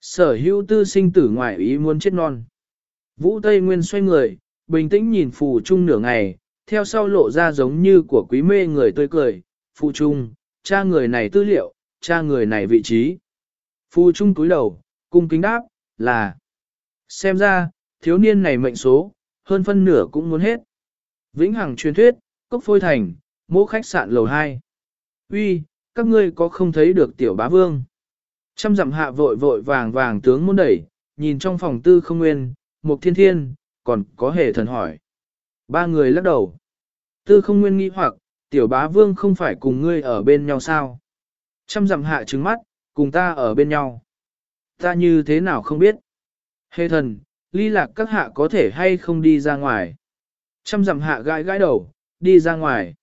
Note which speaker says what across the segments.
Speaker 1: Sở hữu tư sinh tử ngoại ý muốn chết non. Vũ Tây Nguyên xoay người, bình tĩnh nhìn phù trung nửa ngày, theo sau lộ ra giống như của quý mê người tươi cười, phù trung, cha người này tư liệu, cha người này vị trí. Phù trung túi đầu, cung kính đáp, là. Xem ra, thiếu niên này mệnh số, hơn phân nửa cũng muốn hết. Vĩnh Hằng truyền thuyết, cốc phôi thành, mỗ khách sạn lầu 2. Uy, các ngươi có không thấy được tiểu bá vương? Trăm dặm hạ vội vội vàng vàng tướng muốn đẩy, nhìn trong phòng tư không nguyên, Mục thiên thiên, còn có hề thần hỏi. Ba người lắc đầu. Tư không nguyên nghi hoặc, tiểu bá vương không phải cùng ngươi ở bên nhau sao? Trăm dặm hạ trứng mắt, cùng ta ở bên nhau. Ta như thế nào không biết? Hề thần, ly lạc các hạ có thể hay không đi ra ngoài? Trăm dặm hạ gãi gãi đầu, đi ra ngoài.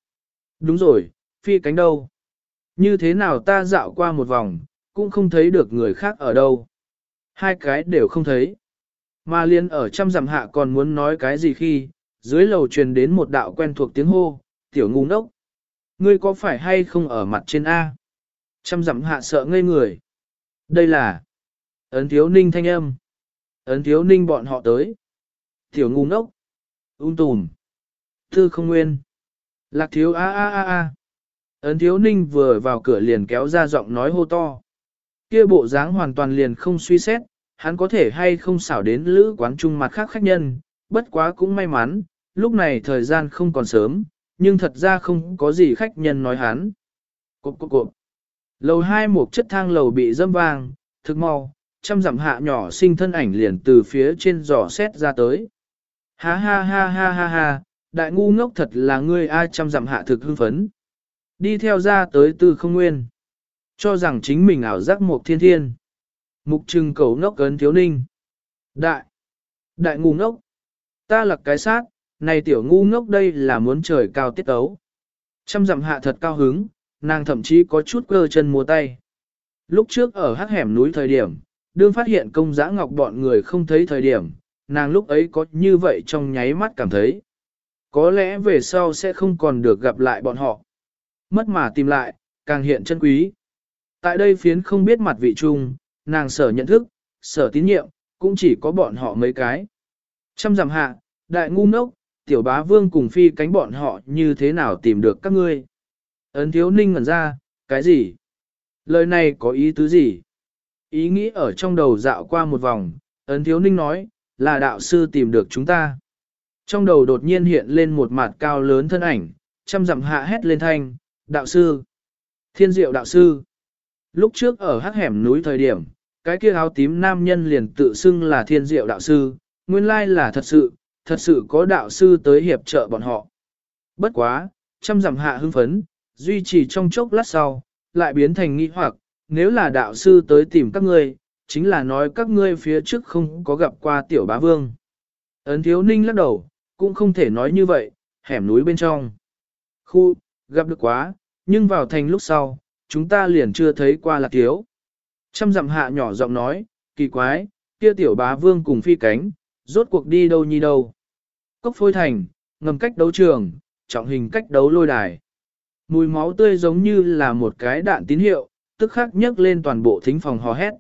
Speaker 1: Đúng rồi, phi cánh đâu? Như thế nào ta dạo qua một vòng, cũng không thấy được người khác ở đâu. Hai cái đều không thấy. Mà liên ở trăm dặm hạ còn muốn nói cái gì khi, dưới lầu truyền đến một đạo quen thuộc tiếng hô, tiểu ngu ngốc. Ngươi có phải hay không ở mặt trên A? Trăm dặm hạ sợ ngây người. Đây là ấn thiếu ninh thanh âm. Ấn thiếu ninh bọn họ tới. Tiểu ngu ngốc. Ung tùm. Tư không nguyên. Lạc thiếu a a a a. Ấn thiếu ninh vừa vào cửa liền kéo ra giọng nói hô to. Kia bộ dáng hoàn toàn liền không suy xét, hắn có thể hay không xảo đến lữ quán trung mặt khác khách nhân, bất quá cũng may mắn, lúc này thời gian không còn sớm, nhưng thật ra không có gì khách nhân nói hắn. Cộp cộp cộp. Lầu hai một chất thang lầu bị dâm vang, thực mau, trăm dặm hạ nhỏ sinh thân ảnh liền từ phía trên giỏ xét ra tới. Ha ha ha ha ha ha, đại ngu ngốc thật là ngươi ai trăm dặm hạ thực hưng phấn. Đi theo ra tới tư không nguyên. Cho rằng chính mình ảo giác một thiên thiên. Mục trừng cầu ngốc cấn thiếu ninh. Đại! Đại ngu ngốc! Ta là cái sát, này tiểu ngu ngốc đây là muốn trời cao tiết ấu. Trăm dặm hạ thật cao hứng, nàng thậm chí có chút cơ chân múa tay. Lúc trước ở hắc hẻm núi thời điểm, đương phát hiện công giã ngọc bọn người không thấy thời điểm, nàng lúc ấy có như vậy trong nháy mắt cảm thấy. Có lẽ về sau sẽ không còn được gặp lại bọn họ. Mất mà tìm lại, càng hiện chân quý. Tại đây phiến không biết mặt vị chung, nàng sở nhận thức, sở tín nhiệm, cũng chỉ có bọn họ mấy cái. Trăm dặm hạ, đại ngu ngốc, tiểu bá vương cùng phi cánh bọn họ như thế nào tìm được các ngươi. Ấn thiếu ninh ngẩn ra, cái gì? Lời này có ý tứ gì? Ý nghĩ ở trong đầu dạo qua một vòng, ấn thiếu ninh nói, là đạo sư tìm được chúng ta. Trong đầu đột nhiên hiện lên một mặt cao lớn thân ảnh, trăm dặm hạ hét lên thanh, đạo sư, thiên diệu đạo sư. Lúc trước ở hắc hẻm núi thời điểm, cái kia áo tím nam nhân liền tự xưng là thiên diệu đạo sư, nguyên lai là thật sự, thật sự có đạo sư tới hiệp trợ bọn họ. Bất quá, trăm dặm hạ hưng phấn, duy trì trong chốc lát sau, lại biến thành nghi hoặc, nếu là đạo sư tới tìm các ngươi, chính là nói các ngươi phía trước không có gặp qua tiểu bá vương. Ấn thiếu ninh lắc đầu, cũng không thể nói như vậy, hẻm núi bên trong. Khu, gặp được quá, nhưng vào thành lúc sau, chúng ta liền chưa thấy qua lạc thiếu. Trăm dặm hạ nhỏ giọng nói, kỳ quái, kia tiểu bá vương cùng phi cánh, rốt cuộc đi đâu nhi đâu. Cốc phôi thành, ngầm cách đấu trường, trọng hình cách đấu lôi đài. Mùi máu tươi giống như là một cái đạn tín hiệu, tức khắc nhấc lên toàn bộ thính phòng hò hét.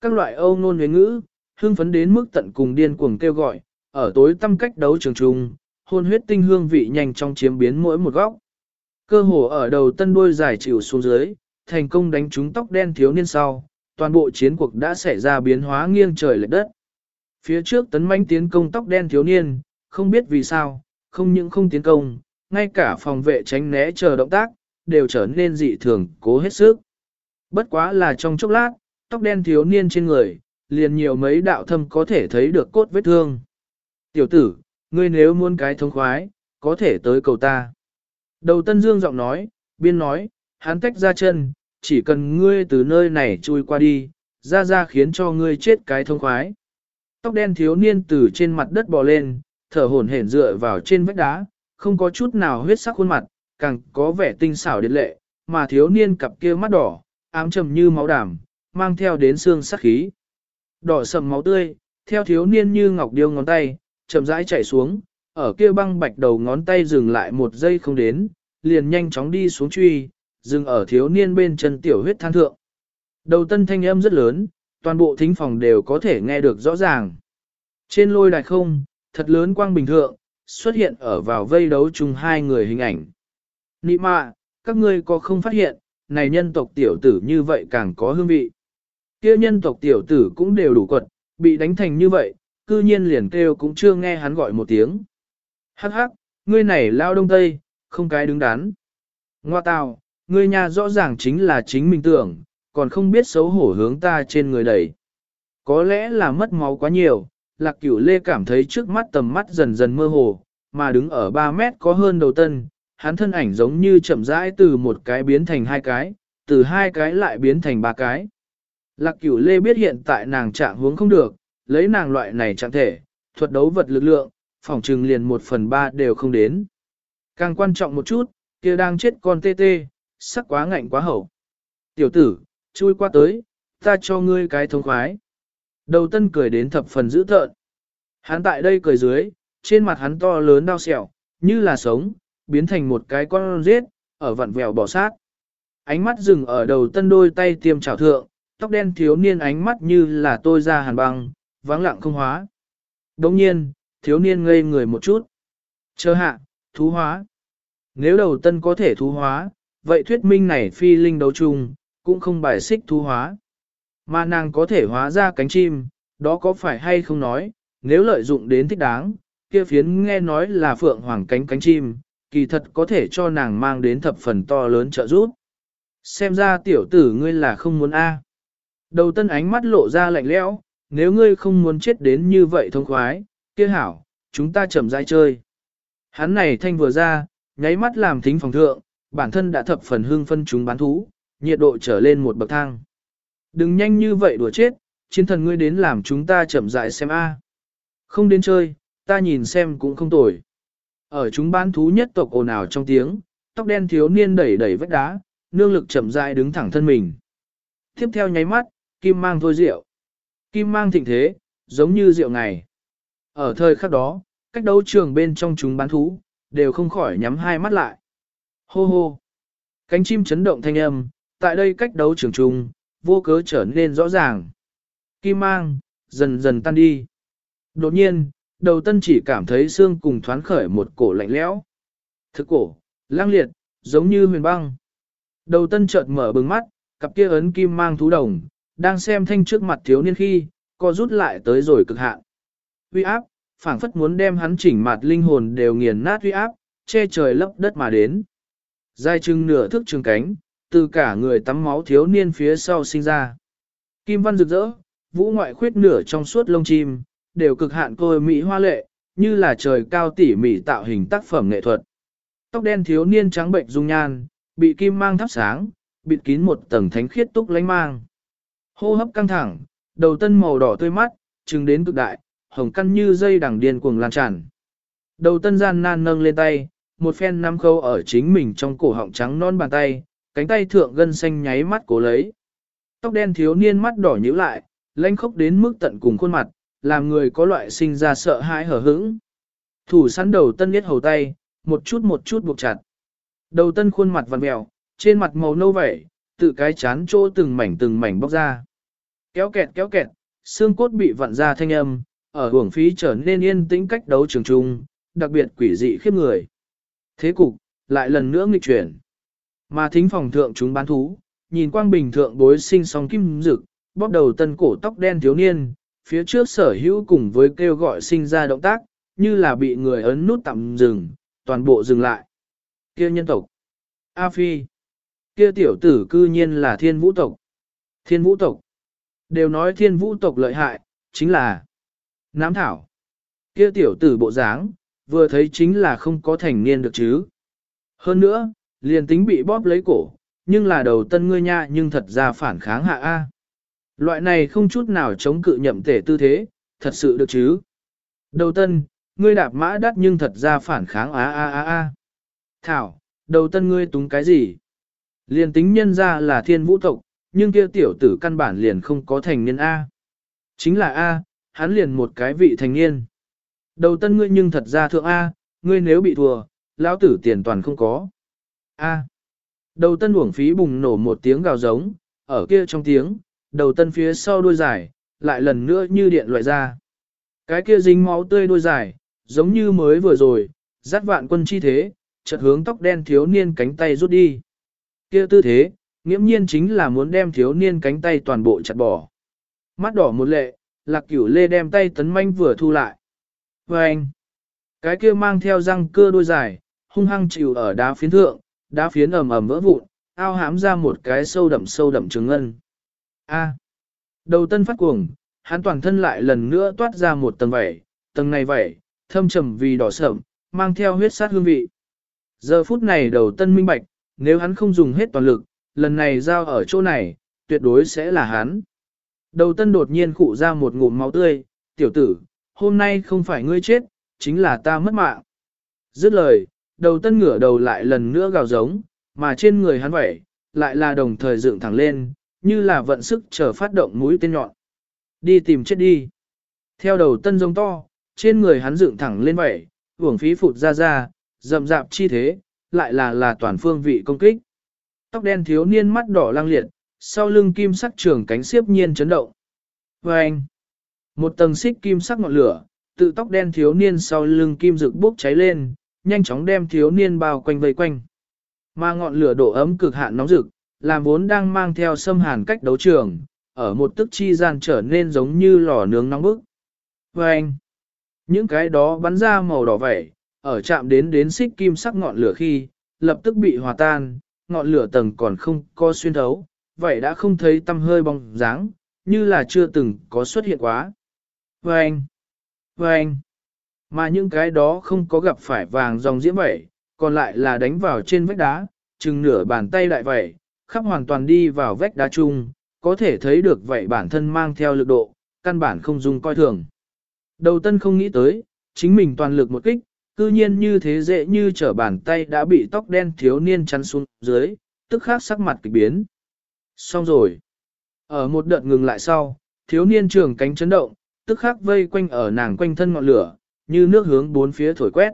Speaker 1: Các loại âu nôn huyến ngữ, hương phấn đến mức tận cùng điên cuồng kêu gọi, ở tối tâm cách đấu trường trung, hôn huyết tinh hương vị nhanh trong chiếm biến mỗi một góc. Cơ hồ ở đầu tân đuôi dài chịu xuống dưới, thành công đánh trúng tóc đen thiếu niên sau, toàn bộ chiến cuộc đã xảy ra biến hóa nghiêng trời lệch đất. Phía trước tấn manh tiến công tóc đen thiếu niên, không biết vì sao, không những không tiến công, ngay cả phòng vệ tránh né chờ động tác, đều trở nên dị thường, cố hết sức. Bất quá là trong chốc lát, tóc đen thiếu niên trên người, liền nhiều mấy đạo thâm có thể thấy được cốt vết thương. Tiểu tử, ngươi nếu muốn cái thông khoái, có thể tới cầu ta. Đầu Tân Dương giọng nói, biên nói, hắn tách ra chân, chỉ cần ngươi từ nơi này chui qua đi, ra ra khiến cho ngươi chết cái thông khoái. Tóc đen thiếu niên từ trên mặt đất bò lên, thở hổn hển dựa vào trên vách đá, không có chút nào huyết sắc khuôn mặt, càng có vẻ tinh xảo điệt lệ, mà thiếu niên cặp kia mắt đỏ, ám trầm như máu đảm, mang theo đến xương sắc khí. Đỏ sầm máu tươi, theo thiếu niên như ngọc điêu ngón tay, chậm rãi chảy xuống, ở kia băng bạch đầu ngón tay dừng lại một giây không đến, liền nhanh chóng đi xuống truy, dừng ở thiếu niên bên chân tiểu huyết than thượng. Đầu tân thanh âm rất lớn, toàn bộ thính phòng đều có thể nghe được rõ ràng. Trên lôi đài không, thật lớn quang bình thượng, xuất hiện ở vào vây đấu chung hai người hình ảnh. Nị mạ, các ngươi có không phát hiện, này nhân tộc tiểu tử như vậy càng có hương vị. kia nhân tộc tiểu tử cũng đều đủ quật, bị đánh thành như vậy, cư nhiên liền kêu cũng chưa nghe hắn gọi một tiếng. Hắc hắc, ngươi này lao đông tây, không cái đứng đắn. Ngoa tào, ngươi nhà rõ ràng chính là chính mình tưởng, còn không biết xấu hổ hướng ta trên người đẩy. Có lẽ là mất máu quá nhiều, lạc cửu lê cảm thấy trước mắt tầm mắt dần dần mơ hồ, mà đứng ở 3 mét có hơn đầu tân, hắn thân ảnh giống như chậm rãi từ một cái biến thành hai cái, từ hai cái lại biến thành ba cái. Lạc cửu lê biết hiện tại nàng trạng hướng không được, lấy nàng loại này trạng thể, thuật đấu vật lực lượng, phỏng trừng liền một phần ba đều không đến. Càng quan trọng một chút, kia đang chết con tê tê, sắc quá ngạnh quá hậu. Tiểu tử, chui qua tới, ta cho ngươi cái thông khoái. Đầu tân cười đến thập phần dữ tợn. Hắn tại đây cười dưới, trên mặt hắn to lớn đau sẹo, như là sống, biến thành một cái con rết, ở vặn vẹo bỏ sát. Ánh mắt dừng ở đầu tân đôi tay tiêm trào thượng, tóc đen thiếu niên ánh mắt như là tôi ra hàn băng, vắng lặng không hóa. Đồng nhiên, thiếu niên ngây người một chút. Chờ hạ, thú hóa. Nếu đầu tân có thể thú hóa, vậy thuyết minh này phi linh đấu chung, cũng không bài xích thú hóa. Mà nàng có thể hóa ra cánh chim, đó có phải hay không nói, nếu lợi dụng đến thích đáng, kia phiến nghe nói là phượng hoàng cánh cánh chim, kỳ thật có thể cho nàng mang đến thập phần to lớn trợ giúp. Xem ra tiểu tử ngươi là không muốn A. Đầu tân ánh mắt lộ ra lạnh lẽo, nếu ngươi không muốn chết đến như vậy thông khoái, kia hảo, chúng ta chậm rãi chơi. Hắn này thanh vừa ra, nháy mắt làm thính phòng thượng, bản thân đã thập phần hương phân chúng bán thú, nhiệt độ trở lên một bậc thang. Đừng nhanh như vậy đùa chết, chiến thần ngươi đến làm chúng ta chậm rãi xem a. Không đến chơi, ta nhìn xem cũng không tồi. Ở chúng bán thú nhất tộc ồn ào trong tiếng, tóc đen thiếu niên đẩy đẩy vách đá, nương lực chậm rãi đứng thẳng thân mình. Tiếp theo nháy mắt, kim mang thôi rượu. Kim mang thịnh thế, giống như rượu ngày. Ở thời khắc đó, cách đấu trường bên trong chúng bán thú, đều không khỏi nhắm hai mắt lại. Hô hô. Cánh chim chấn động thanh âm, tại đây cách đấu trường trung, vô cớ trở nên rõ ràng. Kim mang, dần dần tan đi. Đột nhiên, đầu tân chỉ cảm thấy xương cùng thoáng khởi một cổ lạnh lẽo. Thực cổ, lang liệt, giống như huyền băng. Đầu tân chợt mở bừng mắt, cặp kia ấn kim mang thú đồng, đang xem thanh trước mặt thiếu niên khi, co rút lại tới rồi cực hạn. Uy áp, phảng phất muốn đem hắn chỉnh mặt linh hồn đều nghiền nát uy áp, che trời lấp đất mà đến. Dài chừng nửa thước trường cánh, từ cả người tắm máu thiếu niên phía sau sinh ra. Kim văn rực rỡ, vũ ngoại khuyết nửa trong suốt lông chim, đều cực hạn côi mỹ hoa lệ, như là trời cao tỉ mỉ tạo hình tác phẩm nghệ thuật. Tóc đen thiếu niên trắng bệnh dung nhan, bị kim mang thắp sáng, bịt kín một tầng thánh khiết túc lánh mang. Hô hấp căng thẳng, đầu tân màu đỏ tươi mắt, trừng đến cực đại, hồng căn như dây đằng điên cuồng lan tràn. Đầu tân gian nan nâng lên tay, một phen nắm khâu ở chính mình trong cổ họng trắng non bàn tay, cánh tay thượng gân xanh nháy mắt cố lấy. Tóc đen thiếu niên mắt đỏ nhíu lại, lanh khốc đến mức tận cùng khuôn mặt, làm người có loại sinh ra sợ hãi hở hững. Thủ sắn đầu tân biết hầu tay, một chút một chút buộc chặt. Đầu tân khuôn mặt vằn mèo, trên mặt màu nâu vẩy, tự cái chán chỗ từng mảnh từng mảnh bóc ra. Kéo kẹt kéo kẹt, xương cốt bị vặn ra thanh âm, ở hưởng phí trở nên yên tĩnh cách đấu trường trung, đặc biệt quỷ dị khiếp người. Thế cục, lại lần nữa nghịch chuyển. Mà thính phòng thượng chúng bán thú, nhìn quang bình thượng bối sinh song kim dực bóp đầu tân cổ tóc đen thiếu niên, phía trước sở hữu cùng với kêu gọi sinh ra động tác, như là bị người ấn nút tạm dừng, toàn bộ dừng lại. Kia nhân tộc. A Phi. Kia tiểu tử cư nhiên là thiên vũ tộc. Thiên vũ tộc. Đều nói thiên vũ tộc lợi hại, chính là Nám thảo. Kia tiểu tử bộ dáng, vừa thấy chính là không có thành niên được chứ. Hơn nữa, liền tính bị bóp lấy cổ, nhưng là đầu tân ngươi nha nhưng thật ra phản kháng hạ A. Loại này không chút nào chống cự nhậm tể tư thế, thật sự được chứ. Đầu tân, ngươi đạp mã đắt nhưng thật ra phản kháng a a a a. Thảo, đầu tân ngươi túng cái gì? Liền tính nhân ra là thiên vũ tộc, nhưng kia tiểu tử căn bản liền không có thành niên A. Chính là A, hắn liền một cái vị thành niên. Đầu tân ngươi nhưng thật ra thượng A, ngươi nếu bị thua, lão tử tiền toàn không có. A. Đầu tân uổng phí bùng nổ một tiếng gào giống, ở kia trong tiếng, đầu tân phía sau đuôi dài, lại lần nữa như điện loại ra. Cái kia dính máu tươi đuôi dài, giống như mới vừa rồi, dắt vạn quân chi thế, chợt hướng tóc đen thiếu niên cánh tay rút đi. Kia tư thế, nghiễm nhiên chính là muốn đem thiếu niên cánh tay toàn bộ chặt bỏ. Mắt đỏ một lệ, lạc cửu lê đem tay tấn manh vừa thu lại. Và anh, cái kia mang theo răng cưa đôi dài, hung hăng chịu ở đá phiến thượng, đá phiến ầm ầm vỡ vụn, ao hãm ra một cái sâu đậm sâu đậm trứng ngân. A. À, đầu tân phát cuồng, hắn toàn thân lại lần nữa toát ra một tầng vẩy, tầng này vẩy, thâm trầm vì đỏ sậm, mang theo huyết sát hương vị. Giờ phút này đầu tân minh bạch, nếu hắn không dùng hết toàn lực, lần này giao ở chỗ này, tuyệt đối sẽ là hắn. Đầu tân đột nhiên khụ ra một ngụm máu tươi, tiểu tử, hôm nay không phải ngươi chết, chính là ta mất mạng. Dứt lời, đầu tân ngửa đầu lại lần nữa gào giống, mà trên người hắn vậy, lại là đồng thời dựng thẳng lên, như là vận sức chờ phát động mũi tên nhọn. Đi tìm chết đi. Theo đầu tân giống to, trên người hắn dựng thẳng lên vậy, uổng phí phụt ra ra, rậm rạp chi thế, lại là là toàn phương vị công kích. Tóc đen thiếu niên mắt đỏ lang liệt, sau lưng kim sắc trường cánh xiếp nhiên chấn động. Và anh, một tầng xích kim sắc ngọn lửa, tự tóc đen thiếu niên sau lưng kim rực bốc cháy lên, nhanh chóng đem thiếu niên bao quanh vây quanh. Mà ngọn lửa độ ấm cực hạn nóng rực, làm vốn đang mang theo xâm hàn cách đấu trường, ở một tức chi gian trở nên giống như lò nướng nóng bức. Và anh, những cái đó bắn ra màu đỏ vẻ, ở chạm đến đến xích kim sắc ngọn lửa khi, lập tức bị hòa tan, ngọn lửa tầng còn không có xuyên thấu, vậy đã không thấy tâm hơi bóng dáng, như là chưa từng có xuất hiện quá. Vâng! Vâng! Mà những cái đó không có gặp phải vàng dòng diễm vậy, còn lại là đánh vào trên vách đá, chừng nửa bàn tay lại vậy, khắp hoàn toàn đi vào vách đá chung, có thể thấy được vậy bản thân mang theo lực độ, căn bản không dùng coi thường. Đầu tân không nghĩ tới, chính mình toàn lực một kích, cư nhiên như thế dễ như trở bàn tay đã bị tóc đen thiếu niên chắn xuống dưới, tức khắc sắc mặt kịch biến. Xong rồi. Ở một đợt ngừng lại sau, thiếu niên trường cánh chấn động, tức khắc vây quanh ở nàng quanh thân ngọn lửa, như nước hướng bốn phía thổi quét.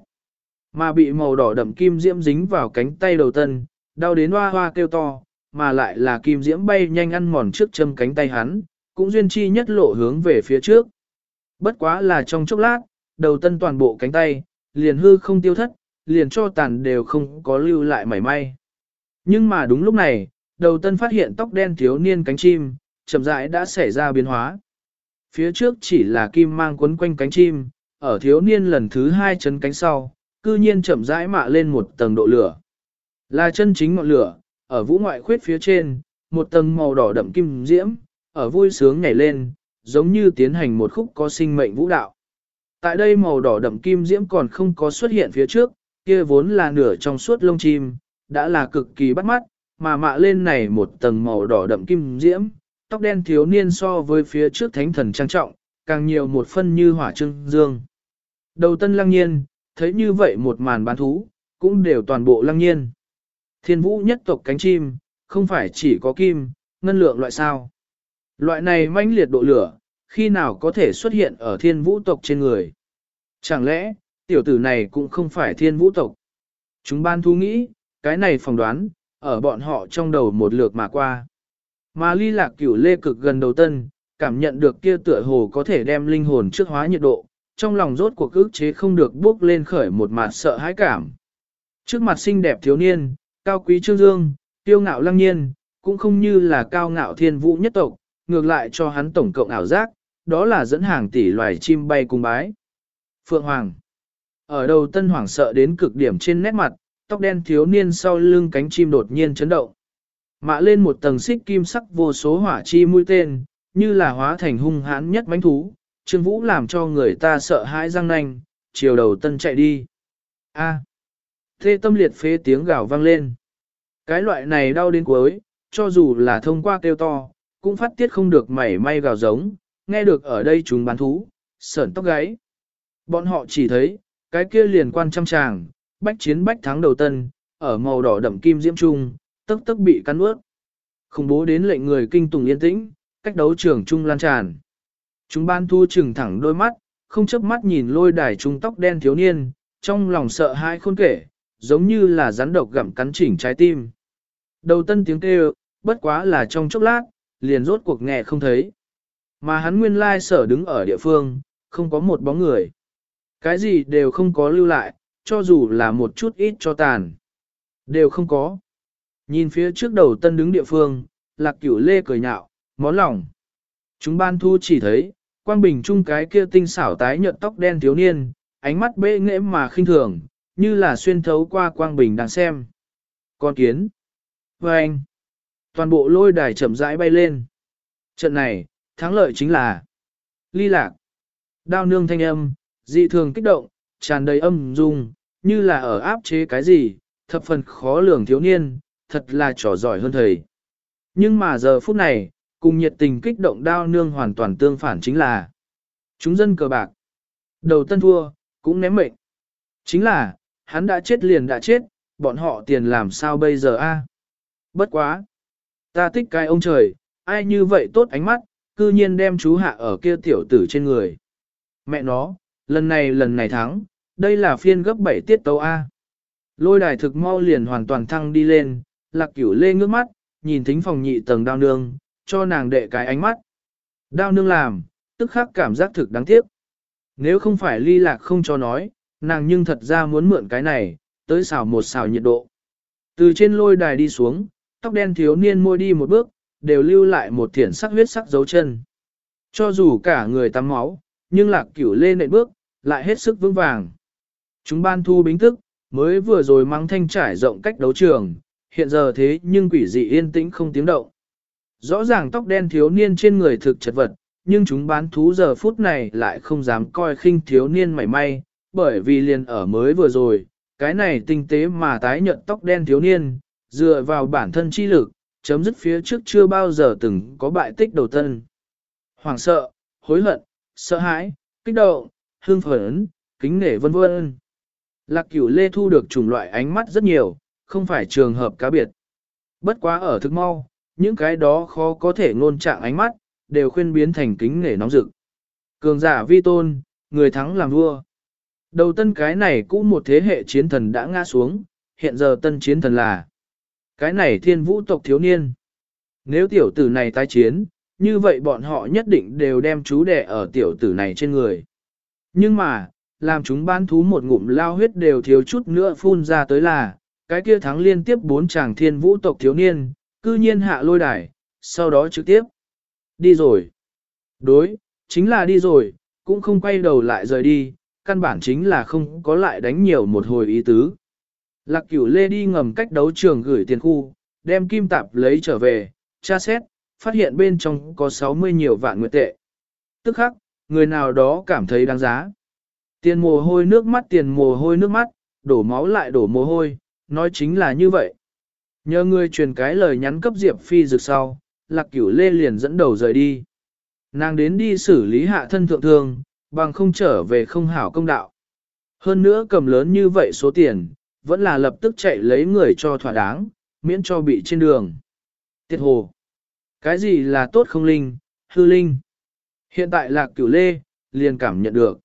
Speaker 1: Mà bị màu đỏ đậm kim diễm dính vào cánh tay đầu tân, đau đến hoa hoa kêu to, mà lại là kim diễm bay nhanh ăn mòn trước châm cánh tay hắn, cũng duyên chi nhất lộ hướng về phía trước. Bất quá là trong chốc lát, đầu tân toàn bộ cánh tay, liền hư không tiêu thất, liền cho tàn đều không có lưu lại mảy may. Nhưng mà đúng lúc này, đầu tân phát hiện tóc đen thiếu niên cánh chim, chậm rãi đã xảy ra biến hóa. Phía trước chỉ là kim mang quấn quanh cánh chim, ở thiếu niên lần thứ hai chấn cánh sau, cư nhiên chậm rãi mạ lên một tầng độ lửa. Là chân chính ngọn lửa, ở vũ ngoại khuyết phía trên, một tầng màu đỏ đậm kim diễm, ở vui sướng nhảy lên, giống như tiến hành một khúc có sinh mệnh vũ đạo. Tại đây màu đỏ đậm kim diễm còn không có xuất hiện phía trước, kia vốn là nửa trong suốt lông chim, đã là cực kỳ bắt mắt, mà mạ lên này một tầng màu đỏ đậm kim diễm, tóc đen thiếu niên so với phía trước thánh thần trang trọng, càng nhiều một phân như hỏa trưng dương. Đầu tân lăng nhiên, thấy như vậy một màn bán thú, cũng đều toàn bộ lăng nhiên. Thiên vũ nhất tộc cánh chim, không phải chỉ có kim, ngân lượng loại sao. Loại này manh liệt độ lửa, khi nào có thể xuất hiện ở thiên vũ tộc trên người. Chẳng lẽ, tiểu tử này cũng không phải thiên vũ tộc. Chúng ban thú nghĩ, cái này phỏng đoán, ở bọn họ trong đầu một lượt mà qua. Mà ly lạc cửu lê cực gần đầu tân, cảm nhận được kia tựa hồ có thể đem linh hồn trước hóa nhiệt độ, trong lòng rốt cuộc ức chế không được bước lên khởi một mặt sợ hãi cảm. Trước mặt xinh đẹp thiếu niên, cao quý trương dương, tiêu ngạo lăng nhiên, cũng không như là cao ngạo thiên vũ nhất tộc, ngược lại cho hắn tổng cộng ảo giác, đó là dẫn hàng tỷ loài chim bay cùng bái. Phượng Hoàng Ở đầu tân hoàng sợ đến cực điểm trên nét mặt, tóc đen thiếu niên sau lưng cánh chim đột nhiên chấn động. Mạ lên một tầng xích kim sắc vô số hỏa chi mũi tên, như là hóa thành hung hãn nhất bánh thú, Trương Vũ làm cho người ta sợ hãi răng nanh, chiều đầu tân chạy đi. A. À. Thê tâm liệt phế tiếng gào vang lên. Cái loại này đau đến cuối, cho dù là thông qua kêu to, cũng phát tiết không được mảy may gào giống, nghe được ở đây chúng bán thú, sởn tóc gáy. Bọn họ chỉ thấy, cái kia liền quan trăm tràng, bách chiến bách thắng đầu tân, ở màu đỏ đậm kim diễm trung, tức tức bị cắn ướt. Khủng bố đến lệnh người kinh tùng yên tĩnh, cách đấu trường trung lan tràn. Chúng ban thu trừng thẳng đôi mắt, không chớp mắt nhìn lôi đài trung tóc đen thiếu niên, trong lòng sợ hãi khôn kể, giống như là rắn độc gặm cắn chỉnh trái tim. Đầu tân tiếng kêu, bất quá là trong chốc lát, liền rốt cuộc nghe không thấy. Mà hắn nguyên lai sở đứng ở địa phương, không có một bóng người. Cái gì đều không có lưu lại, cho dù là một chút ít cho tàn. Đều không có. Nhìn phía trước đầu tân đứng địa phương, lạc cửu lê cười nhạo, món lòng. Chúng ban thu chỉ thấy, quang bình chung cái kia tinh xảo tái nhợt tóc đen thiếu niên, ánh mắt bệ nghễ mà khinh thường, như là xuyên thấu qua quang bình đang xem. Con kiến. Và anh. Toàn bộ lôi đài chậm rãi bay lên. Trận này, thắng lợi chính là ly lạc. Đao nương thanh âm, dị thường kích động, tràn đầy âm dung, như là ở áp chế cái gì, thập phần khó lường thiếu niên, thật là trò giỏi hơn thầy. Nhưng mà giờ phút này, cùng nhiệt tình kích động đao nương hoàn toàn tương phản chính là chúng dân cờ bạc. Đầu tân thua, cũng ném mệnh. Chính là, hắn đã chết liền đã chết, bọn họ tiền làm sao bây giờ a? Bất quá. Ta thích cái ông trời, ai như vậy tốt ánh mắt, cư nhiên đem chú hạ ở kia tiểu tử trên người. Mẹ nó, lần này lần này thắng, đây là phiên gấp 7 tiết tấu A. Lôi đài thực mau liền hoàn toàn thăng đi lên, lạc cửu lê ngước mắt, nhìn thính phòng nhị tầng đao nương, cho nàng đệ cái ánh mắt. Đao nương làm, tức khắc cảm giác thực đáng tiếc. Nếu không phải ly lạc không cho nói, nàng nhưng thật ra muốn mượn cái này, tới xào một xào nhiệt độ. Từ trên lôi đài đi xuống, tóc đen thiếu niên môi đi một bước, đều lưu lại một thiển sắc huyết sắc dấu chân. Cho dù cả người tắm máu, nhưng lạc cửu lên nệm bước, lại hết sức vững vàng. Chúng ban thu bính thức, mới vừa rồi mang thanh trải rộng cách đấu trường, hiện giờ thế nhưng quỷ dị yên tĩnh không tiếng động. Rõ ràng tóc đen thiếu niên trên người thực chật vật, nhưng chúng bán thú giờ phút này lại không dám coi khinh thiếu niên mảy may, bởi vì liền ở mới vừa rồi, cái này tinh tế mà tái nhận tóc đen thiếu niên, dựa vào bản thân chi lực, chấm dứt phía trước chưa bao giờ từng có bại tích đầu tân. Hoàng sợ, hối hận, sợ hãi, kích động, hương phấn, kính nể vân vân. Lạc cửu lê thu được chủng loại ánh mắt rất nhiều, không phải trường hợp cá biệt. Bất quá ở Thức mau, những cái đó khó có thể ngôn trạng ánh mắt, đều khuyên biến thành kính nể nóng rực. Cường giả vi tôn, người thắng làm vua. Đầu tân cái này cũ một thế hệ chiến thần đã ngã xuống, hiện giờ tân chiến thần là cái này thiên vũ tộc thiếu niên. Nếu tiểu tử này tái chiến, như vậy bọn họ nhất định đều đem chú đẻ ở tiểu tử này trên người. Nhưng mà, làm chúng ban thú một ngụm lao huyết đều thiếu chút nữa phun ra tới là, cái kia thắng liên tiếp bốn chàng thiên vũ tộc thiếu niên, cư nhiên hạ lôi đài, sau đó trực tiếp. Đi rồi. Đối, chính là đi rồi, cũng không quay đầu lại rời đi, căn bản chính là không có lại đánh nhiều một hồi ý tứ. Lạc cửu lê đi ngầm cách đấu trường gửi tiền khu, đem kim tạp lấy trở về, tra xét, phát hiện bên trong có 60 nhiều vạn nguyệt tệ. Tức khắc, người nào đó cảm thấy đáng giá. Tiền mồ hôi nước mắt tiền mồ hôi nước mắt, đổ máu lại đổ mồ hôi, nói chính là như vậy. Nhờ người truyền cái lời nhắn cấp Diệp Phi rực sau, lạc cửu lê liền dẫn đầu rời đi. Nàng đến đi xử lý hạ thân thượng thương, bằng không trở về không hảo công đạo. Hơn nữa cầm lớn như vậy số tiền, vẫn là lập tức chạy lấy người cho thỏa đáng, miễn cho bị trên đường. Tiết hồ. Cái gì là tốt không linh, hư linh? Hiện tại lạc cửu lê, liền cảm nhận được.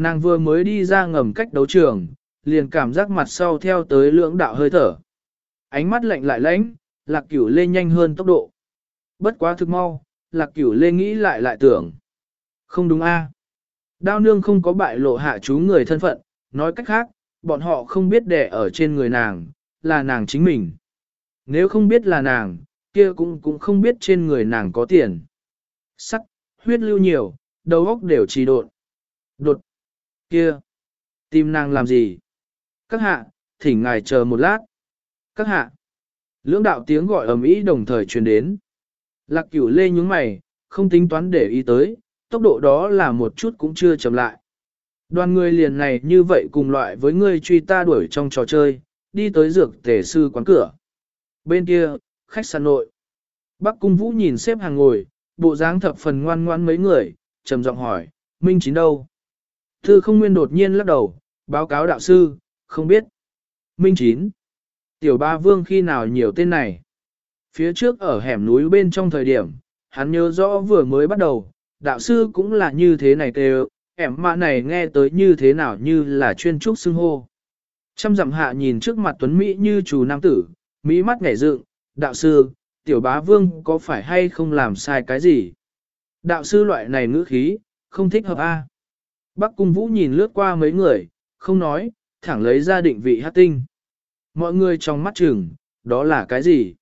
Speaker 1: Nàng vừa mới đi ra ngầm cách đấu trường, liền cảm giác mặt sau theo tới lưỡng đạo hơi thở. Ánh mắt lạnh lại lãnh, lạc cửu lê nhanh hơn tốc độ. Bất quá thực mau, lạc cửu lê nghĩ lại lại tưởng. Không đúng a Đao nương không có bại lộ hạ chú người thân phận, nói cách khác, bọn họ không biết đẻ ở trên người nàng, là nàng chính mình. Nếu không biết là nàng, kia cũng cũng không biết trên người nàng có tiền. Sắc, huyết lưu nhiều, đầu óc đều trì độn. Đột, kia, tìm nàng làm gì? Các hạ, thỉnh ngài chờ một lát. Các hạ, lưỡng đạo tiếng gọi ầm ĩ đồng thời truyền đến. Lạc cửu lê nhúng mày, không tính toán để ý tới, tốc độ đó là một chút cũng chưa chậm lại. Đoàn người liền này như vậy cùng loại với người truy ta đuổi trong trò chơi, đi tới dược tể sư quán cửa. Bên kia, khách sạn nội. Bắc Cung Vũ nhìn xếp hàng ngồi, bộ dáng thập phần ngoan ngoan mấy người, trầm giọng hỏi, Minh Chín đâu? Thư không nguyên đột nhiên lắc đầu, báo cáo đạo sư, không biết. Minh Chín. Tiểu ba vương khi nào nhiều tên này? Phía trước ở hẻm núi bên trong thời điểm, hắn nhớ rõ vừa mới bắt đầu, đạo sư cũng là như thế này kêu, ẻm mạ này nghe tới như thế nào như là chuyên trúc xưng hô. Trăm dặm hạ nhìn trước mặt tuấn Mỹ như chủ nam tử, Mỹ mắt ngảy dựng, đạo sư, tiểu bá vương có phải hay không làm sai cái gì? Đạo sư loại này ngữ khí, không thích hợp a. Bắc cung vũ nhìn lướt qua mấy người, không nói, thẳng lấy ra định vị hát tinh. Mọi người trong mắt chừng, đó là cái gì?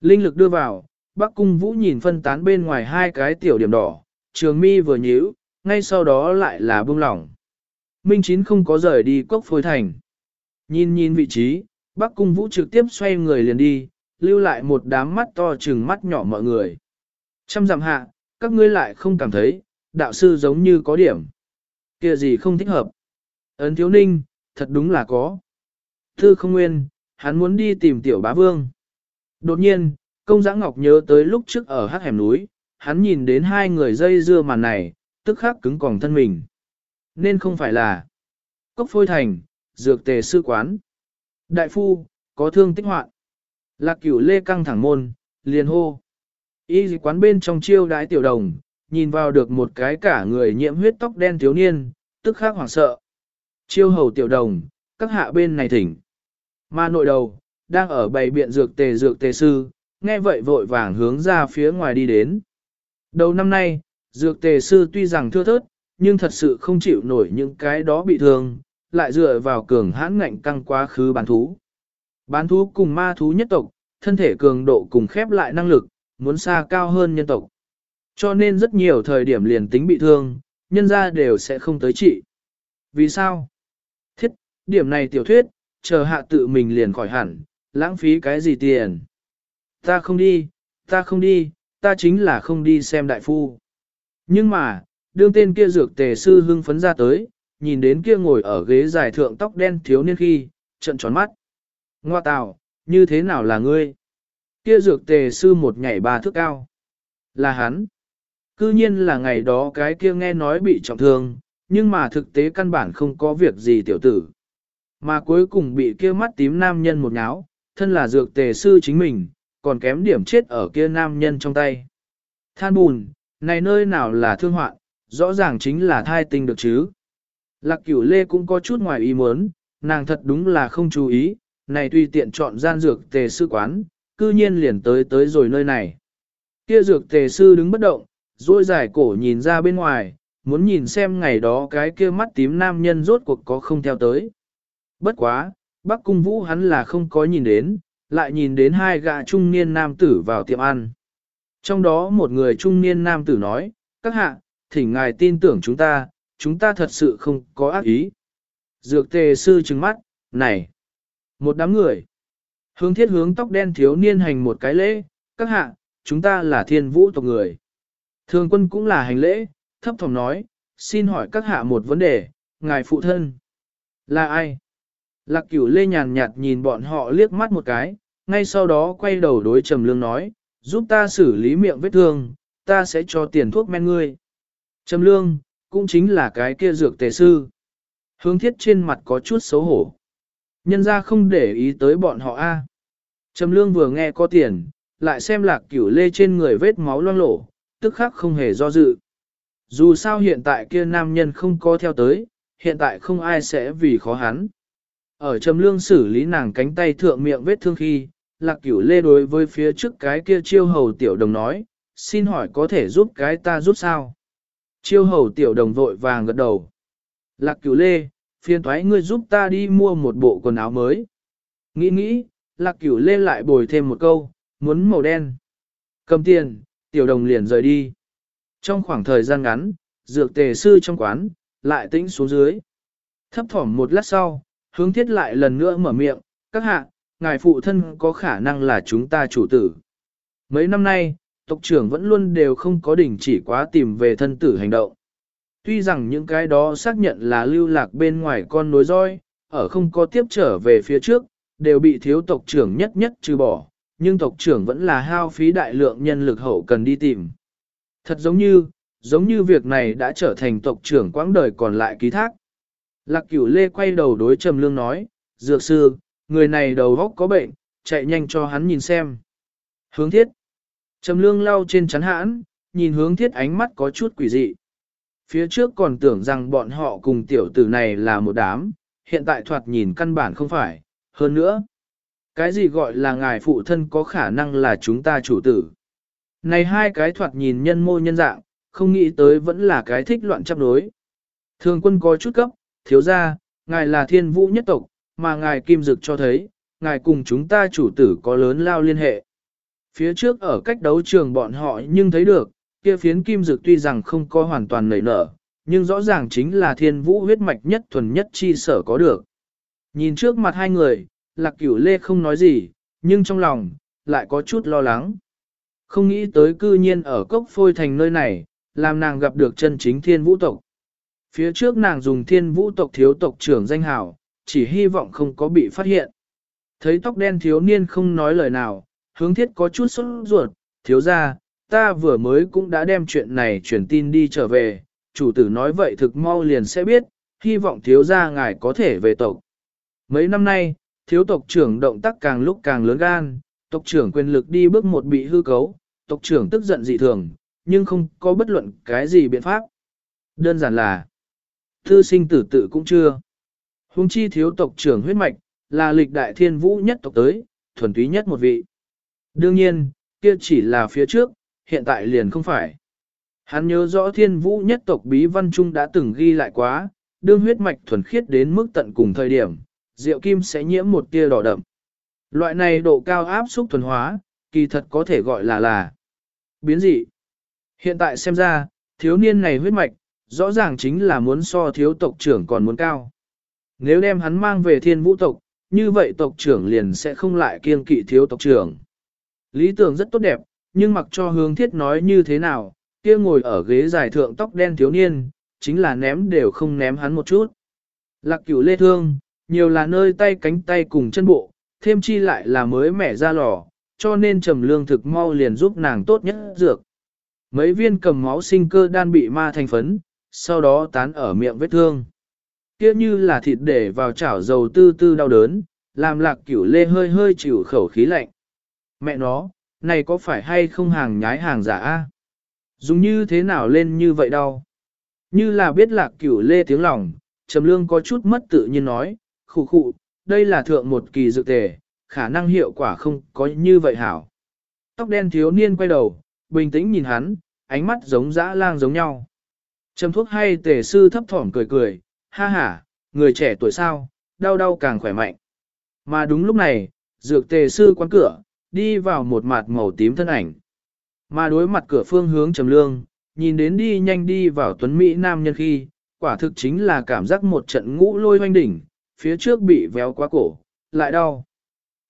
Speaker 1: Linh lực đưa vào, Bắc cung vũ nhìn phân tán bên ngoài hai cái tiểu điểm đỏ, trường mi vừa nhíu, ngay sau đó lại là bông lỏng. Minh Chín không có rời đi cốc phôi thành. Nhìn nhìn vị trí, Bắc cung vũ trực tiếp xoay người liền đi, lưu lại một đám mắt to chừng mắt nhỏ mọi người. Trăm dặm hạ, các ngươi lại không cảm thấy, đạo sư giống như có điểm kia gì không thích hợp. Ấn thiếu ninh, thật đúng là có. Thư không nguyên, hắn muốn đi tìm tiểu bá vương. Đột nhiên, công giã ngọc nhớ tới lúc trước ở hát hẻm núi, hắn nhìn đến hai người dây dưa màn này, tức khắc cứng còng thân mình. Nên không phải là cốc phôi thành, dược tề sư quán. Đại phu, có thương tích hoạn. Lạc cửu lê căng thẳng môn, liền hô. Y quán bên trong chiêu đái tiểu đồng, nhìn vào được một cái cả người nhiễm huyết tóc đen thiếu niên, tức khắc hoảng sợ. Chiêu hầu tiểu đồng, các hạ bên này thỉnh. Ma nội đầu, đang ở bầy biện dược tề dược tề sư, nghe vậy vội vàng hướng ra phía ngoài đi đến. Đầu năm nay, dược tề sư tuy rằng thưa thớt, nhưng thật sự không chịu nổi những cái đó bị thương, lại dựa vào cường hãn ngạnh căng quá khứ bán thú. Bán thú cùng ma thú nhất tộc, thân thể cường độ cùng khép lại năng lực, muốn xa cao hơn nhân tộc. Cho nên rất nhiều thời điểm liền tính bị thương, nhân ra đều sẽ không tới trị. Vì sao? Thiết, điểm này tiểu thuyết, chờ hạ tự mình liền khỏi hẳn, lãng phí cái gì tiền. Ta không đi, ta không đi, ta chính là không đi xem đại phu. Nhưng mà, đương tên kia dược tề sư hưng phấn ra tới, nhìn đến kia ngồi ở ghế dài thượng tóc đen thiếu niên khi, trận tròn mắt. Ngoa tào, như thế nào là ngươi? Kia dược tề sư một nhảy ba thước cao. Là hắn. Cư nhiên là ngày đó cái kia nghe nói bị trọng thương, nhưng mà thực tế căn bản không có việc gì tiểu tử. Mà cuối cùng bị kia mắt tím nam nhân một nháo, thân là dược tề sư chính mình, còn kém điểm chết ở kia nam nhân trong tay. Than bùn, này nơi nào là thương hoạn, rõ ràng chính là thai tinh được chứ. Lạc cửu lê cũng có chút ngoài ý muốn, nàng thật đúng là không chú ý, này tùy tiện chọn gian dược tề sư quán, cư nhiên liền tới tới rồi nơi này. Kia dược tề sư đứng bất động, duỗi dài cổ nhìn ra bên ngoài, muốn nhìn xem ngày đó cái kia mắt tím nam nhân rốt cuộc có không theo tới. Bất quá, Bắc Cung Vũ hắn là không có nhìn đến, lại nhìn đến hai gã trung niên nam tử vào tiệm ăn. Trong đó một người trung niên nam tử nói, các hạ, thỉnh ngài tin tưởng chúng ta, chúng ta thật sự không có ác ý. Dược tề sư trừng mắt, này, một đám người. Hướng thiết hướng tóc đen thiếu niên hành một cái lễ, các hạ, chúng ta là thiên vũ tộc người. Thường quân cũng là hành lễ, thấp thỏm nói, xin hỏi các hạ một vấn đề, ngài phụ thân. Là ai? Lạc cửu lê nhàn nhạt nhìn bọn họ liếc mắt một cái, ngay sau đó quay đầu đối trầm lương nói, giúp ta xử lý miệng vết thương, ta sẽ cho tiền thuốc men ngươi. Trầm lương, cũng chính là cái kia dược tề sư. Hướng thiết trên mặt có chút xấu hổ. Nhân ra không để ý tới bọn họ a. Trầm lương vừa nghe có tiền, lại xem lạc cửu lê trên người vết máu loang lổ, tức khắc không hề do dự. Dù sao hiện tại kia nam nhân không có theo tới, hiện tại không ai sẽ vì khó hắn. Ở trầm lương xử lý nàng cánh tay thượng miệng vết thương khi, lạc cửu lê đối với phía trước cái kia chiêu hầu tiểu đồng nói, xin hỏi có thể giúp cái ta giúp sao? Chiêu hầu tiểu đồng vội vàng gật đầu. Lạc cửu lê, phiền thoái ngươi giúp ta đi mua một bộ quần áo mới. Nghĩ nghĩ, lạc cửu lê lại bồi thêm một câu, muốn màu đen. Cầm tiền, tiểu đồng liền rời đi. Trong khoảng thời gian ngắn, dược tề sư trong quán, lại tĩnh xuống dưới. Thấp thỏm một lát sau, hướng thiết lại lần nữa mở miệng, các hạ, ngài phụ thân có khả năng là chúng ta chủ tử. Mấy năm nay, tộc trưởng vẫn luôn đều không có đỉnh chỉ quá tìm về thân tử hành động. Tuy rằng những cái đó xác nhận là lưu lạc bên ngoài con nối roi, ở không có tiếp trở về phía trước, đều bị thiếu tộc trưởng nhất nhất trừ bỏ, nhưng tộc trưởng vẫn là hao phí đại lượng nhân lực hậu cần đi tìm. Thật giống như, giống như việc này đã trở thành tộc trưởng quãng đời còn lại ký thác. Lạc cửu lê quay đầu đối trầm lương nói, dược sư, người này đầu góc có bệnh, chạy nhanh cho hắn nhìn xem. Hướng thiết. Trầm lương lau trên chắn hãn, nhìn hướng thiết ánh mắt có chút quỷ dị. Phía trước còn tưởng rằng bọn họ cùng tiểu tử này là một đám, hiện tại thoạt nhìn căn bản không phải, hơn nữa. Cái gì gọi là ngài phụ thân có khả năng là chúng ta chủ tử? Này hai cái thoạt nhìn nhân mô nhân dạng, không nghĩ tới vẫn là cái thích loạn chấp đối. Thường quân có chút cấp, thiếu ra, ngài là thiên vũ nhất tộc, mà ngài kim dực cho thấy, ngài cùng chúng ta chủ tử có lớn lao liên hệ. Phía trước ở cách đấu trường bọn họ nhưng thấy được, kia phiến kim dực tuy rằng không có hoàn toàn nảy nở, nhưng rõ ràng chính là thiên vũ huyết mạch nhất thuần nhất chi sở có được. Nhìn trước mặt hai người, lạc cửu lê không nói gì, nhưng trong lòng, lại có chút lo lắng. Không nghĩ tới cư nhiên ở cốc phôi thành nơi này, làm nàng gặp được chân chính thiên vũ tộc. Phía trước nàng dùng thiên vũ tộc thiếu tộc trưởng danh hào, chỉ hy vọng không có bị phát hiện. Thấy tóc đen thiếu niên không nói lời nào, hướng thiết có chút sốt ruột, thiếu ra, ta vừa mới cũng đã đem chuyện này truyền tin đi trở về, chủ tử nói vậy thực mau liền sẽ biết, hy vọng thiếu ra ngài có thể về tộc. Mấy năm nay, thiếu tộc trưởng động tác càng lúc càng lớn gan, tộc trưởng quyền lực đi bước một bị hư cấu, tộc trưởng tức giận dị thường, nhưng không có bất luận cái gì biện pháp. Đơn giản là, thư sinh tử tự cũng chưa. Hùng chi thiếu tộc trưởng huyết mạch, là lịch đại thiên vũ nhất tộc tới, thuần túy nhất một vị. Đương nhiên, kia chỉ là phía trước, hiện tại liền không phải. Hắn nhớ rõ thiên vũ nhất tộc bí văn trung đã từng ghi lại quá, đương huyết mạch thuần khiết đến mức tận cùng thời điểm, rượu kim sẽ nhiễm một tia đỏ đậm. Loại này độ cao áp xúc thuần hóa, kỳ thật có thể gọi là là biến dị. Hiện tại xem ra, thiếu niên này huyết mạch, rõ ràng chính là muốn so thiếu tộc trưởng còn muốn cao. Nếu đem hắn mang về thiên vũ tộc, như vậy tộc trưởng liền sẽ không lại kiêng kỵ thiếu tộc trưởng. Lý tưởng rất tốt đẹp, nhưng mặc cho hướng thiết nói như thế nào, kia ngồi ở ghế dài thượng tóc đen thiếu niên, chính là ném đều không ném hắn một chút. Lạc cửu lê thương, nhiều là nơi tay cánh tay cùng chân bộ, thêm chi lại là mới mẻ ra lò, cho nên trầm lương thực mau liền giúp nàng tốt nhất dược. Mấy viên cầm máu sinh cơ đan bị ma thành phấn, sau đó tán ở miệng vết thương. Kia như là thịt để vào chảo dầu tư tư đau đớn, làm lạc cửu lê hơi hơi chịu khẩu khí lạnh. Mẹ nó, này có phải hay không hàng nhái hàng giả a? Dùng như thế nào lên như vậy đâu? Như là biết lạc cửu lê tiếng lòng, trầm lương có chút mất tự nhiên nói, khụ khụ, đây là thượng một kỳ dự tề, khả năng hiệu quả không có như vậy hảo. Tóc đen thiếu niên quay đầu, bình tĩnh nhìn hắn, ánh mắt giống dã lang giống nhau. Trầm thuốc hay tề sư thấp thỏm cười cười, ha ha, người trẻ tuổi sao, đau đau càng khỏe mạnh. Mà đúng lúc này, dược tề sư quán cửa, đi vào một mặt màu tím thân ảnh. Mà đối mặt cửa phương hướng trầm lương, nhìn đến đi nhanh đi vào tuấn Mỹ nam nhân khi, quả thực chính là cảm giác một trận ngũ lôi hoanh đỉnh, phía trước bị véo quá cổ, lại đau.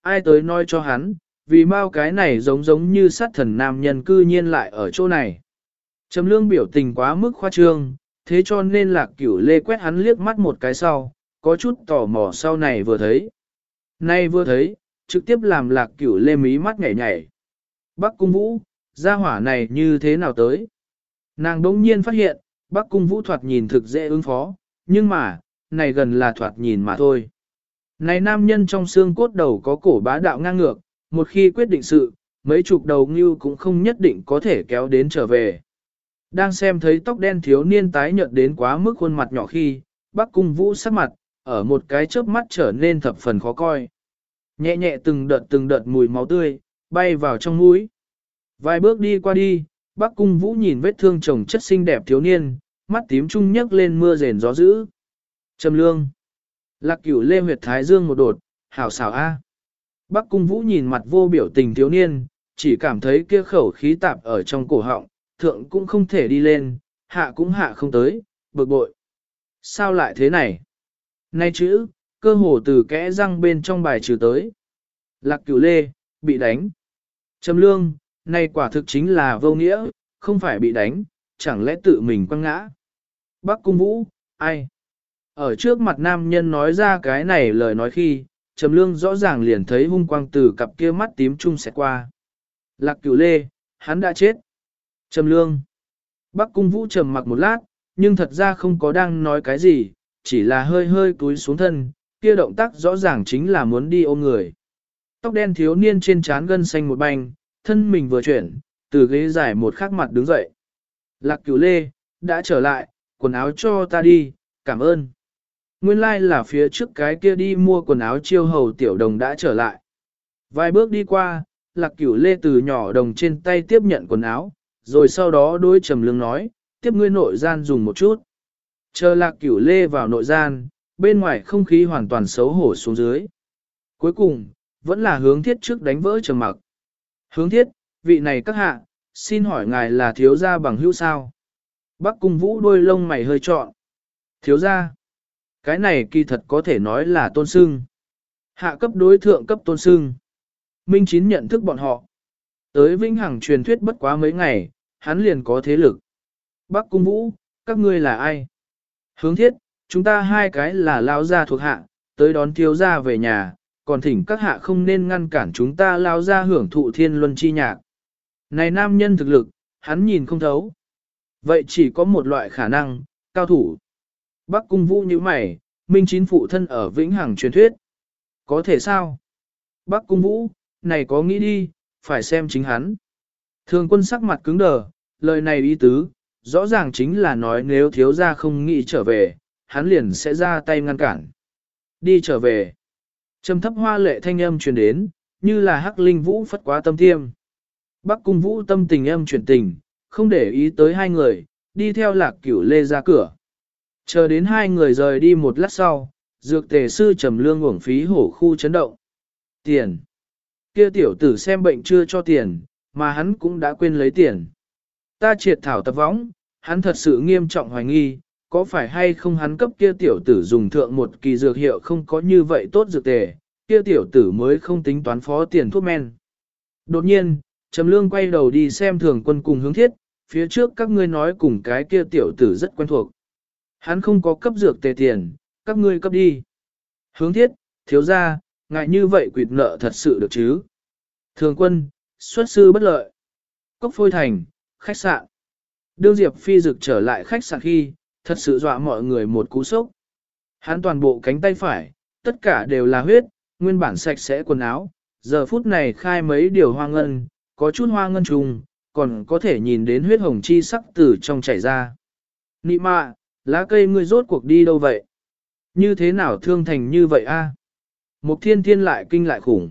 Speaker 1: Ai tới nói cho hắn, vì mau cái này giống giống như sát thần nam nhân cư nhiên lại ở chỗ này. Trầm lương biểu tình quá mức khoa trương, thế cho nên lạc cửu lê quét hắn liếc mắt một cái sau, có chút tò mò sau này vừa thấy. Nay vừa thấy, trực tiếp làm lạc cửu lê mí mắt nhảy nhảy. Bắc cung vũ, gia hỏa này như thế nào tới? Nàng đống nhiên phát hiện, Bắc cung vũ thoạt nhìn thực dễ ứng phó, nhưng mà, này gần là thoạt nhìn mà thôi. Này nam nhân trong xương cốt đầu có cổ bá đạo ngang ngược, một khi quyết định sự, mấy chục đầu ngưu cũng không nhất định có thể kéo đến trở về. Đang xem thấy tóc đen thiếu niên tái nhợt đến quá mức khuôn mặt nhỏ khi, bác cung vũ sắc mặt, ở một cái chớp mắt trở nên thập phần khó coi. Nhẹ nhẹ từng đợt từng đợt mùi máu tươi, bay vào trong mũi. Vài bước đi qua đi, bác cung vũ nhìn vết thương chồng chất xinh đẹp thiếu niên, mắt tím trung nhấc lên mưa rền gió dữ. Trầm lương. Lạc cửu lê huyệt thái dương một đột, hảo xảo a. Bắc cung vũ nhìn mặt vô biểu tình thiếu niên, chỉ cảm thấy kia khẩu khí tạp ở trong cổ họng, thượng cũng không thể đi lên, hạ cũng hạ không tới, bực bội. Sao lại thế này? Nay chữ, cơ hồ từ kẽ răng bên trong bài trừ tới. Lạc cửu lê, bị đánh. Trầm lương, nay quả thực chính là vô nghĩa, không phải bị đánh, chẳng lẽ tự mình quăng ngã. Bắc cung vũ, ai? Ở trước mặt nam nhân nói ra cái này lời nói khi, Trầm Lương rõ ràng liền thấy hung quang từ cặp kia mắt tím trung sẽ qua. Lạc cửu lê, hắn đã chết. Trầm Lương. Bắc cung vũ trầm mặc một lát, nhưng thật ra không có đang nói cái gì, chỉ là hơi hơi cúi xuống thân, kia động tác rõ ràng chính là muốn đi ôm người. Tóc đen thiếu niên trên trán gân xanh một banh, thân mình vừa chuyển, từ ghế dài một khắc mặt đứng dậy. Lạc cửu lê, đã trở lại, quần áo cho ta đi, cảm ơn. Nguyên lai like là phía trước cái kia đi mua quần áo chiêu hầu tiểu đồng đã trở lại. Vài bước đi qua, lạc cửu lê từ nhỏ đồng trên tay tiếp nhận quần áo, rồi sau đó đối trầm lương nói, tiếp ngươi nội gian dùng một chút. Chờ lạc cửu lê vào nội gian, bên ngoài không khí hoàn toàn xấu hổ xuống dưới. Cuối cùng, vẫn là hướng thiết trước đánh vỡ trầm mặc. Hướng thiết, vị này các hạ, xin hỏi ngài là thiếu gia bằng hữu sao? Bắc cung vũ đôi lông mày hơi trọn. Thiếu gia, cái này kỳ thật có thể nói là tôn sưng. Hạ cấp đối thượng cấp tôn sưng. Minh Chín nhận thức bọn họ. Tới Vĩnh Hằng truyền thuyết bất quá mấy ngày, hắn liền có thế lực. Bắc cung vũ, các ngươi là ai? Hướng thiết, chúng ta hai cái là lao gia thuộc hạ, tới đón thiếu gia về nhà, còn thỉnh các hạ không nên ngăn cản chúng ta lao gia hưởng thụ thiên luân chi nhạc. Này nam nhân thực lực, hắn nhìn không thấu. Vậy chỉ có một loại khả năng, cao thủ. Bắc cung vũ như mày, minh chín phụ thân ở vĩnh hằng truyền thuyết. Có thể sao? Bắc cung vũ, này có nghĩ đi, phải xem chính hắn. Thường quân sắc mặt cứng đờ, lời này ý tứ, rõ ràng chính là nói nếu thiếu gia không nghĩ trở về, hắn liền sẽ ra tay ngăn cản. Đi trở về. Trầm thấp hoa lệ thanh âm truyền đến, như là hắc linh vũ phất quá tâm thiêm. Bắc cung vũ tâm tình âm chuyển tình, không để ý tới hai người, đi theo lạc cửu lê ra cửa. Chờ đến hai người rời đi một lát sau, dược tề sư trầm lương uổng phí hổ khu chấn động. Tiền. Kia tiểu tử xem bệnh chưa cho tiền, mà hắn cũng đã quên lấy tiền. Ta triệt thảo tập võng, hắn thật sự nghiêm trọng hoài nghi, có phải hay không hắn cấp kia tiểu tử dùng thượng một kỳ dược hiệu không có như vậy tốt dược tề, kia tiểu tử mới không tính toán phó tiền thuốc men. Đột nhiên, Trầm Lương quay đầu đi xem thường quân cùng hướng thiết, phía trước các ngươi nói cùng cái kia tiểu tử rất quen thuộc. Hắn không có cấp dược tề tiền, các ngươi cấp đi. Hướng thiết, thiếu ra, ngại như vậy quỵt nợ thật sự được chứ. Thường quân, xuất sư bất lợi. Cốc phôi thành, khách sạn. Đương Diệp Phi dực trở lại khách sạn khi, thật sự dọa mọi người một cú sốc. Hắn toàn bộ cánh tay phải, tất cả đều là huyết, nguyên bản sạch sẽ quần áo, giờ phút này khai mấy điều hoa ngân, có chút hoa ngân trùng, còn có thể nhìn đến huyết hồng chi sắc từ trong chảy ra. Nị mạ, lá cây ngươi rốt cuộc đi đâu vậy? Như thế nào thương thành như vậy a? Mục thiên thiên lại kinh lại khủng.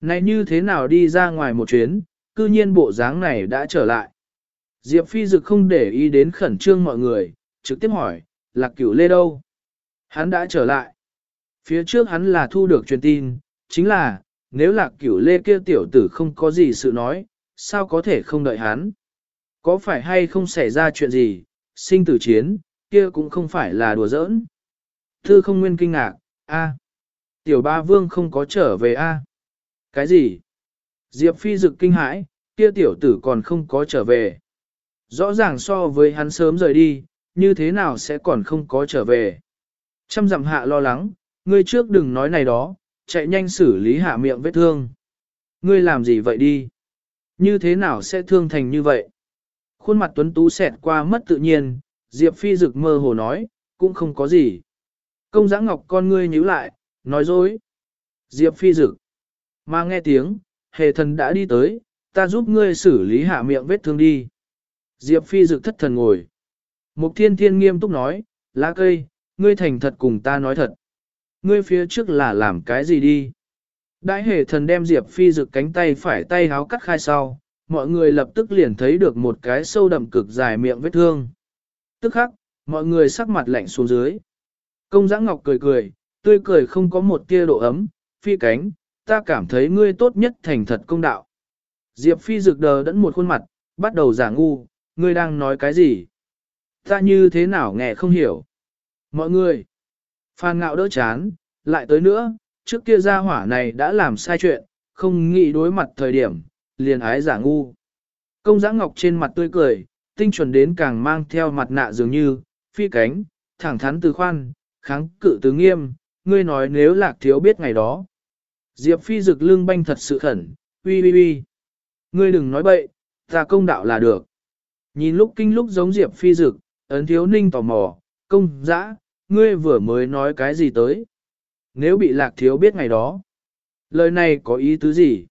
Speaker 1: Này như thế nào đi ra ngoài một chuyến, cư nhiên bộ dáng này đã trở lại. Diệp Phi Dực không để ý đến khẩn trương mọi người, trực tiếp hỏi, lạc cửu lê đâu? Hắn đã trở lại. Phía trước hắn là thu được truyền tin, chính là, nếu lạc cửu lê kia tiểu tử không có gì sự nói, sao có thể không đợi hắn? Có phải hay không xảy ra chuyện gì, sinh tử chiến, kia cũng không phải là đùa giỡn. Thư không nguyên kinh ngạc, a, tiểu ba vương không có trở về a. Cái gì? Diệp phi dực kinh hãi, kia tiểu tử còn không có trở về. Rõ ràng so với hắn sớm rời đi, như thế nào sẽ còn không có trở về. Trăm dặm hạ lo lắng, ngươi trước đừng nói này đó, chạy nhanh xử lý hạ miệng vết thương. Ngươi làm gì vậy đi? Như thế nào sẽ thương thành như vậy? Khuôn mặt tuấn tú xẹt qua mất tự nhiên, Diệp Phi rực mơ hồ nói, cũng không có gì. Công giã ngọc con ngươi nhíu lại, nói dối. Diệp Phi rực. Mà nghe tiếng, hề thần đã đi tới, ta giúp ngươi xử lý hạ miệng vết thương đi. Diệp Phi rực thất thần ngồi. Mục thiên thiên nghiêm túc nói, lá cây, ngươi thành thật cùng ta nói thật. Ngươi phía trước là làm cái gì đi? Đại hề thần đem Diệp Phi rực cánh tay phải tay háo cắt khai sau, mọi người lập tức liền thấy được một cái sâu đậm cực dài miệng vết thương. Tức khắc, mọi người sắc mặt lạnh xuống dưới. Công giã ngọc cười cười, tươi cười không có một tia độ ấm, phi cánh, ta cảm thấy ngươi tốt nhất thành thật công đạo. Diệp Phi rực đờ đẫn một khuôn mặt, bắt đầu giả ngu, ngươi đang nói cái gì? Ta như thế nào nghe không hiểu? Mọi người, Phan ngạo đỡ chán, lại tới nữa, trước kia gia hỏa này đã làm sai chuyện, không nghĩ đối mặt thời điểm, liền ái giả ngu. Công giã ngọc trên mặt tươi cười, tinh chuẩn đến càng mang theo mặt nạ dường như, phi cánh, thẳng thắn từ khoan, kháng cự từ nghiêm, ngươi nói nếu lạc thiếu biết ngày đó. Diệp phi rực lưng banh thật sự khẩn, uy uy uy. Ngươi đừng nói bậy, ta công đạo là được. Nhìn lúc kinh lúc giống Diệp phi rực, ấn thiếu ninh tò mò, công dã, ngươi vừa mới nói cái gì tới? Nếu bị lạc thiếu biết ngày đó, lời này có ý tứ gì?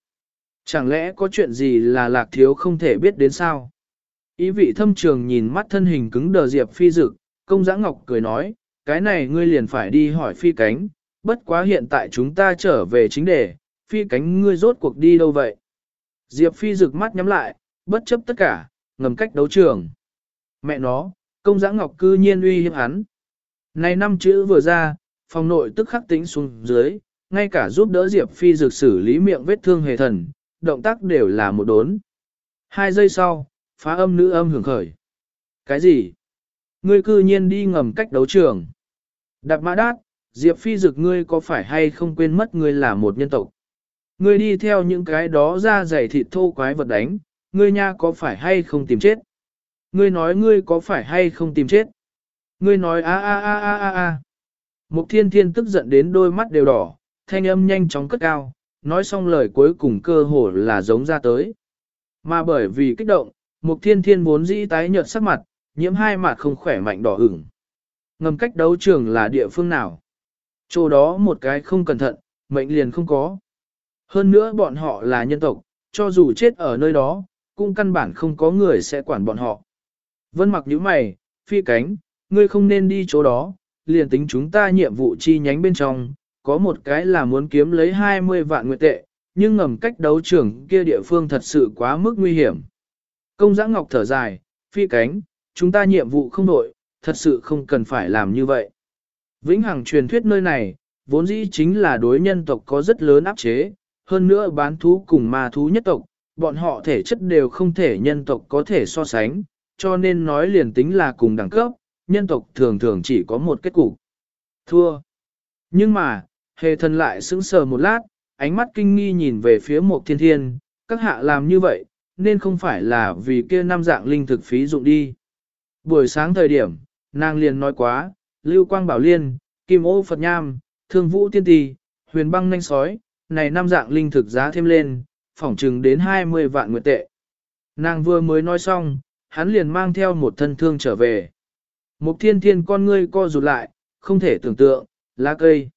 Speaker 1: Chẳng lẽ có chuyện gì là lạc thiếu không thể biết đến sao? Ý vị thâm trường nhìn mắt thân hình cứng đờ Diệp Phi Dực, công giã ngọc cười nói, cái này ngươi liền phải đi hỏi Phi Cánh, bất quá hiện tại chúng ta trở về chính đề, phi cánh ngươi rốt cuộc đi đâu vậy? Diệp phi Dực mắt nhắm lại, bất chấp tất cả, ngầm cách đấu trường. Mẹ nó, công giã ngọc cư nhiên uy hiếp hắn. Này năm chữ vừa ra, phòng nội tức khắc tính xuống dưới, ngay cả giúp đỡ Diệp Phi Dực xử lý miệng vết thương hề thần, động tác đều là một đốn. Hai giây sau, phá âm nữ âm hưởng khởi. Cái gì? Ngươi cư nhiên đi ngầm cách đấu trường. Đạp mã đát, Diệp Phi dực ngươi có phải hay không quên mất ngươi là một nhân tộc? Ngươi đi theo những cái đó ra giày thịt thô quái vật đánh, ngươi nha có phải hay không tìm chết? Ngươi nói ngươi có phải hay không tìm chết? Ngươi nói a a a a a a. Mục thiên thiên tức giận đến đôi mắt đều đỏ, thanh âm nhanh chóng cất cao, nói xong lời cuối cùng cơ hồ là giống ra tới. Mà bởi vì kích động, mục thiên thiên vốn dĩ tái nhợt sắc mặt, nhiễm hai mặt không khỏe mạnh đỏ ửng. Ngầm cách đấu trường là địa phương nào? Chỗ đó một cái không cẩn thận, mệnh liền không có. Hơn nữa bọn họ là nhân tộc, cho dù chết ở nơi đó, cũng căn bản không có người sẽ quản bọn họ. Vân mặc như mày, phi cánh, ngươi không nên đi chỗ đó, liền tính chúng ta nhiệm vụ chi nhánh bên trong, có một cái là muốn kiếm lấy 20 vạn nguyệt tệ, nhưng ngầm cách đấu trưởng kia địa phương thật sự quá mức nguy hiểm. Công giã ngọc thở dài, phi cánh, chúng ta nhiệm vụ không đội, thật sự không cần phải làm như vậy. Vĩnh Hằng truyền thuyết nơi này, vốn dĩ chính là đối nhân tộc có rất lớn áp chế, hơn nữa bán thú cùng ma thú nhất tộc, bọn họ thể chất đều không thể nhân tộc có thể so sánh, cho nên nói liền tính là cùng đẳng cấp, nhân tộc thường thường chỉ có một kết cục. Thua. Nhưng mà, hề thần lại sững sờ một lát, ánh mắt kinh nghi nhìn về phía một thiên thiên, các hạ làm như vậy, nên không phải là vì kia năm dạng linh thực phí dụng đi. Buổi sáng thời điểm, nàng liền nói quá, lưu quang bảo liên, kim ô Phật nham, thương vũ tiên tì, huyền băng nanh sói, này năm dạng linh thực giá thêm lên, phỏng chừng đến 20 vạn nguyệt tệ. Nàng vừa mới nói xong, hắn liền mang theo một thân thương trở về. Mục thiên thiên con ngươi co rụt lại, không thể tưởng tượng, lá cây.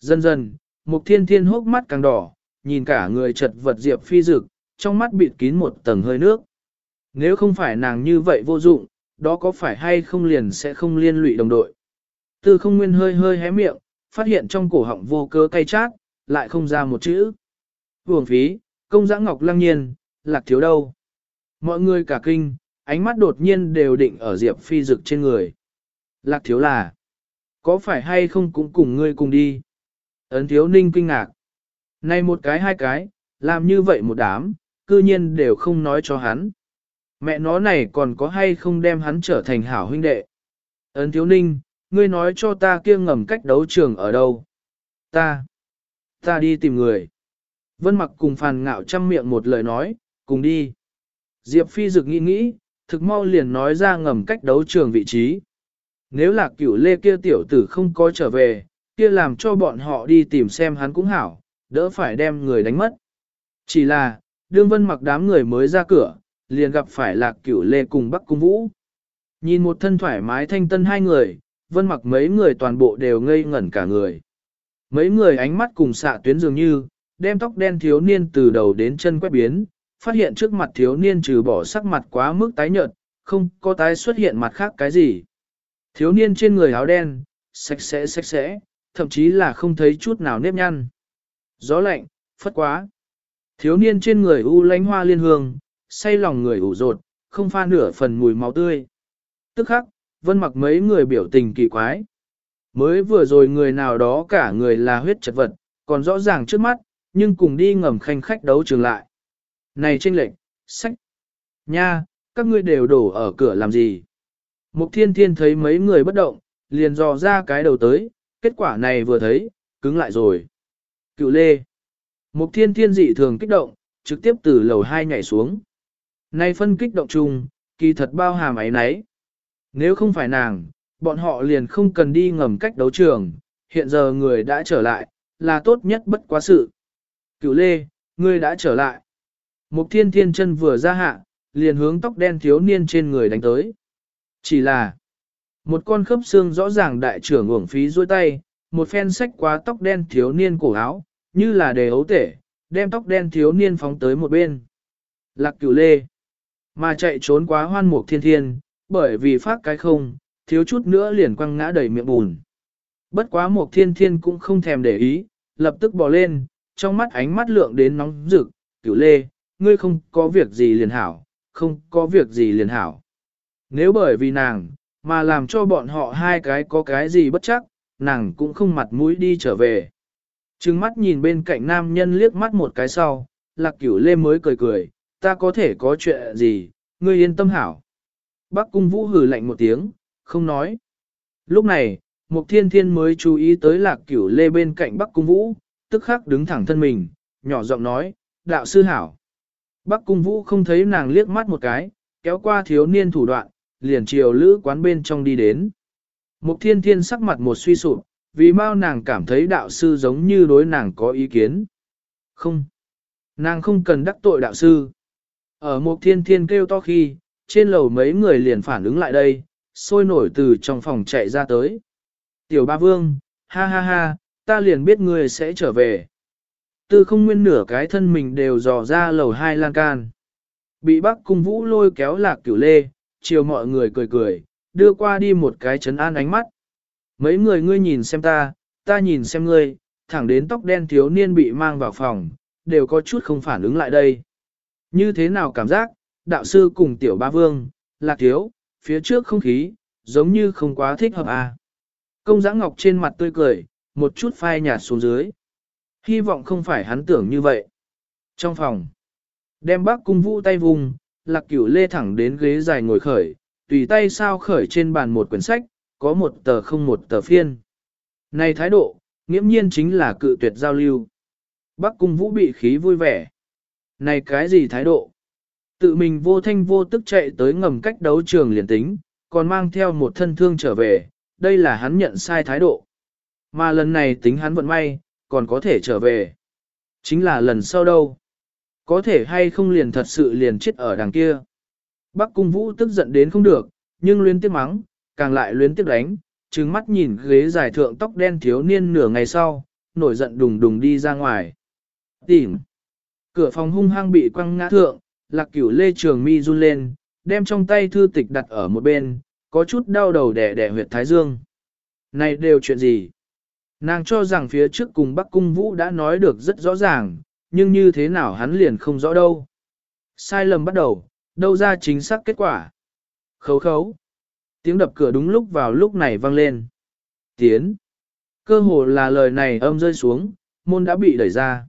Speaker 1: Dần dần, mục thiên thiên hốc mắt càng đỏ, nhìn cả người chật vật diệp phi dực, trong mắt bịt kín một tầng hơi nước. Nếu không phải nàng như vậy vô dụng, đó có phải hay không liền sẽ không liên lụy đồng đội. Tư không nguyên hơi hơi hé miệng, phát hiện trong cổ họng vô cơ cay chát, lại không ra một chữ. Vương phí, công giã ngọc lăng nhiên, lạc thiếu đâu. Mọi người cả kinh, ánh mắt đột nhiên đều định ở Diệp Phi Dực trên người. Lạc thiếu là, có phải hay không cũng cùng ngươi cùng đi? Ấn thiếu ninh kinh ngạc. Này một cái hai cái, làm như vậy một đám, cư nhiên đều không nói cho hắn. Mẹ nó này còn có hay không đem hắn trở thành hảo huynh đệ? Ấn thiếu ninh, ngươi nói cho ta kia ngầm cách đấu trường ở đâu? Ta, ta đi tìm người. Vân mặc cùng phàn ngạo chăm miệng một lời nói, cùng đi. Diệp Phi Dực nghĩ nghĩ, thực mau liền nói ra ngầm cách đấu trường vị trí. Nếu là cửu lê kia tiểu tử không có trở về, kia làm cho bọn họ đi tìm xem hắn cũng hảo, đỡ phải đem người đánh mất. Chỉ là, đương vân mặc đám người mới ra cửa, liền gặp phải lạc cửu lê cùng bắc cung vũ. Nhìn một thân thoải mái thanh tân hai người, vân mặc mấy người toàn bộ đều ngây ngẩn cả người. Mấy người ánh mắt cùng xạ tuyến dường như, đem tóc đen thiếu niên từ đầu đến chân quét biến, phát hiện trước mặt thiếu niên trừ bỏ sắc mặt quá mức tái nhợt, không có tái xuất hiện mặt khác cái gì. Thiếu niên trên người áo đen, sạch sẽ sạch sẽ, thậm chí là không thấy chút nào nếp nhăn. Gió lạnh, phất quá. Thiếu niên trên người u lánh hoa liên hương, say lòng người ủ rột, không pha nửa phần mùi máu tươi. Tức khắc, vân mặc mấy người biểu tình kỳ quái. Mới vừa rồi người nào đó cả người là huyết chật vật, còn rõ ràng trước mắt, nhưng cùng đi ngầm khanh khách đấu trường lại. Này tranh lệnh, sách. Nha, các ngươi đều đổ ở cửa làm gì? Mục thiên thiên thấy mấy người bất động, liền dò ra cái đầu tới, kết quả này vừa thấy, cứng lại rồi. Cựu lê. Mục thiên thiên dị thường kích động, trực tiếp từ lầu 2 nhảy xuống. Nay phân kích động chung, kỳ thật bao hàm ấy nấy. Nếu không phải nàng, bọn họ liền không cần đi ngầm cách đấu trường, hiện giờ người đã trở lại, là tốt nhất bất quá sự. Cựu lê, ngươi đã trở lại. Mục thiên thiên chân vừa ra hạ, liền hướng tóc đen thiếu niên trên người đánh tới. Chỉ là, một con khớp xương rõ ràng đại trưởng uổng phí dôi tay, một phen sách quá tóc đen thiếu niên cổ áo, như là đề ấu tể, đem tóc đen thiếu niên phóng tới một bên. Lạc cửu lê, mà chạy trốn quá hoan mục thiên thiên, bởi vì phát cái không, thiếu chút nữa liền quăng ngã đầy miệng bùn. Bất quá mục thiên thiên cũng không thèm để ý, lập tức bỏ lên, trong mắt ánh mắt lượng đến nóng rực, cửu lê, ngươi không có việc gì liền hảo, không có việc gì liền hảo. Nếu bởi vì nàng, mà làm cho bọn họ hai cái có cái gì bất chắc, nàng cũng không mặt mũi đi trở về. Trừng mắt nhìn bên cạnh nam nhân liếc mắt một cái sau, lạc cửu lê mới cười cười, ta có thể có chuyện gì, ngươi yên tâm hảo. Bác cung vũ hử lạnh một tiếng, không nói. Lúc này, Mục Thiên Thiên mới chú ý tới lạc cửu lê bên cạnh Bắc Cung Vũ, tức khắc đứng thẳng thân mình, nhỏ giọng nói, đạo sư hảo. Bắc Cung Vũ không thấy nàng liếc mắt một cái, kéo qua thiếu niên thủ đoạn, liền chiều lữ quán bên trong đi đến. Mục Thiên Thiên sắc mặt một suy sụp, vì mau nàng cảm thấy đạo sư giống như đối nàng có ý kiến. Không, nàng không cần đắc tội đạo sư. Ở một Thiên Thiên kêu to khi, trên lầu mấy người liền phản ứng lại đây, sôi nổi từ trong phòng chạy ra tới. Tiểu ba vương, ha ha ha, ta liền biết ngươi sẽ trở về. Tư không nguyên nửa cái thân mình đều dò ra lầu hai lan can. Bị bác cung vũ lôi kéo lạc cửu lê, chiều mọi người cười cười, đưa qua đi một cái chấn an ánh mắt. Mấy người ngươi nhìn xem ta, ta nhìn xem ngươi, thẳng đến tóc đen thiếu niên bị mang vào phòng, đều có chút không phản ứng lại đây. Như thế nào cảm giác, đạo sư cùng tiểu ba vương, lạc thiếu, phía trước không khí, giống như không quá thích hợp à. Công giã ngọc trên mặt tươi cười, một chút phai nhạt xuống dưới. Hy vọng không phải hắn tưởng như vậy. Trong phòng, đem bác cung vũ tay vùng, lạc cửu lê thẳng đến ghế dài ngồi khởi, tùy tay sao khởi trên bàn một quyển sách, có một tờ không một tờ phiên. Này thái độ, nghiễm nhiên chính là cự tuyệt giao lưu. bắc cung vũ bị khí vui vẻ. Này cái gì thái độ? Tự mình vô thanh vô tức chạy tới ngầm cách đấu trường liền tính, còn mang theo một thân thương trở về, đây là hắn nhận sai thái độ. Mà lần này tính hắn vận may, còn có thể trở về. Chính là lần sau đâu. Có thể hay không liền thật sự liền chết ở đằng kia. Bắc cung vũ tức giận đến không được, nhưng luyến tiếc mắng, càng lại luyến tiếc đánh, trừng mắt nhìn ghế dài thượng tóc đen thiếu niên nửa ngày sau, nổi giận đùng đùng đi ra ngoài. Tìm. Cửa phòng hung hăng bị quăng ngã thượng, lạc cửu lê trường mi run lên, đem trong tay thư tịch đặt ở một bên, có chút đau đầu đẻ đẻ huyệt thái dương. Này đều chuyện gì? Nàng cho rằng phía trước cùng Bắc Cung Vũ đã nói được rất rõ ràng, nhưng như thế nào hắn liền không rõ đâu. Sai lầm bắt đầu, đâu ra chính xác kết quả. Khấu khấu. Tiếng đập cửa đúng lúc vào lúc này vang lên. Tiến. Cơ hồ là lời này âm rơi xuống, môn đã bị đẩy ra.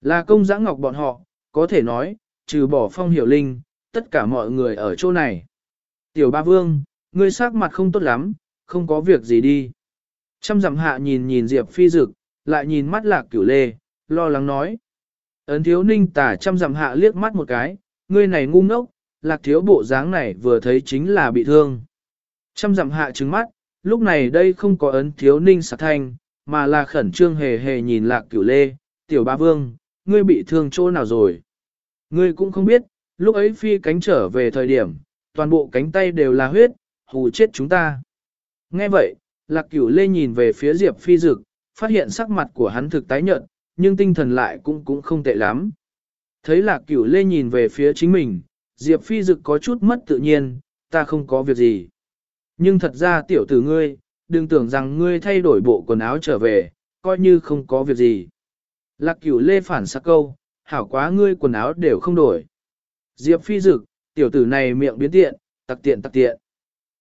Speaker 1: Là công giã ngọc bọn họ, có thể nói, trừ bỏ phong hiểu linh, tất cả mọi người ở chỗ này. Tiểu ba vương, ngươi sắc mặt không tốt lắm, không có việc gì đi. Trăm dặm hạ nhìn nhìn Diệp phi dực, lại nhìn mắt lạc cửu lê, lo lắng nói. Ấn thiếu ninh tả trăm dặm hạ liếc mắt một cái, ngươi này ngu ngốc, lạc thiếu bộ dáng này vừa thấy chính là bị thương. Trăm dặm hạ trứng mắt, lúc này đây không có ấn thiếu ninh sạc thanh, mà là khẩn trương hề hề nhìn lạc cửu lê, tiểu ba vương, ngươi bị thương chỗ nào rồi. Ngươi cũng không biết, lúc ấy phi cánh trở về thời điểm, toàn bộ cánh tay đều là huyết, hù chết chúng ta. Nghe vậy, lạc cửu lê nhìn về phía Diệp phi dực, phát hiện sắc mặt của hắn thực tái nhợt, nhưng tinh thần lại cũng cũng không tệ lắm. Thấy lạc cửu lê nhìn về phía chính mình, Diệp phi dực có chút mất tự nhiên, ta không có việc gì. Nhưng thật ra tiểu tử ngươi, đừng tưởng rằng ngươi thay đổi bộ quần áo trở về, coi như không có việc gì. Lạc cửu lê phản sắc câu, hảo quá ngươi quần áo đều không đổi. Diệp phi dực, tiểu tử này miệng biến tiện, tặc tiện tặc tiện.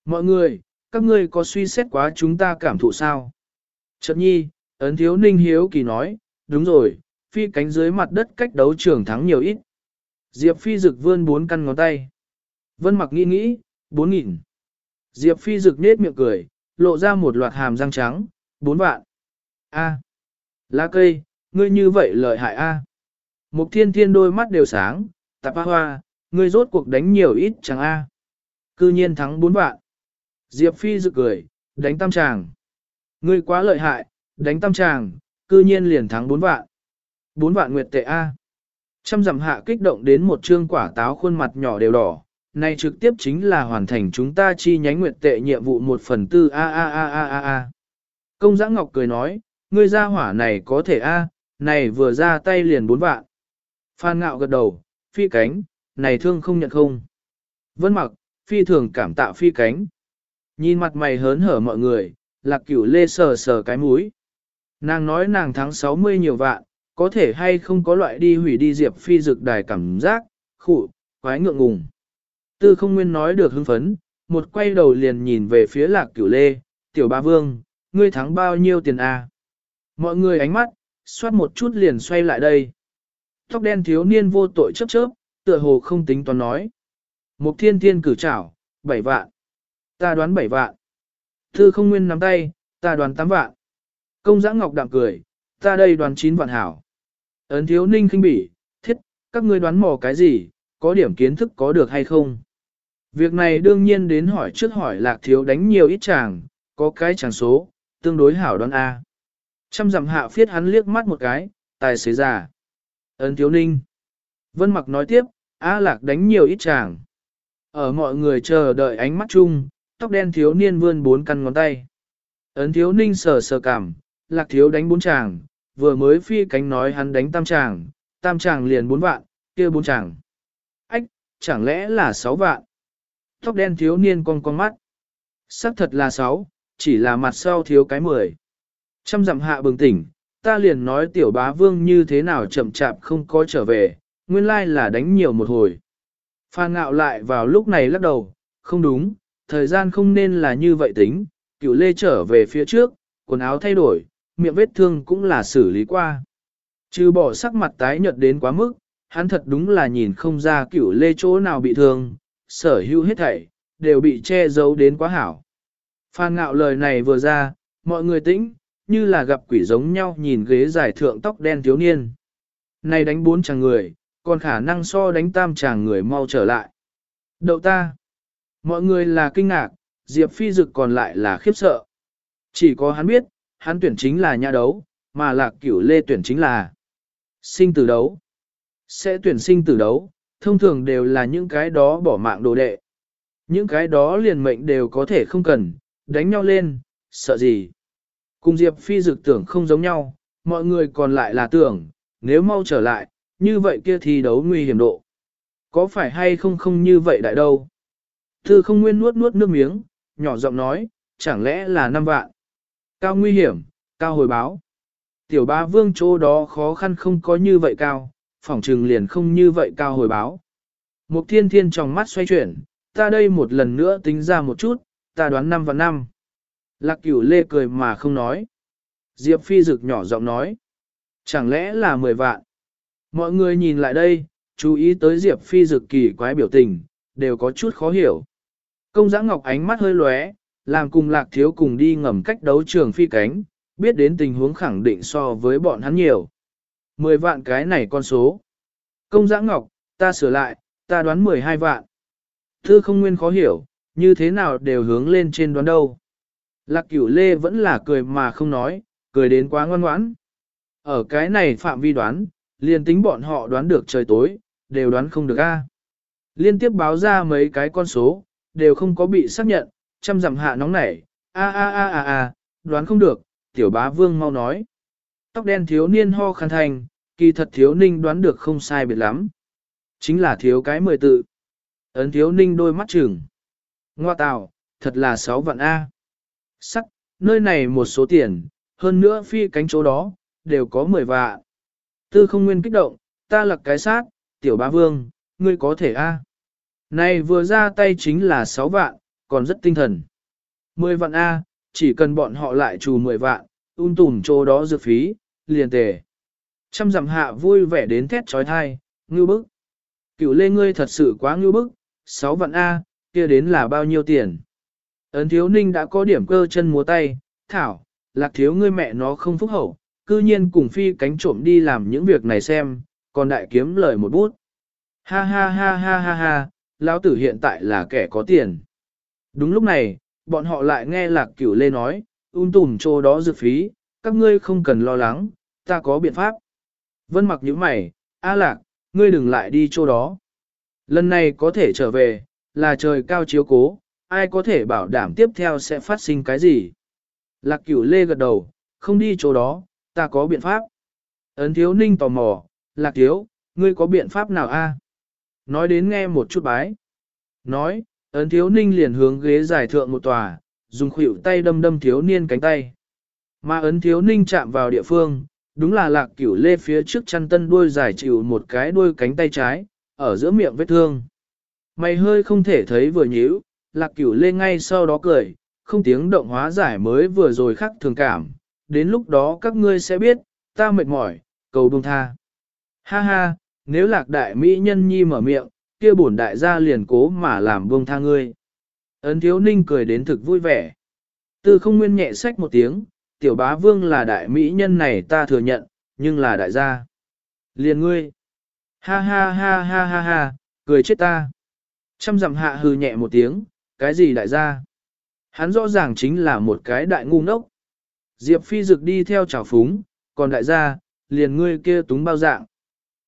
Speaker 1: Mọi người, các ngươi có suy xét quá chúng ta cảm thụ sao? Chợt nhi, ấn thiếu ninh hiếu kỳ nói, đúng rồi, phi cánh dưới mặt đất cách đấu trường thắng nhiều ít. Diệp phi dực vươn bốn căn ngón tay. Vân mặc nghĩ nghĩ, bốn nghìn. Diệp phi rực nết miệng cười, lộ ra một loạt hàm răng trắng, bốn vạn. A. Lá cây, ngươi như vậy lợi hại A. Mục thiên thiên đôi mắt đều sáng, tạp hoa, ngươi rốt cuộc đánh nhiều ít chẳng A. Cư nhiên thắng bốn vạn. Diệp Phi rực cười, đánh tam tràng. Ngươi quá lợi hại, đánh tam tràng, cư nhiên liền thắng bốn vạn. Bốn vạn nguyệt tệ A. Trăm dặm hạ kích động đến một trương quả táo khuôn mặt nhỏ đều đỏ. Này trực tiếp chính là hoàn thành chúng ta chi nhánh nguyện tệ nhiệm vụ một phần tư A A A A A A. Công giã ngọc cười nói, ngươi ra hỏa này có thể A, này vừa ra tay liền bốn vạn. Phan ngạo gật đầu, phi cánh, này thương không nhận không. Vân mặc, phi thường cảm tạ phi cánh. Nhìn mặt mày hớn hở mọi người, lạc cửu lê sờ sờ cái mũi. Nàng nói nàng thắng 60 nhiều vạn, có thể hay không có loại đi hủy đi diệp phi dực đài cảm giác, khụ, quái ngượng ngùng. Tư không nguyên nói được hưng phấn, một quay đầu liền nhìn về phía lạc cửu lê, tiểu ba vương, ngươi thắng bao nhiêu tiền à? Mọi người ánh mắt, xoát một chút liền xoay lại đây. Tóc đen thiếu niên vô tội chớp chớp, tựa hồ không tính toán nói. Mục thiên thiên cử chảo, bảy vạn. Ta đoán bảy vạn. Thư không nguyên nắm tay, ta đoán tám vạn. Công giã ngọc đạm cười, ta đây đoán chín vạn hảo. Ấn thiếu ninh khinh bỉ, thiết, các ngươi đoán mò cái gì, có điểm kiến thức có được hay không? Việc này đương nhiên đến hỏi trước hỏi lạc thiếu đánh nhiều ít chàng, có cái chàng số, tương đối hảo đoán A. Trăm dặm hạ phiết hắn liếc mắt một cái, tài xế già. Ấn thiếu ninh. Vân mặc nói tiếp, A lạc đánh nhiều ít chàng. Ở mọi người chờ đợi ánh mắt chung, tóc đen thiếu niên vươn bốn căn ngón tay. Ấn thiếu ninh sờ sờ cảm, lạc thiếu đánh bốn chàng, vừa mới phi cánh nói hắn đánh tam chàng, tam chàng liền bốn vạn, kia bốn chàng. Ách, chẳng lẽ là sáu vạn? Tóc đen thiếu niên con con mắt. Sắc thật là sáu, chỉ là mặt sau thiếu cái mười. Trăm dặm hạ bừng tỉnh, ta liền nói tiểu bá vương như thế nào chậm chạp không có trở về, nguyên lai là đánh nhiều một hồi. Phan ngạo lại vào lúc này lắc đầu, không đúng, thời gian không nên là như vậy tính, cựu lê trở về phía trước, quần áo thay đổi, miệng vết thương cũng là xử lý qua. Trừ bỏ sắc mặt tái nhợt đến quá mức, hắn thật đúng là nhìn không ra cựu lê chỗ nào bị thương, sở hữu hết thảy, đều bị che giấu đến quá hảo. Phan ngạo lời này vừa ra, mọi người tĩnh, như là gặp quỷ giống nhau nhìn ghế giải thượng tóc đen thiếu niên. Này đánh bốn chàng người, còn khả năng so đánh tam chàng người mau trở lại. Đậu ta. Mọi người là kinh ngạc, Diệp Phi Dực còn lại là khiếp sợ. Chỉ có hắn biết, hắn tuyển chính là nhà đấu, mà lạc cửu lê tuyển chính là sinh tử đấu. Sẽ tuyển sinh tử đấu, thông thường đều là những cái đó bỏ mạng đồ đệ. Những cái đó liền mệnh đều có thể không cần, đánh nhau lên, sợ gì. Cùng Diệp Phi dực tưởng không giống nhau, mọi người còn lại là tưởng, nếu mau trở lại, như vậy kia thi đấu nguy hiểm độ. Có phải hay không không như vậy đại đâu? Thư không nguyên nuốt nuốt nước miếng, nhỏ giọng nói, chẳng lẽ là năm vạn? Cao nguy hiểm, cao hồi báo. Tiểu ba vương chỗ đó khó khăn không có như vậy cao, phỏng trừng liền không như vậy cao hồi báo. Mục thiên thiên trong mắt xoay chuyển, ta đây một lần nữa tính ra một chút, ta đoán năm và năm. Lạc cửu lê cười mà không nói. Diệp phi rực nhỏ giọng nói. Chẳng lẽ là mười vạn? Mọi người nhìn lại đây, chú ý tới Diệp phi rực kỳ quái biểu tình, đều có chút khó hiểu. Công giã ngọc ánh mắt hơi lóe, làm cùng lạc thiếu cùng đi ngầm cách đấu trường phi cánh, biết đến tình huống khẳng định so với bọn hắn nhiều. Mười vạn cái này con số. Công giã ngọc, ta sửa lại, ta đoán mười hai vạn. Thư không nguyên khó hiểu, như thế nào đều hướng lên trên đoán đâu. Lạc cửu lê vẫn là cười mà không nói, cười đến quá ngoan ngoãn. Ở cái này phạm vi đoán, liền tính bọn họ đoán được trời tối, đều đoán không được a. Liên tiếp báo ra mấy cái con số, đều không có bị xác nhận, chăm dặm hạ nóng nảy, a a a a a, đoán không được, tiểu bá vương mau nói. Tóc đen thiếu niên ho khăn thành, kỳ thật thiếu ninh đoán được không sai biệt lắm. Chính là thiếu cái mười tự. Ấn thiếu ninh đôi mắt chừng. Ngoa tào, thật là sáu vạn A. Sắc, nơi này một số tiền, hơn nữa phi cánh chỗ đó, đều có mười vạn. Tư không nguyên kích động, ta lật cái sát, tiểu bá vương, ngươi có thể A. Này vừa ra tay chính là sáu vạn, còn rất tinh thần. Mười vạn A, chỉ cần bọn họ lại trù mười vạn, un tùm chỗ đó dược phí, liền tề. Trăm dặm hạ vui vẻ đến thét trói thai, ngưu bức. Cửu lê ngươi thật sự quá ngưu bức, sáu vạn A, kia đến là bao nhiêu tiền. Ấn thiếu ninh đã có điểm cơ chân múa tay, thảo, lạc thiếu ngươi mẹ nó không phúc hậu, cư nhiên cùng phi cánh trộm đi làm những việc này xem, còn đại kiếm lời một bút. Ha ha ha ha ha ha, lão tử hiện tại là kẻ có tiền. Đúng lúc này, bọn họ lại nghe lạc cửu lê nói, un tùm chỗ đó dược phí, các ngươi không cần lo lắng, ta có biện pháp. Vân mặc những mày, a lạc, ngươi đừng lại đi chỗ đó. Lần này có thể trở về, là trời cao chiếu cố, ai có thể bảo đảm tiếp theo sẽ phát sinh cái gì. Lạc cửu lê gật đầu, không đi chỗ đó, ta có biện pháp. Ấn thiếu ninh tò mò, lạc thiếu, ngươi có biện pháp nào a? Nói đến nghe một chút bái. Nói, ấn thiếu ninh liền hướng ghế giải thượng một tòa, dùng khuỷu tay đâm đâm thiếu niên cánh tay. Mà ấn thiếu ninh chạm vào địa phương, đúng là lạc cửu lê phía trước chăn tân đuôi giải chịu một cái đuôi cánh tay trái, ở giữa miệng vết thương. Mày hơi không thể thấy vừa nhíu, lạc cửu lê ngay sau đó cười, không tiếng động hóa giải mới vừa rồi khắc thường cảm, đến lúc đó các ngươi sẽ biết, ta mệt mỏi, cầu buông tha. Ha ha, nếu lạc đại mỹ nhân nhi mở miệng, kia bổn đại gia liền cố mà làm buông tha ngươi. Ấn thiếu ninh cười đến thực vui vẻ. Tư không nguyên nhẹ sách một tiếng, tiểu bá vương là đại mỹ nhân này ta thừa nhận, nhưng là đại gia. Liền ngươi. Ha ha ha ha ha ha, cười chết ta. Trăm dặm hạ hừ nhẹ một tiếng, cái gì đại gia? Hắn rõ ràng chính là một cái đại ngu ngốc. Diệp phi dực đi theo trào phúng, còn đại gia, liền ngươi kia túng bao dạng.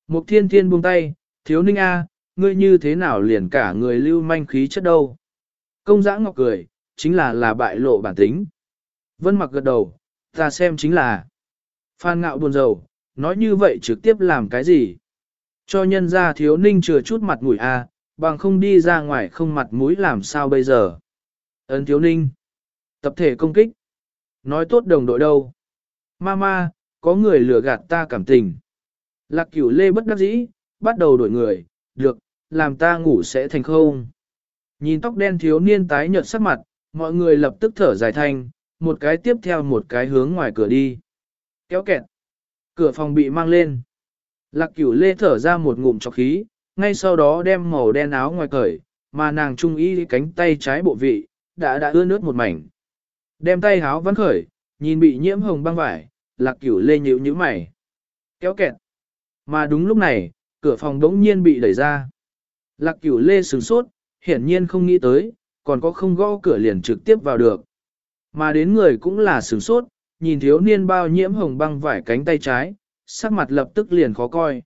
Speaker 1: Mục thiên thiên buông tay, thiếu ninh A, ngươi như thế nào liền cả người lưu manh khí chất đâu. Công giã ngọc cười, chính là là bại lộ bản tính. Vân mặc gật đầu, ta xem chính là. Phan ngạo buồn rầu, nói như vậy trực tiếp làm cái gì? Cho nhân ra thiếu ninh chừa chút mặt mũi a, bằng không đi ra ngoài không mặt mũi làm sao bây giờ? Ấn thiếu ninh. Tập thể công kích. Nói tốt đồng đội đâu? Mama, có người lừa gạt ta cảm tình. Lạc cửu lê bất đắc dĩ, bắt đầu đổi người, được, làm ta ngủ sẽ thành không. Nhìn tóc đen thiếu niên tái nhợt sắc mặt, mọi người lập tức thở dài thanh, một cái tiếp theo một cái hướng ngoài cửa đi. Kéo kẹt. Cửa phòng bị mang lên. Lạc cửu lê thở ra một ngụm chọc khí, ngay sau đó đem màu đen áo ngoài cởi, mà nàng trung y cánh tay trái bộ vị, đã đã ướt nước một mảnh. Đem tay áo vắn khởi, nhìn bị nhiễm hồng băng vải, lạc cửu lê nhíu nhíu mày. Kéo kẹt. Mà đúng lúc này, cửa phòng đống nhiên bị đẩy ra. Lạc cửu lê sửng sốt, hiển nhiên không nghĩ tới, còn có không gõ cửa liền trực tiếp vào được. Mà đến người cũng là sửng sốt, nhìn thiếu niên bao nhiễm hồng băng vải cánh tay trái, sắc mặt lập tức liền khó coi.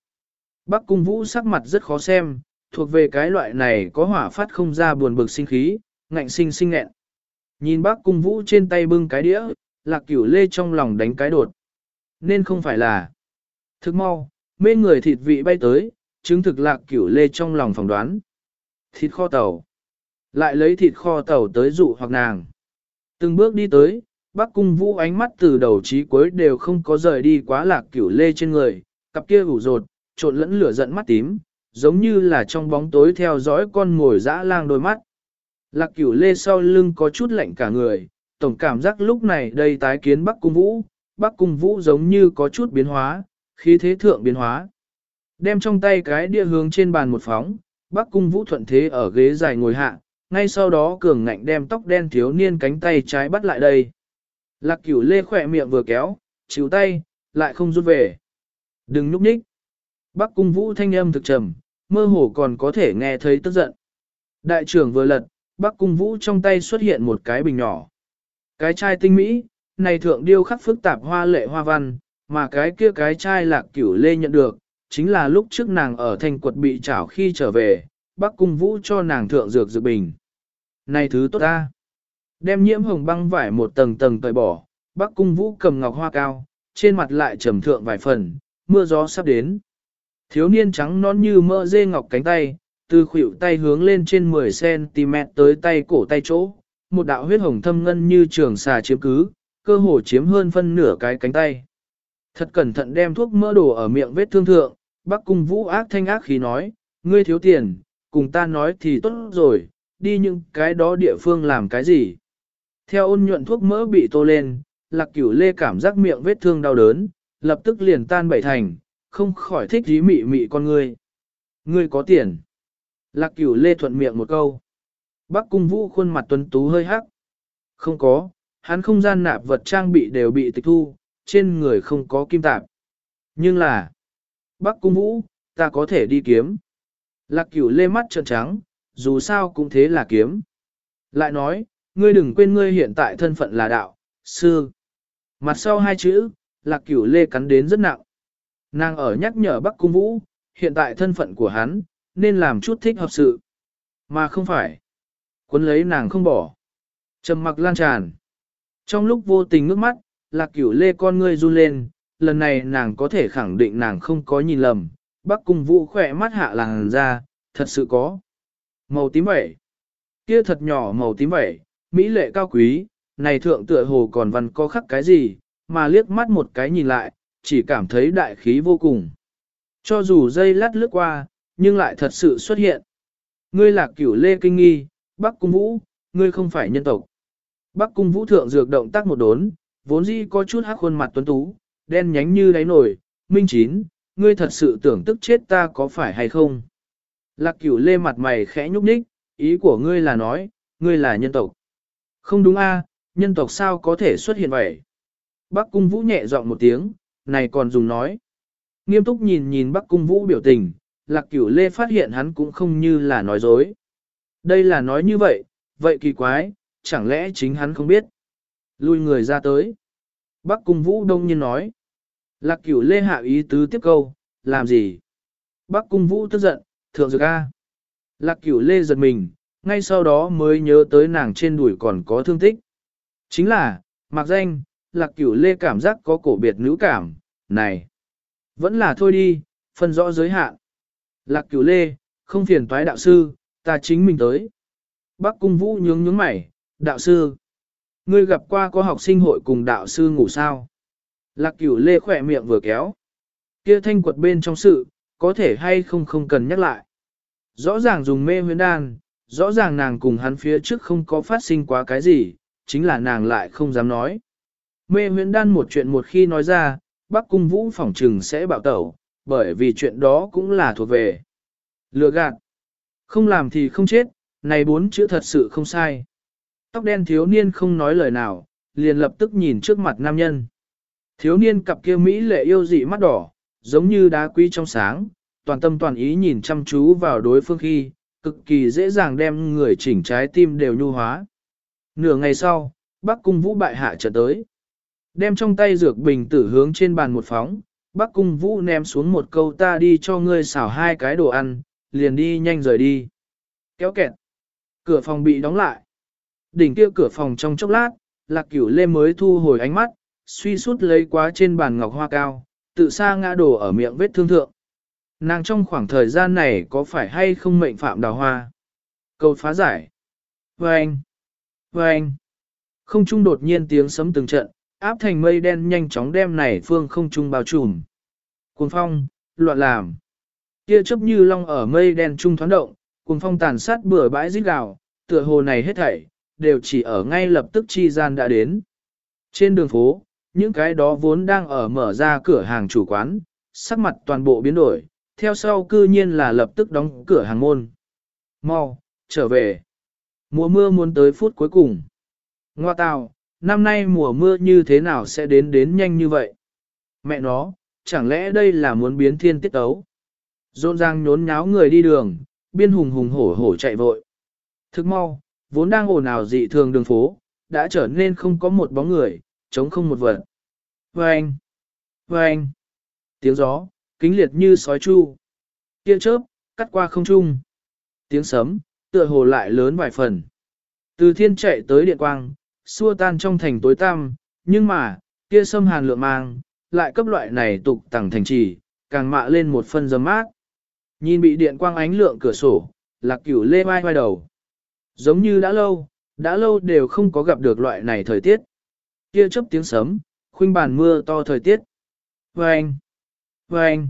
Speaker 1: Bắc cung vũ sắc mặt rất khó xem, thuộc về cái loại này có hỏa phát không ra buồn bực sinh khí, ngạnh sinh sinh nghẹn. Nhìn bác cung vũ trên tay bưng cái đĩa, lạc cửu lê trong lòng đánh cái đột. Nên không phải là thức mau, mê người thịt vị bay tới, chứng thực lạc cửu lê trong lòng phỏng đoán. Thịt kho tàu. Lại lấy thịt kho tàu tới dụ hoặc nàng. Từng bước đi tới, bác cung vũ ánh mắt từ đầu chí cuối đều không có rời đi quá lạc cửu lê trên người, cặp kia ủ rột, trộn lẫn lửa giận mắt tím, giống như là trong bóng tối theo dõi con ngồi dã lang đôi mắt. Lạc cửu lê sau lưng có chút lạnh cả người, tổng cảm giác lúc này đây tái kiến Bắc Cung Vũ, Bắc Cung Vũ giống như có chút biến hóa, khí thế thượng biến hóa. Đem trong tay cái địa hướng trên bàn một phóng, Bắc Cung Vũ thuận thế ở ghế dài ngồi hạ, ngay sau đó cường ngạnh đem tóc đen thiếu niên cánh tay trái bắt lại đây. Lạc cửu lê khỏe miệng vừa kéo, chịu tay, lại không rút về. Đừng núp nhích. Bắc cung vũ thanh âm thực trầm, mơ hồ còn có thể nghe thấy tức giận. Đại trưởng vừa lật, Bắc cung vũ trong tay xuất hiện một cái bình nhỏ. Cái chai tinh mỹ, này thượng điêu khắc phức tạp hoa lệ hoa văn, mà cái kia cái chai lạc cửu lê nhận được, chính là lúc trước nàng ở thành quật bị trảo khi trở về, Bắc cung vũ cho nàng thượng dược dược bình. Này thứ tốt ta! Đem nhiễm hồng băng vải một tầng tầng tời bỏ, Bắc cung vũ cầm ngọc hoa cao, trên mặt lại trầm thượng vài phần, mưa gió sắp đến. Thiếu niên trắng non như mỡ dê ngọc cánh tay, từ khuỷu tay hướng lên trên 10cm tới tay cổ tay chỗ, một đạo huyết hồng thâm ngân như trường xà chiếm cứ, cơ hồ chiếm hơn phân nửa cái cánh tay. Thật cẩn thận đem thuốc mỡ đổ ở miệng vết thương thượng, bác cung vũ ác thanh ác khí nói, ngươi thiếu tiền, cùng ta nói thì tốt rồi, đi những cái đó địa phương làm cái gì. Theo ôn nhuận thuốc mỡ bị tô lên, lạc cửu lê cảm giác miệng vết thương đau đớn, lập tức liền tan bảy thành, không khỏi thích dí mị mị con ngươi. Ngươi có tiền. Lạc cửu lê thuận miệng một câu. Bắc cung vũ khuôn mặt tuấn tú hơi hắc. Không có, hắn không gian nạp vật trang bị đều bị tịch thu, trên người không có kim tạp. Nhưng là, Bắc cung vũ, ta có thể đi kiếm. Lạc cửu lê mắt trợn trắng, dù sao cũng thế là kiếm. Lại nói, ngươi đừng quên ngươi hiện tại thân phận là đạo, sư. Mặt sau hai chữ, lạc cửu lê cắn đến rất nặng. Nàng ở nhắc nhở Bắc Cung Vũ, hiện tại thân phận của hắn, nên làm chút thích hợp sự. Mà không phải. Quấn lấy nàng không bỏ. trầm mặc lan tràn. Trong lúc vô tình ngước mắt, lạc cửu lê con ngươi run lên, lần này nàng có thể khẳng định nàng không có nhìn lầm. Bắc Cung Vũ khỏe mắt hạ làng ra, thật sự có. Màu tím vẩy. Kia thật nhỏ màu tím vẩy, mỹ lệ cao quý, này thượng tựa hồ còn văn có khắc cái gì, mà liếc mắt một cái nhìn lại, chỉ cảm thấy đại khí vô cùng. Cho dù dây lát lướt qua, nhưng lại thật sự xuất hiện. Ngươi là cửu lê kinh nghi, Bắc Cung Vũ, ngươi không phải nhân tộc. Bắc Cung Vũ thượng dược động tác một đốn, vốn dĩ có chút hắc khuôn mặt tuấn tú, đen nhánh như đáy nổi, minh chín, ngươi thật sự tưởng tức chết ta có phải hay không? Lạc cửu lê mặt mày khẽ nhúc nhích, ý của ngươi là nói, ngươi là nhân tộc. Không đúng a, nhân tộc sao có thể xuất hiện vậy? Bắc cung vũ nhẹ giọng một tiếng, này còn dùng nói. Nghiêm túc nhìn nhìn Bắc cung vũ biểu tình, lạc cửu lê phát hiện hắn cũng không như là nói dối. Đây là nói như vậy, vậy kỳ quái, chẳng lẽ chính hắn không biết. Lui người ra tới. Bắc cung vũ đông nhiên nói. Lạc cửu lê hạ ý tứ tiếp câu, làm gì? Bắc cung vũ tức giận, thượng dược A. Lạc cửu lê giật mình, ngay sau đó mới nhớ tới nàng trên đùi còn có thương tích. Chính là, mặc danh, lạc cửu lê cảm giác có cổ biệt nữ cảm, này. Vẫn là thôi đi, phân rõ giới hạn. Lạc cửu lê, không phiền toái đạo sư, ta chính mình tới. Bắc cung vũ nhướng nhướng mày, đạo sư. Ngươi gặp qua có học sinh hội cùng đạo sư ngủ sao? Lạc cửu lê khỏe miệng vừa kéo. Kia thanh quật bên trong sự, có thể hay không không cần nhắc lại. Rõ ràng dùng mê huyễn đan, rõ ràng nàng cùng hắn phía trước không có phát sinh quá cái gì, chính là nàng lại không dám nói. Mê huyễn đan một chuyện một khi nói ra, Bắc Cung Vũ phỏng trừng sẽ bạo tẩu, bởi vì chuyện đó cũng là thuộc về. Lừa gạt. Không làm thì không chết, này bốn chữ thật sự không sai. Tóc đen thiếu niên không nói lời nào, liền lập tức nhìn trước mặt nam nhân. Thiếu niên cặp kia Mỹ lệ yêu dị mắt đỏ, giống như đá quý trong sáng, toàn tâm toàn ý nhìn chăm chú vào đối phương khi, cực kỳ dễ dàng đem người chỉnh trái tim đều nhu hóa. Nửa ngày sau, Bắc Cung Vũ bại hạ trở tới. Đem trong tay dược bình tử hướng trên bàn một phóng, Bắc Cung Vũ ném xuống một câu ta đi cho ngươi xào hai cái đồ ăn, liền đi nhanh rời đi. Kéo kẹt. Cửa phòng bị đóng lại. Đỉnh kia cửa phòng trong chốc lát, Lạc Cửu Lê mới thu hồi ánh mắt, suy sút lấy quá trên bàn ngọc hoa cao, tự xa ngã đổ ở miệng vết thương thượng. Nàng trong khoảng thời gian này có phải hay không mệnh phạm đào hoa? Câu phá giải. Vâng! Vâng! Không trung đột nhiên tiếng sấm từng trận, áp thành mây đen nhanh chóng đem này phương không trung bao trùm. Cuồng phong, loạn làm. Kia chớp như long ở mây đen trung thoáng động, cuồng phong tàn sát bừa bãi rít gào, tựa hồ này hết thảy, đều chỉ ở ngay lập tức chi gian đã đến. Trên đường phố, những cái đó vốn đang ở mở ra cửa hàng chủ quán, sắc mặt toàn bộ biến đổi, theo sau cư nhiên là lập tức đóng cửa hàng môn. Mau, trở về. Mùa mưa muốn tới phút cuối cùng. Ngoa tào, năm nay mùa mưa như thế nào sẽ đến đến nhanh như vậy? Mẹ nó, chẳng lẽ đây là muốn biến thiên tiết tấu? Rôn ràng nhốn nháo người đi đường, biên hùng hùng hổ hổ chạy vội. Thức mau, vốn đang ồn ào dị thường đường phố, đã trở nên không có một bóng người, chống không một vật. Vâng! Vâng! Tiếng gió, kính liệt như sói chu. Kia chớp, cắt qua không trung. Tiếng sấm, tựa hồ lại lớn vài phần. Từ thiên chạy tới điện quang, xua tan trong thành tối tăm, nhưng mà, kia sâm hàn lượng mang, lại cấp loại này tục tẳng thành trì, càng mạ lên một phân giấm mát. Nhìn bị điện quang ánh lượng cửa sổ, lạc cửu lê vai vai đầu. Giống như đã lâu, đã lâu đều không có gặp được loại này thời tiết. Kia chấp tiếng sấm, khuynh bàn mưa to thời tiết. Vâng! Vâng!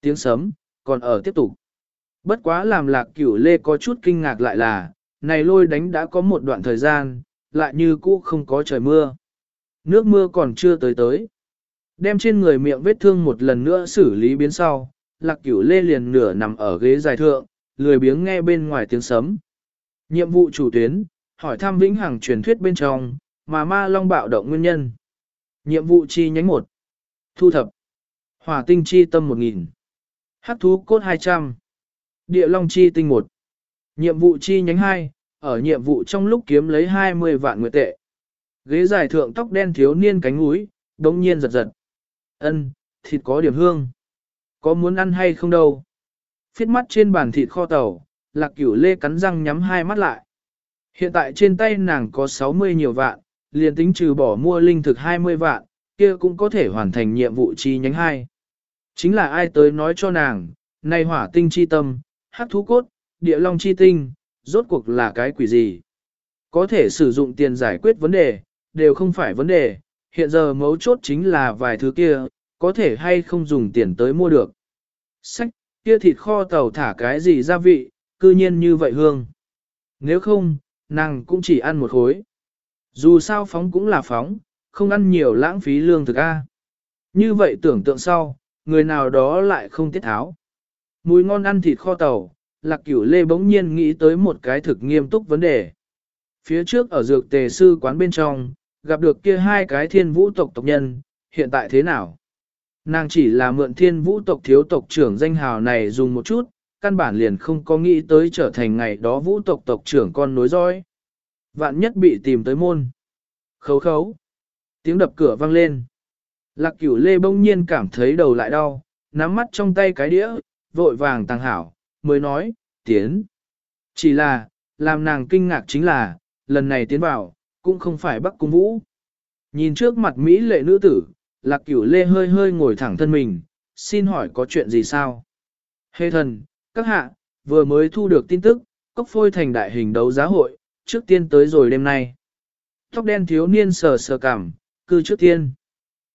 Speaker 1: Tiếng sấm, còn ở tiếp tục. Bất quá làm lạc cửu lê có chút kinh ngạc lại là, này lôi đánh đã có một đoạn thời gian, lại như cũ không có trời mưa. Nước mưa còn chưa tới tới. Đem trên người miệng vết thương một lần nữa xử lý biến sau, lạc cửu lê liền nửa nằm ở ghế dài thượng, lười biếng nghe bên ngoài tiếng sấm. Nhiệm vụ chủ tuyến, hỏi thăm vĩnh hằng truyền thuyết bên trong, mà ma long bạo động nguyên nhân. Nhiệm vụ chi nhánh 1. Thu thập. Hỏa tinh chi tâm 1000. Hắc thú cốt 200. Địa long chi tinh 1. Nhiệm vụ chi nhánh 2, ở nhiệm vụ trong lúc kiếm lấy 20 vạn nguyệt tệ. Ghế dài thượng tóc đen thiếu niên cánh mũi, đống nhiên giật giật. Ân, thịt có điểm hương. Có muốn ăn hay không đâu? Phiết mắt trên bàn thịt kho tàu, lạc cửu lê cắn răng nhắm hai mắt lại. Hiện tại trên tay nàng có 60 nhiều vạn, liền tính trừ bỏ mua linh thực 20 vạn, kia cũng có thể hoàn thành nhiệm vụ chi nhánh 2. Chính là ai tới nói cho nàng, này hỏa tinh chi tâm, hắc thú cốt, địa long chi tinh, rốt cuộc là cái quỷ gì? Có thể sử dụng tiền giải quyết vấn đề, đều không phải vấn đề, hiện giờ mấu chốt chính là vài thứ kia, có thể hay không dùng tiền tới mua được. Sách, kia thịt kho tàu thả cái gì gia vị, cư nhiên như vậy hương. Nếu không, nàng cũng chỉ ăn một khối. Dù sao phóng cũng là phóng, không ăn nhiều lãng phí lương thực a. Như vậy tưởng tượng sau, người nào đó lại không tiết tháo. Mùi ngon ăn thịt kho tàu, lạc cửu lê bỗng nhiên nghĩ tới một cái thực nghiêm túc vấn đề. Phía trước ở dược tề sư quán bên trong, gặp được kia hai cái thiên vũ tộc tộc nhân, hiện tại thế nào? Nàng chỉ là mượn thiên vũ tộc thiếu tộc trưởng danh hào này dùng một chút, căn bản liền không có nghĩ tới trở thành ngày đó vũ tộc tộc trưởng con nối dõi. Vạn nhất bị tìm tới môn. Khấu khấu. Tiếng đập cửa vang lên. Lạc cửu lê bỗng nhiên cảm thấy đầu lại đau, nắm mắt trong tay cái đĩa, vội vàng tàng hảo, mới nói, tiến. Chỉ là, làm nàng kinh ngạc chính là, lần này tiến vào, cũng không phải Bắc Cung Vũ. Nhìn trước mặt Mỹ lệ nữ tử, lạc cửu lê hơi hơi ngồi thẳng thân mình, xin hỏi có chuyện gì sao? Hê thần, các hạ, vừa mới thu được tin tức, cốc phôi thành đại hình đấu giá hội, trước tiên tới rồi đêm nay. Tóc đen thiếu niên sờ sờ cảm, cư trước tiên.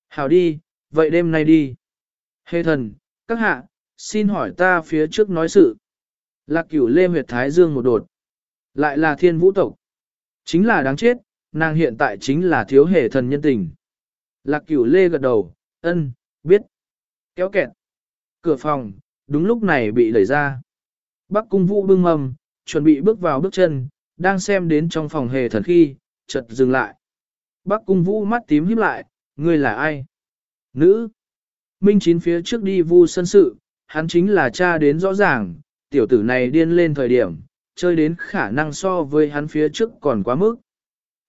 Speaker 1: Hảo đi, vậy đêm nay đi. Hê thần, các hạ, xin hỏi ta phía trước nói sự. Lạc cửu lê huyệt thái dương một đột. Lại là thiên vũ tộc. Chính là đáng chết, nàng hiện tại chính là thiếu hề thần nhân tình. Lạc cửu lê gật đầu, ân, biết. Kéo kẹt. Cửa phòng, đúng lúc này bị đẩy ra. Bắc cung vũ bưng mầm, chuẩn bị bước vào bước chân, đang xem đến trong phòng hề thần khi, chợt dừng lại. Bắc cung vũ mắt tím híp lại, ngươi là ai? Nữ. Minh chín phía trước đi vu sân sự, hắn chính là cha đến rõ ràng, tiểu tử này điên lên thời điểm, chơi đến khả năng so với hắn phía trước còn quá mức.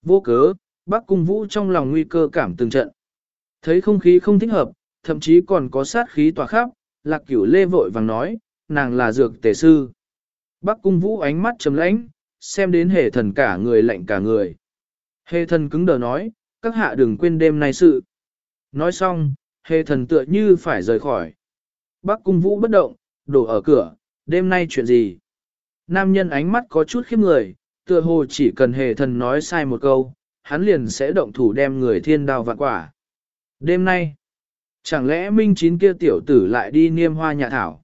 Speaker 1: Vô cớ, Bắc Cung Vũ trong lòng nguy cơ cảm từng trận. Thấy không khí không thích hợp, thậm chí còn có sát khí tỏa khắp, lạc cửu lê vội vàng nói, nàng là dược tề sư. Bắc Cung Vũ ánh mắt trầm lãnh, xem đến hề thần cả người lạnh cả người. Hề thần cứng đờ nói, các hạ đừng quên đêm nay sự. Nói xong, hề thần tựa như phải rời khỏi. Bắc Cung Vũ bất động, đổ ở cửa, đêm nay chuyện gì? Nam nhân ánh mắt có chút khiếp người, tựa hồ chỉ cần hề thần nói sai một câu, hắn liền sẽ động thủ đem người thiên đào vạn quả. Đêm nay, chẳng lẽ Minh Chín kia tiểu tử lại đi niêm hoa nhà thảo?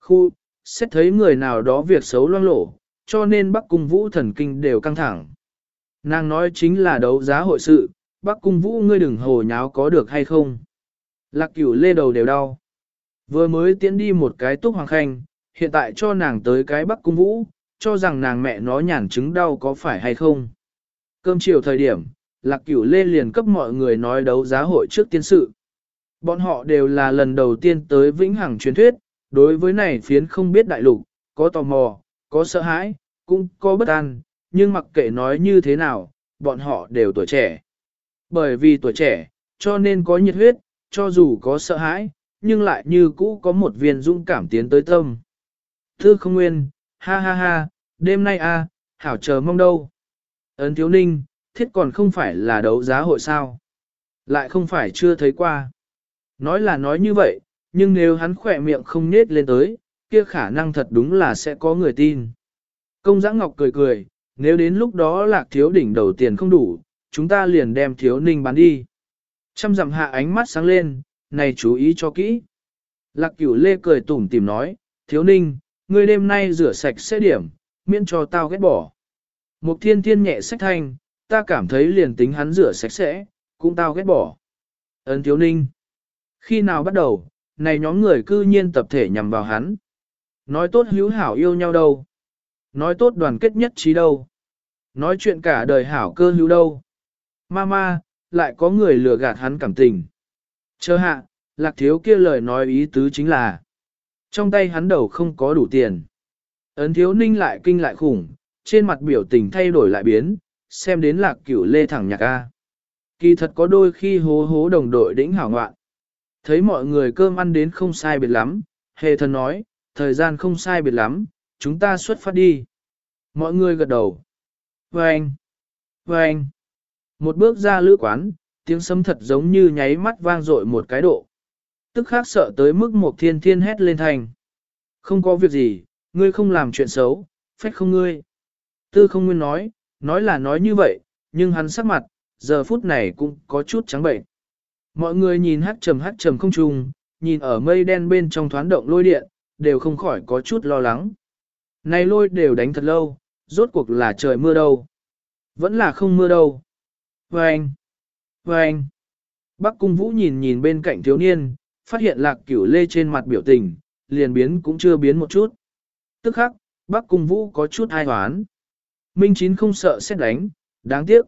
Speaker 1: Khu, xét thấy người nào đó việc xấu loang lổ, cho nên Bắc Cung Vũ thần kinh đều căng thẳng. Nàng nói chính là đấu giá hội sự, Bắc Cung Vũ ngươi đừng hồ nháo có được hay không? Lạc cửu lê đầu đều đau. Vừa mới tiến đi một cái túc hoàng khanh, hiện tại cho nàng tới cái Bắc Cung Vũ, cho rằng nàng mẹ nó nhàn chứng đau có phải hay không. Cơm chiều thời điểm, Lạc Cửu Lê liền cấp mọi người nói đấu giá hội trước tiên sự. Bọn họ đều là lần đầu tiên tới Vĩnh Hằng truyền thuyết, đối với này phiến không biết đại lục, có tò mò, có sợ hãi, cũng có bất an, nhưng mặc kệ nói như thế nào, bọn họ đều tuổi trẻ. Bởi vì tuổi trẻ, cho nên có nhiệt huyết, cho dù có sợ hãi, nhưng lại như cũ có một viên dũng cảm tiến tới tâm. Thư không nguyên, ha ha ha, đêm nay a, hảo chờ mong đâu. Ấn thiếu ninh, thiết còn không phải là đấu giá hội sao. Lại không phải chưa thấy qua. Nói là nói như vậy, nhưng nếu hắn khỏe miệng không nết lên tới, kia khả năng thật đúng là sẽ có người tin. Công giã ngọc cười cười, nếu đến lúc đó lạc thiếu đỉnh đầu tiền không đủ, chúng ta liền đem thiếu ninh bán đi. Trăm dặm hạ ánh mắt sáng lên, này chú ý cho kỹ. Lạc cửu lê cười tủm tìm nói, thiếu ninh, ngươi đêm nay rửa sạch sẽ điểm, miễn cho tao ghét bỏ. Mục thiên thiên nhẹ sách thanh, ta cảm thấy liền tính hắn rửa sạch sẽ, cũng tao ghét bỏ. Ấn thiếu ninh. Khi nào bắt đầu, này nhóm người cư nhiên tập thể nhằm vào hắn. Nói tốt hữu hảo yêu nhau đâu. Nói tốt đoàn kết nhất trí đâu. Nói chuyện cả đời hảo cơ hữu đâu. Mama, lại có người lừa gạt hắn cảm tình. Chờ hạ, lạc thiếu kia lời nói ý tứ chính là trong tay hắn đầu không có đủ tiền. Ấn thiếu ninh lại kinh lại khủng, trên mặt biểu tình thay đổi lại biến, xem đến lạc cửu lê thẳng nhạc A. Kỳ thật có đôi khi hố hố đồng đội đỉnh hảo ngoạn. Thấy mọi người cơm ăn đến không sai biệt lắm, hề thần nói, thời gian không sai biệt lắm, chúng ta xuất phát đi. Mọi người gật đầu. Vâng! Vâng! Một bước ra lữ quán, tiếng sấm thật giống như nháy mắt vang dội một cái độ tức khác sợ tới mức một thiên thiên hét lên thành. Không có việc gì, ngươi không làm chuyện xấu, phách không ngươi. Tư không nguyên nói, nói là nói như vậy, nhưng hắn sắc mặt, giờ phút này cũng có chút trắng bệnh. Mọi người nhìn hát trầm hát trầm không trùng, nhìn ở mây đen bên trong thoáng động lôi điện, đều không khỏi có chút lo lắng. Này lôi đều đánh thật lâu, rốt cuộc là trời mưa đâu. Vẫn là không mưa đâu. Vâng! Vâng! Bắc cung vũ nhìn nhìn bên cạnh thiếu niên, phát hiện lạc cửu lê trên mặt biểu tình, liền biến cũng chưa biến một chút. Tức khắc, Bắc cung vũ có chút ai hoán. Minh Chín không sợ xét đánh, đáng tiếc.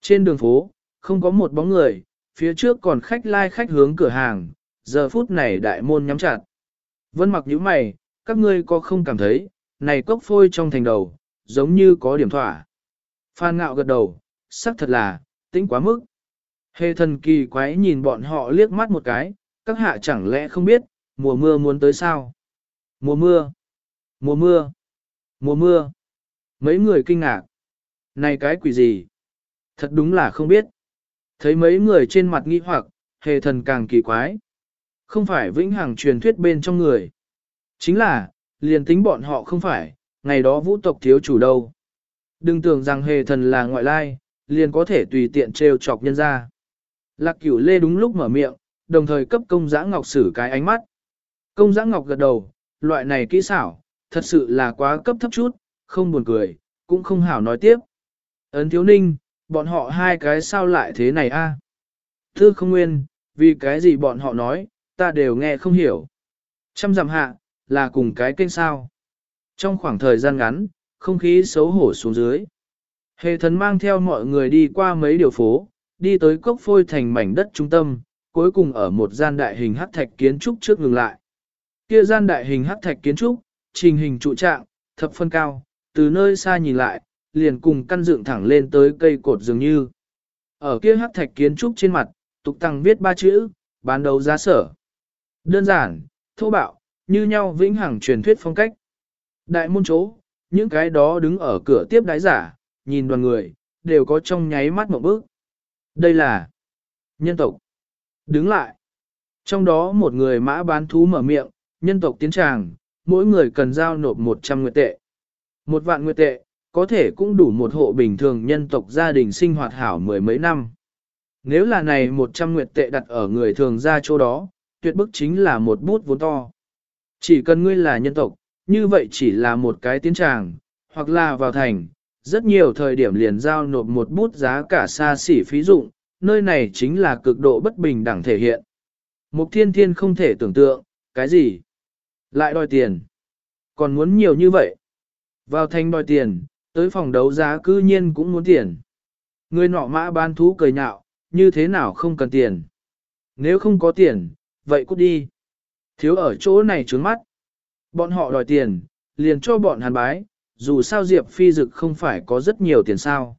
Speaker 1: Trên đường phố, không có một bóng người, phía trước còn khách lai like khách hướng cửa hàng, giờ phút này đại môn nhắm chặt. Vân mặc nhíu mày, các ngươi có không cảm thấy, này cốc phôi trong thành đầu, giống như có điểm thỏa. Phan ngạo gật đầu, sắc thật là, tính quá mức. Hề thần kỳ quái nhìn bọn họ liếc mắt một cái, các hạ chẳng lẽ không biết, mùa mưa muốn tới sao? Mùa mưa, mùa mưa, mùa mưa. Mấy người kinh ngạc. Này cái quỷ gì? Thật đúng là không biết. Thấy mấy người trên mặt nghi hoặc, hề thần càng kỳ quái. Không phải vĩnh hằng truyền thuyết bên trong người. Chính là, liền tính bọn họ không phải, ngày đó vũ tộc thiếu chủ đâu. Đừng tưởng rằng hề thần là ngoại lai, liền có thể tùy tiện trêu chọc nhân ra. Lạc cửu lê đúng lúc mở miệng, đồng thời cấp công giã ngọc xử cái ánh mắt. Công giã ngọc gật đầu, loại này kỹ xảo, thật sự là quá cấp thấp chút, không buồn cười, cũng không hảo nói tiếp. Ấn thiếu ninh, bọn họ hai cái sao lại thế này a? Thư không nguyên, vì cái gì bọn họ nói, ta đều nghe không hiểu. Trăm dặm hạ, là cùng cái kênh sao. Trong khoảng thời gian ngắn, không khí xấu hổ xuống dưới. Hệ thần mang theo mọi người đi qua mấy điều phố, đi tới cốc phôi thành mảnh đất trung tâm, cuối cùng ở một gian đại hình hắc thạch kiến trúc trước ngừng lại. Kia gian đại hình hắc thạch kiến trúc, trình hình trụ trạng, thập phân cao, từ nơi xa nhìn lại, liền cùng căn dựng thẳng lên tới cây cột dường như. Ở kia hắc thạch kiến trúc trên mặt, tục tăng viết ba chữ, bán đấu giá sở. Đơn giản, thô bạo, như nhau vĩnh hằng truyền thuyết phong cách. Đại môn chỗ, những cái đó đứng ở cửa tiếp đái giả, nhìn đoàn người, đều có trong nháy mắt một bước. Đây là nhân tộc. Đứng lại. Trong đó một người mã bán thú mở miệng, nhân tộc tiến tràng, mỗi người cần giao nộp 100 nguyệt tệ. Một vạn nguyệt tệ, có thể cũng đủ một hộ bình thường nhân tộc gia đình sinh hoạt hảo mười mấy năm. Nếu là này 100 nguyệt tệ đặt ở người thường ra chỗ đó, tuyệt bức chính là một bút vốn to. Chỉ cần ngươi là nhân tộc, như vậy chỉ là một cái tiến tràng, hoặc là vào thành, rất nhiều thời điểm liền giao nộp một bút giá cả xa xỉ phí dụng, nơi này chính là cực độ bất bình đẳng thể hiện. Mục thiên thiên không thể tưởng tượng, cái gì? Lại đòi tiền. Còn muốn nhiều như vậy. Vào thành đòi tiền, tới phòng đấu giá cư nhiên cũng muốn tiền. Người nọ mã bán thú cười nhạo, như thế nào không cần tiền. Nếu không có tiền, vậy cút đi. Thiếu ở chỗ này trướng mắt. Bọn họ đòi tiền, liền cho bọn hàn bái, dù sao Diệp Phi Dực không phải có rất nhiều tiền sao.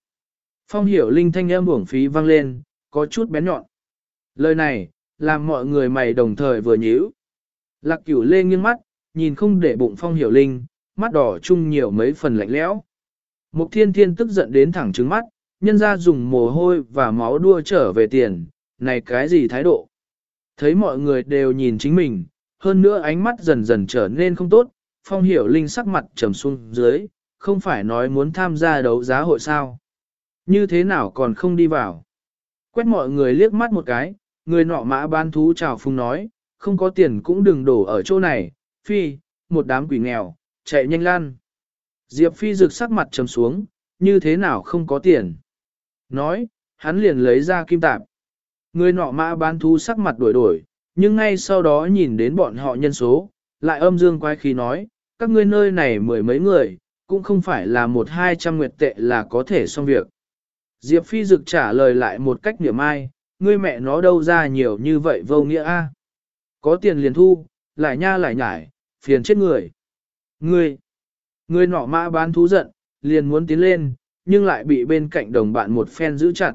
Speaker 1: Phong hiểu linh thanh âm uổng phí vang lên, có chút bén nhọn. Lời này, làm mọi người mày đồng thời vừa nhíu. Lạc cửu lê nghiêng mắt, nhìn không để bụng phong hiểu linh, mắt đỏ chung nhiều mấy phần lạnh lẽo. Mục thiên thiên tức giận đến thẳng trứng mắt, nhân ra dùng mồ hôi và máu đua trở về tiền, này cái gì thái độ. Thấy mọi người đều nhìn chính mình, hơn nữa ánh mắt dần dần trở nên không tốt, phong hiểu linh sắc mặt trầm xuống dưới, không phải nói muốn tham gia đấu giá hội sao. Như thế nào còn không đi vào. Quét mọi người liếc mắt một cái, người nọ mã ban thú chào phung nói, không có tiền cũng đừng đổ ở chỗ này, phi, một đám quỷ nghèo, chạy nhanh lan. Diệp phi rực sắc mặt trầm xuống, như thế nào không có tiền. Nói, hắn liền lấy ra kim tạp. Người nọ mã bán thú sắc mặt đổi đổi, nhưng ngay sau đó nhìn đến bọn họ nhân số, lại âm dương quái khí nói, các ngươi nơi này mười mấy người, cũng không phải là một hai trăm nguyệt tệ là có thể xong việc. Diệp Phi Dực trả lời lại một cách niệm ai, ngươi mẹ nó đâu ra nhiều như vậy vô nghĩa a? Có tiền liền thu, lại nha lại nhải, phiền chết người. Ngươi, ngươi nọ mã bán thú giận, liền muốn tiến lên, nhưng lại bị bên cạnh đồng bạn một phen giữ chặt.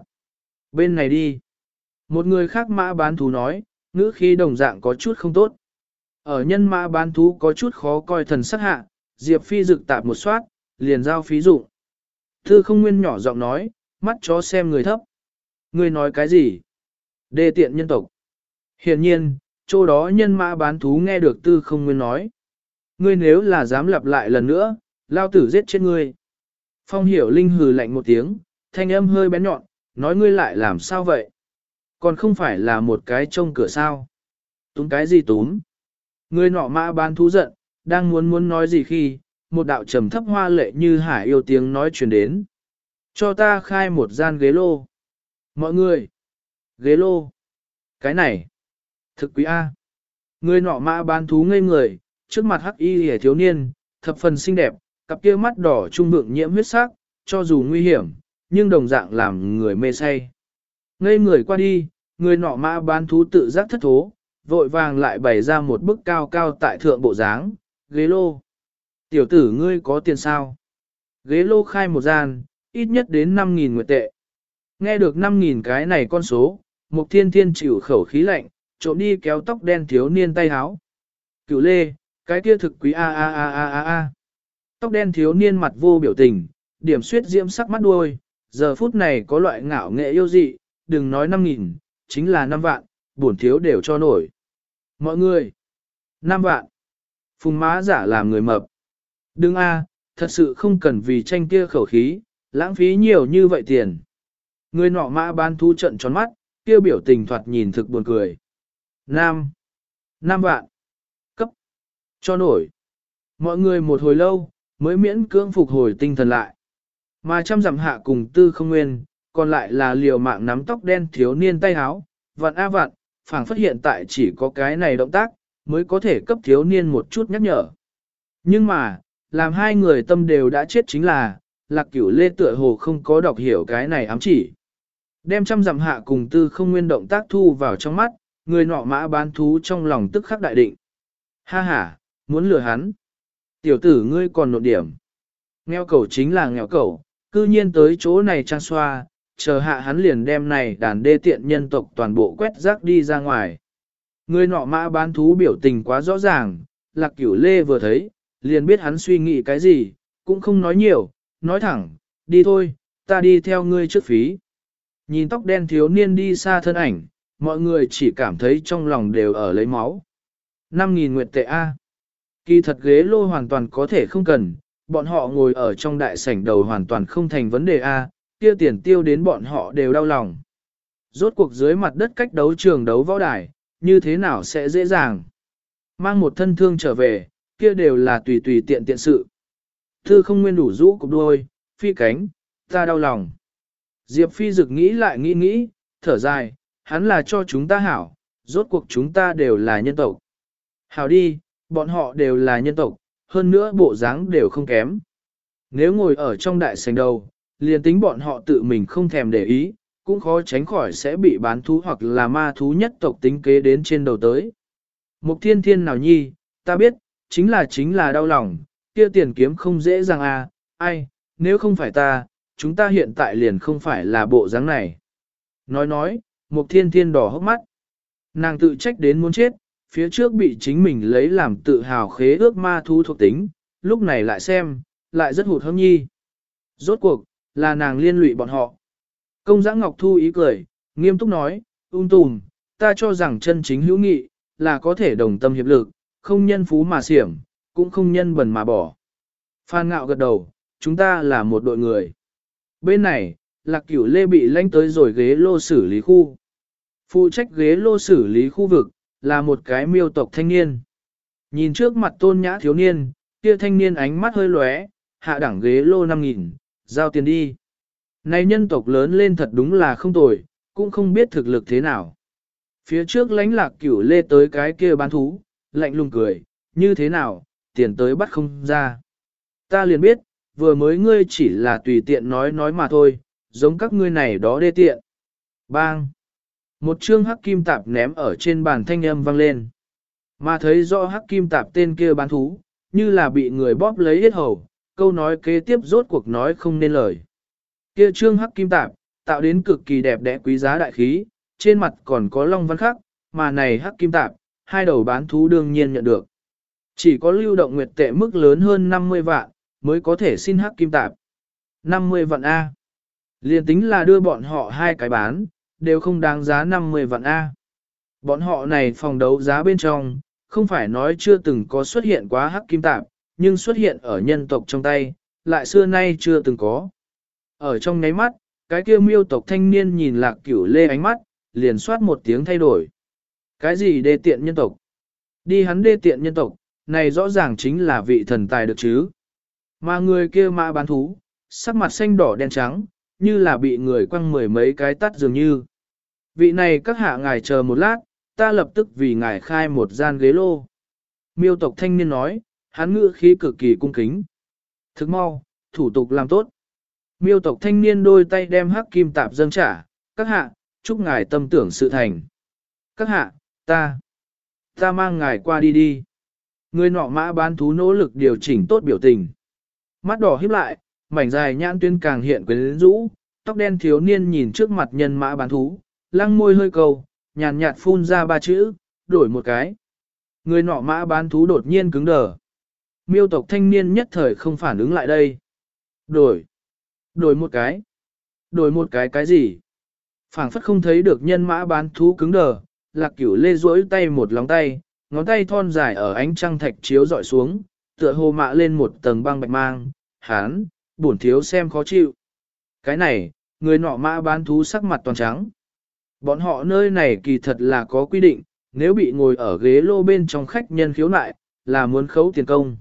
Speaker 1: Bên này đi. Một người khác mã bán thú nói, ngữ khi đồng dạng có chút không tốt. Ở nhân mã bán thú có chút khó coi thần sắc hạ, Diệp Phi rực tạp một soát, liền giao phí dụng. Thư không nguyên nhỏ giọng nói, mắt chó xem người thấp. Người nói cái gì? Đề tiện nhân tộc. Hiện nhiên, chỗ đó nhân mã bán thú nghe được tư không nguyên nói. Ngươi nếu là dám lặp lại lần nữa, lao tử giết chết ngươi. Phong hiểu linh hừ lạnh một tiếng, thanh âm hơi bén nhọn, nói ngươi lại làm sao vậy? Còn không phải là một cái trông cửa sao. Túm cái gì túm? Người nọ mã bán thú giận, đang muốn muốn nói gì khi, một đạo trầm thấp hoa lệ như hải yêu tiếng nói truyền đến. Cho ta khai một gian ghế lô. Mọi người! Ghế lô! Cái này! Thực quý A! Người nọ mã bán thú ngây người, trước mặt hắc y hề thiếu niên, thập phần xinh đẹp, cặp kia mắt đỏ trung vượng nhiễm huyết sắc, cho dù nguy hiểm, nhưng đồng dạng làm người mê say. Ngây người qua đi, người nọ mã bán thú tự giác thất thố, vội vàng lại bày ra một bức cao cao tại thượng bộ dáng, ghế lô. Tiểu tử ngươi có tiền sao? Ghế lô khai một gian, ít nhất đến 5.000 nguyệt tệ. Nghe được 5.000 cái này con số, Mục Thiên Thiên chịu khẩu khí lạnh, trộm đi kéo tóc đen thiếu niên tay háo. Cửu lê, cái kia thực quý a a a a a a. Tóc đen thiếu niên mặt vô biểu tình, điểm suyết diễm sắc mắt đuôi, giờ phút này có loại ngạo nghệ yêu dị, đừng nói 5.000, chính là 5 vạn, bổn thiếu đều cho nổi. Mọi người, 5 vạn. Phùng má giả làm người mập. Đừng a, thật sự không cần vì tranh kia khẩu khí, lãng phí nhiều như vậy tiền. Người nọ mã ban thu trận tròn mắt, kia biểu tình thoạt nhìn thực buồn cười. Nam. Nam vạn. Cấp. Cho nổi. Mọi người một hồi lâu, mới miễn cưỡng phục hồi tinh thần lại. Mà trăm dặm hạ cùng tư không nguyên, còn lại là liều mạng nắm tóc đen thiếu niên tay háo, vạn a vạn, phảng phát hiện tại chỉ có cái này động tác, mới có thể cấp thiếu niên một chút nhắc nhở. Nhưng mà, làm hai người tâm đều đã chết chính là, lạc cửu lê tựa hồ không có đọc hiểu cái này ám chỉ. Đem trăm dặm hạ cùng tư không nguyên động tác thu vào trong mắt, người nọ mã bán thú trong lòng tức khắc đại định. Ha ha, muốn lừa hắn. Tiểu tử ngươi còn nộn điểm. Nghèo cầu chính là nghèo cầu, cư nhiên tới chỗ này trang xoa, chờ hạ hắn liền đem này đàn đê tiện nhân tộc toàn bộ quét rác đi ra ngoài. Người nọ mã bán thú biểu tình quá rõ ràng, lạc cửu lê vừa thấy, liền biết hắn suy nghĩ cái gì, cũng không nói nhiều, nói thẳng, đi thôi, ta đi theo ngươi trước phí. Nhìn tóc đen thiếu niên đi xa thân ảnh, mọi người chỉ cảm thấy trong lòng đều ở lấy máu. 5.000 nguyệt tệ A. Kỳ thật ghế lô hoàn toàn có thể không cần, bọn họ ngồi ở trong đại sảnh đầu hoàn toàn không thành vấn đề A, kia tiền tiêu đến bọn họ đều đau lòng. Rốt cuộc dưới mặt đất cách đấu trường đấu võ đài, như thế nào sẽ dễ dàng. Mang một thân thương trở về, kia đều là tùy tùy tiện tiện sự. Thư không nguyên đủ rũ cục đuôi, phi cánh, ta đau lòng. Diệp phi dực nghĩ lại nghĩ nghĩ, thở dài, hắn là cho chúng ta hảo, rốt cuộc chúng ta đều là nhân tộc. Hảo đi, bọn họ đều là nhân tộc, hơn nữa bộ dáng đều không kém. Nếu ngồi ở trong đại sảnh đầu, liền tính bọn họ tự mình không thèm để ý, cũng khó tránh khỏi sẽ bị bán thú hoặc là ma thú nhất tộc tính kế đến trên đầu tới. Mục thiên thiên nào nhi, ta biết, chính là chính là đau lòng, kia tiền kiếm không dễ dàng à, ai, nếu không phải ta, chúng ta hiện tại liền không phải là bộ dáng này. Nói nói, mục thiên thiên đỏ hốc mắt. Nàng tự trách đến muốn chết, phía trước bị chính mình lấy làm tự hào khế ước ma thú thuộc tính, lúc này lại xem, lại rất hụt hâm nhi. Rốt cuộc, là nàng liên lụy bọn họ. Công giã Ngọc Thu ý cười, nghiêm túc nói, ung tùm, ta cho rằng chân chính hữu nghị, là có thể đồng tâm hiệp lực, không nhân phú mà xiểm, cũng không nhân bẩn mà bỏ. Phan ngạo gật đầu, chúng ta là một đội người. Bên này, lạc cửu lê bị lanh tới rồi ghế lô xử lý khu. Phụ trách ghế lô xử lý khu vực, là một cái miêu tộc thanh niên. Nhìn trước mặt tôn nhã thiếu niên, kia thanh niên ánh mắt hơi lóe, hạ đẳng ghế lô 5.000, giao tiền đi. Này nhân tộc lớn lên thật đúng là không tồi, cũng không biết thực lực thế nào. Phía trước lánh lạc cửu lê tới cái kia bán thú, lạnh lùng cười, như thế nào, tiền tới bắt không ra. Ta liền biết, vừa mới ngươi chỉ là tùy tiện nói nói mà thôi, giống các ngươi này đó đê tiện. Bang! Một chương hắc kim tạp ném ở trên bàn thanh âm vang lên. Mà thấy rõ hắc kim tạp tên kia bán thú, như là bị người bóp lấy hết hầu, câu nói kế tiếp rốt cuộc nói không nên lời. Kia trương hắc kim tạp, tạo đến cực kỳ đẹp đẽ quý giá đại khí, trên mặt còn có long văn khắc, mà này hắc kim tạp, hai đầu bán thú đương nhiên nhận được. Chỉ có lưu động nguyệt tệ mức lớn hơn 50 vạn, mới có thể xin hắc kim tạp. 50 vạn A. Liên tính là đưa bọn họ hai cái bán, đều không đáng giá 50 vạn A. Bọn họ này phòng đấu giá bên trong, không phải nói chưa từng có xuất hiện quá hắc kim tạp, nhưng xuất hiện ở nhân tộc trong tay, lại xưa nay chưa từng có. Ở trong ngáy mắt, cái kia miêu tộc thanh niên nhìn lạc cửu lê ánh mắt, liền soát một tiếng thay đổi. Cái gì đê tiện nhân tộc? Đi hắn đê tiện nhân tộc, này rõ ràng chính là vị thần tài được chứ. Mà người kia mã bán thú, sắc mặt xanh đỏ đen trắng, như là bị người quăng mười mấy cái tắt dường như. Vị này các hạ ngài chờ một lát, ta lập tức vì ngài khai một gian ghế lô. Miêu tộc thanh niên nói, hắn ngữ khí cực kỳ cung kính. Thức mau, thủ tục làm tốt. Miêu tộc thanh niên đôi tay đem hắc kim tạp dâng trả, các hạ, chúc ngài tâm tưởng sự thành. Các hạ, ta, ta mang ngài qua đi đi. Người nọ mã bán thú nỗ lực điều chỉnh tốt biểu tình. Mắt đỏ híp lại, mảnh dài nhãn tuyên càng hiện quyến rũ, tóc đen thiếu niên nhìn trước mặt nhân mã bán thú, lăng môi hơi cầu, nhàn nhạt phun ra ba chữ, đổi một cái. Người nọ mã bán thú đột nhiên cứng đờ. Miêu tộc thanh niên nhất thời không phản ứng lại đây. Đổi. Đổi một cái. Đổi một cái cái gì? phảng phất không thấy được nhân mã bán thú cứng đờ, lạc cửu lê duỗi tay một lóng tay, ngón tay thon dài ở ánh trăng thạch chiếu dọi xuống, tựa hồ mạ lên một tầng băng bạch mang, hán, bổn thiếu xem khó chịu. Cái này, người nọ mã bán thú sắc mặt toàn trắng. Bọn họ nơi này kỳ thật là có quy định, nếu bị ngồi ở ghế lô bên trong khách nhân khiếu nại, là muốn khấu tiền công.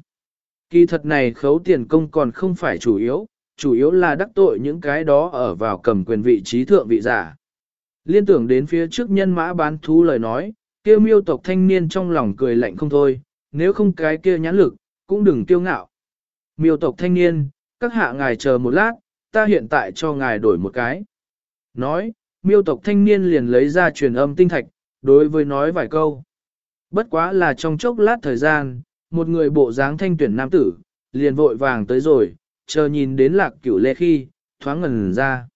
Speaker 1: Kỳ thật này khấu tiền công còn không phải chủ yếu, chủ yếu là đắc tội những cái đó ở vào cầm quyền vị trí thượng vị giả. Liên tưởng đến phía trước nhân mã bán thú lời nói, kia miêu tộc thanh niên trong lòng cười lạnh không thôi, nếu không cái kia nhãn lực, cũng đừng kiêu ngạo. Miêu tộc thanh niên, các hạ ngài chờ một lát, ta hiện tại cho ngài đổi một cái. Nói, miêu tộc thanh niên liền lấy ra truyền âm tinh thạch, đối với nói vài câu. Bất quá là trong chốc lát thời gian, một người bộ dáng thanh tuyển nam tử, liền vội vàng tới rồi, chờ nhìn đến lạc cửu lê khi, thoáng ngần ra.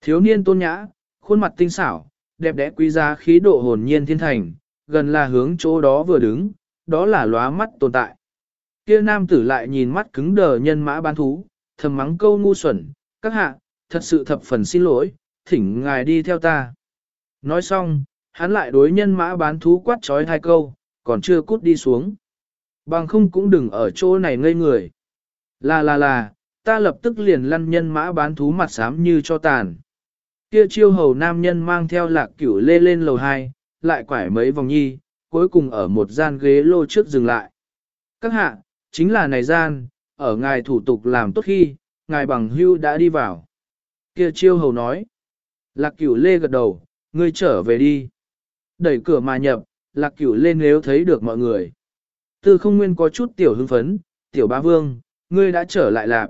Speaker 1: Thiếu niên tôn nhã, khuôn mặt tinh xảo, đẹp đẽ quý giá khí độ hồn nhiên thiên thành, gần là hướng chỗ đó vừa đứng, đó là lóa mắt tồn tại. Kia nam tử lại nhìn mắt cứng đờ nhân mã bán thú, thầm mắng câu ngu xuẩn, các hạ, thật sự thập phần xin lỗi, thỉnh ngài đi theo ta. Nói xong, hắn lại đối nhân mã bán thú quát trói hai câu, còn chưa cút đi xuống. Bằng không cũng đừng ở chỗ này ngây người. Là là là, ta lập tức liền lăn nhân mã bán thú mặt xám như cho tàn. Kia chiêu hầu nam nhân mang theo lạc cửu lê lên lầu 2, lại quải mấy vòng nhi, cuối cùng ở một gian ghế lô trước dừng lại. Các hạ, chính là này gian, ở ngài thủ tục làm tốt khi, ngài bằng hưu đã đi vào. Kia chiêu hầu nói. Lạc cửu lê gật đầu, ngươi trở về đi. Đẩy cửa mà nhập, lạc cửu lê nếu thấy được mọi người. Tư không nguyên có chút tiểu hưng phấn, tiểu ba vương, ngươi đã trở lại lạc.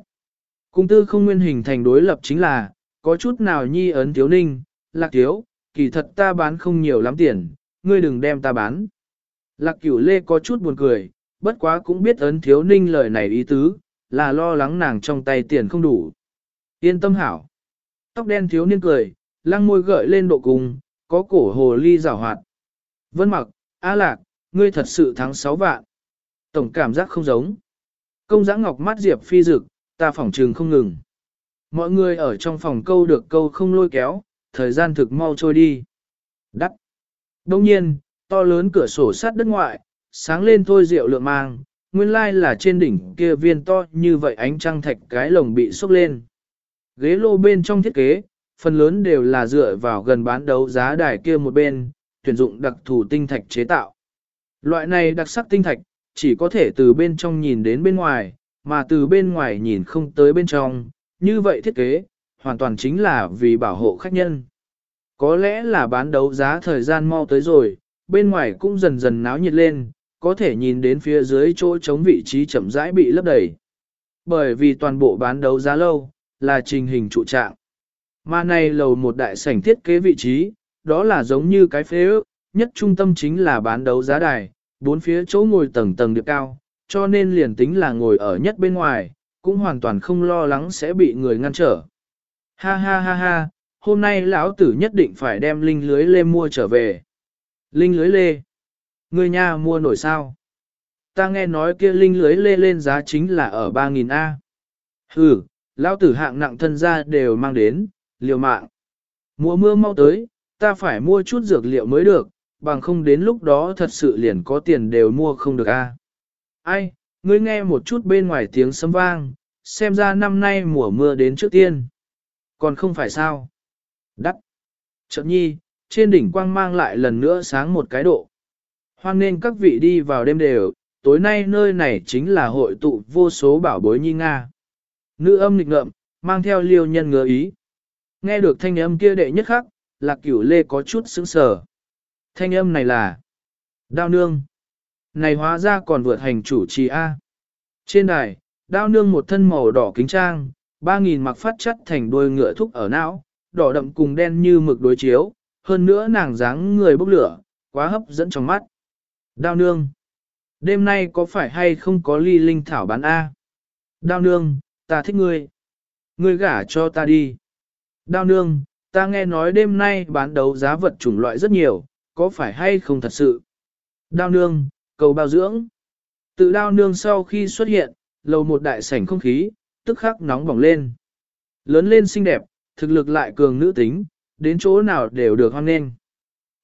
Speaker 1: cùng tư không nguyên hình thành đối lập chính là, có chút nào nhi ấn thiếu ninh, lạc thiếu, kỳ thật ta bán không nhiều lắm tiền, ngươi đừng đem ta bán. Lạc cửu lê có chút buồn cười, bất quá cũng biết ấn thiếu ninh lời này ý tứ, là lo lắng nàng trong tay tiền không đủ. Yên tâm hảo. Tóc đen thiếu niên cười, lăng môi gợi lên độ cùng, có cổ hồ ly rào hoạt. Vân mặc, á lạc, ngươi thật sự thắng 6 vạn. Tổng cảm giác không giống. Công giã ngọc mắt diệp phi dực, ta phỏng trường không ngừng. Mọi người ở trong phòng câu được câu không lôi kéo, thời gian thực mau trôi đi. Đắt. Đông nhiên, to lớn cửa sổ sát đất ngoại, sáng lên thôi rượu lượng mang, nguyên lai là trên đỉnh kia viên to như vậy ánh trăng thạch cái lồng bị sốc lên. Ghế lô bên trong thiết kế, phần lớn đều là dựa vào gần bán đấu giá đài kia một bên, tuyển dụng đặc thù tinh thạch chế tạo. Loại này đặc sắc tinh thạch, chỉ có thể từ bên trong nhìn đến bên ngoài, mà từ bên ngoài nhìn không tới bên trong, như vậy thiết kế, hoàn toàn chính là vì bảo hộ khách nhân. Có lẽ là bán đấu giá thời gian mau tới rồi, bên ngoài cũng dần dần náo nhiệt lên, có thể nhìn đến phía dưới chỗ chống vị trí chậm rãi bị lấp đầy. Bởi vì toàn bộ bán đấu giá lâu, là trình hình trụ trạng. Mà này lầu một đại sảnh thiết kế vị trí, đó là giống như cái phế ước, nhất trung tâm chính là bán đấu giá đài, bốn phía chỗ ngồi tầng tầng được cao, cho nên liền tính là ngồi ở nhất bên ngoài, cũng hoàn toàn không lo lắng sẽ bị người ngăn trở. Ha ha ha ha, hôm nay lão tử nhất định phải đem linh lưới lê mua trở về. Linh lưới lê? Người nhà mua nổi sao? Ta nghe nói kia linh lưới lê lên giá chính là ở 3.000 A. Hừ, lão tử hạng nặng thân ra đều mang đến, liều mạng. Mùa mưa mau tới, ta phải mua chút dược liệu mới được, bằng không đến lúc đó thật sự liền có tiền đều mua không được a. Ai, ngươi nghe một chút bên ngoài tiếng sấm vang, xem ra năm nay mùa mưa đến trước tiên. Còn không phải sao? Đắc. Chợt nhi, trên đỉnh quang mang lại lần nữa sáng một cái độ. Hoan nên các vị đi vào đêm đều, tối nay nơi này chính là hội tụ vô số bảo bối nhi Nga. Nữ âm nghịch ngợm, mang theo liêu nhân ngứa ý. Nghe được thanh âm kia đệ nhất khắc, lạc cửu lê có chút sững sờ. Thanh âm này là Đao nương. Này hóa ra còn vượt hành chủ trì A. Trên đài, đao nương một thân màu đỏ kính trang, ba nghìn mặc phát chất thành đôi ngựa thúc ở não, đỏ đậm cùng đen như mực đối chiếu, hơn nữa nàng dáng người bốc lửa, quá hấp dẫn trong mắt. Đao nương. Đêm nay có phải hay không có ly linh thảo bán A? Đao nương, ta thích ngươi. Ngươi gả cho ta đi. Đao nương, ta nghe nói đêm nay bán đấu giá vật chủng loại rất nhiều, có phải hay không thật sự? Đao nương, cầu bao dưỡng. Tự đao nương sau khi xuất hiện, lầu một đại sảnh không khí, tức khắc nóng bỏng lên. Lớn lên xinh đẹp, thực lực lại cường nữ tính, đến chỗ nào đều được hoan nghênh.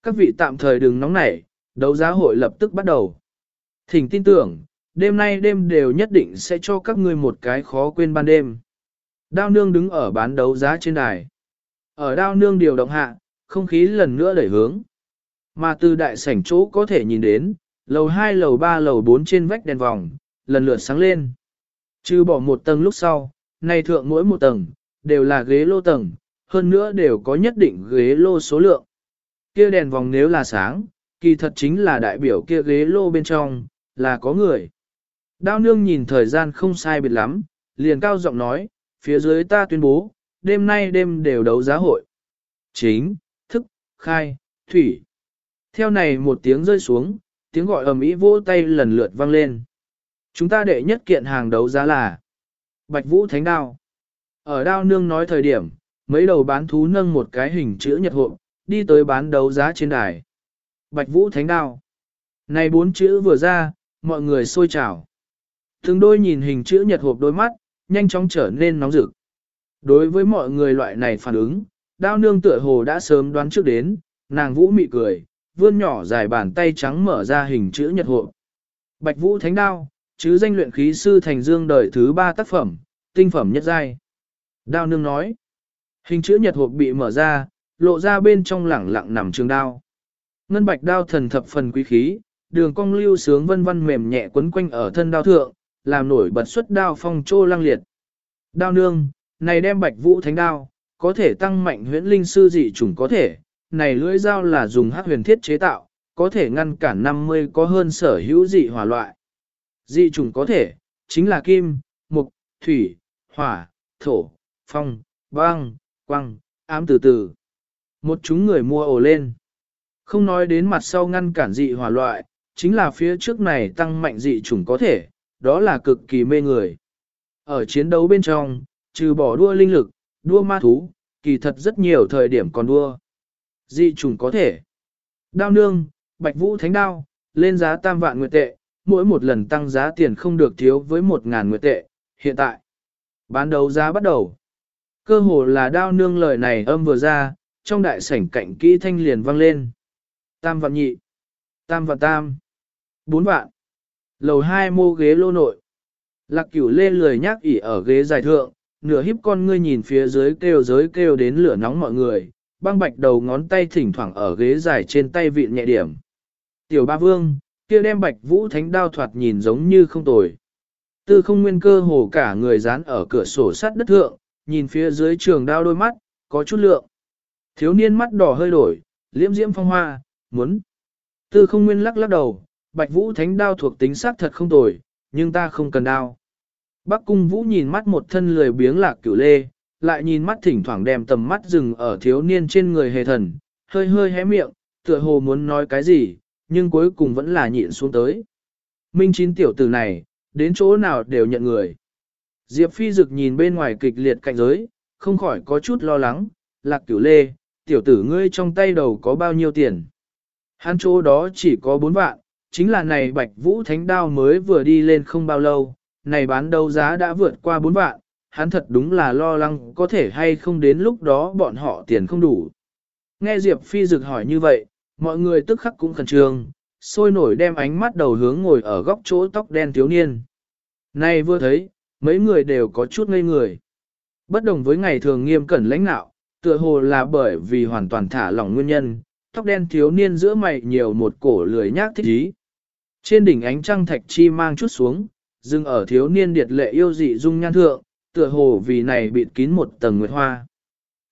Speaker 1: Các vị tạm thời đừng nóng nảy, đấu giá hội lập tức bắt đầu. Thỉnh tin tưởng, đêm nay đêm đều nhất định sẽ cho các ngươi một cái khó quên ban đêm. Đao nương đứng ở bán đấu giá trên đài. Ở đao nương điều động hạ, không khí lần nữa đẩy hướng. Mà từ đại sảnh chỗ có thể nhìn đến, lầu 2 lầu 3 lầu 4 trên vách đèn vòng, lần lượt sáng lên. Trừ bỏ một tầng lúc sau, này thượng mỗi một tầng, đều là ghế lô tầng, hơn nữa đều có nhất định ghế lô số lượng. Kia đèn vòng nếu là sáng, kỳ thật chính là đại biểu kia ghế lô bên trong, là có người. Đao nương nhìn thời gian không sai biệt lắm, liền cao giọng nói, phía dưới ta tuyên bố, đêm nay đêm đều đấu giá hội. Chính, thức, khai, thủy. Theo này một tiếng rơi xuống, tiếng gọi ầm ĩ vỗ tay lần lượt vang lên. Chúng ta đệ nhất kiện hàng đấu giá là Bạch Vũ Thánh Đao. Ở đao nương nói thời điểm, mấy đầu bán thú nâng một cái hình chữ nhật hộp, đi tới bán đấu giá trên đài. Bạch Vũ Thánh Đao. Này bốn chữ vừa ra, mọi người sôi trào. Từng đôi nhìn hình chữ nhật hộp đôi mắt, nhanh chóng trở nên nóng rực. Đối với mọi người loại này phản ứng, đao nương tựa hồ đã sớm đoán trước đến, nàng vũ mị cười, vươn nhỏ dài bàn tay trắng mở ra hình chữ nhật hộp. Bạch vũ thánh đao, chứ danh luyện khí sư thành dương đời thứ ba tác phẩm, tinh phẩm nhất giai. Đao nương nói, hình chữ nhật hộp bị mở ra, lộ ra bên trong lẳng lặng nằm trường đao. Ngân bạch đao thần thập phần quý khí, đường cong lưu sướng vân vân mềm nhẹ quấn quanh ở thân đao thượng, làm nổi bật xuất đao phong trô lăng liệt. Đao nương, này đem bạch vũ thánh đao, có thể tăng mạnh huyễn linh sư dị chủng có thể, này lưỡi dao là dùng hắc huyền thiết chế tạo, có thể ngăn cản 50 có hơn sở hữu dị hỏa loại. Dị chủng có thể, chính là kim, mục, thủy, hỏa, thổ, phong, băng, quăng, ám từ từ. Một chúng người mua ổ lên. Không nói đến mặt sau ngăn cản dị hỏa loại, chính là phía trước này tăng mạnh dị chủng có thể, đó là cực kỳ mê người. Ở chiến đấu bên trong, trừ bỏ đua linh lực, đua ma thú, kỳ thật rất nhiều thời điểm còn đua. Dị trùng có thể. Đao nương, bạch vũ thánh đao, lên giá tam vạn nguyệt tệ, mỗi một lần tăng giá tiền không được thiếu với một ngàn nguyệt tệ. Hiện tại, bán đấu giá bắt đầu. Cơ hồ là đao nương lời này âm vừa ra, trong đại sảnh cạnh kỹ thanh liền vang lên. Tam vạn nhị, tam vạn tam, bốn vạn. Lầu hai mô ghế lô nội. Lạc cửu lê lười nhác ỉ ở ghế dài thượng, nửa híp con ngươi nhìn phía dưới kêu giới kêu đến lửa nóng mọi người, băng bạch đầu ngón tay thỉnh thoảng ở ghế dài trên tay vịn nhẹ điểm. Tiểu ba vương, kia đem bạch vũ thánh đao thoạt nhìn giống như không tồi. Tư không nguyên cơ hồ cả người dán ở cửa sổ sắt đất thượng, nhìn phía dưới trường đao đôi mắt, có chút lượng. Thiếu niên mắt đỏ hơi đổi, liễm diễm phong hoa, muốn. Tư không nguyên lắc lắc đầu, bạch vũ thánh đao thuộc tính sắc thật không tồi, nhưng ta không cần đao. Bắc cung vũ nhìn mắt một thân lười biếng lạc cửu lê, lại nhìn mắt thỉnh thoảng đem tầm mắt dừng ở thiếu niên trên người hề thần, hơi hơi hé miệng, tựa hồ muốn nói cái gì, nhưng cuối cùng vẫn là nhịn xuống tới. Minh chín tiểu tử này, đến chỗ nào đều nhận người. Diệp phi dực nhìn bên ngoài kịch liệt cạnh giới, không khỏi có chút lo lắng, lạc cửu lê, tiểu tử ngươi trong tay đầu có bao nhiêu tiền. Hắn chỗ đó chỉ có bốn vạn, chính là này bạch vũ thánh đao mới vừa đi lên không bao lâu, này bán đấu giá đã vượt qua bốn vạn, hắn thật đúng là lo lắng có thể hay không đến lúc đó bọn họ tiền không đủ. Nghe Diệp Phi Dực hỏi như vậy, mọi người tức khắc cũng khẩn trương, sôi nổi đem ánh mắt đầu hướng ngồi ở góc chỗ tóc đen thiếu niên. Này vừa thấy, mấy người đều có chút ngây người. Bất đồng với ngày thường nghiêm cẩn lãnh nạo, tựa hồ là bởi vì hoàn toàn thả lỏng nguyên nhân, tóc đen thiếu niên giữa mày nhiều một cổ lười nhác thích ý. Trên đỉnh ánh trăng thạch chi mang chút xuống, dừng ở thiếu niên điệt lệ yêu dị dung nhan thượng, tựa hồ vì này bịt kín một tầng nguyệt hoa.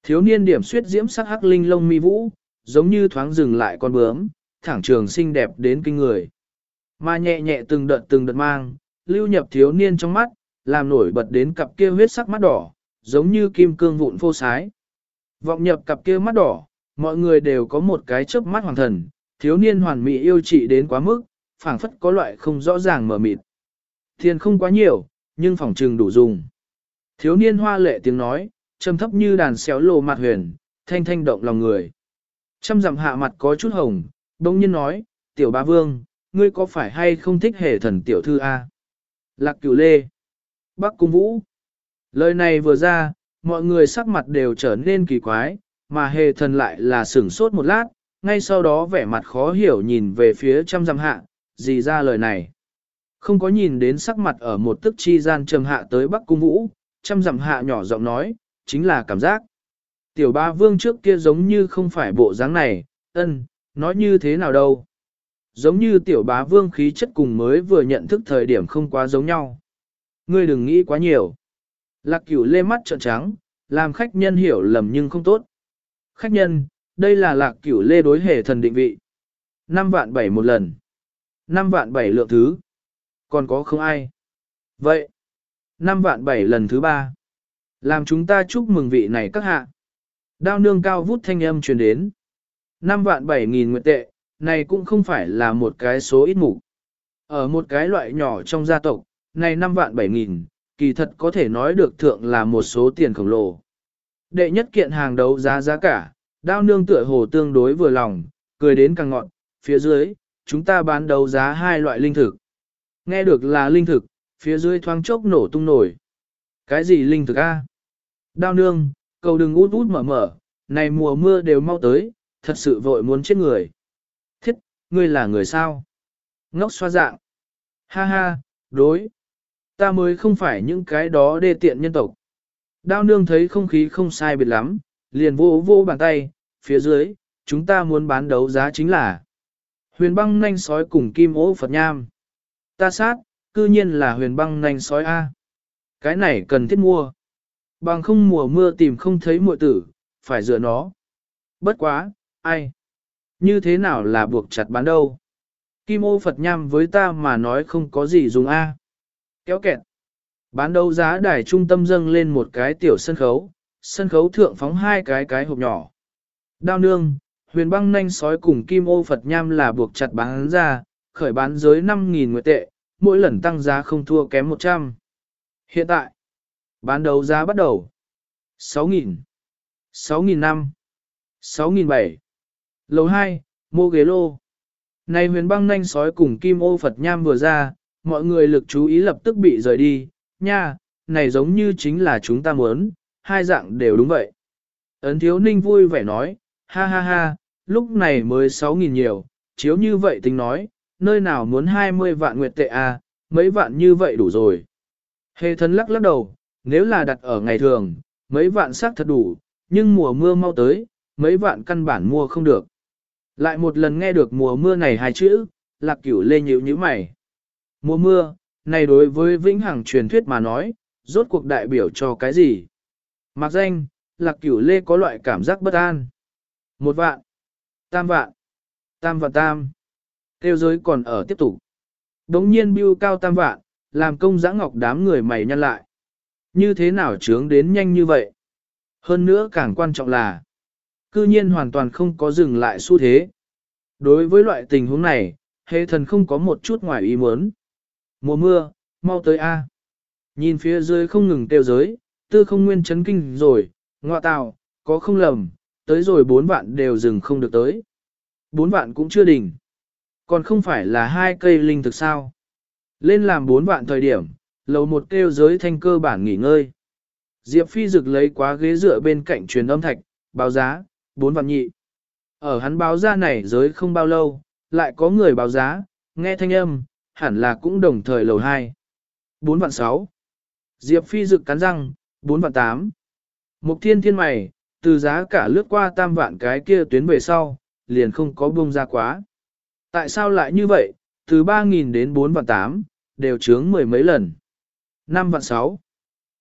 Speaker 1: Thiếu niên điểm suyết diễm sắc hắc linh lông mi vũ, giống như thoáng dừng lại con bướm, thẳng trường xinh đẹp đến kinh người. Mà nhẹ nhẹ từng đợt từng đợt mang, lưu nhập thiếu niên trong mắt, làm nổi bật đến cặp kia huyết sắc mắt đỏ, giống như kim cương vụn phô sái. Vọng nhập cặp kia mắt đỏ, mọi người đều có một cái chớp mắt hoàng thần, thiếu niên hoàn mỹ yêu trị đến quá mức, phảng phất có loại không rõ ràng mở mịt. thiên không quá nhiều, nhưng phòng trừng đủ dùng. Thiếu niên hoa lệ tiếng nói, trầm thấp như đàn xéo lộ mặt huyền, thanh thanh động lòng người. Trăm dặm hạ mặt có chút hồng, đông nhiên nói, tiểu ba vương, ngươi có phải hay không thích hề thần tiểu thư A? Lạc cửu lê. Bắc cung vũ. Lời này vừa ra, mọi người sắc mặt đều trở nên kỳ quái, mà hề thần lại là sửng sốt một lát, ngay sau đó vẻ mặt khó hiểu nhìn về phía trăm dặm hạ, gì ra lời này. Không có nhìn đến sắc mặt ở một tức chi gian trầm hạ tới Bắc cung vũ, chăm dặm hạ nhỏ giọng nói, chính là cảm giác. Tiểu ba vương trước kia giống như không phải bộ dáng này, ân, nói như thế nào đâu. Giống như tiểu bá vương khí chất cùng mới vừa nhận thức thời điểm không quá giống nhau. Ngươi đừng nghĩ quá nhiều. Lạc cửu lê mắt trợn trắng, làm khách nhân hiểu lầm nhưng không tốt. Khách nhân, đây là lạc cửu lê đối hệ thần định vị. 5 vạn 7 một lần. 5 vạn 7 lượng thứ. Còn có không ai? Vậy, Năm vạn bảy lần thứ ba. Làm chúng ta chúc mừng vị này các hạ. Đao nương cao vút thanh âm truyền đến. năm vạn bảy nghìn nguyện tệ, này cũng không phải là một cái số ít mục. Ở một cái loại nhỏ trong gia tộc, này năm vạn bảy nghìn, kỳ thật có thể nói được thượng là một số tiền khổng lồ. Đệ nhất kiện hàng đấu giá giá cả, đao nương tựa hồ tương đối vừa lòng, cười đến càng ngọn, phía dưới, chúng ta bán đấu giá hai loại linh thực. Nghe được là linh thực, phía dưới thoáng chốc nổ tung nổi. Cái gì linh thực a? Đao nương, cầu đừng út út mở mở, này mùa mưa đều mau tới, thật sự vội muốn chết người. Thiết, ngươi là người sao? Ngốc xoa dạng. Ha ha, đối. Ta mới không phải những cái đó đê tiện nhân tộc. Đao nương thấy không khí không sai biệt lắm, liền vô vô bàn tay, phía dưới, chúng ta muốn bán đấu giá chính là huyền băng nanh sói cùng kim ố Phật Nham. Ta sát, cư nhiên là huyền băng nanh sói A. Cái này cần thiết mua. Bằng không mùa mưa tìm không thấy muội tử, phải dựa nó. Bất quá, ai? Như thế nào là buộc chặt bán đâu? Kim ô Phật nham với ta mà nói không có gì dùng A. Kéo kẹt. Bán đấu giá đài trung tâm dâng lên một cái tiểu sân khấu, sân khấu thượng phóng hai cái cái hộp nhỏ. Đao nương, huyền băng nanh sói cùng kim ô Phật nham là buộc chặt bán ra, khởi bán giới 5.000 nguyệt tệ, mỗi lần tăng giá không thua kém 100. Hiện tại, Bán đấu giá bắt đầu. 6.000 6.000 6.000 Lầu 2, mô ghế lô. Này huyền băng nanh sói cùng kim ô Phật nham vừa ra, mọi người lực chú ý lập tức bị rời đi, nha, này giống như chính là chúng ta muốn, hai dạng đều đúng vậy. Ấn thiếu ninh vui vẻ nói, ha ha ha, lúc này mới 6.000 nhiều, chiếu như vậy tính nói, nơi nào muốn 20 vạn nguyệt tệ à, mấy vạn như vậy đủ rồi. Hề thân lắc lắc đầu, nếu là đặt ở ngày thường, mấy vạn xác thật đủ, nhưng mùa mưa mau tới, mấy vạn căn bản mua không được. Lại một lần nghe được mùa mưa này hai chữ, lạc cửu lê nhịu như mày. Mùa mưa, này đối với vĩnh hằng truyền thuyết mà nói, rốt cuộc đại biểu cho cái gì? Mặc danh, lạc cửu lê có loại cảm giác bất an. Một vạn, tam vạn, tam vạn tam. Tiêu giới còn ở tiếp tục. Đống nhiên bưu cao tam vạn, làm công giã ngọc đám người mày nhăn lại. Như thế nào trướng đến nhanh như vậy? Hơn nữa càng quan trọng là, cư nhiên hoàn toàn không có dừng lại xu thế. Đối với loại tình huống này, hệ thần không có một chút ngoài ý muốn. Mùa mưa, mau tới A. Nhìn phía dưới không ngừng tiêu giới, tư không nguyên chấn kinh rồi, ngọa tào, có không lầm, tới rồi bốn vạn đều dừng không được tới. Bốn vạn cũng chưa đỉnh. Còn không phải là hai cây linh thực sao. Lên làm bốn vạn thời điểm, lầu một kêu giới thanh cơ bản nghỉ ngơi. Diệp Phi rực lấy quá ghế dựa bên cạnh truyền âm thạch, báo giá, bốn vạn nhị. Ở hắn báo ra này giới không bao lâu, lại có người báo giá, nghe thanh âm, hẳn là cũng đồng thời lầu 2. 4 vạn sáu. Diệp Phi rực cắn răng, bốn vạn tám. Mục thiên thiên mày, từ giá cả lướt qua tam vạn cái kia tuyến về sau, liền không có buông ra quá. Tại sao lại như vậy, từ 3.000 đến 4 vạn 8, đều chướng mười mấy lần. 5 vạn 6.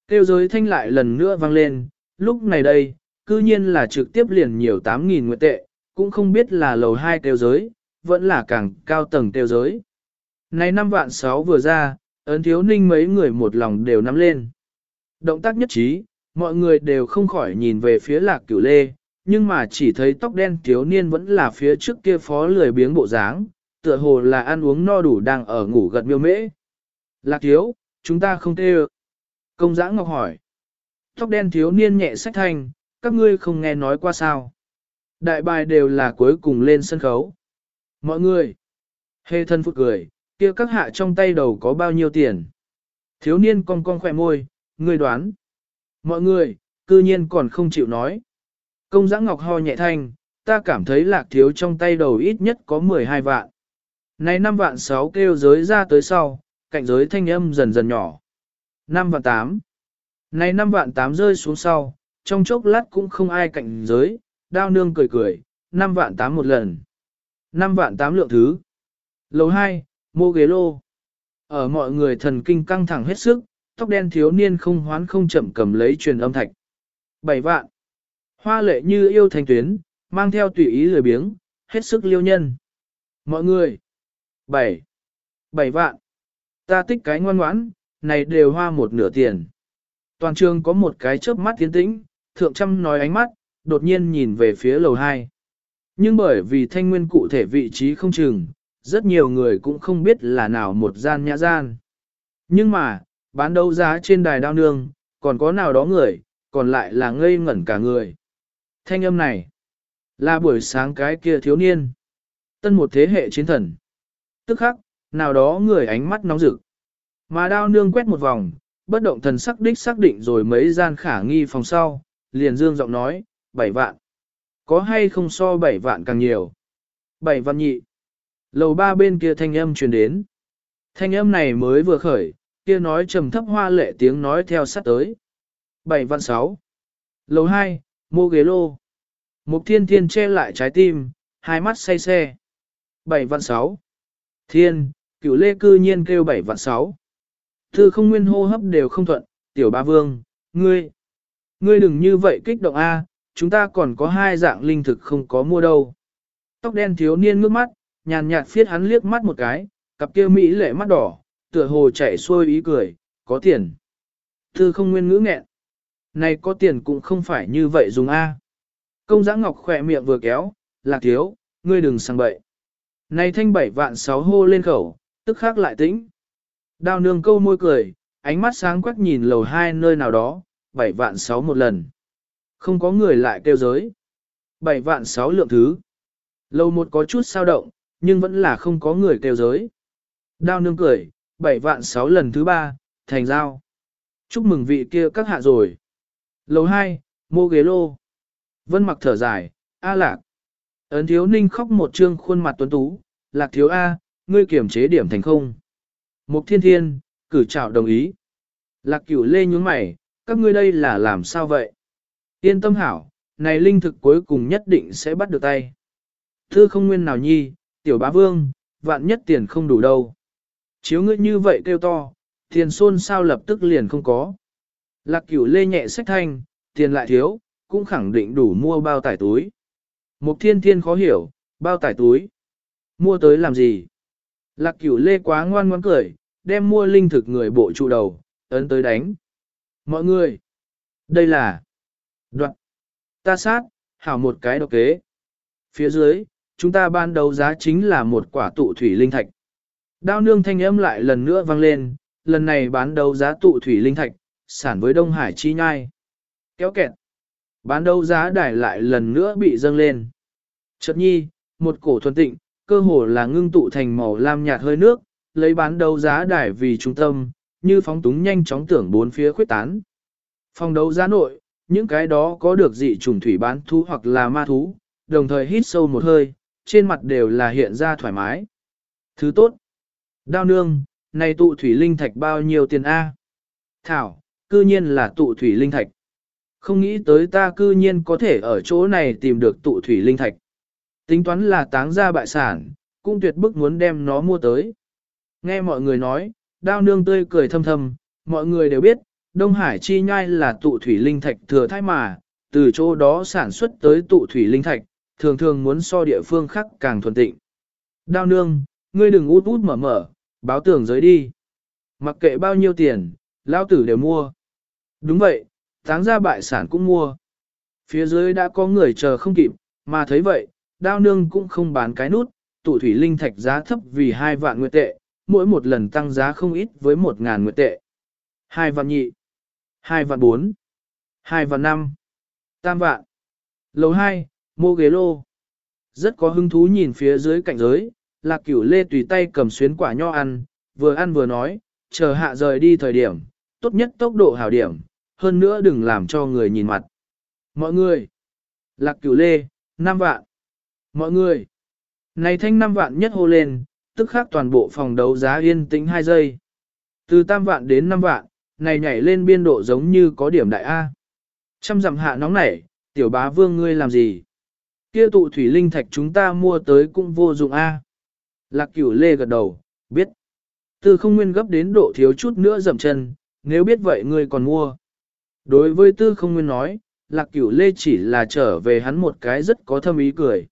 Speaker 1: Tiêu giới thanh lại lần nữa vang lên, lúc này đây, cư nhiên là trực tiếp liền nhiều 8.000 nguyện tệ, cũng không biết là lầu 2 tiêu giới, vẫn là càng cao tầng tiêu giới. Này 5 vạn 6 vừa ra, ấn thiếu ninh mấy người một lòng đều nắm lên. Động tác nhất trí, mọi người đều không khỏi nhìn về phía lạc cửu lê, nhưng mà chỉ thấy tóc đen thiếu niên vẫn là phía trước kia phó lười biếng bộ dáng, tựa hồ là ăn uống no đủ đang ở ngủ gật miêu mễ. Lạc thiếu, chúng ta không tê Công giã ngọc hỏi. Tóc đen thiếu niên nhẹ sách thanh, các ngươi không nghe nói qua sao. Đại bài đều là cuối cùng lên sân khấu. Mọi người. Hê thân phút cười, kia các hạ trong tay đầu có bao nhiêu tiền. Thiếu niên cong cong khỏe môi, ngươi đoán. Mọi người, cư nhiên còn không chịu nói. Công giã ngọc ho nhẹ thanh, ta cảm thấy lạc thiếu trong tay đầu ít nhất có 12 vạn. Này 5 vạn 6 kêu giới ra tới sau, cạnh giới thanh âm dần dần nhỏ. 5 vạn 8. Này 5 vạn 8 rơi xuống sau, trong chốc lát cũng không ai cạnh giới, đao nương cười cười, 5 vạn 8 một lần. 5 vạn 8 lượng thứ. Lầu 2, mô ghế lô. Ở mọi người thần kinh căng thẳng hết sức, tóc đen thiếu niên không hoán không chậm cầm lấy truyền âm thạch. 7 vạn. Hoa lệ như yêu thành tuyến, mang theo tùy ý lười biếng, hết sức liêu nhân. Mọi người. 7. 7 vạn. Ta tích cái ngoan ngoãn, này đều hoa một nửa tiền. Toàn trường có một cái chớp mắt tiến tĩnh, thượng trăm nói ánh mắt, đột nhiên nhìn về phía lầu 2. Nhưng bởi vì thanh nguyên cụ thể vị trí không chừng, rất nhiều người cũng không biết là nào một gian nhã gian. Nhưng mà, bán đấu giá trên đài đao nương, còn có nào đó người, còn lại là ngây ngẩn cả người. Thanh âm này, là buổi sáng cái kia thiếu niên. Tân một thế hệ chiến thần. Tức khắc, nào đó người ánh mắt nóng rực. Mà đao nương quét một vòng, bất động thần sắc đích xác định rồi mấy gian khả nghi phòng sau, liền dương giọng nói, bảy vạn. Có hay không so bảy vạn càng nhiều? Bảy vạn nhị. Lầu ba bên kia thanh âm truyền đến. Thanh âm này mới vừa khởi, kia nói trầm thấp hoa lệ tiếng nói theo sát tới. Bảy vạn sáu. Lầu hai, mô ghế lô. Mục thiên thiên che lại trái tim, hai mắt say xe. Bảy vạn sáu. Thiên, cửu lê cư nhiên kêu bảy vạn sáu. Thư không nguyên hô hấp đều không thuận, tiểu ba vương, ngươi. Ngươi đừng như vậy kích động a, chúng ta còn có hai dạng linh thực không có mua đâu. Tóc đen thiếu niên ngước mắt, nhàn nhạt phiết hắn liếc mắt một cái, cặp kia mỹ lệ mắt đỏ, tựa hồ chảy xuôi ý cười, có tiền. Thư không nguyên ngữ nghẹn. Này có tiền cũng không phải như vậy dùng A. Công giã ngọc khỏe miệng vừa kéo, lạc thiếu, ngươi đừng sang bậy. Này thanh bảy vạn sáu hô lên khẩu, tức khác lại tĩnh. Đào nương câu môi cười, ánh mắt sáng quắc nhìn lầu hai nơi nào đó, bảy vạn sáu một lần. Không có người lại kêu giới. Bảy vạn sáu lượng thứ. Lầu một có chút sao động, nhưng vẫn là không có người kêu giới. Đao nương cười, bảy vạn sáu lần thứ ba, thành giao. Chúc mừng vị kia các hạ rồi. Lầu hai, mô ghế lô. Vân mặc thở dài, A lạc. Ấn thiếu ninh khóc một trương khuôn mặt tuấn tú, lạc thiếu A, ngươi kiểm chế điểm thành không. Mục thiên thiên, cử trào đồng ý. Lạc cửu lê nhún mày, các ngươi đây là làm sao vậy? Yên tâm hảo, này linh thực cuối cùng nhất định sẽ bắt được tay. Thư không nguyên nào nhi, tiểu bá vương, vạn nhất tiền không đủ đâu. Chiếu ngươi như vậy kêu to, tiền xôn sao lập tức liền không có. Lạc cửu lê nhẹ sách thanh, tiền lại thiếu, cũng khẳng định đủ mua bao tải túi. Mục thiên thiên khó hiểu, bao tải túi. Mua tới làm gì? Lạc cửu lê quá ngoan ngoãn cười, đem mua linh thực người bộ trụ đầu, ấn tới đánh. Mọi người, đây là đoạn. Ta sát, hảo một cái độc kế. Phía dưới, chúng ta ban đầu giá chính là một quả tụ thủy linh thạch. Đao nương thanh âm lại lần nữa vang lên, lần này bán đấu giá tụ thủy linh thạch, sản với Đông Hải chi nhai. Kéo kẹt. Bán đấu giá đài lại lần nữa bị dâng lên. Chợt nhi, một cổ thuần tịnh, cơ hồ là ngưng tụ thành màu lam nhạt hơi nước, lấy bán đấu giá đài vì trung tâm, như phóng túng nhanh chóng tưởng bốn phía khuyết tán. Phòng đấu giá nội, những cái đó có được dị trùng thủy bán thú hoặc là ma thú, đồng thời hít sâu một hơi, trên mặt đều là hiện ra thoải mái. Thứ tốt. Đao nương, này tụ thủy linh thạch bao nhiêu tiền A? Thảo, cư nhiên là tụ thủy linh thạch. Không nghĩ tới ta cư nhiên có thể ở chỗ này tìm được tụ thủy linh thạch. Tính toán là táng ra bại sản, cũng tuyệt bức muốn đem nó mua tới. Nghe mọi người nói, đao nương tươi cười thâm thầm, mọi người đều biết, Đông Hải chi nhai là tụ thủy linh thạch thừa thai mà, từ chỗ đó sản xuất tới tụ thủy linh thạch, thường thường muốn so địa phương khác càng thuần tịnh. Đao nương, ngươi đừng út út mở mở, báo tưởng giới đi. Mặc kệ bao nhiêu tiền, lao tử đều mua. Đúng vậy, táng ra bại sản cũng mua. Phía dưới đã có người chờ không kịp, mà thấy vậy, đao nương cũng không bán cái nút, tụ thủy linh thạch giá thấp vì hai vạn nguyệt tệ, mỗi một lần tăng giá không ít với một ngàn nguyệt tệ. Hai vạn nhị, hai vạn bốn, hai vạn năm, tam vạn. Lầu hai, mô ghế lô. Rất có hứng thú nhìn phía dưới cạnh giới, lạc cửu lê tùy tay cầm xuyến quả nho ăn, vừa ăn vừa nói, chờ hạ rời đi thời điểm, tốt nhất tốc độ hảo điểm, hơn nữa đừng làm cho người nhìn mặt. Mọi người, lạc cửu lê, 5 vạn. Mọi người, này thanh 5 vạn nhất hô lên, tức khác toàn bộ phòng đấu giá yên tĩnh 2 giây. Từ tam vạn đến 5 vạn, này nhảy lên biên độ giống như có điểm đại A. Trăm dặm hạ nóng nảy, tiểu bá vương ngươi làm gì? Kia tụ thủy linh thạch chúng ta mua tới cũng vô dụng A. Lạc cửu lê gật đầu, biết. từ không nguyên gấp đến độ thiếu chút nữa dậm chân, nếu biết vậy ngươi còn mua. Đối với tư không nguyên nói, lạc cửu lê chỉ là trở về hắn một cái rất có thâm ý cười.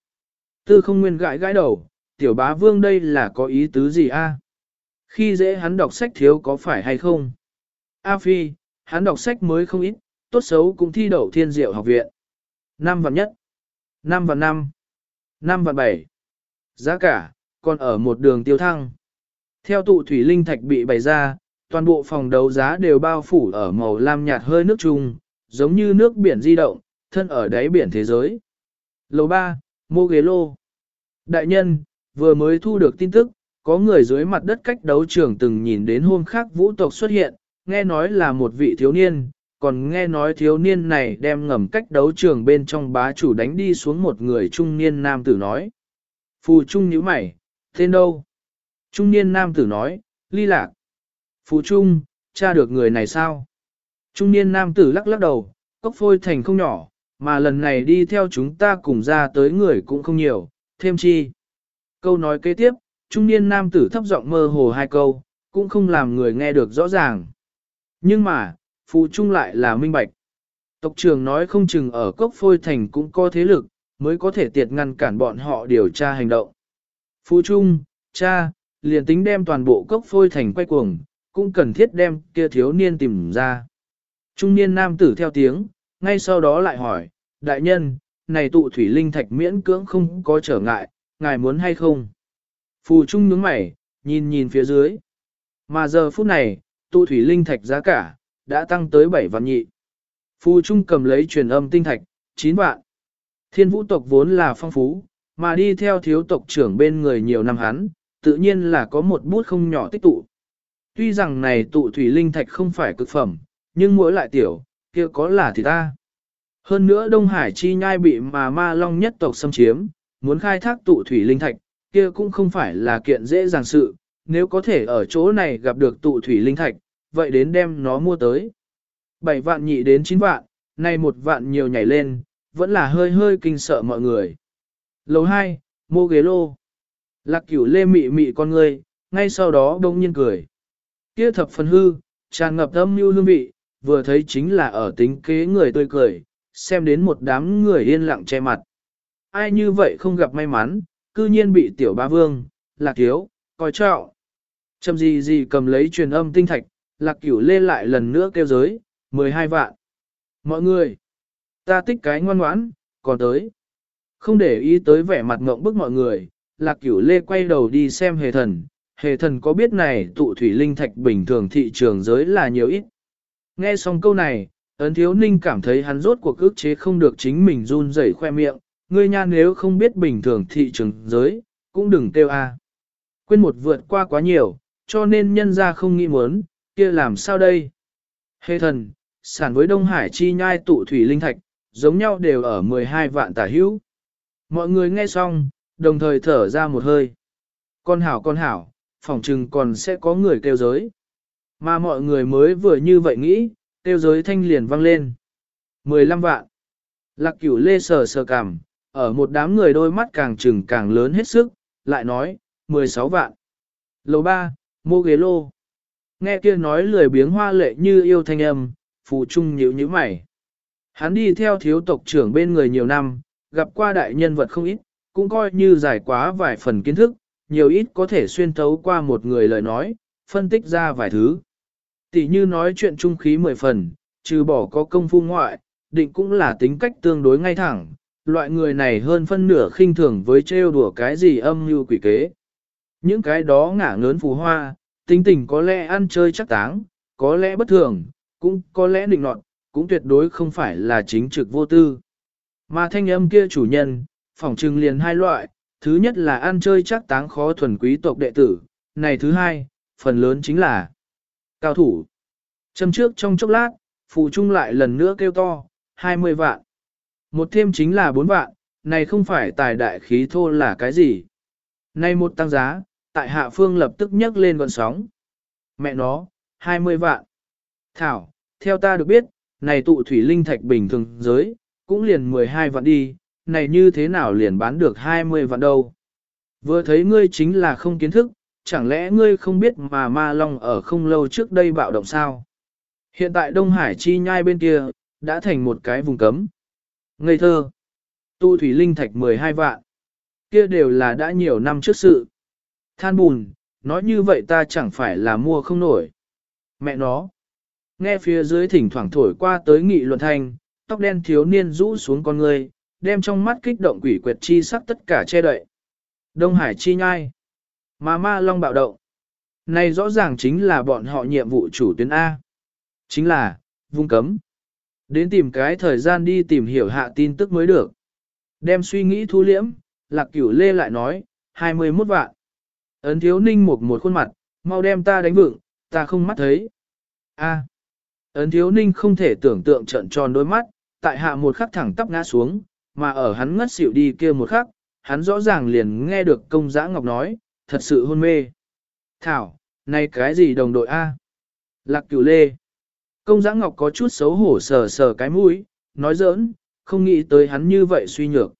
Speaker 1: Tư không nguyên gãi gãi đầu, tiểu bá vương đây là có ý tứ gì a? Khi dễ hắn đọc sách thiếu có phải hay không? A phi, hắn đọc sách mới không ít, tốt xấu cũng thi đậu thiên diệu học viện. Năm vạn nhất, năm vạn năm, năm vạn bảy. Giá cả, còn ở một đường tiêu thăng. Theo tụ thủy linh thạch bị bày ra, toàn bộ phòng đấu giá đều bao phủ ở màu lam nhạt hơi nước chung, giống như nước biển di động, thân ở đáy biển thế giới. Lầu 3, Mô Ghế Lô Đại nhân, vừa mới thu được tin tức, có người dưới mặt đất cách đấu trường từng nhìn đến hôm khác vũ tộc xuất hiện, nghe nói là một vị thiếu niên, còn nghe nói thiếu niên này đem ngầm cách đấu trường bên trong bá chủ đánh đi xuống một người trung niên nam tử nói. Phù Trung nhíu mày, tên đâu? Trung niên nam tử nói, ly lạc. Phú Trung, tra được người này sao? Trung niên nam tử lắc lắc đầu, cốc phôi thành không nhỏ, mà lần này đi theo chúng ta cùng ra tới người cũng không nhiều, thêm chi. Câu nói kế tiếp, trung niên nam tử thấp giọng mơ hồ hai câu, cũng không làm người nghe được rõ ràng. Nhưng mà, Phú Trung lại là minh bạch. Tộc trưởng nói không chừng ở cốc phôi thành cũng có thế lực, mới có thể tiệt ngăn cản bọn họ điều tra hành động. Phú Trung, cha, liền tính đem toàn bộ cốc phôi thành quay cuồng, cũng cần thiết đem kia thiếu niên tìm ra. Trung niên nam tử theo tiếng, ngay sau đó lại hỏi, đại nhân, này tụ thủy linh thạch miễn cưỡng không có trở ngại, ngài muốn hay không? Phù Trung nhướng mày, nhìn nhìn phía dưới. Mà giờ phút này, tụ thủy linh thạch giá cả, đã tăng tới 7 vạn nhị. Phù Trung cầm lấy truyền âm tinh thạch, 9 vạn. Thiên vũ tộc vốn là phong phú, mà đi theo thiếu tộc trưởng bên người nhiều năm hắn, tự nhiên là có một bút không nhỏ tích tụ. Tuy rằng này tụ thủy linh thạch không phải cực phẩm, nhưng mỗi lại tiểu, kia có là thì ta. Hơn nữa Đông Hải chi nhai bị mà ma long nhất tộc xâm chiếm, muốn khai thác tụ thủy linh thạch, kia cũng không phải là kiện dễ dàng sự, nếu có thể ở chỗ này gặp được tụ thủy linh thạch, vậy đến đem nó mua tới. 7 vạn nhị đến 9 vạn, nay một vạn nhiều nhảy lên, vẫn là hơi hơi kinh sợ mọi người. Lầu 2, mô ghế lô. Lạc cửu lê mị mị con người, ngay sau đó đông nhiên cười. Kia thập phần hư, tràn ngập âm mưu hương vị, vừa thấy chính là ở tính kế người tươi cười, xem đến một đám người yên lặng che mặt. Ai như vậy không gặp may mắn, cư nhiên bị tiểu ba vương, lạc thiếu, coi trọng. Chầm gì gì cầm lấy truyền âm tinh thạch, lạc cửu lê lại lần nữa kêu giới, 12 vạn. Mọi người, ta tích cái ngoan ngoãn, còn tới. Không để ý tới vẻ mặt ngộng bức mọi người, lạc cửu lê quay đầu đi xem hề thần. Hề thần có biết này tụ thủy linh thạch bình thường thị trường giới là nhiều ít. Nghe xong câu này, ấn thiếu ninh cảm thấy hắn rốt cuộc ức chế không được chính mình run rẩy khoe miệng. Ngươi nha nếu không biết bình thường thị trường giới, cũng đừng kêu a. Quên một vượt qua quá nhiều, cho nên nhân ra không nghĩ muốn, kia làm sao đây? Hề thần, sản với Đông Hải chi nhai tụ thủy linh thạch, giống nhau đều ở 12 vạn tả hữu. Mọi người nghe xong, đồng thời thở ra một hơi. Con hảo con hảo, phòng trừng còn sẽ có người kêu giới. Mà mọi người mới vừa như vậy nghĩ, kêu giới thanh liền vang lên. 15 vạn. Lạc cửu lê sờ sờ cảm, ở một đám người đôi mắt càng trừng càng lớn hết sức, lại nói, 16 vạn. Lầu 3, mô ghế lô. Nghe kia nói lười biếng hoa lệ như yêu thanh âm, phù trung nhíu nhíu mày. Hắn đi theo thiếu tộc trưởng bên người nhiều năm, gặp qua đại nhân vật không ít, cũng coi như giải quá vài phần kiến thức, nhiều ít có thể xuyên thấu qua một người lời nói, phân tích ra vài thứ. Tỷ như nói chuyện trung khí mười phần, trừ bỏ có công phu ngoại, định cũng là tính cách tương đối ngay thẳng, loại người này hơn phân nửa khinh thường với trêu đùa cái gì âm như quỷ kế. Những cái đó ngả ngớn phù hoa, tính tình có lẽ ăn chơi chắc táng, có lẽ bất thường, cũng có lẽ định nọt, cũng tuyệt đối không phải là chính trực vô tư. Mà thanh âm kia chủ nhân, phỏng trừng liền hai loại, thứ nhất là ăn chơi chắc táng khó thuần quý tộc đệ tử, này thứ hai, phần lớn chính là cao thủ. Châm trước trong chốc lát, phụ trung lại lần nữa kêu to, 20 vạn. Một thêm chính là 4 vạn, này không phải tài đại khí thô là cái gì. Này một tăng giá, tại hạ phương lập tức nhấc lên gọn sóng. Mẹ nó, 20 vạn. Thảo, theo ta được biết, này tụ thủy linh thạch bình thường giới, cũng liền 12 vạn đi, này như thế nào liền bán được 20 vạn đâu. Vừa thấy ngươi chính là không kiến thức, chẳng lẽ ngươi không biết mà ma long ở không lâu trước đây bạo động sao? Hiện tại Đông Hải chi nhai bên kia, đã thành một cái vùng cấm. Ngây thơ. Tu thủy linh thạch 12 vạn. Kia đều là đã nhiều năm trước sự. Than bùn, nói như vậy ta chẳng phải là mua không nổi. Mẹ nó. Nghe phía dưới thỉnh thoảng thổi qua tới nghị luận thanh, tóc đen thiếu niên rũ xuống con người, đem trong mắt kích động quỷ quyệt chi sắc tất cả che đậy. Đông Hải chi nhai. Mà ma long bạo động. Này rõ ràng chính là bọn họ nhiệm vụ chủ tuyến A. Chính là, vung cấm. Đến tìm cái thời gian đi tìm hiểu hạ tin tức mới được. Đem suy nghĩ thu liễm, lạc cửu lê lại nói, 21 vạn. Ấn thiếu ninh một một khuôn mặt, mau đem ta đánh vựng, ta không mắt thấy. A. Ấn thiếu ninh không thể tưởng tượng trận tròn đôi mắt, tại hạ một khắc thẳng tắp ngã xuống, mà ở hắn ngất xỉu đi kia một khắc, hắn rõ ràng liền nghe được công giã ngọc nói, thật sự hôn mê. Thảo, này cái gì đồng đội A? Lạc cửu lê. Công giã ngọc có chút xấu hổ sờ sờ cái mũi, nói giỡn, không nghĩ tới hắn như vậy suy nhược.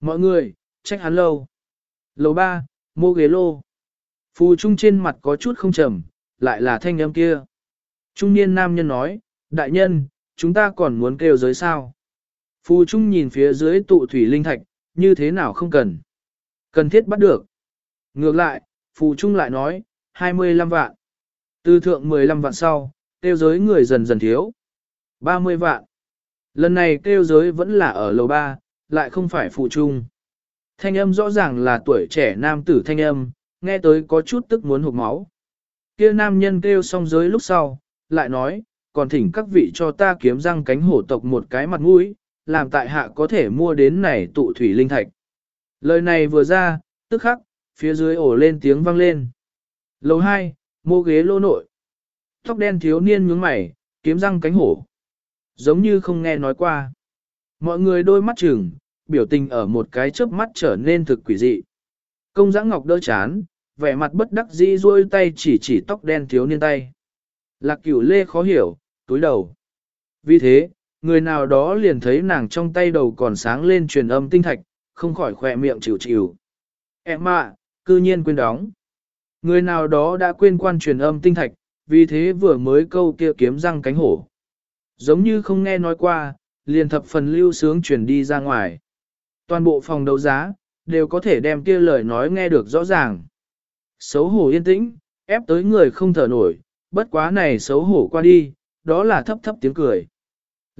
Speaker 1: Mọi người, trách hắn lâu. Lầu ba, mô ghế lô. Phù trung trên mặt có chút không trầm, lại là thanh âm kia. Trung niên nam nhân nói, đại nhân, chúng ta còn muốn kêu giới sao. Phù trung nhìn phía dưới tụ thủy linh thạch, như thế nào không cần. Cần thiết bắt được. Ngược lại, phù trung lại nói, 25 vạn. Từ thượng 15 vạn sau, kêu giới người dần dần thiếu. 30 vạn. Lần này kêu giới vẫn là ở lầu 3, lại không phải phù trung. Thanh âm rõ ràng là tuổi trẻ nam tử thanh âm, nghe tới có chút tức muốn hụt máu. Kia nam nhân kêu xong giới lúc sau, lại nói, còn thỉnh các vị cho ta kiếm răng cánh hổ tộc một cái mặt mũi, làm tại hạ có thể mua đến này tụ thủy linh thạch. Lời này vừa ra, tức khắc, phía dưới ổ lên tiếng vang lên. Lầu 2, mô ghế lô nội. Tóc đen thiếu niên nhướng mày, kiếm răng cánh hổ. Giống như không nghe nói qua. Mọi người đôi mắt chừng, biểu tình ở một cái chớp mắt trở nên thực quỷ dị. Công giã ngọc đỡ chán, vẻ mặt bất đắc dĩ duỗi tay chỉ chỉ tóc đen thiếu niên tay. Lạc cửu lê khó hiểu, túi đầu. Vì thế, người nào đó liền thấy nàng trong tay đầu còn sáng lên truyền âm tinh thạch, không khỏi khỏe miệng chịu chịu. Em ạ, cư nhiên quên đóng. Người nào đó đã quên quan truyền âm tinh thạch, vì thế vừa mới câu kia kiếm răng cánh hổ. Giống như không nghe nói qua, liền thập phần lưu sướng truyền đi ra ngoài. Toàn bộ phòng đấu giá, đều có thể đem kia lời nói nghe được rõ ràng. Xấu hổ yên tĩnh, ép tới người không thở nổi, bất quá này xấu hổ qua đi, đó là thấp thấp tiếng cười.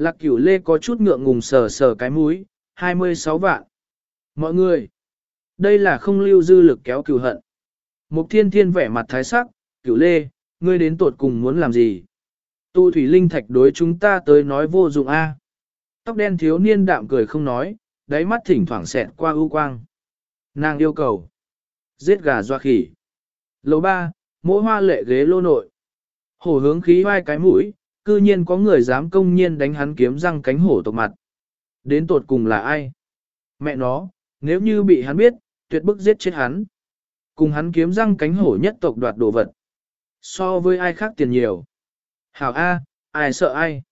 Speaker 1: Lạc cửu lê có chút ngượng ngùng sờ sờ cái mũi, 26 vạn. Mọi người, đây là không lưu dư lực kéo cửu hận. Mục thiên thiên vẻ mặt thái sắc, cửu lê, ngươi đến tột cùng muốn làm gì? Tu thủy linh thạch đối chúng ta tới nói vô dụng a. Tóc đen thiếu niên đạm cười không nói, đáy mắt thỉnh thoảng xẹt qua ưu quang. Nàng yêu cầu. Giết gà doa khỉ. Lầu ba, mỗi hoa lệ ghế lô nội. Hổ hướng khí vai cái mũi, cư nhiên có người dám công nhiên đánh hắn kiếm răng cánh hổ tộc mặt. Đến tột cùng là ai? Mẹ nó, nếu như bị hắn biết, tuyệt bức giết chết hắn. Cùng hắn kiếm răng cánh hổ nhất tộc đoạt đồ vật. So với ai khác tiền nhiều. Hảo A, ai sợ ai?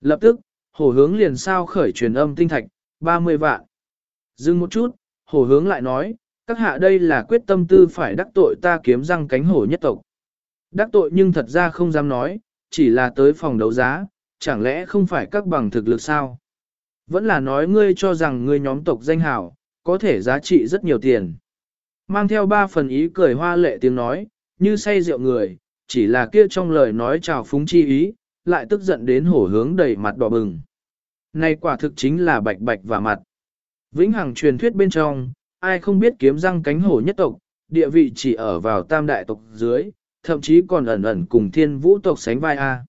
Speaker 1: Lập tức, hổ hướng liền sao khởi truyền âm tinh thạch, 30 vạn. Dừng một chút, hổ hướng lại nói, các hạ đây là quyết tâm tư phải đắc tội ta kiếm răng cánh hổ nhất tộc. Đắc tội nhưng thật ra không dám nói, chỉ là tới phòng đấu giá, chẳng lẽ không phải các bằng thực lực sao? Vẫn là nói ngươi cho rằng ngươi nhóm tộc danh hảo, có thể giá trị rất nhiều tiền. Mang theo ba phần ý cười hoa lệ tiếng nói, như say rượu người, chỉ là kia trong lời nói chào phúng chi ý, lại tức giận đến hổ hướng đầy mặt đỏ bừng. Này quả thực chính là bạch bạch và mặt. Vĩnh hằng truyền thuyết bên trong, ai không biết kiếm răng cánh hổ nhất tộc, địa vị chỉ ở vào tam đại tộc dưới, thậm chí còn ẩn ẩn cùng thiên vũ tộc sánh vai A.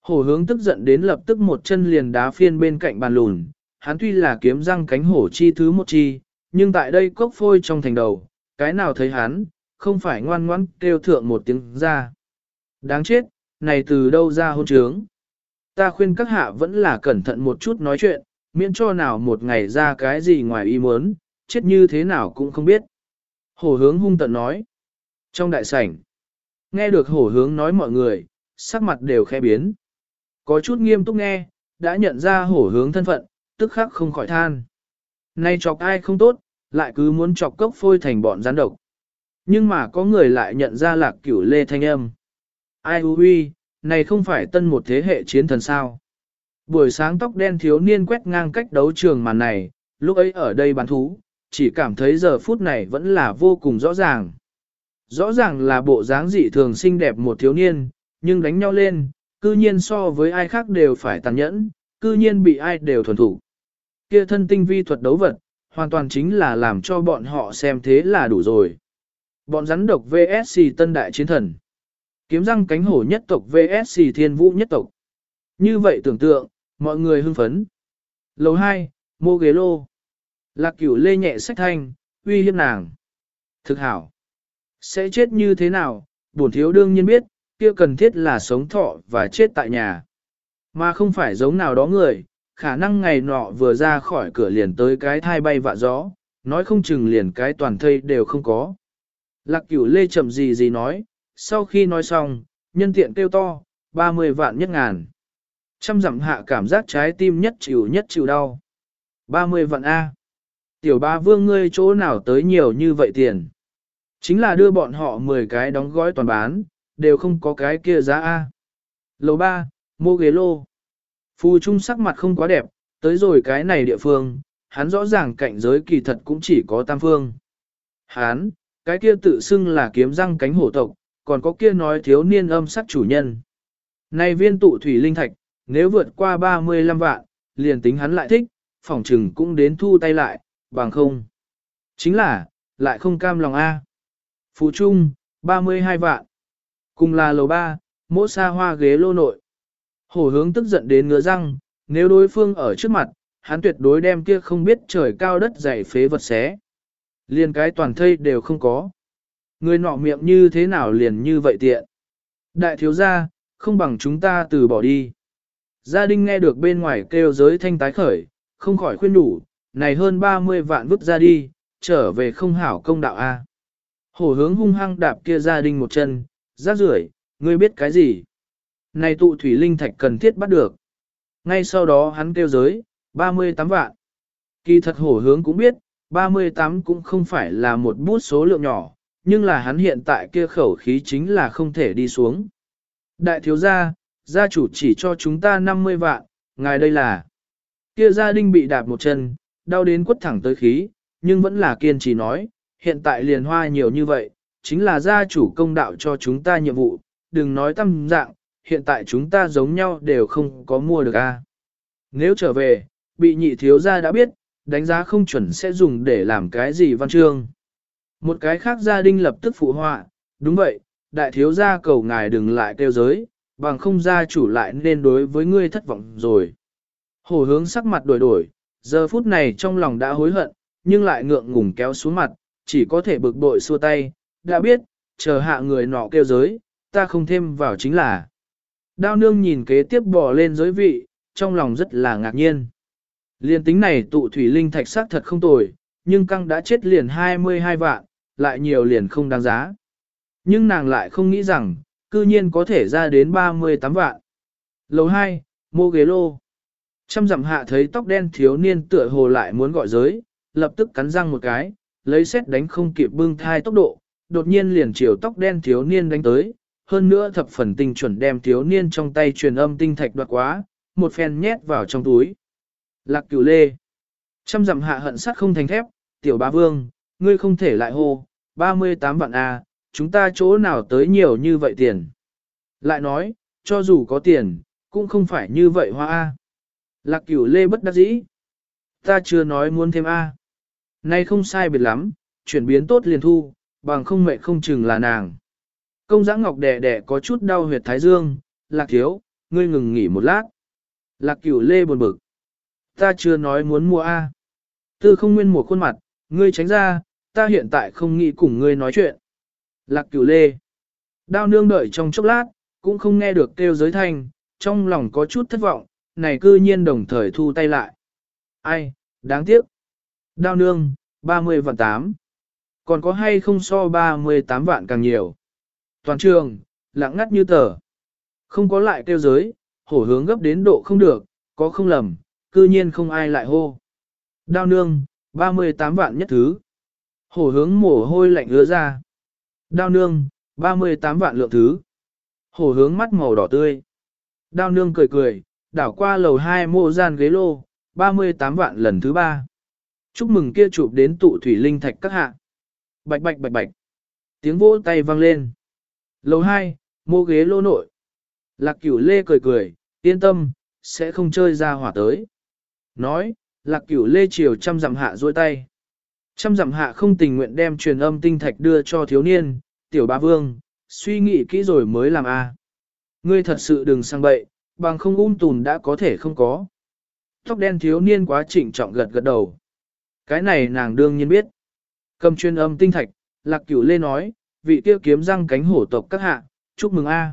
Speaker 1: Hổ hướng tức giận đến lập tức một chân liền đá phiên bên cạnh bàn lùn, hắn tuy là kiếm răng cánh hổ chi thứ một chi, nhưng tại đây cốc phôi trong thành đầu, cái nào thấy hắn, không phải ngoan ngoãn kêu thượng một tiếng ra. Đáng chết, này từ đâu ra hôn trướng. Ta khuyên các hạ vẫn là cẩn thận một chút nói chuyện, miễn cho nào một ngày ra cái gì ngoài ý muốn, chết như thế nào cũng không biết. Hổ hướng hung tận nói. Trong đại sảnh, nghe được hổ hướng nói mọi người, sắc mặt đều khẽ biến. Có chút nghiêm túc nghe, đã nhận ra hổ hướng thân phận, tức khắc không khỏi than. Nay chọc ai không tốt, lại cứ muốn chọc cốc phôi thành bọn gián độc. Nhưng mà có người lại nhận ra lạc cửu lê thanh âm. Ai hư huy, này không phải tân một thế hệ chiến thần sao. Buổi sáng tóc đen thiếu niên quét ngang cách đấu trường màn này, lúc ấy ở đây bán thú, chỉ cảm thấy giờ phút này vẫn là vô cùng rõ ràng. Rõ ràng là bộ dáng dị thường xinh đẹp một thiếu niên, nhưng đánh nhau lên, cư nhiên so với ai khác đều phải tàn nhẫn, cư nhiên bị ai đều thuần thủ. Kia thân tinh vi thuật đấu vật, hoàn toàn chính là làm cho bọn họ xem thế là đủ rồi. Bọn rắn độc VSC tân đại chiến thần. Kiếm răng cánh hổ nhất tộc VSC thiên vũ nhất tộc. Như vậy tưởng tượng, mọi người hưng phấn. Lầu 2, mô ghế lô. Lạc cửu lê nhẹ sách thanh, uy hiếp nàng. Thực hảo. Sẽ chết như thế nào, bổn thiếu đương nhiên biết, kia cần thiết là sống thọ và chết tại nhà. Mà không phải giống nào đó người, khả năng ngày nọ vừa ra khỏi cửa liền tới cái thai bay vạ gió, nói không chừng liền cái toàn thây đều không có. Lạc cửu lê chậm gì gì nói, sau khi nói xong, nhân tiện kêu to, 30 vạn nhất ngàn. Trăm dặm hạ cảm giác trái tim nhất chịu nhất chịu đau. 30 vạn A. Tiểu ba vương ngươi chỗ nào tới nhiều như vậy tiền. Chính là đưa bọn họ 10 cái đóng gói toàn bán, đều không có cái kia giá A. Lầu 3, mua ghế lô. Phù Trung sắc mặt không quá đẹp, tới rồi cái này địa phương, hắn rõ ràng cạnh giới kỳ thật cũng chỉ có tam phương. Hắn, cái kia tự xưng là kiếm răng cánh hổ tộc, còn có kia nói thiếu niên âm sắc chủ nhân. Này viên tụ thủy linh thạch, nếu vượt qua 35 vạn, liền tính hắn lại thích, phỏng trừng cũng đến thu tay lại, bằng không. Chính là, lại không cam lòng A. Phù Trung, 32 vạn. Cùng là lầu 3, mỗ xa hoa ghế lô nội. Hổ hướng tức giận đến ngứa răng, nếu đối phương ở trước mặt, hắn tuyệt đối đem kia không biết trời cao đất dày phế vật xé. Liền cái toàn thây đều không có. Người nọ miệng như thế nào liền như vậy tiện. Đại thiếu gia, không bằng chúng ta từ bỏ đi. Gia đình nghe được bên ngoài kêu giới thanh tái khởi, không khỏi khuyên đủ, này hơn 30 vạn vứt ra đi, trở về không hảo công đạo A. Hổ hướng hung hăng đạp kia gia đình một chân, rác rưởi, ngươi biết cái gì? Này tụ thủy linh thạch cần thiết bắt được. Ngay sau đó hắn kêu giới, 38 vạn. Kỳ thật hổ hướng cũng biết, 38 cũng không phải là một bút số lượng nhỏ, nhưng là hắn hiện tại kia khẩu khí chính là không thể đi xuống. Đại thiếu gia, gia chủ chỉ cho chúng ta 50 vạn, ngài đây là. Kia gia đình bị đạp một chân, đau đến quất thẳng tới khí, nhưng vẫn là kiên trì nói, hiện tại liền hoa nhiều như vậy, chính là gia chủ công đạo cho chúng ta nhiệm vụ, đừng nói tâm dạng, hiện tại chúng ta giống nhau đều không có mua được a. Nếu trở về, bị nhị thiếu gia đã biết, đánh giá không chuẩn sẽ dùng để làm cái gì văn chương. Một cái khác gia đình lập tức phụ họa, đúng vậy, đại thiếu gia cầu ngài đừng lại kêu giới, bằng không gia chủ lại nên đối với ngươi thất vọng rồi. Hổ hướng sắc mặt đổi đổi, giờ phút này trong lòng đã hối hận, nhưng lại ngượng ngùng kéo xuống mặt, chỉ có thể bực bội xua tay, đã biết, chờ hạ người nọ kêu giới, ta không thêm vào chính là. Đao nương nhìn kế tiếp bỏ lên giới vị, trong lòng rất là ngạc nhiên. Liên tính này tụ thủy linh thạch sắc thật không tồi, nhưng căng đã chết liền 22 vạn, lại nhiều liền không đáng giá. Nhưng nàng lại không nghĩ rằng, cư nhiên có thể ra đến 38 vạn. Lầu 2, mô ghế lô. Trăm dặm hạ thấy tóc đen thiếu niên tựa hồ lại muốn gọi giới, lập tức cắn răng một cái, lấy xét đánh không kịp bưng thai tốc độ, đột nhiên liền chiều tóc đen thiếu niên đánh tới, hơn nữa thập phần tinh chuẩn đem thiếu niên trong tay truyền âm tinh thạch đoạt quá, một phen nhét vào trong túi. Lạc cửu lê. Trăm dặm hạ hận sắt không thành thép, tiểu bá vương, ngươi không thể lại hô, 38 vạn A, chúng ta chỗ nào tới nhiều như vậy tiền. Lại nói, cho dù có tiền, cũng không phải như vậy hoa A. Lạc cửu lê bất đắc dĩ. Ta chưa nói muốn thêm A. Nay không sai biệt lắm, chuyển biến tốt liền thu, bằng không mẹ không chừng là nàng. Công giã ngọc đẻ đẻ có chút đau huyệt thái dương, lạc thiếu, ngươi ngừng nghỉ một lát. Lạc cửu lê buồn bực. Ta chưa nói muốn mua A. Tư không nguyên một khuôn mặt, ngươi tránh ra, ta hiện tại không nghĩ cùng ngươi nói chuyện. Lạc cửu lê. Đao nương đợi trong chốc lát, cũng không nghe được kêu giới thanh, trong lòng có chút thất vọng, này cư nhiên đồng thời thu tay lại. Ai, đáng tiếc. Đao nương, 30 vạn 8. Còn có hay không so 38 vạn càng nhiều. Toàn trường, lặng ngắt như tờ. Không có lại kêu giới, hổ hướng gấp đến độ không được, có không lầm, cư nhiên không ai lại hô. Đao nương, 38 vạn nhất thứ. Hổ hướng mồ hôi lạnh ứa ra. Đao nương, 38 vạn lượng thứ. Hổ hướng mắt màu đỏ tươi. Đao nương cười cười, đảo qua lầu hai mô gian ghế lô, 38 vạn lần thứ ba. Chúc mừng kia chụp đến tụ thủy linh thạch các hạ. Bạch bạch bạch bạch. Tiếng vỗ tay vang lên. Lầu hai, mô ghế lô nội. Lạc cửu lê cười cười, yên tâm, sẽ không chơi ra hỏa tới. Nói, lạc cửu lê chiều trăm dặm hạ dôi tay. Trăm dặm hạ không tình nguyện đem truyền âm tinh thạch đưa cho thiếu niên, tiểu ba vương, suy nghĩ kỹ rồi mới làm a. Ngươi thật sự đừng sang bậy, bằng không ung tùn đã có thể không có. Tóc đen thiếu niên quá trịnh trọng gật gật đầu. Cái này nàng đương nhiên biết. Cầm chuyên âm tinh thạch, lạc cửu lê nói, vị kia kiếm răng cánh hổ tộc các hạ, chúc mừng a.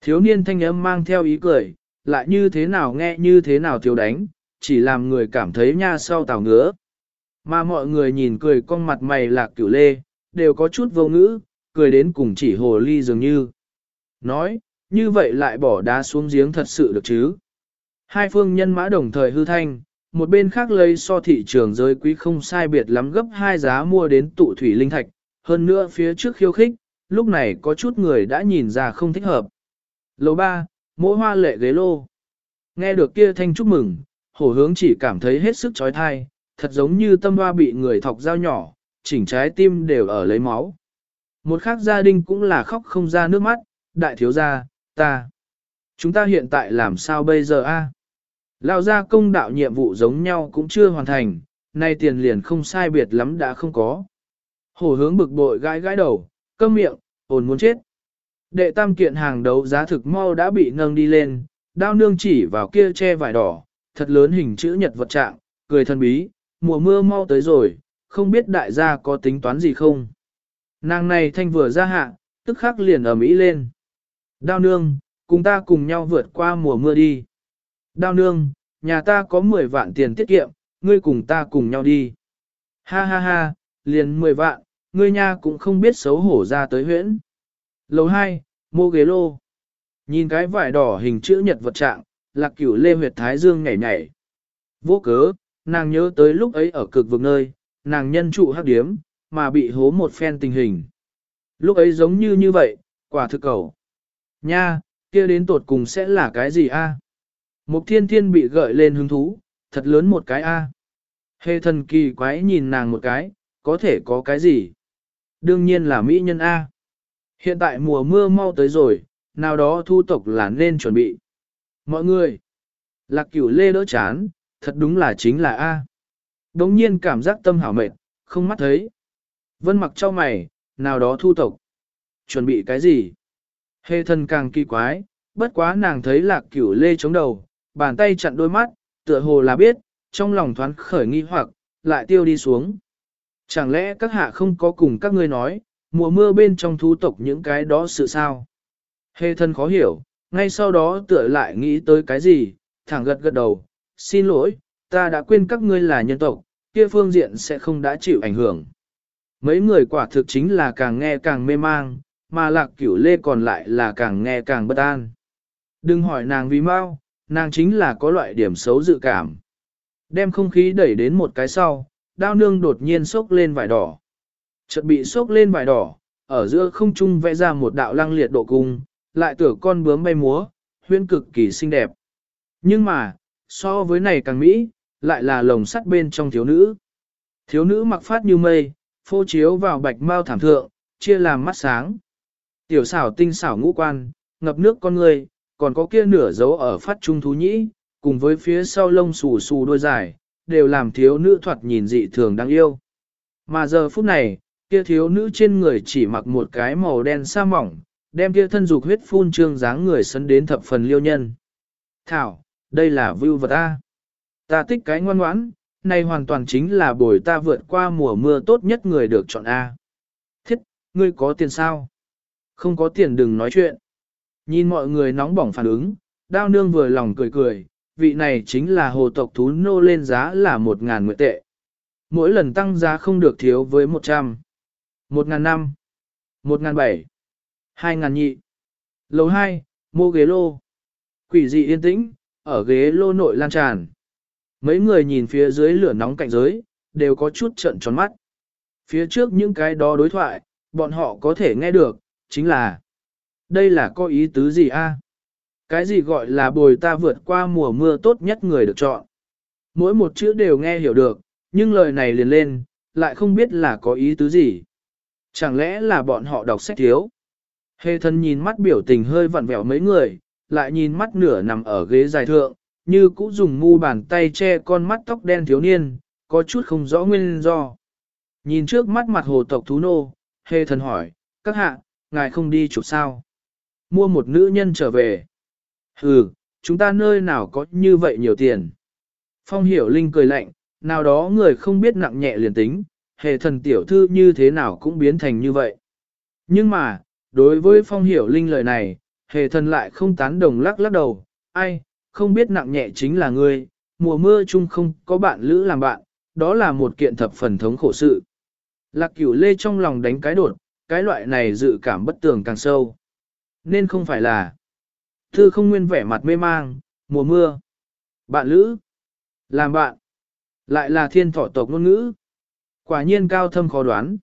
Speaker 1: Thiếu niên thanh âm mang theo ý cười, lại như thế nào nghe như thế nào thiếu đánh, chỉ làm người cảm thấy nha sau tào ngứa. Mà mọi người nhìn cười con mặt mày lạc cửu lê, đều có chút vô ngữ, cười đến cùng chỉ hồ ly dường như. Nói, như vậy lại bỏ đá xuống giếng thật sự được chứ. Hai phương nhân mã đồng thời hư thanh, một bên khác lấy so thị trường giới quý không sai biệt lắm gấp hai giá mua đến tụ thủy linh thạch, hơn nữa phía trước khiêu khích, lúc này có chút người đã nhìn ra không thích hợp. Lầu ba, mỗi hoa lệ ghế lô. Nghe được kia thanh chúc mừng, hổ hướng chỉ cảm thấy hết sức trói thai, thật giống như tâm hoa bị người thọc dao nhỏ, chỉnh trái tim đều ở lấy máu. Một khác gia đình cũng là khóc không ra nước mắt, đại thiếu gia, ta. Chúng ta hiện tại làm sao bây giờ a? Lao ra công đạo nhiệm vụ giống nhau cũng chưa hoàn thành, nay tiền liền không sai biệt lắm đã không có. Hổ hướng bực bội gãi gãi đầu, câm miệng, ồn muốn chết. Đệ tam kiện hàng đấu giá thực mau đã bị nâng đi lên, đao nương chỉ vào kia che vải đỏ, thật lớn hình chữ nhật vật trạng, cười thân bí, mùa mưa mau tới rồi, không biết đại gia có tính toán gì không. Nàng này thanh vừa ra hạ, tức khắc liền ở Mỹ lên. Đao nương, cùng ta cùng nhau vượt qua mùa mưa đi. Đao nương, nhà ta có 10 vạn tiền tiết kiệm, ngươi cùng ta cùng nhau đi. Ha ha ha, liền 10 vạn, ngươi nha cũng không biết xấu hổ ra tới huyễn. Lầu 2, mô ghế lô. Nhìn cái vải đỏ hình chữ nhật vật trạng, lạc cửu lê huyệt thái dương nhảy nhảy. Vô cớ, nàng nhớ tới lúc ấy ở cực vực nơi, nàng nhân trụ hắc điếm, mà bị hố một phen tình hình. Lúc ấy giống như như vậy, quả thực cầu. Nha, kia đến tột cùng sẽ là cái gì a? Mục thiên thiên bị gợi lên hứng thú, thật lớn một cái a. Hề thần kỳ quái nhìn nàng một cái, có thể có cái gì? Đương nhiên là mỹ nhân a. Hiện tại mùa mưa mau tới rồi, nào đó thu tộc là nên chuẩn bị. Mọi người, lạc cửu lê đỡ chán, thật đúng là chính là A. Đống nhiên cảm giác tâm hảo mệt, không mắt thấy. Vân mặc cho mày, nào đó thu tộc. Chuẩn bị cái gì? Hề thần càng kỳ quái, bất quá nàng thấy lạc cửu lê chống đầu, bàn tay chặn đôi mắt, tựa hồ là biết, trong lòng thoáng khởi nghi hoặc, lại tiêu đi xuống. Chẳng lẽ các hạ không có cùng các ngươi nói, mùa mưa bên trong thú tộc những cái đó sự sao? Hê thân khó hiểu, ngay sau đó tựa lại nghĩ tới cái gì, thẳng gật gật đầu, xin lỗi, ta đã quên các ngươi là nhân tộc, kia phương diện sẽ không đã chịu ảnh hưởng. Mấy người quả thực chính là càng nghe càng mê mang, mà lạc cửu lê còn lại là càng nghe càng bất an. Đừng hỏi nàng vì mau, nàng chính là có loại điểm xấu dự cảm. Đem không khí đẩy đến một cái sau, đao nương đột nhiên sốc lên vải đỏ. Chợt bị sốc lên vải đỏ, ở giữa không trung vẽ ra một đạo lăng liệt độ cung, lại tưởng con bướm bay múa, huyễn cực kỳ xinh đẹp. Nhưng mà, so với này càng mỹ, lại là lồng sắt bên trong thiếu nữ. Thiếu nữ mặc phát như mây, phô chiếu vào bạch mau thảm thượng, chia làm mắt sáng. Tiểu xảo tinh xảo ngũ quan, ngập nước con người, còn có kia nửa dấu ở phát trung thú nhĩ, cùng với phía sau lông xù xù đôi dài, đều làm thiếu nữ thoạt nhìn dị thường đáng yêu. Mà giờ phút này, kia thiếu nữ trên người chỉ mặc một cái màu đen sa mỏng, đem kia thân dục huyết phun trương dáng người sấn đến thập phần liêu nhân. Thảo, đây là vưu vật ta. Ta thích cái ngoan ngoãn, này hoàn toàn chính là bồi ta vượt qua mùa mưa tốt nhất người được chọn A. Thiết, ngươi có tiền sao? Không có tiền đừng nói chuyện. Nhìn mọi người nóng bỏng phản ứng, đao nương vừa lòng cười cười, vị này chính là hồ tộc thú nô lên giá là một ngàn nguyện tệ. Mỗi lần tăng giá không được thiếu với một trăm. Một ngàn năm. Một ngàn bảy. Hai ngàn nhị. Lầu hai, mô ghế lô. Quỷ dị yên tĩnh, ở ghế lô nội lan tràn. Mấy người nhìn phía dưới lửa nóng cạnh giới, đều có chút trận tròn mắt. Phía trước những cái đó đối thoại, bọn họ có thể nghe được, chính là đây là có ý tứ gì a? Cái gì gọi là bồi ta vượt qua mùa mưa tốt nhất người được chọn. Mỗi một chữ đều nghe hiểu được, nhưng lời này liền lên, lại không biết là có ý tứ gì. Chẳng lẽ là bọn họ đọc sách thiếu? Hề thân nhìn mắt biểu tình hơi vặn vẹo mấy người, lại nhìn mắt nửa nằm ở ghế dài thượng, như cũ dùng mu bàn tay che con mắt tóc đen thiếu niên, có chút không rõ nguyên do. Nhìn trước mắt mặt hồ tộc thú nô, hề thần hỏi, các hạ, ngài không đi chụp sao? Mua một nữ nhân trở về. Ừ, chúng ta nơi nào có như vậy nhiều tiền. Phong hiểu linh cười lạnh, nào đó người không biết nặng nhẹ liền tính, hề thần tiểu thư như thế nào cũng biến thành như vậy. Nhưng mà, đối với phong hiểu linh lời này, hề thần lại không tán đồng lắc lắc đầu, ai, không biết nặng nhẹ chính là ngươi, mùa mưa chung không có bạn lữ làm bạn, đó là một kiện thập phần thống khổ sự. Lạc cửu lê trong lòng đánh cái đột, cái loại này dự cảm bất tường càng sâu. Nên không phải là Thư không nguyên vẻ mặt mê mang, mùa mưa. Bạn lữ. Làm bạn. Lại là thiên thọ tộc ngôn ngữ. Quả nhiên cao thâm khó đoán.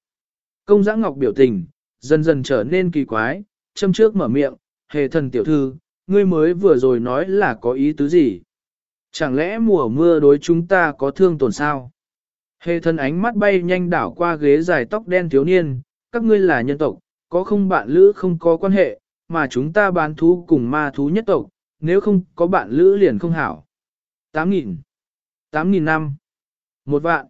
Speaker 1: Công giã ngọc biểu tình, dần dần trở nên kỳ quái, châm trước mở miệng, hề thần tiểu thư, ngươi mới vừa rồi nói là có ý tứ gì? Chẳng lẽ mùa mưa đối chúng ta có thương tổn sao? Hề thần ánh mắt bay nhanh đảo qua ghế dài tóc đen thiếu niên, các ngươi là nhân tộc, có không bạn lữ không có quan hệ, mà chúng ta bán thú cùng ma thú nhất tộc, nếu không có bạn lữ liền không hảo. 8.000 8.000 năm Một vạn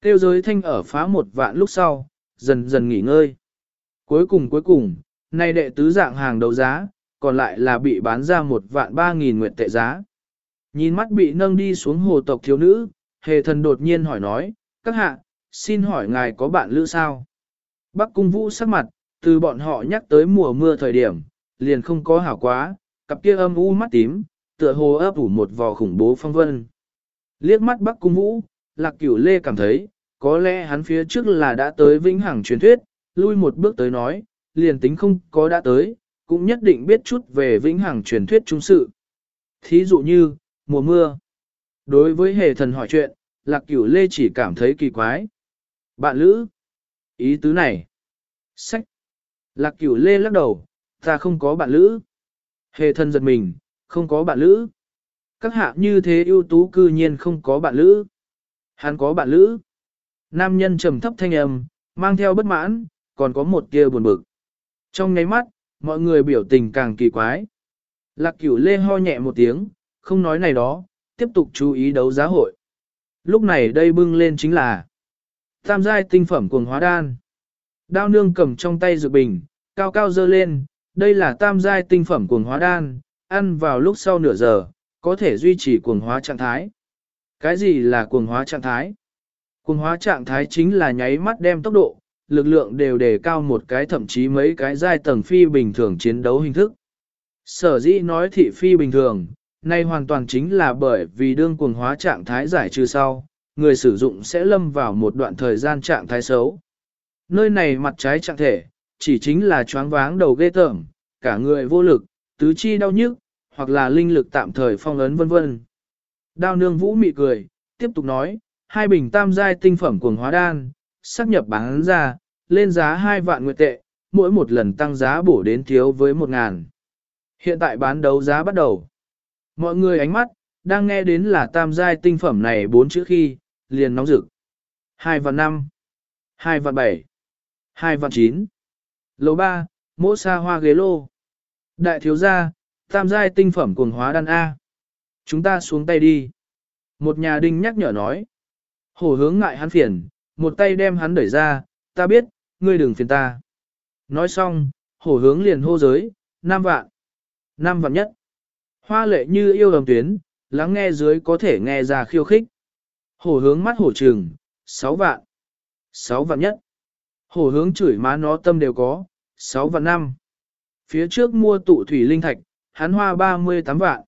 Speaker 1: Tiêu giới thanh ở phá một vạn lúc sau, dần dần nghỉ ngơi. Cuối cùng cuối cùng, nay đệ tứ dạng hàng đấu giá, còn lại là bị bán ra một vạn ba nghìn nguyện tệ giá. Nhìn mắt bị nâng đi xuống hồ tộc thiếu nữ, hề thần đột nhiên hỏi nói, các hạ, xin hỏi ngài có bạn lữ sao? Bắc cung vũ sắc mặt, từ bọn họ nhắc tới mùa mưa thời điểm, liền không có hảo quá, cặp kia âm u mắt tím, tựa hồ ấp ủ một vò khủng bố phong vân. Liếc mắt Bắc cung vũ, lạc cửu lê cảm thấy, có lẽ hắn phía trước là đã tới vĩnh hằng truyền thuyết, lui một bước tới nói, liền tính không có đã tới, cũng nhất định biết chút về vĩnh hằng truyền thuyết trung sự. Thí dụ như, mùa mưa. Đối với hề thần hỏi chuyện, lạc cửu lê chỉ cảm thấy kỳ quái. Bạn lữ. Ý tứ này. Sách. Lạc cửu lê lắc đầu, ta không có bạn lữ. Hề thân giật mình, không có bạn lữ. Các hạ như thế ưu tú cư nhiên không có bạn lữ. Hắn có bạn lữ. Nam nhân trầm thấp thanh âm, mang theo bất mãn, còn có một tia buồn bực. Trong nháy mắt, mọi người biểu tình càng kỳ quái. Lạc cửu lê ho nhẹ một tiếng, không nói này đó, tiếp tục chú ý đấu giá hội. Lúc này đây bưng lên chính là tam giai tinh phẩm cuồng hóa đan. Đao nương cầm trong tay dược bình, cao cao dơ lên, đây là tam giai tinh phẩm cuồng hóa đan, ăn vào lúc sau nửa giờ, có thể duy trì cuồng hóa trạng thái. Cái gì là cuồng hóa trạng thái? Cuồng hóa trạng thái chính là nháy mắt đem tốc độ, lực lượng đều đề cao một cái thậm chí mấy cái giai tầng phi bình thường chiến đấu hình thức. Sở dĩ nói thị phi bình thường, nay hoàn toàn chính là bởi vì đương cuồng hóa trạng thái giải trừ sau, người sử dụng sẽ lâm vào một đoạn thời gian trạng thái xấu. Nơi này mặt trái trạng thể, chỉ chính là choáng váng đầu ghê tởm, cả người vô lực, tứ chi đau nhức, hoặc là linh lực tạm thời phong ấn vân vân. Đao nương vũ mị cười, tiếp tục nói, hai bình tam giai tinh phẩm cuồng hóa đan, xác nhập bán ra, lên giá 2 vạn nguyệt tệ, mỗi một lần tăng giá bổ đến thiếu với 1 ngàn. Hiện tại bán đấu giá bắt đầu. Mọi người ánh mắt, đang nghe đến là tam giai tinh phẩm này bốn chữ khi, liền nóng rực. 2 vạn 5, 2 vạn 7, 2 vạn 9. Lầu 3, mỗ xa hoa ghế lô. Đại thiếu gia, tam giai tinh phẩm cuồng hóa đan A. Chúng ta xuống tay đi. Một nhà đinh nhắc nhở nói. Hổ hướng ngại hắn phiền, một tay đem hắn đẩy ra, ta biết, ngươi đừng phiền ta. Nói xong, hổ hướng liền hô giới, năm vạn. năm vạn nhất. Hoa lệ như yêu đồng tuyến, lắng nghe dưới có thể nghe ra khiêu khích. Hổ hướng mắt hổ trường, sáu vạn. sáu vạn nhất. Hổ hướng chửi má nó tâm đều có, 6 vạn 5. Phía trước mua tụ thủy linh thạch, hắn hoa 38 vạn.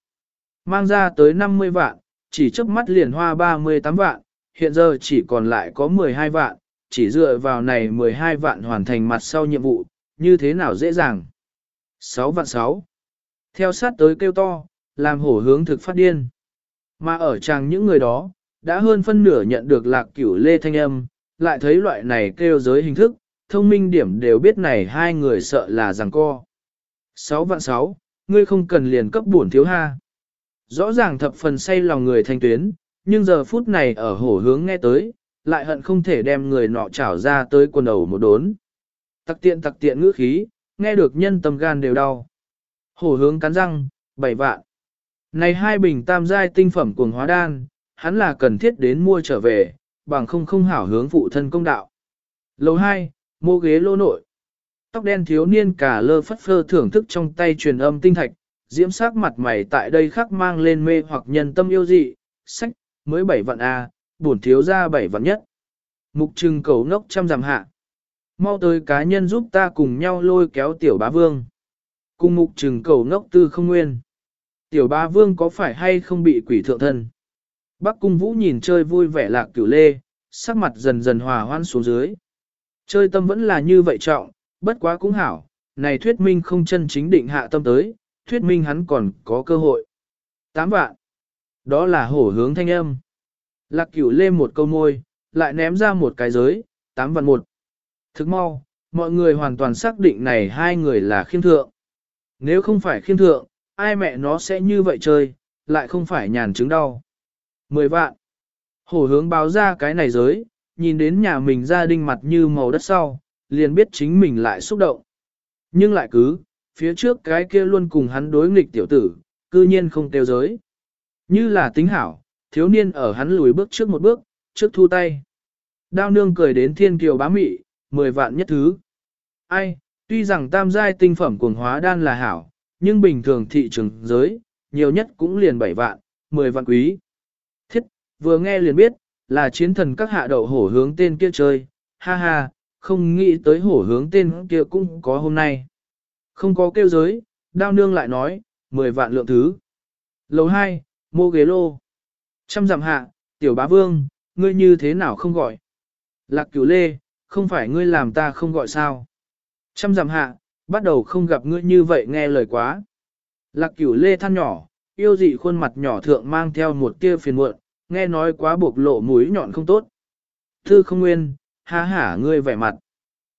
Speaker 1: Mang ra tới 50 vạn, chỉ trước mắt liền hoa 38 vạn, hiện giờ chỉ còn lại có 12 vạn, chỉ dựa vào này 12 vạn hoàn thành mặt sau nhiệm vụ, như thế nào dễ dàng. 6 vạn 6. Theo sát tới kêu to, làm hổ hướng thực phát điên. Mà ở chàng những người đó, đã hơn phân nửa nhận được lạc cửu lê thanh âm, lại thấy loại này kêu giới hình thức, thông minh điểm đều biết này hai người sợ là rằng co. 6 vạn 6, ngươi không cần liền cấp bổn thiếu ha. Rõ ràng thập phần say lòng người thanh tuyến, nhưng giờ phút này ở hổ hướng nghe tới, lại hận không thể đem người nọ trảo ra tới quần đầu một đốn. Tặc tiện tặc tiện ngữ khí, nghe được nhân tâm gan đều đau. Hổ hướng cắn răng, bảy vạn. Này hai bình tam giai tinh phẩm cuồng hóa đan, hắn là cần thiết đến mua trở về, bằng không không hảo hướng phụ thân công đạo. Lầu 2, mô ghế lô nội. Tóc đen thiếu niên cả lơ phất phơ thưởng thức trong tay truyền âm tinh thạch, diễm sắc mặt mày tại đây khắc mang lên mê hoặc nhân tâm yêu dị, sách, mới bảy vạn A, bổn thiếu ra bảy vạn nhất. Mục trừng cầu ngốc trăm giảm hạ. Mau tới cá nhân giúp ta cùng nhau lôi kéo tiểu bá vương. Cùng mục trừng cầu ngốc tư không nguyên. Tiểu bá vương có phải hay không bị quỷ thượng thân? Bắc cung vũ nhìn chơi vui vẻ lạc cửu lê, sắc mặt dần dần hòa hoan xuống dưới. Chơi tâm vẫn là như vậy trọng, bất quá cũng hảo, này thuyết minh không chân chính định hạ tâm tới, thuyết minh hắn còn có cơ hội. Tám vạn. Đó là hổ hướng thanh âm. Lạc cửu lê một câu môi, lại ném ra một cái giới, tám vạn một. Thức mau, mọi người hoàn toàn xác định này hai người là khiêm thượng. Nếu không phải khiêm thượng, ai mẹ nó sẽ như vậy chơi, lại không phải nhàn chứng đau. Mười vạn. Hổ hướng báo ra cái này giới, nhìn đến nhà mình gia đình mặt như màu đất sau, liền biết chính mình lại xúc động. Nhưng lại cứ, phía trước cái kia luôn cùng hắn đối nghịch tiểu tử, cư nhiên không tiêu giới. Như là tính hảo, thiếu niên ở hắn lùi bước trước một bước, trước thu tay. Đao nương cười đến thiên kiều bá mị, mười vạn nhất thứ. Ai, tuy rằng tam giai tinh phẩm cuồng hóa đan là hảo, nhưng bình thường thị trường giới, nhiều nhất cũng liền bảy vạn, mười vạn quý. Vừa nghe liền biết, là chiến thần các hạ đậu hổ hướng tên kia chơi, ha ha, không nghĩ tới hổ hướng tên kia cũng có hôm nay. Không có kêu giới, đao nương lại nói, 10 vạn lượng thứ. Lầu 2, mô ghế lô. Trăm dặm hạ, tiểu bá vương, ngươi như thế nào không gọi? Lạc cửu lê, không phải ngươi làm ta không gọi sao? Trăm dặm hạ, bắt đầu không gặp ngươi như vậy nghe lời quá. Lạc cửu lê than nhỏ, yêu dị khuôn mặt nhỏ thượng mang theo một tia phiền muộn, nghe nói quá bộc lộ mũi nhọn không tốt. Thư không nguyên, ha hả ngươi vẻ mặt.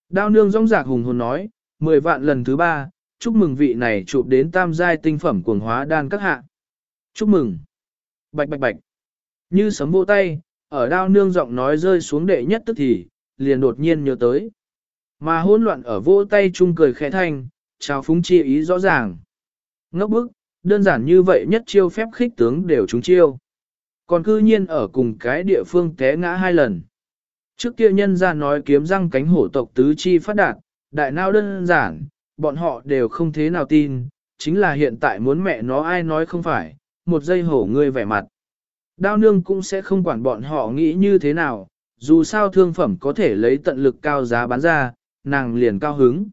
Speaker 1: Đao nương rong rạc hùng hồn nói, mười vạn lần thứ ba, chúc mừng vị này chụp đến tam giai tinh phẩm cuồng hóa đan các hạ. Chúc mừng. Bạch bạch bạch. Như sấm vô tay, ở đao nương giọng nói rơi xuống đệ nhất tức thì, liền đột nhiên nhớ tới. Mà hỗn loạn ở vô tay chung cười khẽ thanh, chào phúng chi ý rõ ràng. Ngốc bức, đơn giản như vậy nhất chiêu phép khích tướng đều trúng chiêu. Còn cư nhiên ở cùng cái địa phương té ngã hai lần. Trước kia nhân ra nói kiếm răng cánh hổ tộc tứ chi phát đạt, đại nào đơn giản, bọn họ đều không thế nào tin, chính là hiện tại muốn mẹ nó ai nói không phải, một giây hổ ngươi vẻ mặt. Đao nương cũng sẽ không quản bọn họ nghĩ như thế nào, dù sao thương phẩm có thể lấy tận lực cao giá bán ra, nàng liền cao hứng.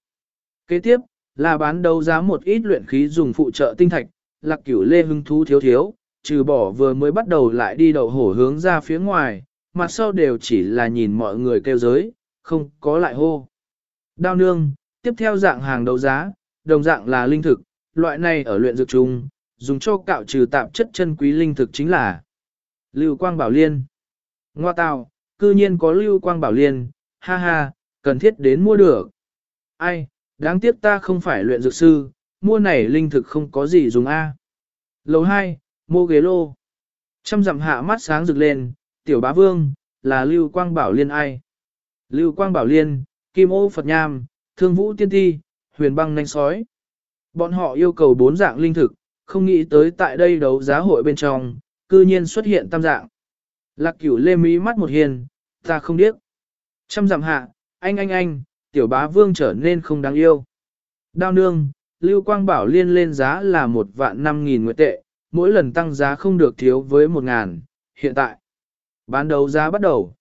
Speaker 1: Kế tiếp, là bán đấu giá một ít luyện khí dùng phụ trợ tinh thạch, lạc cửu lê hưng thú thiếu thiếu, trừ bỏ vừa mới bắt đầu lại đi đậu hổ hướng ra phía ngoài, mặt sau đều chỉ là nhìn mọi người kêu giới, không có lại hô. Đao nương, tiếp theo dạng hàng đấu giá, đồng dạng là linh thực, loại này ở luyện dược trung, dùng cho cạo trừ tạp chất chân quý linh thực chính là Lưu Quang Bảo Liên. Ngoa tào, cư nhiên có lưu quang bảo liên, ha ha, cần thiết đến mua được. Ai, đáng tiếc ta không phải luyện dược sư, mua này linh thực không có gì dùng A. Lầu 2, Mô ghế lô. Trăm dặm hạ mắt sáng rực lên, tiểu bá vương, là lưu quang bảo liên ai. Lưu quang bảo liên, kim ô Phật Nham, thương vũ tiên ti, huyền băng nanh sói. Bọn họ yêu cầu bốn dạng linh thực, không nghĩ tới tại đây đấu giá hội bên trong, cư nhiên xuất hiện tam dạng. Lạc cửu lê mí mắt một hiền, ta không điếc. Trăm dặm hạ, anh anh anh, tiểu bá vương trở nên không đáng yêu. Đao nương, lưu quang bảo liên lên giá là một vạn năm nghìn nguyệt tệ, mỗi lần tăng giá không được thiếu với một ngàn, hiện tại. Bán đấu giá bắt đầu.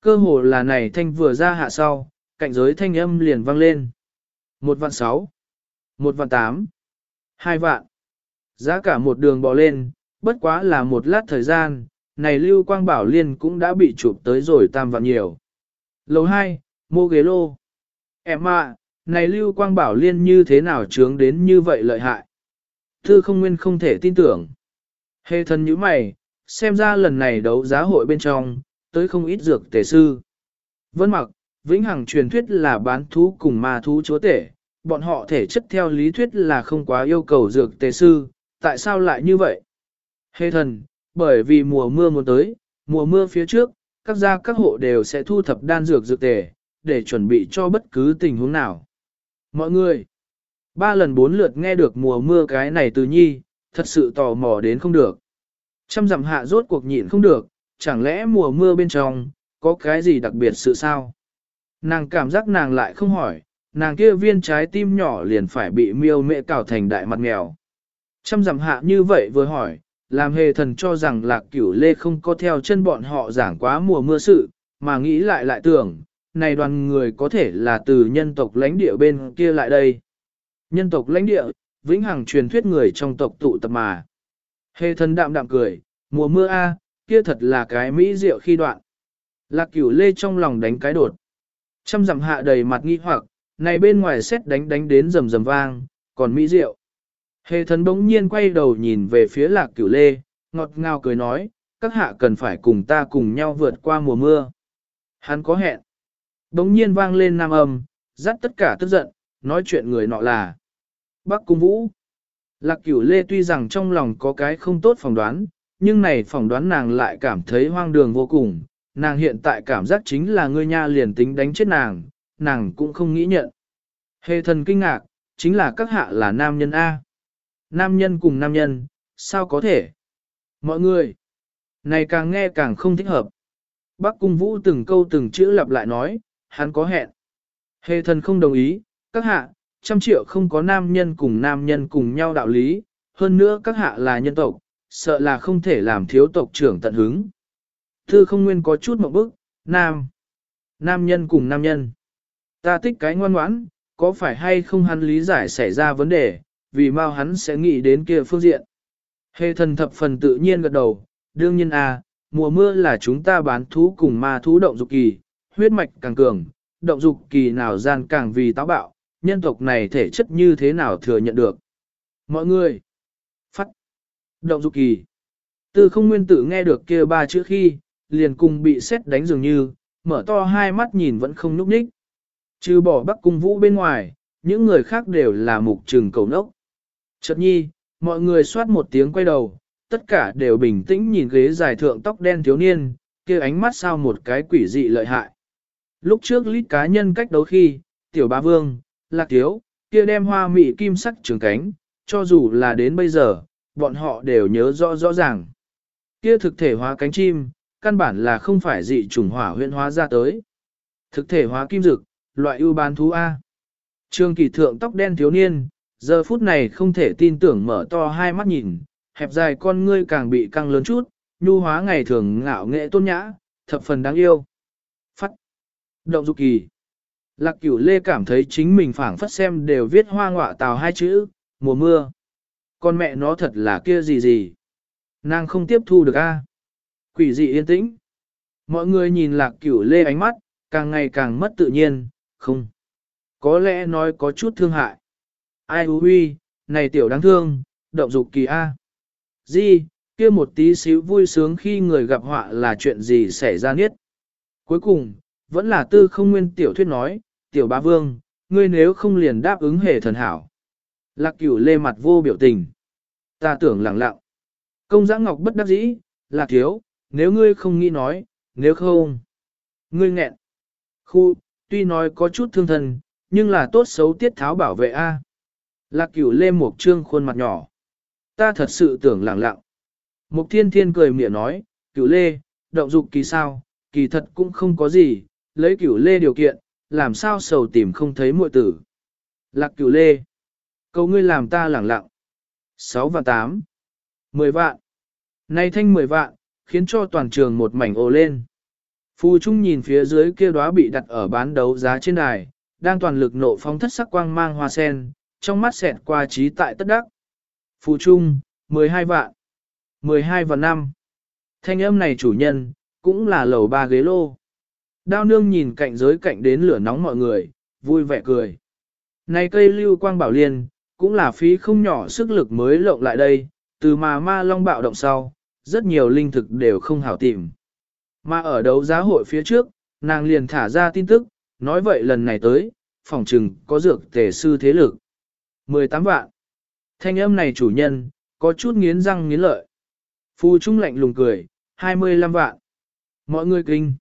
Speaker 1: Cơ hồ là này thanh vừa ra hạ sau, cạnh giới thanh âm liền vang lên. Một vạn sáu, một vạn tám, hai vạn. Giá cả một đường bò lên, bất quá là một lát thời gian, này Lưu Quang Bảo Liên cũng đã bị chụp tới rồi tam vạn nhiều. Lầu 2, mô ghế lô. Em ạ, này Lưu Quang Bảo Liên như thế nào trướng đến như vậy lợi hại. Thư không nguyên không thể tin tưởng. Hề thần như mày, xem ra lần này đấu giá hội bên trong, tới không ít dược tể sư. Vân mặc, vĩnh hằng truyền thuyết là bán thú cùng ma thú chúa tể, bọn họ thể chất theo lý thuyết là không quá yêu cầu dược tề sư, tại sao lại như vậy? Hê thần, bởi vì mùa mưa muốn tới, mùa mưa phía trước, các gia các hộ đều sẽ thu thập đan dược dược tề, để chuẩn bị cho bất cứ tình huống nào. Mọi người, ba lần bốn lượt nghe được mùa mưa cái này từ nhi, thật sự tò mò đến không được. Trăm dặm hạ rốt cuộc nhịn không được, chẳng lẽ mùa mưa bên trong, có cái gì đặc biệt sự sao? Nàng cảm giác nàng lại không hỏi, nàng kia viên trái tim nhỏ liền phải bị miêu mẹ cào thành đại mặt mèo. Trăm dặm hạ như vậy vừa hỏi, làm hề thần cho rằng lạc cửu lê không có theo chân bọn họ giảng quá mùa mưa sự, mà nghĩ lại lại tưởng, này đoàn người có thể là từ nhân tộc lãnh địa bên kia lại đây. Nhân tộc lãnh địa, vĩnh hằng truyền thuyết người trong tộc tụ tập mà. Hề thần đạm đạm cười, mùa mưa a, kia thật là cái mỹ diệu khi đoạn. Lạc cửu lê trong lòng đánh cái đột. Trăm dặm hạ đầy mặt nghi hoặc, này bên ngoài xét đánh đánh đến rầm rầm vang, còn mỹ diệu. Hề thần bỗng nhiên quay đầu nhìn về phía lạc cửu lê, ngọt ngào cười nói, các hạ cần phải cùng ta cùng nhau vượt qua mùa mưa. Hắn có hẹn. Bỗng nhiên vang lên nam âm, dắt tất cả tức giận, nói chuyện người nọ là Bắc Cung Vũ. Lạc cửu lê tuy rằng trong lòng có cái không tốt phỏng đoán, nhưng này phỏng đoán nàng lại cảm thấy hoang đường vô cùng. Nàng hiện tại cảm giác chính là ngươi nha liền tính đánh chết nàng, nàng cũng không nghĩ nhận. Hề thần kinh ngạc, chính là các hạ là nam nhân A. Nam nhân cùng nam nhân, sao có thể? Mọi người, này càng nghe càng không thích hợp. Bác cung vũ từng câu từng chữ lặp lại nói, hắn có hẹn. Hề thần không đồng ý, các hạ, trăm triệu không có nam nhân cùng nam nhân cùng nhau đạo lý, hơn nữa các hạ là nhân tộc, sợ là không thể làm thiếu tộc trưởng tận hứng. Thư không nguyên có chút một bức, nam, nam nhân cùng nam nhân. Ta thích cái ngoan ngoãn, có phải hay không hắn lý giải xảy ra vấn đề, vì mau hắn sẽ nghĩ đến kia phương diện. Hề thần thập phần tự nhiên gật đầu, đương nhiên à, mùa mưa là chúng ta bán thú cùng ma thú động dục kỳ, huyết mạch càng cường, động dục kỳ nào gian càng vì táo bạo, nhân tộc này thể chất như thế nào thừa nhận được. Mọi người, phát, động dục kỳ. Từ không nguyên tử nghe được kia ba chữ khi, liền cùng bị xét đánh dường như, mở to hai mắt nhìn vẫn không núp ních. Trừ bỏ bắc cung vũ bên ngoài, những người khác đều là mục trừng cầu nốc. Chợt nhi, mọi người soát một tiếng quay đầu, tất cả đều bình tĩnh nhìn ghế dài thượng tóc đen thiếu niên, kia ánh mắt sao một cái quỷ dị lợi hại. Lúc trước lít cá nhân cách đấu khi, tiểu ba vương, lạc thiếu, kia đem hoa mị kim sắc trường cánh, cho dù là đến bây giờ, bọn họ đều nhớ rõ rõ ràng. Kia thực thể hóa cánh chim, căn bản là không phải dị chủng hỏa huyện hóa ra tới. Thực thể hóa kim dực, loại ưu bán thú A. Trương kỳ thượng tóc đen thiếu niên, giờ phút này không thể tin tưởng mở to hai mắt nhìn, hẹp dài con ngươi càng bị căng lớn chút, nhu hóa ngày thường ngạo nghệ tôn nhã, thập phần đáng yêu. Phát. Động dục kỳ. Lạc cửu lê cảm thấy chính mình phảng phất xem đều viết hoa ngọa tào hai chữ, mùa mưa. Con mẹ nó thật là kia gì gì. Nàng không tiếp thu được a. Quỷ dị yên tĩnh. Mọi người nhìn lạc cửu lê ánh mắt, càng ngày càng mất tự nhiên, không. Có lẽ nói có chút thương hại. Ai hú huy, này tiểu đáng thương, động dục kỳ A. Di, kia một tí xíu vui sướng khi người gặp họa là chuyện gì xảy ra niết. Cuối cùng, vẫn là tư không nguyên tiểu thuyết nói, tiểu bá vương, ngươi nếu không liền đáp ứng hề thần hảo. Lạc cửu lê mặt vô biểu tình. Ta tưởng lặng lặng. Công giã ngọc bất đắc dĩ, lạc thiếu, nếu ngươi không nghĩ nói, nếu không. Ngươi nghẹn. Khu, tuy nói có chút thương thân, nhưng là tốt xấu tiết tháo bảo vệ A. Lạc cửu lê một trương khuôn mặt nhỏ. Ta thật sự tưởng lặng lặng. Mục thiên thiên cười miệng nói, cửu lê, động dục kỳ sao, kỳ thật cũng không có gì, lấy cửu lê điều kiện, làm sao sầu tìm không thấy muội tử. Lạc cửu lê, cầu ngươi làm ta lẳng lặng. 6 và 8, 10 vạn. Nay thanh 10 vạn, khiến cho toàn trường một mảnh ồ lên. Phù Trung nhìn phía dưới kia đóa bị đặt ở bán đấu giá trên đài, đang toàn lực nộ phóng thất sắc quang mang hoa sen, trong mắt xẹt qua trí tại tất đắc. Phù Trung, 12 vạn. 12 và 5. Thanh âm này chủ nhân, cũng là lầu ba ghế lô. Đao nương nhìn cạnh giới cạnh đến lửa nóng mọi người, vui vẻ cười. Này cây lưu quang bảo liên, cũng là phí không nhỏ sức lực mới lộng lại đây, từ mà ma long bạo động sau, rất nhiều linh thực đều không hảo tìm. Mà ở đấu giá hội phía trước, nàng liền thả ra tin tức, nói vậy lần này tới, phòng trừng có dược tề sư thế lực. 18 vạn. Thanh âm này chủ nhân, có chút nghiến răng nghiến lợi. Phu Trung lạnh lùng cười, 25 vạn. Mọi người kinh.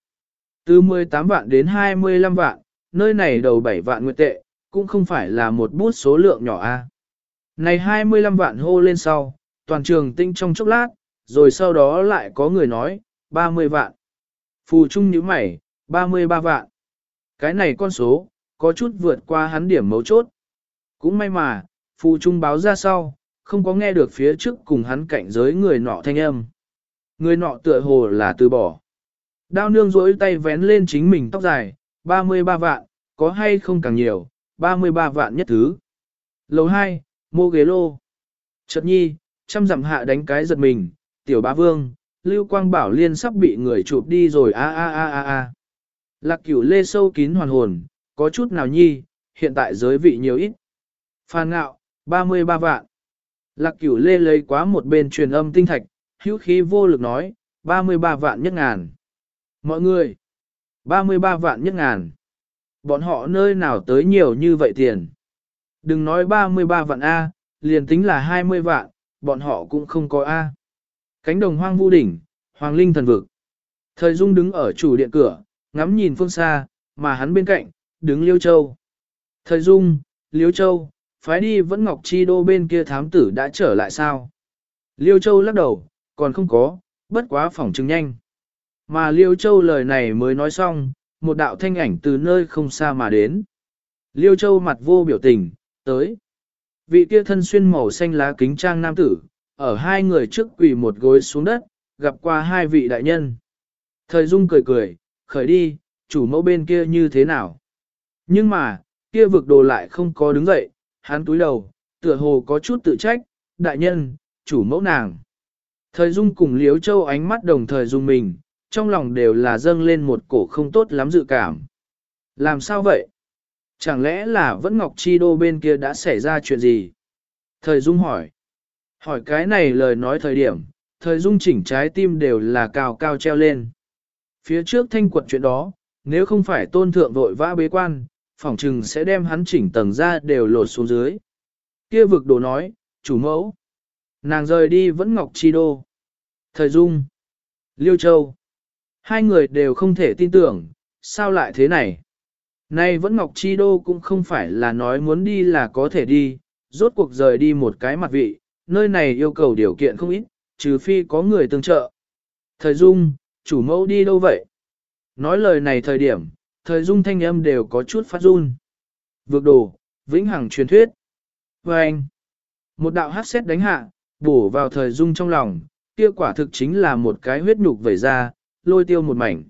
Speaker 1: Từ 18 vạn đến 25 vạn, nơi này đầu 7 vạn nguyệt tệ, cũng không phải là một bút số lượng nhỏ a. Này 25 vạn hô lên sau, toàn trường tinh trong chốc lát, rồi sau đó lại có người nói, 30 vạn. Phù Trung như mày, 33 vạn. Cái này con số, có chút vượt qua hắn điểm mấu chốt. Cũng may mà, Phù Trung báo ra sau, không có nghe được phía trước cùng hắn cạnh giới người nọ thanh âm. Người nọ tựa hồ là từ bỏ. Đao nương rỗi tay vén lên chính mình tóc dài, 33 vạn, có hay không càng nhiều, 33 vạn nhất thứ. Lầu 2, mô ghế lô. Chợt nhi, trăm dặm hạ đánh cái giật mình, tiểu bá vương, lưu quang bảo liên sắp bị người chụp đi rồi a a a a a. Lạc cửu lê sâu kín hoàn hồn, có chút nào nhi, hiện tại giới vị nhiều ít. Phan ngạo, 33 vạn. Lạc cửu lê lấy quá một bên truyền âm tinh thạch, hữu khí vô lực nói, 33 vạn nhất ngàn. Mọi người, 33 vạn nhất ngàn. Bọn họ nơi nào tới nhiều như vậy tiền. Đừng nói 33 vạn A, liền tính là 20 vạn, bọn họ cũng không có A. Cánh đồng hoang vu đỉnh, hoàng linh thần vực. Thời Dung đứng ở chủ điện cửa, ngắm nhìn phương xa, mà hắn bên cạnh, đứng Liêu Châu. Thời Dung, Liêu Châu, phái đi vẫn Ngọc Chi Đô bên kia thám tử đã trở lại sao? Liêu Châu lắc đầu, còn không có, bất quá phỏng chứng nhanh. Mà Liêu Châu lời này mới nói xong, một đạo thanh ảnh từ nơi không xa mà đến. Liêu Châu mặt vô biểu tình, tới. Vị kia thân xuyên màu xanh lá kính trang nam tử, ở hai người trước quỳ một gối xuống đất, gặp qua hai vị đại nhân. Thời Dung cười cười, khởi đi, chủ mẫu bên kia như thế nào? Nhưng mà, kia vực đồ lại không có đứng dậy, hắn túi đầu, tựa hồ có chút tự trách, đại nhân, chủ mẫu nàng. Thời Dung cùng Liếu Châu ánh mắt đồng thời dung mình, trong lòng đều là dâng lên một cổ không tốt lắm dự cảm. Làm sao vậy? Chẳng lẽ là vẫn Ngọc Chi Đô bên kia đã xảy ra chuyện gì? Thời Dung hỏi. Hỏi cái này lời nói thời điểm, thời Dung chỉnh trái tim đều là cao cao treo lên. Phía trước thanh quật chuyện đó, nếu không phải tôn thượng vội vã bế quan, phỏng trừng sẽ đem hắn chỉnh tầng ra đều lột xuống dưới. Kia vực đồ nói, chủ mẫu. Nàng rời đi vẫn Ngọc Chi Đô. Thời Dung. Liêu Châu. Hai người đều không thể tin tưởng, sao lại thế này? Nay vẫn Ngọc Chi Đô cũng không phải là nói muốn đi là có thể đi, rốt cuộc rời đi một cái mặt vị, nơi này yêu cầu điều kiện không ít, trừ phi có người tương trợ. Thời Dung, chủ mẫu đi đâu vậy? Nói lời này thời điểm, thời Dung thanh âm đều có chút phát run. Vượt đồ, vĩnh hằng truyền thuyết. Và anh, một đạo hát xét đánh hạ, bổ vào thời Dung trong lòng, kia quả thực chính là một cái huyết nhục vẩy ra, lôi tiêu một mảnh.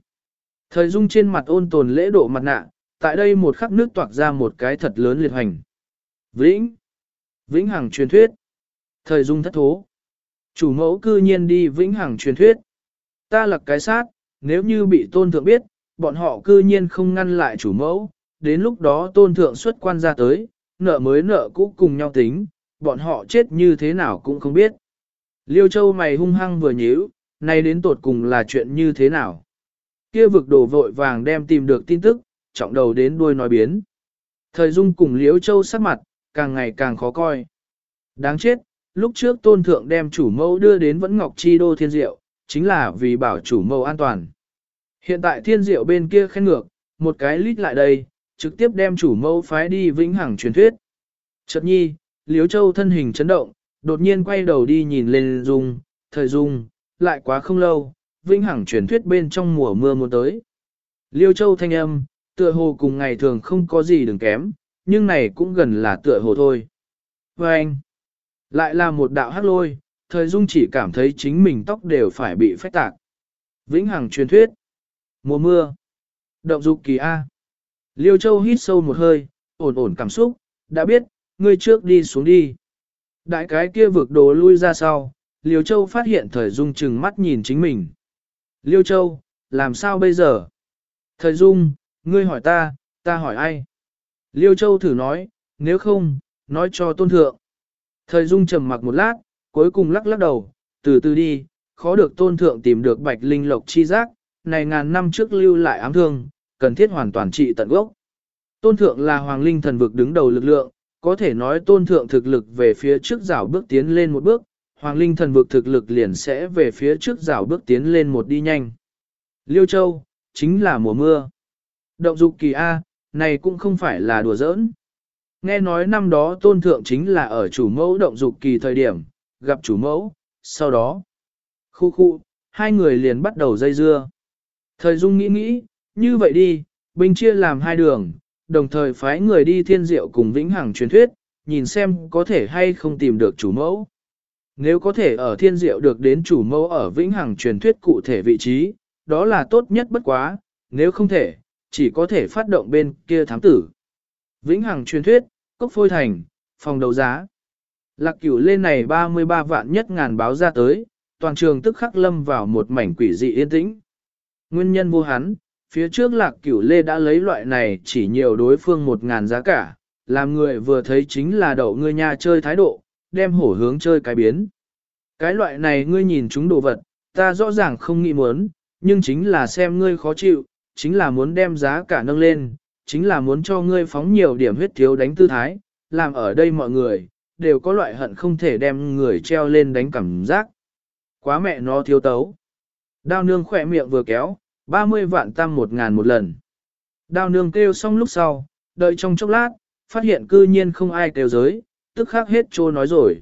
Speaker 1: Thời dung trên mặt ôn tồn lễ độ mặt nạ, tại đây một khắc nước toạc ra một cái thật lớn liệt hành. Vĩnh! Vĩnh hằng truyền thuyết. Thời dung thất thố. Chủ mẫu cư nhiên đi vĩnh hằng truyền thuyết. Ta là cái sát, nếu như bị tôn thượng biết, bọn họ cư nhiên không ngăn lại chủ mẫu, đến lúc đó tôn thượng xuất quan ra tới, nợ mới nợ cũ cùng nhau tính, bọn họ chết như thế nào cũng không biết. Liêu Châu mày hung hăng vừa nhíu, nay đến tột cùng là chuyện như thế nào? Kia vực đồ vội vàng đem tìm được tin tức, trọng đầu đến đuôi nói biến. Thời Dung cùng Liễu Châu sắc mặt, càng ngày càng khó coi. Đáng chết, lúc trước tôn thượng đem chủ mẫu đưa đến vẫn ngọc chi đô thiên diệu, chính là vì bảo chủ mẫu an toàn. Hiện tại thiên diệu bên kia khen ngược, một cái lít lại đây, trực tiếp đem chủ mẫu phái đi vĩnh hằng truyền thuyết. Chợt nhi, Liễu Châu thân hình chấn động, đột nhiên quay đầu đi nhìn lên Dung, thời Dung, lại quá không lâu, vĩnh hằng truyền thuyết bên trong mùa mưa muốn tới. Liêu Châu thanh âm, tựa hồ cùng ngày thường không có gì đừng kém, nhưng này cũng gần là tựa hồ thôi. Và anh, lại là một đạo hắc lôi, thời Dung chỉ cảm thấy chính mình tóc đều phải bị phách tạc. Vĩnh hằng truyền thuyết, mùa mưa, động dục kỳ A. Liêu Châu hít sâu một hơi, ổn ổn cảm xúc, đã biết, ngươi trước đi xuống đi. Đại cái kia vực đồ lui ra sau, Liêu Châu phát hiện thời dung chừng mắt nhìn chính mình. Liêu Châu, làm sao bây giờ? Thời dung, ngươi hỏi ta, ta hỏi ai? Liêu Châu thử nói, nếu không, nói cho tôn thượng. Thời dung trầm mặc một lát, cuối cùng lắc lắc đầu, từ từ đi, khó được tôn thượng tìm được bạch linh lộc chi giác, này ngàn năm trước lưu lại ám thương, cần thiết hoàn toàn trị tận gốc. Tôn thượng là hoàng linh thần vực đứng đầu lực lượng, có thể nói tôn thượng thực lực về phía trước rảo bước tiến lên một bước, hoàng linh thần vực thực lực liền sẽ về phía trước rảo bước tiến lên một đi nhanh. Liêu Châu, chính là mùa mưa. Động dục kỳ A, này cũng không phải là đùa giỡn. Nghe nói năm đó tôn thượng chính là ở chủ mẫu động dục kỳ thời điểm, gặp chủ mẫu, sau đó, khu khu, hai người liền bắt đầu dây dưa. Thời Dung nghĩ nghĩ, như vậy đi, binh chia làm hai đường, đồng thời phái người đi thiên diệu cùng vĩnh hằng truyền thuyết, nhìn xem có thể hay không tìm được chủ mẫu. Nếu có thể ở thiên diệu được đến chủ mẫu ở vĩnh hằng truyền thuyết cụ thể vị trí, đó là tốt nhất bất quá, nếu không thể, chỉ có thể phát động bên kia thám tử. Vĩnh hằng truyền thuyết, cốc phôi thành, phòng đấu giá. Lạc cửu lên này 33 vạn nhất ngàn báo ra tới, toàn trường tức khắc lâm vào một mảnh quỷ dị yên tĩnh. Nguyên nhân vô hắn, phía trước lạc cửu lê đã lấy loại này chỉ nhiều đối phương một ngàn giá cả, làm người vừa thấy chính là đậu ngươi nha chơi thái độ, đem hổ hướng chơi cái biến. Cái loại này ngươi nhìn chúng đồ vật, ta rõ ràng không nghĩ muốn, nhưng chính là xem ngươi khó chịu, chính là muốn đem giá cả nâng lên, chính là muốn cho ngươi phóng nhiều điểm huyết thiếu đánh tư thái, làm ở đây mọi người, đều có loại hận không thể đem người treo lên đánh cảm giác. Quá mẹ nó thiếu tấu. Đao nương khỏe miệng vừa kéo, 30 vạn tam một ngàn một lần. Đao nương kêu xong lúc sau, đợi trong chốc lát, phát hiện cư nhiên không ai kêu giới, tức khắc hết trô nói rồi.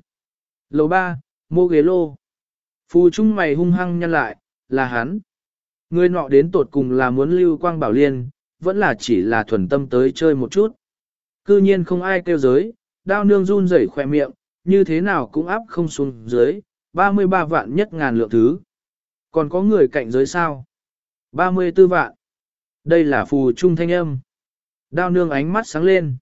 Speaker 1: Lầu ba, mô ghế lô. Phù trung mày hung hăng nhăn lại, là hắn. Người nọ đến tột cùng là muốn lưu quang bảo liên, vẫn là chỉ là thuần tâm tới chơi một chút. Cư nhiên không ai kêu giới, đao nương run rẩy khỏe miệng, như thế nào cũng áp không xuống dưới, 33 vạn nhất ngàn lượng thứ. Còn có người cạnh giới sao? 34 vạn. Đây là phù trung thanh âm. Đao nương ánh mắt sáng lên.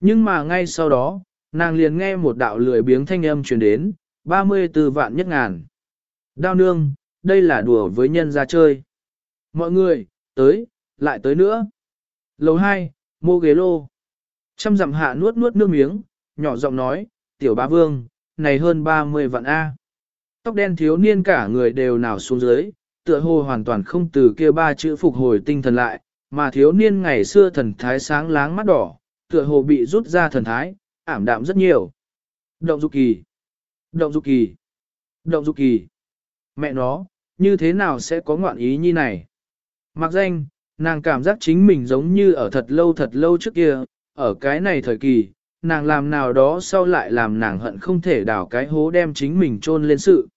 Speaker 1: Nhưng mà ngay sau đó, nàng liền nghe một đạo lười biếng thanh âm truyền đến, 34 vạn nhất ngàn. Đao nương, đây là đùa với nhân ra chơi. Mọi người, tới, lại tới nữa. Lầu 2, mô ghế lô. Trăm dặm hạ nuốt nuốt nước miếng, nhỏ giọng nói, tiểu bá vương, này hơn 30 vạn A. Tóc đen thiếu niên cả người đều nào xuống dưới, tựa hồ hoàn toàn không từ kia ba chữ phục hồi tinh thần lại, mà thiếu niên ngày xưa thần thái sáng láng mắt đỏ, tựa hồ bị rút ra thần thái, ảm đạm rất nhiều. Động dục kỳ, động dục kỳ, động dục kỳ. Mẹ nó, như thế nào sẽ có ngoạn ý như này? Mặc danh, nàng cảm giác chính mình giống như ở thật lâu thật lâu trước kia, ở cái này thời kỳ, nàng làm nào đó sau lại làm nàng hận không thể đào cái hố đem chính mình chôn lên sự.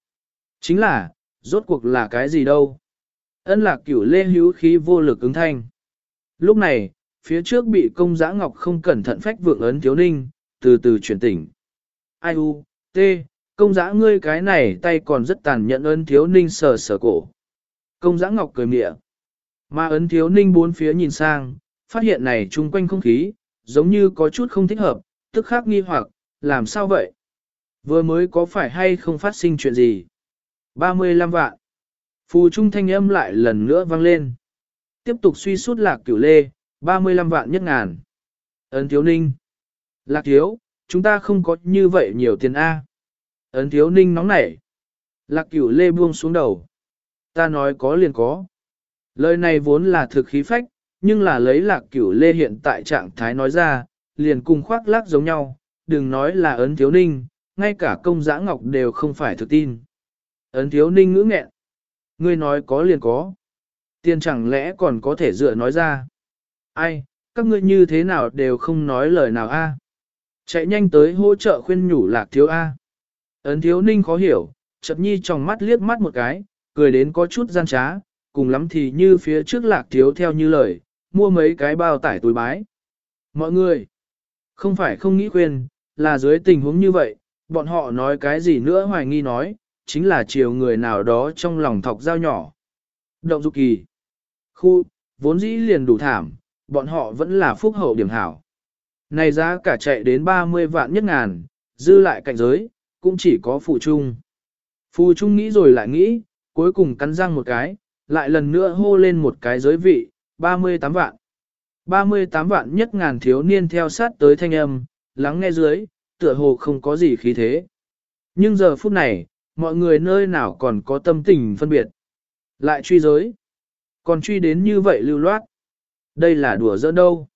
Speaker 1: Chính là, rốt cuộc là cái gì đâu. Ân lạc cửu lê hữu khí vô lực ứng thanh. Lúc này, phía trước bị công giã ngọc không cẩn thận phách vượng ấn thiếu ninh, từ từ chuyển tỉnh. Ai u, tê, công giã ngươi cái này tay còn rất tàn nhẫn ấn thiếu ninh sờ sờ cổ. Công giã ngọc cười mịa. Mà ấn thiếu ninh bốn phía nhìn sang, phát hiện này chung quanh không khí, giống như có chút không thích hợp, tức khắc nghi hoặc, làm sao vậy? Vừa mới có phải hay không phát sinh chuyện gì? 35 vạn. Phù trung thanh âm lại lần nữa vang lên. Tiếp tục suy suốt lạc cửu lê, 35 vạn nhất ngàn. Ấn thiếu ninh. Lạc thiếu, chúng ta không có như vậy nhiều tiền A. Ấn thiếu ninh nóng nảy. Lạc cửu lê buông xuống đầu. Ta nói có liền có. Lời này vốn là thực khí phách, nhưng là lấy lạc cửu lê hiện tại trạng thái nói ra, liền cùng khoác lác giống nhau, đừng nói là ấn thiếu ninh, ngay cả công giã ngọc đều không phải thực tin. Ấn thiếu ninh ngữ nghẹn. Ngươi nói có liền có. Tiền chẳng lẽ còn có thể dựa nói ra. Ai, các ngươi như thế nào đều không nói lời nào a? Chạy nhanh tới hỗ trợ khuyên nhủ lạc thiếu a. Ấn thiếu ninh khó hiểu, chợt nhi trong mắt liếc mắt một cái, cười đến có chút gian trá, cùng lắm thì như phía trước lạc thiếu theo như lời, mua mấy cái bao tải túi bái. Mọi người, không phải không nghĩ khuyên, là dưới tình huống như vậy, bọn họ nói cái gì nữa hoài nghi nói, chính là chiều người nào đó trong lòng thọc dao nhỏ. Động dục kỳ. Khu, vốn dĩ liền đủ thảm, bọn họ vẫn là phúc hậu điểm hảo. Này giá cả chạy đến 30 vạn nhất ngàn, dư lại cạnh giới, cũng chỉ có phụ trung. Phụ trung nghĩ rồi lại nghĩ, cuối cùng cắn răng một cái, lại lần nữa hô lên một cái giới vị, 38 vạn. 38 vạn nhất ngàn thiếu niên theo sát tới thanh âm, lắng nghe dưới, tựa hồ không có gì khí thế. Nhưng giờ phút này, mọi người nơi nào còn có tâm tình phân biệt. Lại truy giới. Còn truy đến như vậy lưu loát. Đây là đùa giỡn đâu.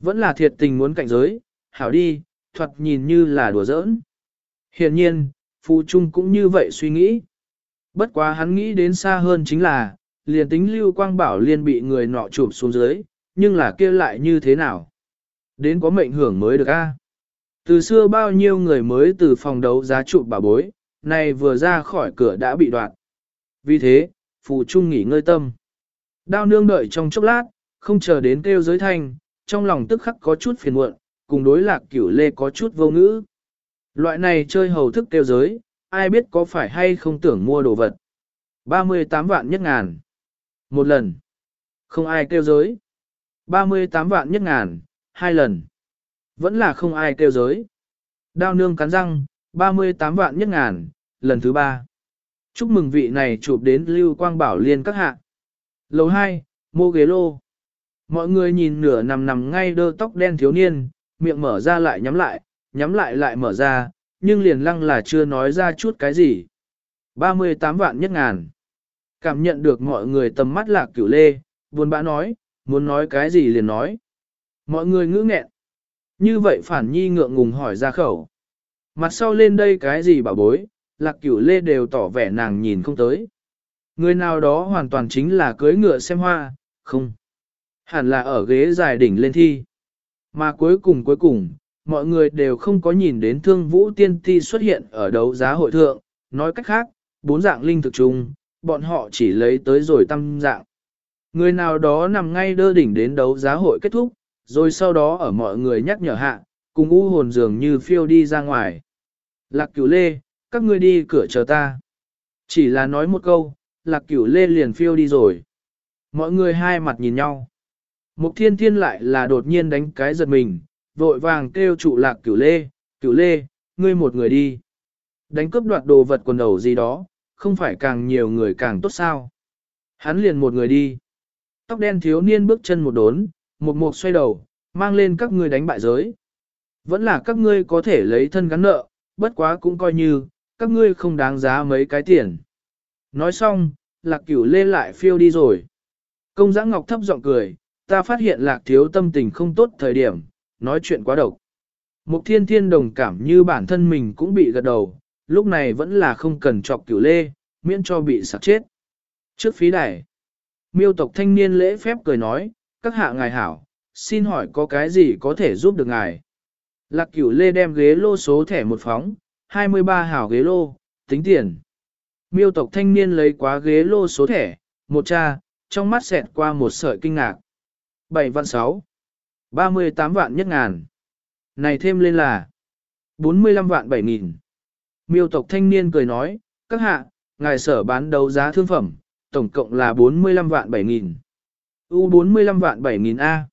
Speaker 1: Vẫn là thiệt tình muốn cạnh giới, hảo đi, thuật nhìn như là đùa giỡn. Hiện nhiên, Phu Trung cũng như vậy suy nghĩ. Bất quá hắn nghĩ đến xa hơn chính là, liền tính Lưu Quang Bảo liên bị người nọ chụp xuống dưới, nhưng là kia lại như thế nào? Đến có mệnh hưởng mới được a. À? Từ xưa bao nhiêu người mới từ phòng đấu giá chụp bà bối, nay vừa ra khỏi cửa đã bị đoạn. Vì thế, Phù Trung nghỉ ngơi tâm. Đao nương đợi trong chốc lát, không chờ đến kêu giới thanh, trong lòng tức khắc có chút phiền muộn, cùng đối lạc cửu lê có chút vô ngữ. Loại này chơi hầu thức kêu giới, ai biết có phải hay không tưởng mua đồ vật. 38 vạn nhất ngàn. Một lần. Không ai kêu giới. 38 vạn nhất ngàn, hai lần. Vẫn là không ai kêu giới. Đao nương cắn răng, 38 vạn nhất ngàn, lần thứ ba. Chúc mừng vị này chụp đến Lưu Quang Bảo Liên các hạ. Lầu 2, mô ghế lô. Mọi người nhìn nửa nằm nằm ngay đơ tóc đen thiếu niên, miệng mở ra lại nhắm lại, nhắm lại lại mở ra, nhưng liền lăng là chưa nói ra chút cái gì. 38 vạn nhất ngàn. Cảm nhận được mọi người tầm mắt lạc cửu lê, buồn bã nói, muốn nói cái gì liền nói. Mọi người ngữ nghẹn. Như vậy phản nhi ngượng ngùng hỏi ra khẩu. Mặt sau lên đây cái gì bảo bối, lạc cửu lê đều tỏ vẻ nàng nhìn không tới. Người nào đó hoàn toàn chính là cưới ngựa xem hoa, không. Hẳn là ở ghế dài đỉnh lên thi. Mà cuối cùng cuối cùng, mọi người đều không có nhìn đến thương vũ tiên ti xuất hiện ở đấu giá hội thượng. Nói cách khác, bốn dạng linh thực chung, bọn họ chỉ lấy tới rồi tăng dạng. Người nào đó nằm ngay đơ đỉnh đến đấu giá hội kết thúc, rồi sau đó ở mọi người nhắc nhở hạ, cùng u hồn dường như phiêu đi ra ngoài. Lạc cửu lê, các ngươi đi cửa chờ ta. Chỉ là nói một câu, lạc cửu lê liền phiêu đi rồi. Mọi người hai mặt nhìn nhau. Mục thiên thiên lại là đột nhiên đánh cái giật mình, vội vàng kêu trụ lạc cửu lê, cửu lê, ngươi một người đi. Đánh cướp đoạt đồ vật quần đầu gì đó, không phải càng nhiều người càng tốt sao. Hắn liền một người đi. Tóc đen thiếu niên bước chân một đốn, một mục xoay đầu, mang lên các ngươi đánh bại giới. Vẫn là các ngươi có thể lấy thân gắn nợ, bất quá cũng coi như, các ngươi không đáng giá mấy cái tiền. Nói xong, lạc cửu lê lại phiêu đi rồi. Công giã ngọc thấp giọng cười, ta phát hiện lạc thiếu tâm tình không tốt thời điểm, nói chuyện quá độc. Mục thiên thiên đồng cảm như bản thân mình cũng bị gật đầu, lúc này vẫn là không cần chọc cửu lê, miễn cho bị sạc chết. Trước phí đài, miêu tộc thanh niên lễ phép cười nói, các hạ ngài hảo, xin hỏi có cái gì có thể giúp được ngài. Lạc cửu lê đem ghế lô số thẻ một phóng, 23 hảo ghế lô, tính tiền. Miêu tộc thanh niên lấy quá ghế lô số thẻ, một cha, trong mắt xẹt qua một sợi kinh ngạc. 7 vạn 6, 38 vạn nhất ngàn. Này thêm lên là 45 vạn 7 nghìn. Miêu tộc thanh niên cười nói, các hạ, ngài sở bán đấu giá thương phẩm, tổng cộng là 45 vạn 7 nghìn. U 45 vạn 7 nghìn A.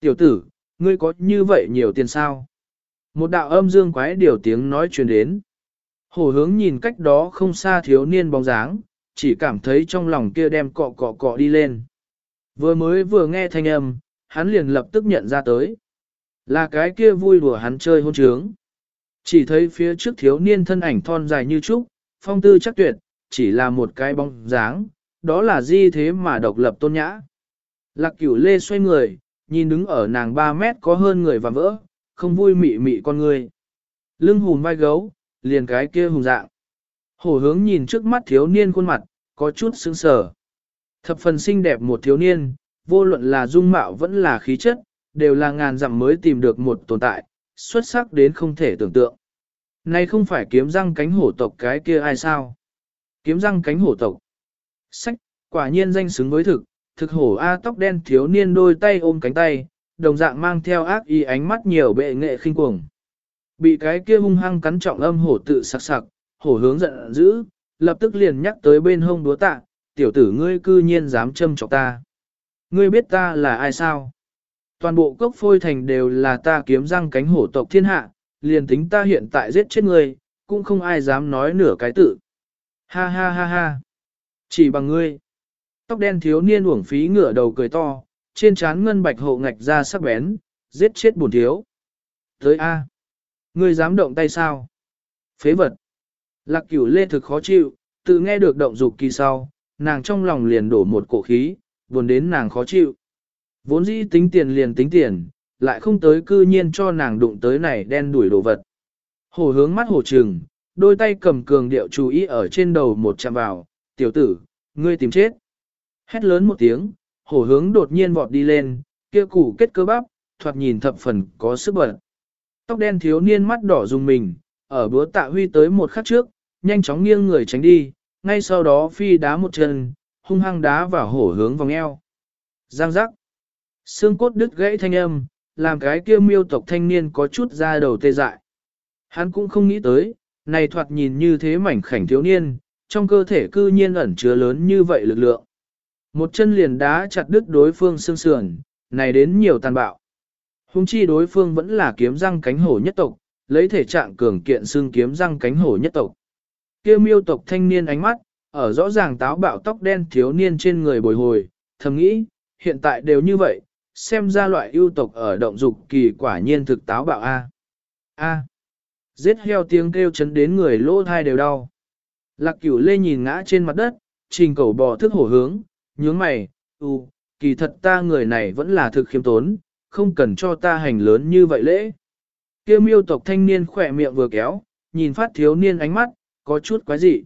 Speaker 1: Tiểu tử, ngươi có như vậy nhiều tiền sao? Một đạo âm dương quái điều tiếng nói truyền đến. Hổ hướng nhìn cách đó không xa thiếu niên bóng dáng, chỉ cảm thấy trong lòng kia đem cọ cọ cọ đi lên. Vừa mới vừa nghe thanh âm, hắn liền lập tức nhận ra tới. Là cái kia vui đùa hắn chơi hôn trướng. Chỉ thấy phía trước thiếu niên thân ảnh thon dài như trúc, phong tư chắc tuyệt, chỉ là một cái bóng dáng, đó là di thế mà độc lập tôn nhã. Lạc cửu lê xoay người, nhìn đứng ở nàng 3 mét có hơn người và vỡ, không vui mị mị con người. Lưng hùn vai gấu, liền cái kia hùng dạng. Hổ hướng nhìn trước mắt thiếu niên khuôn mặt, có chút sững sờ. Thập phần xinh đẹp một thiếu niên, vô luận là dung mạo vẫn là khí chất, đều là ngàn dặm mới tìm được một tồn tại, xuất sắc đến không thể tưởng tượng. Này không phải kiếm răng cánh hổ tộc cái kia ai sao? Kiếm răng cánh hổ tộc. Sách, quả nhiên danh xứng với thực, thực hổ A tóc đen thiếu niên đôi tay ôm cánh tay, đồng dạng mang theo ác ý ánh mắt nhiều bệ nghệ khinh cuồng. Bị cái kia hung hăng cắn trọng âm hổ tự sặc sặc, hổ hướng giận dữ, lập tức liền nhắc tới bên hông đúa tạ, tiểu tử ngươi cư nhiên dám châm chọc ta. Ngươi biết ta là ai sao? Toàn bộ cốc phôi thành đều là ta kiếm răng cánh hổ tộc thiên hạ, liền tính ta hiện tại giết chết ngươi, cũng không ai dám nói nửa cái tự. Ha ha ha ha. Chỉ bằng ngươi. Tóc đen thiếu niên uổng phí ngửa đầu cười to, trên trán ngân bạch hộ ngạch ra sắc bén, giết chết buồn thiếu. Tới A. Ngươi dám động tay sao? Phế vật. Lạc cửu lê thực khó chịu, tự nghe được động dục kỳ sau, nàng trong lòng liền đổ một cổ khí, buồn đến nàng khó chịu. Vốn dĩ tính tiền liền tính tiền, lại không tới cư nhiên cho nàng đụng tới này đen đuổi đồ vật. Hổ hướng mắt hổ trừng, đôi tay cầm cường điệu chú ý ở trên đầu một chạm vào, tiểu tử, ngươi tìm chết. Hét lớn một tiếng, hổ hướng đột nhiên vọt đi lên, kia củ kết cơ bắp, thoạt nhìn thập phần có sức bật. Tóc đen thiếu niên mắt đỏ dùng mình, ở búa tạ huy tới một khắc trước, nhanh chóng nghiêng người tránh đi, ngay sau đó phi đá một chân, hung hăng đá vào hổ hướng vòng eo. Giang giác. Xương cốt đứt gãy thanh âm, làm cái kia miêu tộc thanh niên có chút ra đầu tê dại. Hắn cũng không nghĩ tới, này thoạt nhìn như thế mảnh khảnh thiếu niên, trong cơ thể cư nhiên ẩn chứa lớn như vậy lực lượng. Một chân liền đá chặt đứt đối phương xương sườn, này đến nhiều tàn bạo. Hùng chi đối phương vẫn là kiếm răng cánh hổ nhất tộc, lấy thể trạng cường kiện xương kiếm răng cánh hổ nhất tộc. Kia miêu tộc thanh niên ánh mắt, ở rõ ràng táo bạo tóc đen thiếu niên trên người bồi hồi, thầm nghĩ, hiện tại đều như vậy, xem ra loại ưu tộc ở động dục kỳ quả nhiên thực táo bạo A. A. Giết heo tiếng kêu chấn đến người lỗ thai đều đau. Lạc cửu lê nhìn ngã trên mặt đất, trình cầu bò thức hổ hướng, nhướng mày, u, kỳ thật ta người này vẫn là thực khiêm tốn, không cần cho ta hành lớn như vậy lễ. Kêu miêu tộc thanh niên khỏe miệng vừa kéo, nhìn phát thiếu niên ánh mắt, có chút quái dị.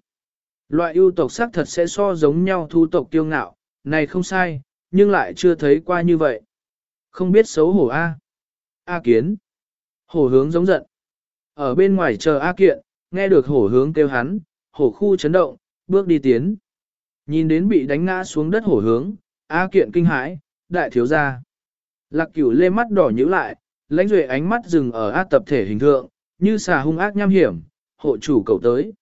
Speaker 1: Loại ưu tộc xác thật sẽ so giống nhau thu tộc kiêu ngạo, này không sai, nhưng lại chưa thấy qua như vậy. Không biết xấu hổ A. A kiến. Hổ hướng giống giận. Ở bên ngoài chờ A kiện, nghe được hổ hướng kêu hắn, hổ khu chấn động, bước đi tiến. Nhìn đến bị đánh ngã xuống đất hổ hướng, A kiện kinh hãi, đại thiếu gia. Lạc cửu lê mắt đỏ nhíu lại, lãnh duệ ánh mắt dừng ở A tập thể hình thượng, như xà hung ác nham hiểm, hộ chủ cầu tới.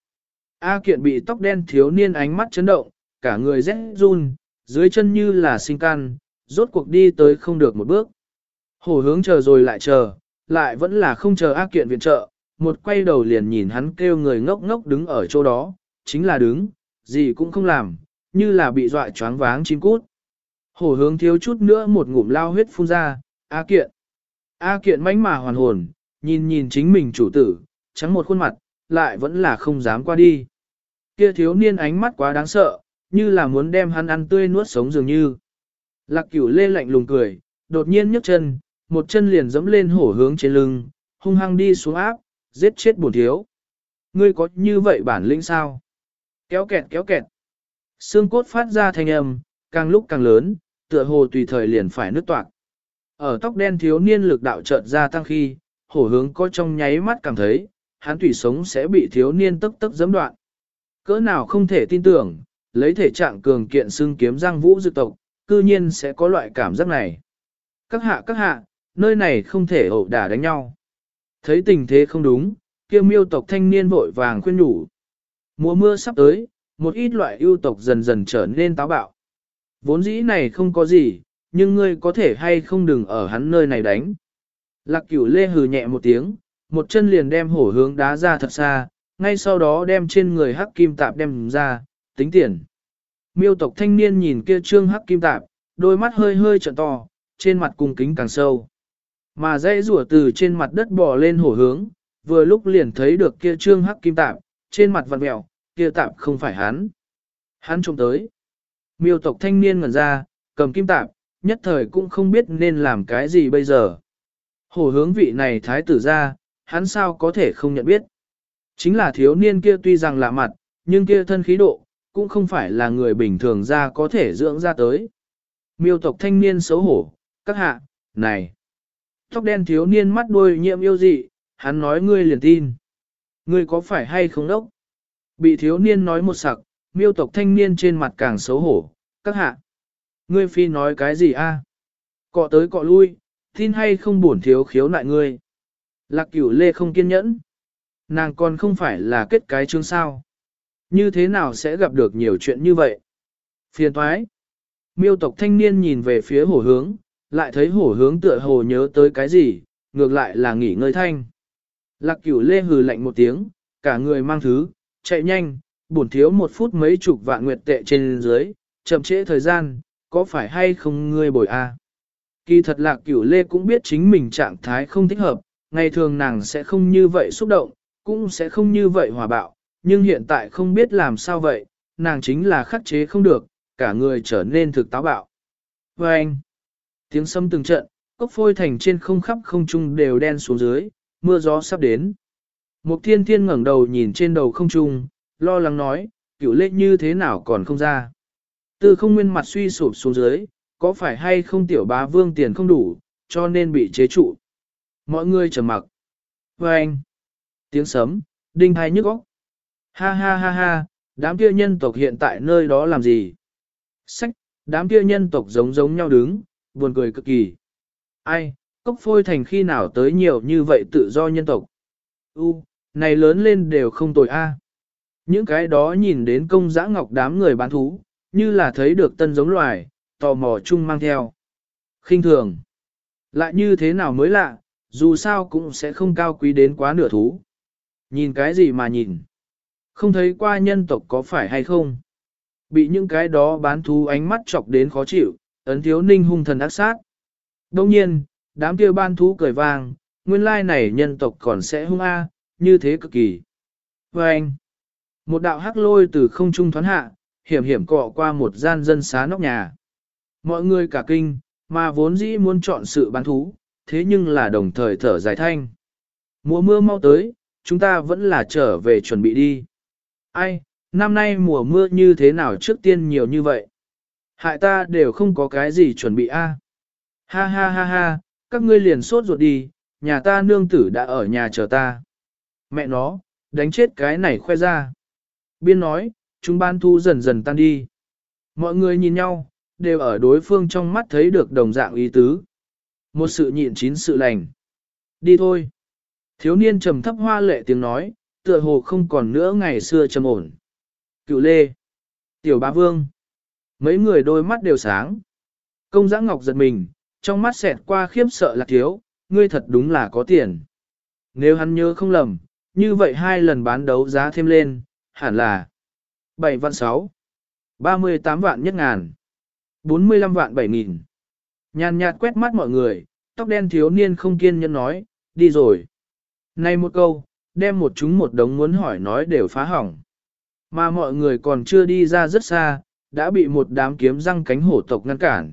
Speaker 1: A kiện bị tóc đen thiếu niên ánh mắt chấn động, cả người rét run, dưới chân như là sinh can, rốt cuộc đi tới không được một bước. Hổ hướng chờ rồi lại chờ, lại vẫn là không chờ A kiện viện trợ, một quay đầu liền nhìn hắn kêu người ngốc ngốc đứng ở chỗ đó, chính là đứng, gì cũng không làm, như là bị dọa choáng váng chim cút. Hổ hướng thiếu chút nữa một ngụm lao huyết phun ra, A kiện. A kiện mánh mà hoàn hồn, nhìn nhìn chính mình chủ tử, trắng một khuôn mặt, lại vẫn là không dám qua đi. Kia thiếu niên ánh mắt quá đáng sợ, như là muốn đem hắn ăn tươi nuốt sống dường như. Lạc cửu lê lạnh lùng cười, đột nhiên nhấc chân, một chân liền dẫm lên hổ hướng trên lưng, hung hăng đi xuống áp, giết chết bổn thiếu. Ngươi có như vậy bản lĩnh sao? Kéo kẹt kéo kẹt. Xương cốt phát ra thanh âm, càng lúc càng lớn, tựa hồ tùy thời liền phải nứt toạc. Ở tóc đen thiếu niên lực đạo chợt ra tăng khi, hổ hướng có trong nháy mắt cảm thấy, hắn tùy sống sẽ bị thiếu niên tức tức giẫm đoạn. Cỡ nào không thể tin tưởng, lấy thể trạng cường kiện xương kiếm giang vũ dự tộc, cư nhiên sẽ có loại cảm giác này. Các hạ các hạ, nơi này không thể ẩu đả đánh nhau. Thấy tình thế không đúng, kia miêu tộc thanh niên vội vàng khuyên nhủ. Mùa mưa sắp tới, một ít loại ưu tộc dần dần trở nên táo bạo. Vốn dĩ này không có gì, nhưng ngươi có thể hay không đừng ở hắn nơi này đánh. Lạc cửu lê hừ nhẹ một tiếng, một chân liền đem hổ hướng đá ra thật xa, ngay sau đó đem trên người hắc kim tạp đem ra, tính tiền. Miêu tộc thanh niên nhìn kia trương hắc kim tạp, đôi mắt hơi hơi trợn to, trên mặt cung kính càng sâu. Mà dãy rủa từ trên mặt đất bò lên hổ hướng, vừa lúc liền thấy được kia trương hắc kim tạp, trên mặt vặn mèo, kia tạp không phải hắn. Hắn trông tới. Miêu tộc thanh niên ngẩn ra, cầm kim tạp, nhất thời cũng không biết nên làm cái gì bây giờ. Hổ hướng vị này thái tử ra, hắn sao có thể không nhận biết. Chính là thiếu niên kia tuy rằng lạ mặt, nhưng kia thân khí độ, cũng không phải là người bình thường ra có thể dưỡng ra tới. Miêu tộc thanh niên xấu hổ, các hạ, này. Tóc đen thiếu niên mắt đuôi nhiệm yêu dị, hắn nói ngươi liền tin. Ngươi có phải hay không đốc? Bị thiếu niên nói một sặc, miêu tộc thanh niên trên mặt càng xấu hổ, các hạ. Ngươi phi nói cái gì a? Cọ tới cọ lui, tin hay không buồn thiếu khiếu nại ngươi. Lạc cửu lê không kiên nhẫn. Nàng còn không phải là kết cái chương sao. Như thế nào sẽ gặp được nhiều chuyện như vậy? Phiền thoái. Miêu tộc thanh niên nhìn về phía hổ hướng, lại thấy hổ hướng tựa hồ nhớ tới cái gì, ngược lại là nghỉ ngơi thanh. Lạc cửu lê hừ lạnh một tiếng, cả người mang thứ, chạy nhanh, bổn thiếu một phút mấy chục vạn nguyệt tệ trên dưới, chậm trễ thời gian, có phải hay không ngươi bồi a? Kỳ thật lạc cửu lê cũng biết chính mình trạng thái không thích hợp, ngày thường nàng sẽ không như vậy xúc động, cũng sẽ không như vậy hòa bạo, nhưng hiện tại không biết làm sao vậy, nàng chính là khắc chế không được, cả người trở nên thực táo bạo. Và anh, tiếng sâm từng trận, cốc phôi thành trên không khắp không trung đều đen xuống dưới, mưa gió sắp đến. Mục thiên thiên ngẩng đầu nhìn trên đầu không trung, lo lắng nói, cửu lệ như thế nào còn không ra. Tư không nguyên mặt suy sụp xuống dưới, có phải hay không tiểu bá vương tiền không đủ, cho nên bị chế trụ. Mọi người trầm mặc. Và anh, tiếng sấm, đinh hai nhức óc. Ha ha ha ha, đám kia nhân tộc hiện tại nơi đó làm gì? Sách, đám kia nhân tộc giống giống nhau đứng, buồn cười cực kỳ. Ai, cốc phôi thành khi nào tới nhiều như vậy tự do nhân tộc? U, này lớn lên đều không tồi a. Những cái đó nhìn đến công giã ngọc đám người bán thú, như là thấy được tân giống loài, tò mò chung mang theo. khinh thường. Lại như thế nào mới lạ, dù sao cũng sẽ không cao quý đến quá nửa thú. Nhìn cái gì mà nhìn? Không thấy qua nhân tộc có phải hay không? Bị những cái đó bán thú ánh mắt chọc đến khó chịu, ấn thiếu ninh hung thần ác sát. Đông nhiên, đám kia ban thú cười vang, nguyên lai này nhân tộc còn sẽ hung a, như thế cực kỳ. Và anh, một đạo hắc lôi từ không trung thoán hạ, hiểm hiểm cọ qua một gian dân xá nóc nhà. Mọi người cả kinh, mà vốn dĩ muốn chọn sự bán thú, thế nhưng là đồng thời thở dài thanh. Mùa mưa mau tới, chúng ta vẫn là trở về chuẩn bị đi. Ai, năm nay mùa mưa như thế nào trước tiên nhiều như vậy? Hại ta đều không có cái gì chuẩn bị a. Ha ha ha ha, các ngươi liền sốt ruột đi, nhà ta nương tử đã ở nhà chờ ta. Mẹ nó, đánh chết cái này khoe ra. Biên nói, chúng ban thu dần dần tan đi. Mọi người nhìn nhau, đều ở đối phương trong mắt thấy được đồng dạng ý tứ. Một sự nhịn chín sự lành. Đi thôi. Thiếu niên trầm thấp hoa lệ tiếng nói, tựa hồ không còn nữa ngày xưa trầm ổn. Cựu lê. Tiểu bá vương. Mấy người đôi mắt đều sáng. Công giã ngọc giật mình, trong mắt xẹt qua khiếp sợ là thiếu, ngươi thật đúng là có tiền. Nếu hắn nhớ không lầm, như vậy hai lần bán đấu giá thêm lên, hẳn là 7 vạn 6, 38 vạn nhất ngàn, 45 vạn 7 nghìn. Nhàn nhạt quét mắt mọi người, tóc đen thiếu niên không kiên nhẫn nói, đi rồi. Này một câu, đem một chúng một đống muốn hỏi nói đều phá hỏng. Mà mọi người còn chưa đi ra rất xa, đã bị một đám kiếm răng cánh hổ tộc ngăn cản.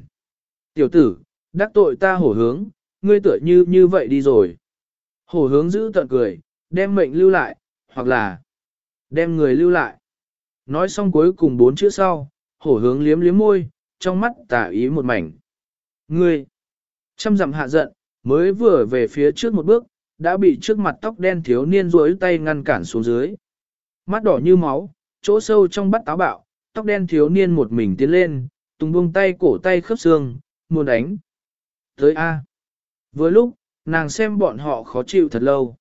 Speaker 1: Tiểu tử, đắc tội ta hổ hướng, ngươi tựa như như vậy đi rồi. Hổ hướng giữ tận cười, đem mệnh lưu lại, hoặc là đem người lưu lại. Nói xong cuối cùng bốn chữ sau, hổ hướng liếm liếm môi, trong mắt tả ý một mảnh. Ngươi, chăm dặm hạ giận, mới vừa về phía trước một bước, đã bị trước mặt tóc đen thiếu niên rối tay ngăn cản xuống dưới. Mắt đỏ như máu, chỗ sâu trong bắt táo bạo, tóc đen thiếu niên một mình tiến lên, tung buông tay cổ tay khớp xương, muốn đánh. Tới A. Vừa lúc, nàng xem bọn họ khó chịu thật lâu.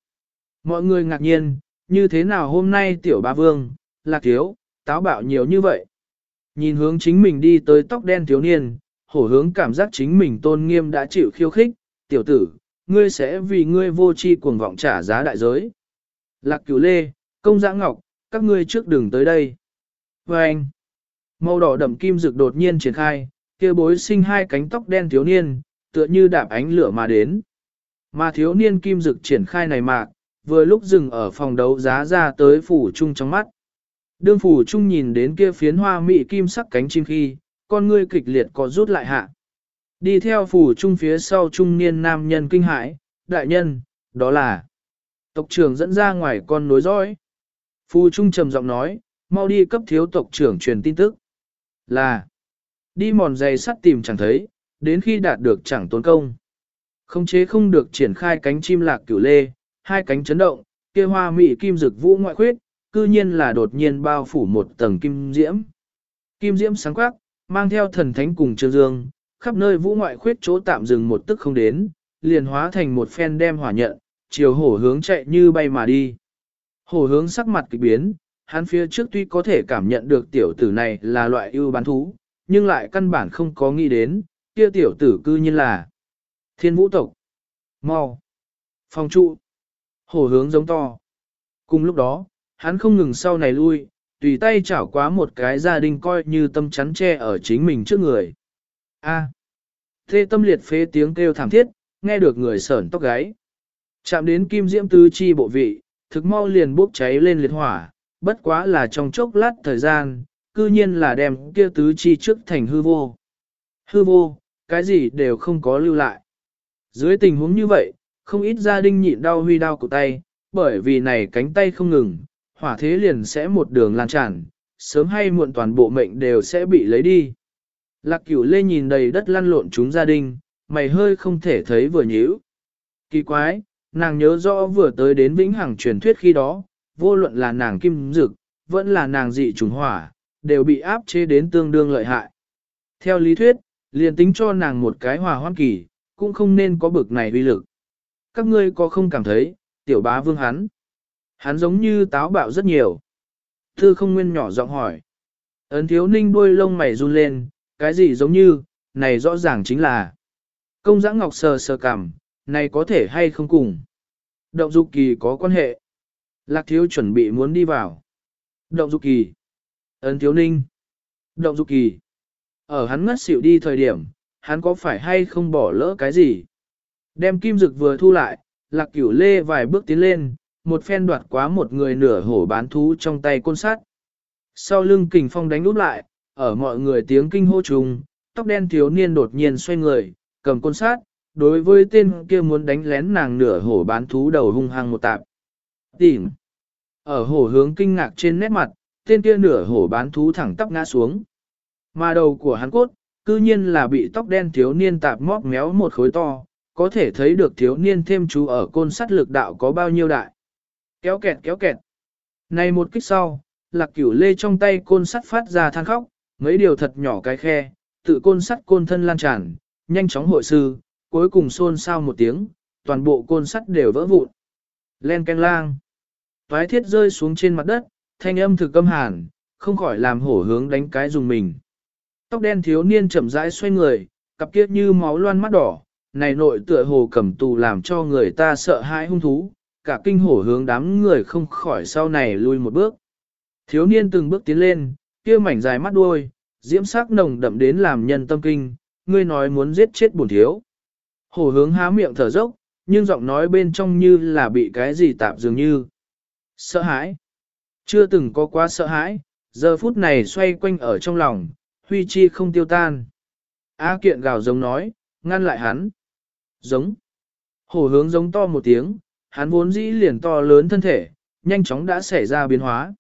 Speaker 1: Mọi người ngạc nhiên, như thế nào hôm nay tiểu ba vương, lạc thiếu, táo bạo nhiều như vậy. Nhìn hướng chính mình đi tới tóc đen thiếu niên, hổ hướng cảm giác chính mình tôn nghiêm đã chịu khiêu khích, tiểu tử, ngươi sẽ vì ngươi vô tri cuồng vọng trả giá đại giới. Lạc cửu lê, công giã ngọc, các ngươi trước đường tới đây. Và anh, màu đỏ đậm kim rực đột nhiên triển khai, kia bối sinh hai cánh tóc đen thiếu niên, tựa như đạp ánh lửa mà đến. Mà thiếu niên kim dực triển khai này mạc, vừa lúc dừng ở phòng đấu giá ra tới phủ trung trong mắt. Đương phủ trung nhìn đến kia phiến hoa mị kim sắc cánh chim khi, con ngươi kịch liệt có rút lại hạ. Đi theo phủ trung phía sau trung niên nam nhân kinh hãi, đại nhân, đó là tộc trưởng dẫn ra ngoài con nối dõi. Phù trung trầm giọng nói, mau đi cấp thiếu tộc trưởng truyền tin tức. Là, đi mòn dày sắt tìm chẳng thấy, đến khi đạt được chẳng tốn công. Không chế không được triển khai cánh chim lạc cửu lê, hai cánh chấn động, kia hoa mị kim dực vũ ngoại khuyết, cư nhiên là đột nhiên bao phủ một tầng kim diễm. Kim diễm sáng quắc, mang theo thần thánh cùng trương dương, khắp nơi vũ ngoại khuyết chỗ tạm dừng một tức không đến, liền hóa thành một phen đem hỏa nhận, chiều hổ hướng chạy như bay mà đi. Hổ hướng sắc mặt kịch biến, hắn phía trước tuy có thể cảm nhận được tiểu tử này là loại ưu bán thú, nhưng lại căn bản không có nghĩ đến, kia tiểu tử cư nhiên là thiên vũ tộc. Mau! Phòng trụ! Hổ hướng giống to. Cùng lúc đó, hắn không ngừng sau này lui, tùy tay chảo quá một cái gia đình coi như tâm chắn che ở chính mình trước người. A. À. Thê tâm liệt phế tiếng kêu thảm thiết, nghe được người sởn tóc gáy. Chạm đến kim diễm tứ chi bộ vị, thực mau liền bốc cháy lên liệt hỏa, bất quá là trong chốc lát thời gian, cư nhiên là đem kia tứ chi trước thành hư vô. Hư vô, cái gì đều không có lưu lại. Dưới tình huống như vậy, không ít gia đình nhịn đau huy đau của tay, bởi vì này cánh tay không ngừng, hỏa thế liền sẽ một đường lan tràn, sớm hay muộn toàn bộ mệnh đều sẽ bị lấy đi. Lạc cửu lê nhìn đầy đất lăn lộn chúng gia đình, mày hơi không thể thấy vừa nhíu. Kỳ quái, nàng nhớ rõ vừa tới đến vĩnh hằng truyền thuyết khi đó, vô luận là nàng kim dực, vẫn là nàng dị trùng hỏa, đều bị áp chế đến tương đương lợi hại. Theo lý thuyết, liền tính cho nàng một cái hòa hoan kỳ, cũng không nên có bực này uy lực. Các ngươi có không cảm thấy, tiểu bá vương hắn. Hắn giống như táo bạo rất nhiều. Thư không nguyên nhỏ giọng hỏi. Ấn thiếu ninh đuôi lông mày run lên, cái gì giống như, này rõ ràng chính là. Công giã ngọc sờ sờ cảm, này có thể hay không cùng. Động dục kỳ có quan hệ. Lạc thiếu chuẩn bị muốn đi vào. Động dục kỳ. Ấn thiếu ninh. Động dục kỳ. Ở hắn ngất xỉu đi thời điểm, hắn có phải hay không bỏ lỡ cái gì? Đem kim dực vừa thu lại, lạc cửu lê vài bước tiến lên, một phen đoạt quá một người nửa hổ bán thú trong tay côn sát. Sau lưng kình phong đánh úp lại, ở mọi người tiếng kinh hô trùng, tóc đen thiếu niên đột nhiên xoay người, cầm côn sát, đối với tên kia muốn đánh lén nàng nửa hổ bán thú đầu hung hăng một tạp. Tìm. Ở hổ hướng kinh ngạc trên nét mặt, tên kia nửa hổ bán thú thẳng tóc ngã xuống. Mà đầu của hắn cốt, cư nhiên là bị tóc đen thiếu niên tạp móc méo một khối to, có thể thấy được thiếu niên thêm chú ở côn sắt lực đạo có bao nhiêu đại. Kéo kẹt kéo kẹt. Này một kích sau, lạc cửu lê trong tay côn sắt phát ra than khóc, mấy điều thật nhỏ cái khe, tự côn sắt côn thân lan tràn, nhanh chóng hội sư, cuối cùng xôn xao một tiếng, toàn bộ côn sắt đều vỡ vụn. Len canh lang. Toái thiết rơi xuống trên mặt đất, thanh âm thực âm hàn, không khỏi làm hổ hướng đánh cái dùng mình. Tóc đen thiếu niên chậm rãi xoay người, cặp kia như máu loan mắt đỏ, này nội tựa hồ cầm tù làm cho người ta sợ hãi hung thú, cả kinh hổ hướng đám người không khỏi sau này lui một bước. Thiếu niên từng bước tiến lên, kia mảnh dài mắt đuôi, diễm sắc nồng đậm đến làm nhân tâm kinh, ngươi nói muốn giết chết bổn thiếu. Hổ hướng há miệng thở dốc, nhưng giọng nói bên trong như là bị cái gì tạm dường như. Sợ hãi. Chưa từng có quá sợ hãi, giờ phút này xoay quanh ở trong lòng, huy chi không tiêu tan. A kiện gào giống nói, ngăn lại hắn. Giống. Hổ hướng giống to một tiếng, hắn vốn dĩ liền to lớn thân thể, nhanh chóng đã xảy ra biến hóa.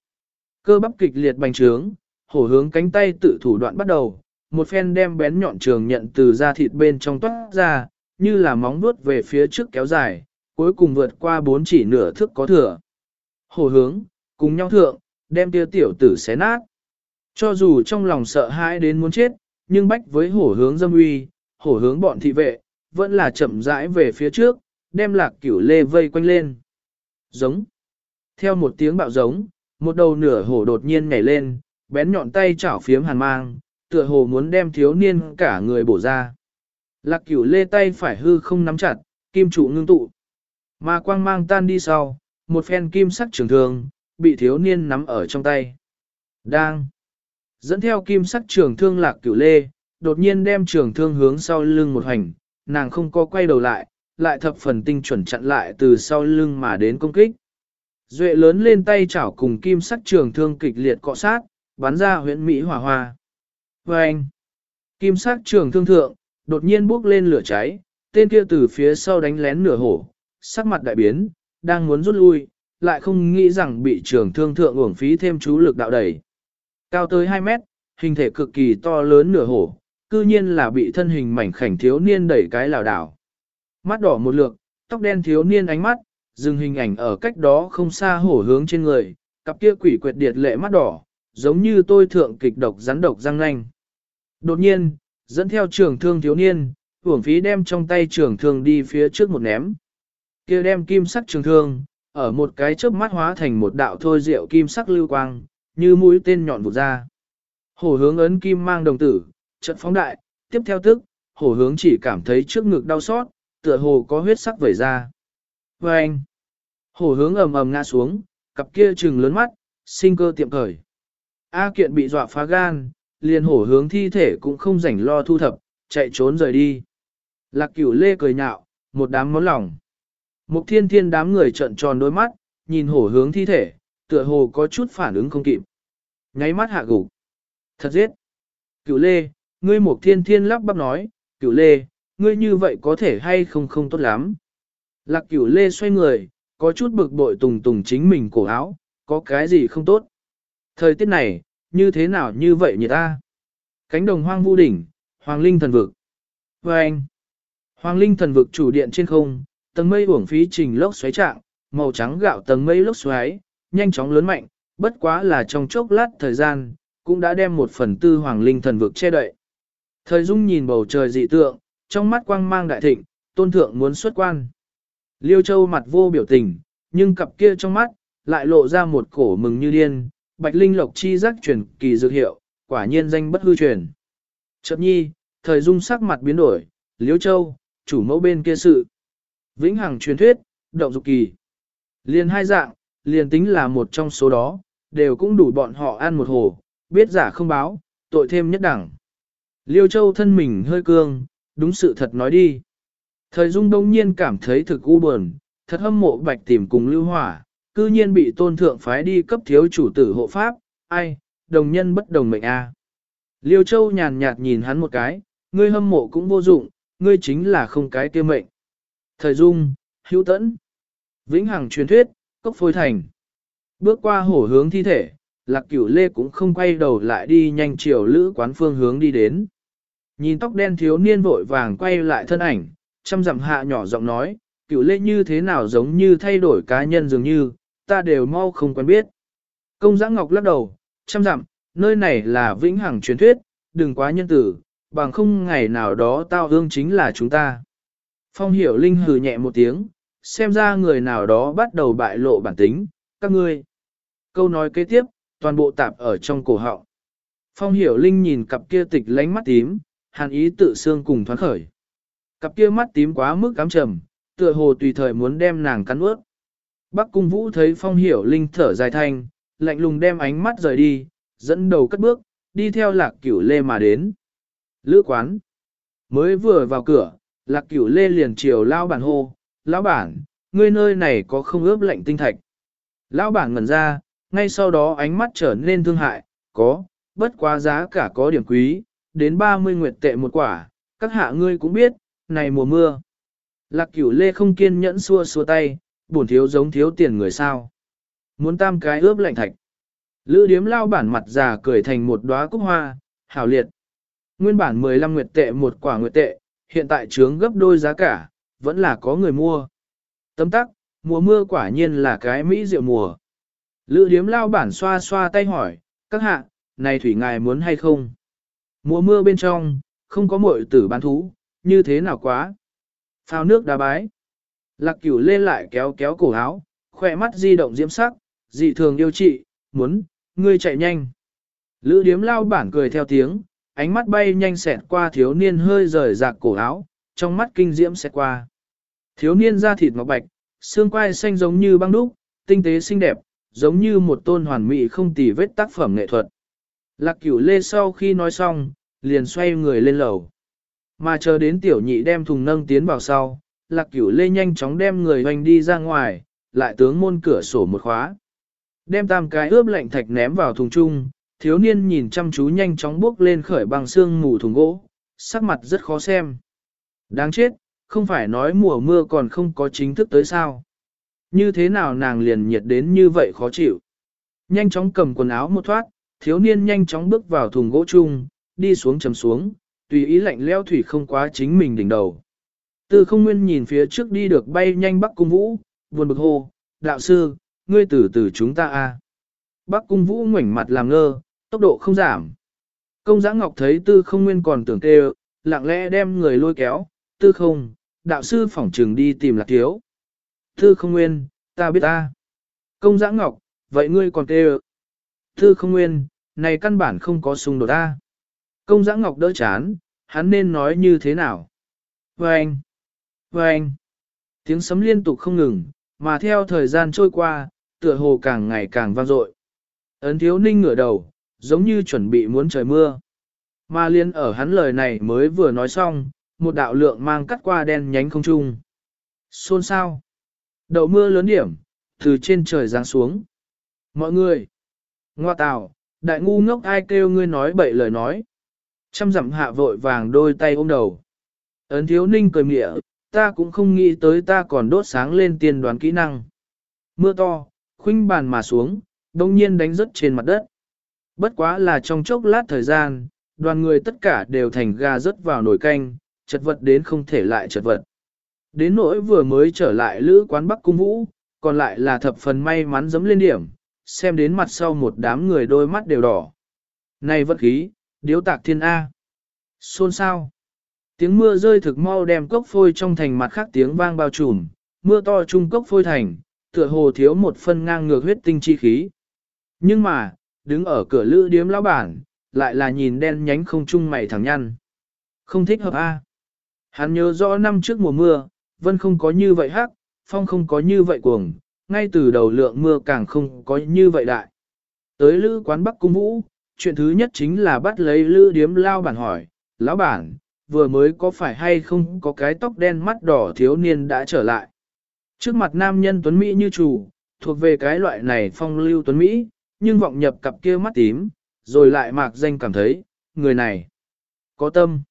Speaker 1: Cơ bắp kịch liệt bành trướng, hổ hướng cánh tay tự thủ đoạn bắt đầu, một phen đem bén nhọn trường nhận từ da thịt bên trong toát ra, như là móng vuốt về phía trước kéo dài, cuối cùng vượt qua bốn chỉ nửa thước có thừa. Hổ hướng, cùng nhau thượng, đem tia tiểu tử xé nát. Cho dù trong lòng sợ hãi đến muốn chết, nhưng bách với hổ hướng dâm uy, hổ hướng bọn thị vệ, vẫn là chậm rãi về phía trước, đem lạc cửu lê vây quanh lên. Giống. Theo một tiếng bạo giống, một đầu nửa hổ đột nhiên nhảy lên, bén nhọn tay chảo phiếm hàn mang, tựa hồ muốn đem thiếu niên cả người bổ ra. Lạc cửu lê tay phải hư không nắm chặt, kim trụ ngưng tụ. Mà quang mang tan đi sau, một phen kim sắc trường thương, bị thiếu niên nắm ở trong tay. Đang. Dẫn theo kim sắc trường thương lạc cửu lê, đột nhiên đem trường thương hướng sau lưng một hành, nàng không có quay đầu lại, lại thập phần tinh chuẩn chặn lại từ sau lưng mà đến công kích. Duệ lớn lên tay chảo cùng kim sắc trường thương kịch liệt cọ sát, bắn ra huyện Mỹ hỏa hoa. Và anh, kim sắc trường thương thượng, đột nhiên bốc lên lửa cháy, tên kia từ phía sau đánh lén nửa hổ, sắc mặt đại biến, đang muốn rút lui, lại không nghĩ rằng bị trường thương thượng uổng phí thêm chú lực đạo đẩy. Cao tới 2 mét, hình thể cực kỳ to lớn nửa hổ, cư nhiên là bị thân hình mảnh khảnh thiếu niên đẩy cái lảo đảo. Mắt đỏ một lượt, tóc đen thiếu niên ánh mắt, dừng hình ảnh ở cách đó không xa hổ hướng trên người, cặp kia quỷ quyệt điệt lệ mắt đỏ, giống như tôi thượng kịch độc rắn độc răng nanh. Đột nhiên, dẫn theo trường thương thiếu niên, hưởng phí đem trong tay trường thương đi phía trước một ném. kia đem kim sắc trường thương, ở một cái chớp mắt hóa thành một đạo thôi rượu kim sắc lưu quang, như mũi tên nhọn vụt ra. Hổ hướng ấn kim mang đồng tử, trận phóng đại, tiếp theo tức, hổ hướng chỉ cảm thấy trước ngực đau xót, tựa hồ có huyết sắc vẩy ra. Và anh, hổ hướng ầm ầm ngã xuống, cặp kia trừng lớn mắt, sinh cơ tiệm khởi. A kiện bị dọa phá gan, liền hổ hướng thi thể cũng không rảnh lo thu thập, chạy trốn rời đi. Lạc cửu lê cười nhạo, một đám món lòng. Mục thiên thiên đám người trợn tròn đôi mắt, nhìn hổ hướng thi thể, tựa hồ có chút phản ứng không kịp. Nháy mắt hạ gục. Thật giết. Cửu lê, ngươi mục thiên thiên lắp bắp nói, cửu lê, ngươi như vậy có thể hay không không tốt lắm. Lạc cửu lê xoay người, có chút bực bội tùng tùng chính mình cổ áo, có cái gì không tốt. Thời tiết này, như thế nào như vậy nhỉ ta? Cánh đồng hoang vu đỉnh, hoàng linh thần vực. Và anh, hoàng linh thần vực chủ điện trên không, tầng mây uổng phí trình lốc xoáy trạng, màu trắng gạo tầng mây lốc xoáy, nhanh chóng lớn mạnh, bất quá là trong chốc lát thời gian, cũng đã đem một phần tư hoàng linh thần vực che đậy. Thời dung nhìn bầu trời dị tượng, trong mắt quang mang đại thịnh, tôn thượng muốn xuất quan. Liêu Châu mặt vô biểu tình, nhưng cặp kia trong mắt, lại lộ ra một cổ mừng như điên, bạch linh lộc chi giác truyền kỳ dược hiệu, quả nhiên danh bất hư truyền. Chợt nhi, thời dung sắc mặt biến đổi, Liêu Châu, chủ mẫu bên kia sự. Vĩnh hằng truyền thuyết, động dục kỳ. Liền hai dạng, liền tính là một trong số đó, đều cũng đủ bọn họ ăn một hồ, biết giả không báo, tội thêm nhất đẳng. Liêu Châu thân mình hơi cương, đúng sự thật nói đi. Thời Dung đông nhiên cảm thấy thực u buồn, thật hâm mộ bạch tìm cùng lưu hỏa, cư nhiên bị tôn thượng phái đi cấp thiếu chủ tử hộ pháp, ai, đồng nhân bất đồng mệnh a. Liêu Châu nhàn nhạt nhìn hắn một cái, ngươi hâm mộ cũng vô dụng, ngươi chính là không cái kia mệnh. Thời Dung, hữu tẫn, vĩnh hằng truyền thuyết, cốc phôi thành. Bước qua hổ hướng thi thể, lạc cửu lê cũng không quay đầu lại đi nhanh chiều lữ quán phương hướng đi đến. Nhìn tóc đen thiếu niên vội vàng quay lại thân ảnh, chăm dặm hạ nhỏ giọng nói, cửu lê như thế nào giống như thay đổi cá nhân dường như, ta đều mau không quen biết. Công giã ngọc lắc đầu, chăm dặm, nơi này là vĩnh hằng truyền thuyết, đừng quá nhân tử, bằng không ngày nào đó tao hương chính là chúng ta. Phong hiểu linh hừ nhẹ một tiếng, xem ra người nào đó bắt đầu bại lộ bản tính, các ngươi. Câu nói kế tiếp, toàn bộ tạp ở trong cổ họng. Phong hiểu linh nhìn cặp kia tịch lánh mắt tím, hàn ý tự xương cùng thoáng khởi. Cặp kia mắt tím quá mức cám trầm, tựa hồ tùy thời muốn đem nàng cắn ướt. Bắc cung vũ thấy phong hiểu linh thở dài thanh, lạnh lùng đem ánh mắt rời đi, dẫn đầu cất bước, đi theo lạc cửu lê mà đến. Lữ quán. Mới vừa vào cửa, lạc cửu lê liền chiều lao bản hô, lão bản, ngươi nơi này có không ướp lạnh tinh thạch. Lão bản ngẩn ra, ngay sau đó ánh mắt trở nên thương hại, có, bất quá giá cả có điểm quý, đến 30 nguyệt tệ một quả, các hạ ngươi cũng biết, này mùa mưa. Lạc cửu lê không kiên nhẫn xua xua tay, buồn thiếu giống thiếu tiền người sao. Muốn tam cái ướp lạnh thạch. Lữ điếm lao bản mặt già cười thành một đóa cúc hoa, hảo liệt. Nguyên bản 15 nguyệt tệ một quả nguyệt tệ, hiện tại trướng gấp đôi giá cả, vẫn là có người mua. Tấm tắc, mùa mưa quả nhiên là cái mỹ diệu mùa. Lữ điếm lao bản xoa xoa tay hỏi, các hạ, này thủy ngài muốn hay không? Mùa mưa bên trong, không có muội tử bán thú, như thế nào quá? Phao nước đá bái. Lạc cửu lên lại kéo kéo cổ áo, khỏe mắt di động diễm sắc, dị thường yêu trị, muốn, ngươi chạy nhanh. Lữ điếm lao bản cười theo tiếng, ánh mắt bay nhanh xẹt qua thiếu niên hơi rời rạc cổ áo, trong mắt kinh diễm xẹt qua. Thiếu niên da thịt ngọc bạch, xương quai xanh giống như băng đúc, tinh tế xinh đẹp, giống như một tôn hoàn mỹ không tì vết tác phẩm nghệ thuật. Lạc cửu lê sau khi nói xong, liền xoay người lên lầu. Mà chờ đến tiểu nhị đem thùng nâng tiến vào sau, lạc cửu lê nhanh chóng đem người hoành đi ra ngoài, lại tướng môn cửa sổ một khóa. Đem tam cái ướp lạnh thạch ném vào thùng chung, thiếu niên nhìn chăm chú nhanh chóng bước lên khởi bằng xương mù thùng gỗ, sắc mặt rất khó xem. Đáng chết, không phải nói mùa mưa còn không có chính thức tới sao. Như thế nào nàng liền nhiệt đến như vậy khó chịu. Nhanh chóng cầm quần áo một thoát, thiếu niên nhanh chóng bước vào thùng gỗ chung, đi xuống chầm xuống, tùy ý lạnh leo thủy không quá chính mình đỉnh đầu. Tư không nguyên nhìn phía trước đi được bay nhanh bắc cung vũ, buồn bực hô, đạo sư, ngươi từ từ chúng ta a. Bắc cung vũ ngoảnh mặt làm ngơ, tốc độ không giảm. Công giã ngọc thấy tư không nguyên còn tưởng kêu, lặng lẽ đem người lôi kéo, tư không, đạo sư phỏng trường đi tìm lạc thiếu. Tư không nguyên, ta biết ta. Công giã ngọc, vậy ngươi còn kêu. Tư không nguyên, này căn bản không có xung đột ta. Công giã ngọc đỡ chán, hắn nên nói như thế nào? Vâng. Vâng! anh, Tiếng sấm liên tục không ngừng, mà theo thời gian trôi qua, tựa hồ càng ngày càng vang dội. Ấn thiếu ninh ngửa đầu, giống như chuẩn bị muốn trời mưa. Mà liên ở hắn lời này mới vừa nói xong, một đạo lượng mang cắt qua đen nhánh không trung. Xôn sao? Đậu mưa lớn điểm, từ trên trời giáng xuống. Mọi người! Ngoa tào, đại ngu ngốc ai kêu ngươi nói bậy lời nói. Trăm dặm hạ vội vàng đôi tay ôm đầu. Ấn thiếu ninh cười mịa, ta cũng không nghĩ tới ta còn đốt sáng lên tiên đoán kỹ năng. Mưa to, khuynh bàn mà xuống, đông nhiên đánh rớt trên mặt đất. Bất quá là trong chốc lát thời gian, đoàn người tất cả đều thành gà rớt vào nồi canh, chật vật đến không thể lại chật vật. Đến nỗi vừa mới trở lại lữ quán Bắc Cung Vũ, còn lại là thập phần may mắn dấm lên điểm, xem đến mặt sau một đám người đôi mắt đều đỏ. Này vật khí, điếu tạc thiên A. Xôn sao? Tiếng mưa rơi thực mau đem cốc phôi trong thành mặt khác tiếng vang bao trùm, mưa to trung cốc phôi thành, tựa hồ thiếu một phân ngang ngược huyết tinh chi khí. Nhưng mà, đứng ở cửa lữ điếm lão bản, lại là nhìn đen nhánh không trung mày thẳng nhăn. Không thích hợp A. Hắn nhớ rõ năm trước mùa mưa, vân không có như vậy hắc, phong không có như vậy cuồng, ngay từ đầu lượng mưa càng không có như vậy đại. Tới lữ quán Bắc Cung Vũ, chuyện thứ nhất chính là bắt lấy lữ điếm lao bản hỏi, lão bản, vừa mới có phải hay không có cái tóc đen mắt đỏ thiếu niên đã trở lại. Trước mặt nam nhân Tuấn Mỹ như chủ, thuộc về cái loại này phong lưu Tuấn Mỹ, nhưng vọng nhập cặp kia mắt tím, rồi lại mạc danh cảm thấy, người này, có tâm.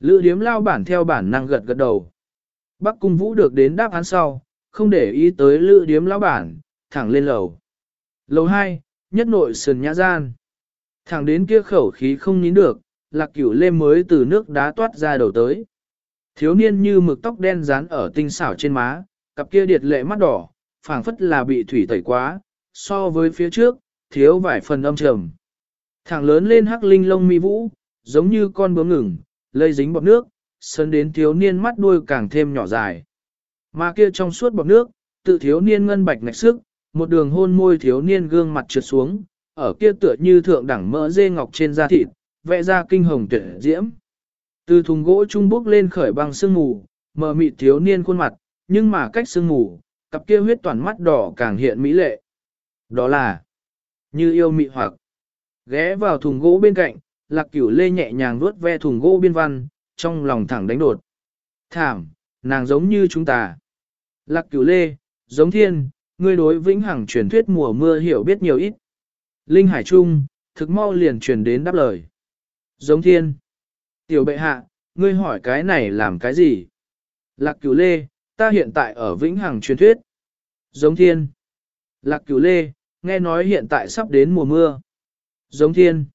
Speaker 1: Lữ điếm lao bản theo bản năng gật gật đầu. Bắc cung vũ được đến đáp án sau, không để ý tới lữ điếm lao bản, thẳng lên lầu. Lầu 2, nhất nội sườn nhã gian. Thẳng đến kia khẩu khí không nín được, lạc cửu lê mới từ nước đá toát ra đầu tới. Thiếu niên như mực tóc đen dán ở tinh xảo trên má, cặp kia điệt lệ mắt đỏ, phảng phất là bị thủy tẩy quá, so với phía trước, thiếu vài phần âm trầm. Thẳng lớn lên hắc linh lông mi vũ, giống như con bướm ngừng, lây dính bọt nước, sơn đến thiếu niên mắt đuôi càng thêm nhỏ dài. Mà kia trong suốt bọt nước, tự thiếu niên ngân bạch ngạch sức, một đường hôn môi thiếu niên gương mặt trượt xuống, ở kia tựa như thượng đẳng mỡ dê ngọc trên da thịt, vẽ ra kinh hồng tuyệt diễm. Từ thùng gỗ trung bốc lên khởi băng sương mù, mờ mịt thiếu niên khuôn mặt, nhưng mà cách sương mù, cặp kia huyết toàn mắt đỏ càng hiện mỹ lệ. Đó là như yêu mị hoặc ghé vào thùng gỗ bên cạnh, lạc cửu lê nhẹ nhàng vuốt ve thùng gỗ biên văn, trong lòng thẳng đánh đột. Thảm, nàng giống như chúng ta. Lạc cửu lê, giống thiên, ngươi đối vĩnh hằng truyền thuyết mùa mưa hiểu biết nhiều ít. Linh Hải Trung, thực mau liền truyền đến đáp lời. Giống thiên. Tiểu bệ hạ, ngươi hỏi cái này làm cái gì? Lạc cửu lê, ta hiện tại ở vĩnh hằng truyền thuyết. Giống thiên. Lạc cửu lê, nghe nói hiện tại sắp đến mùa mưa. Giống thiên.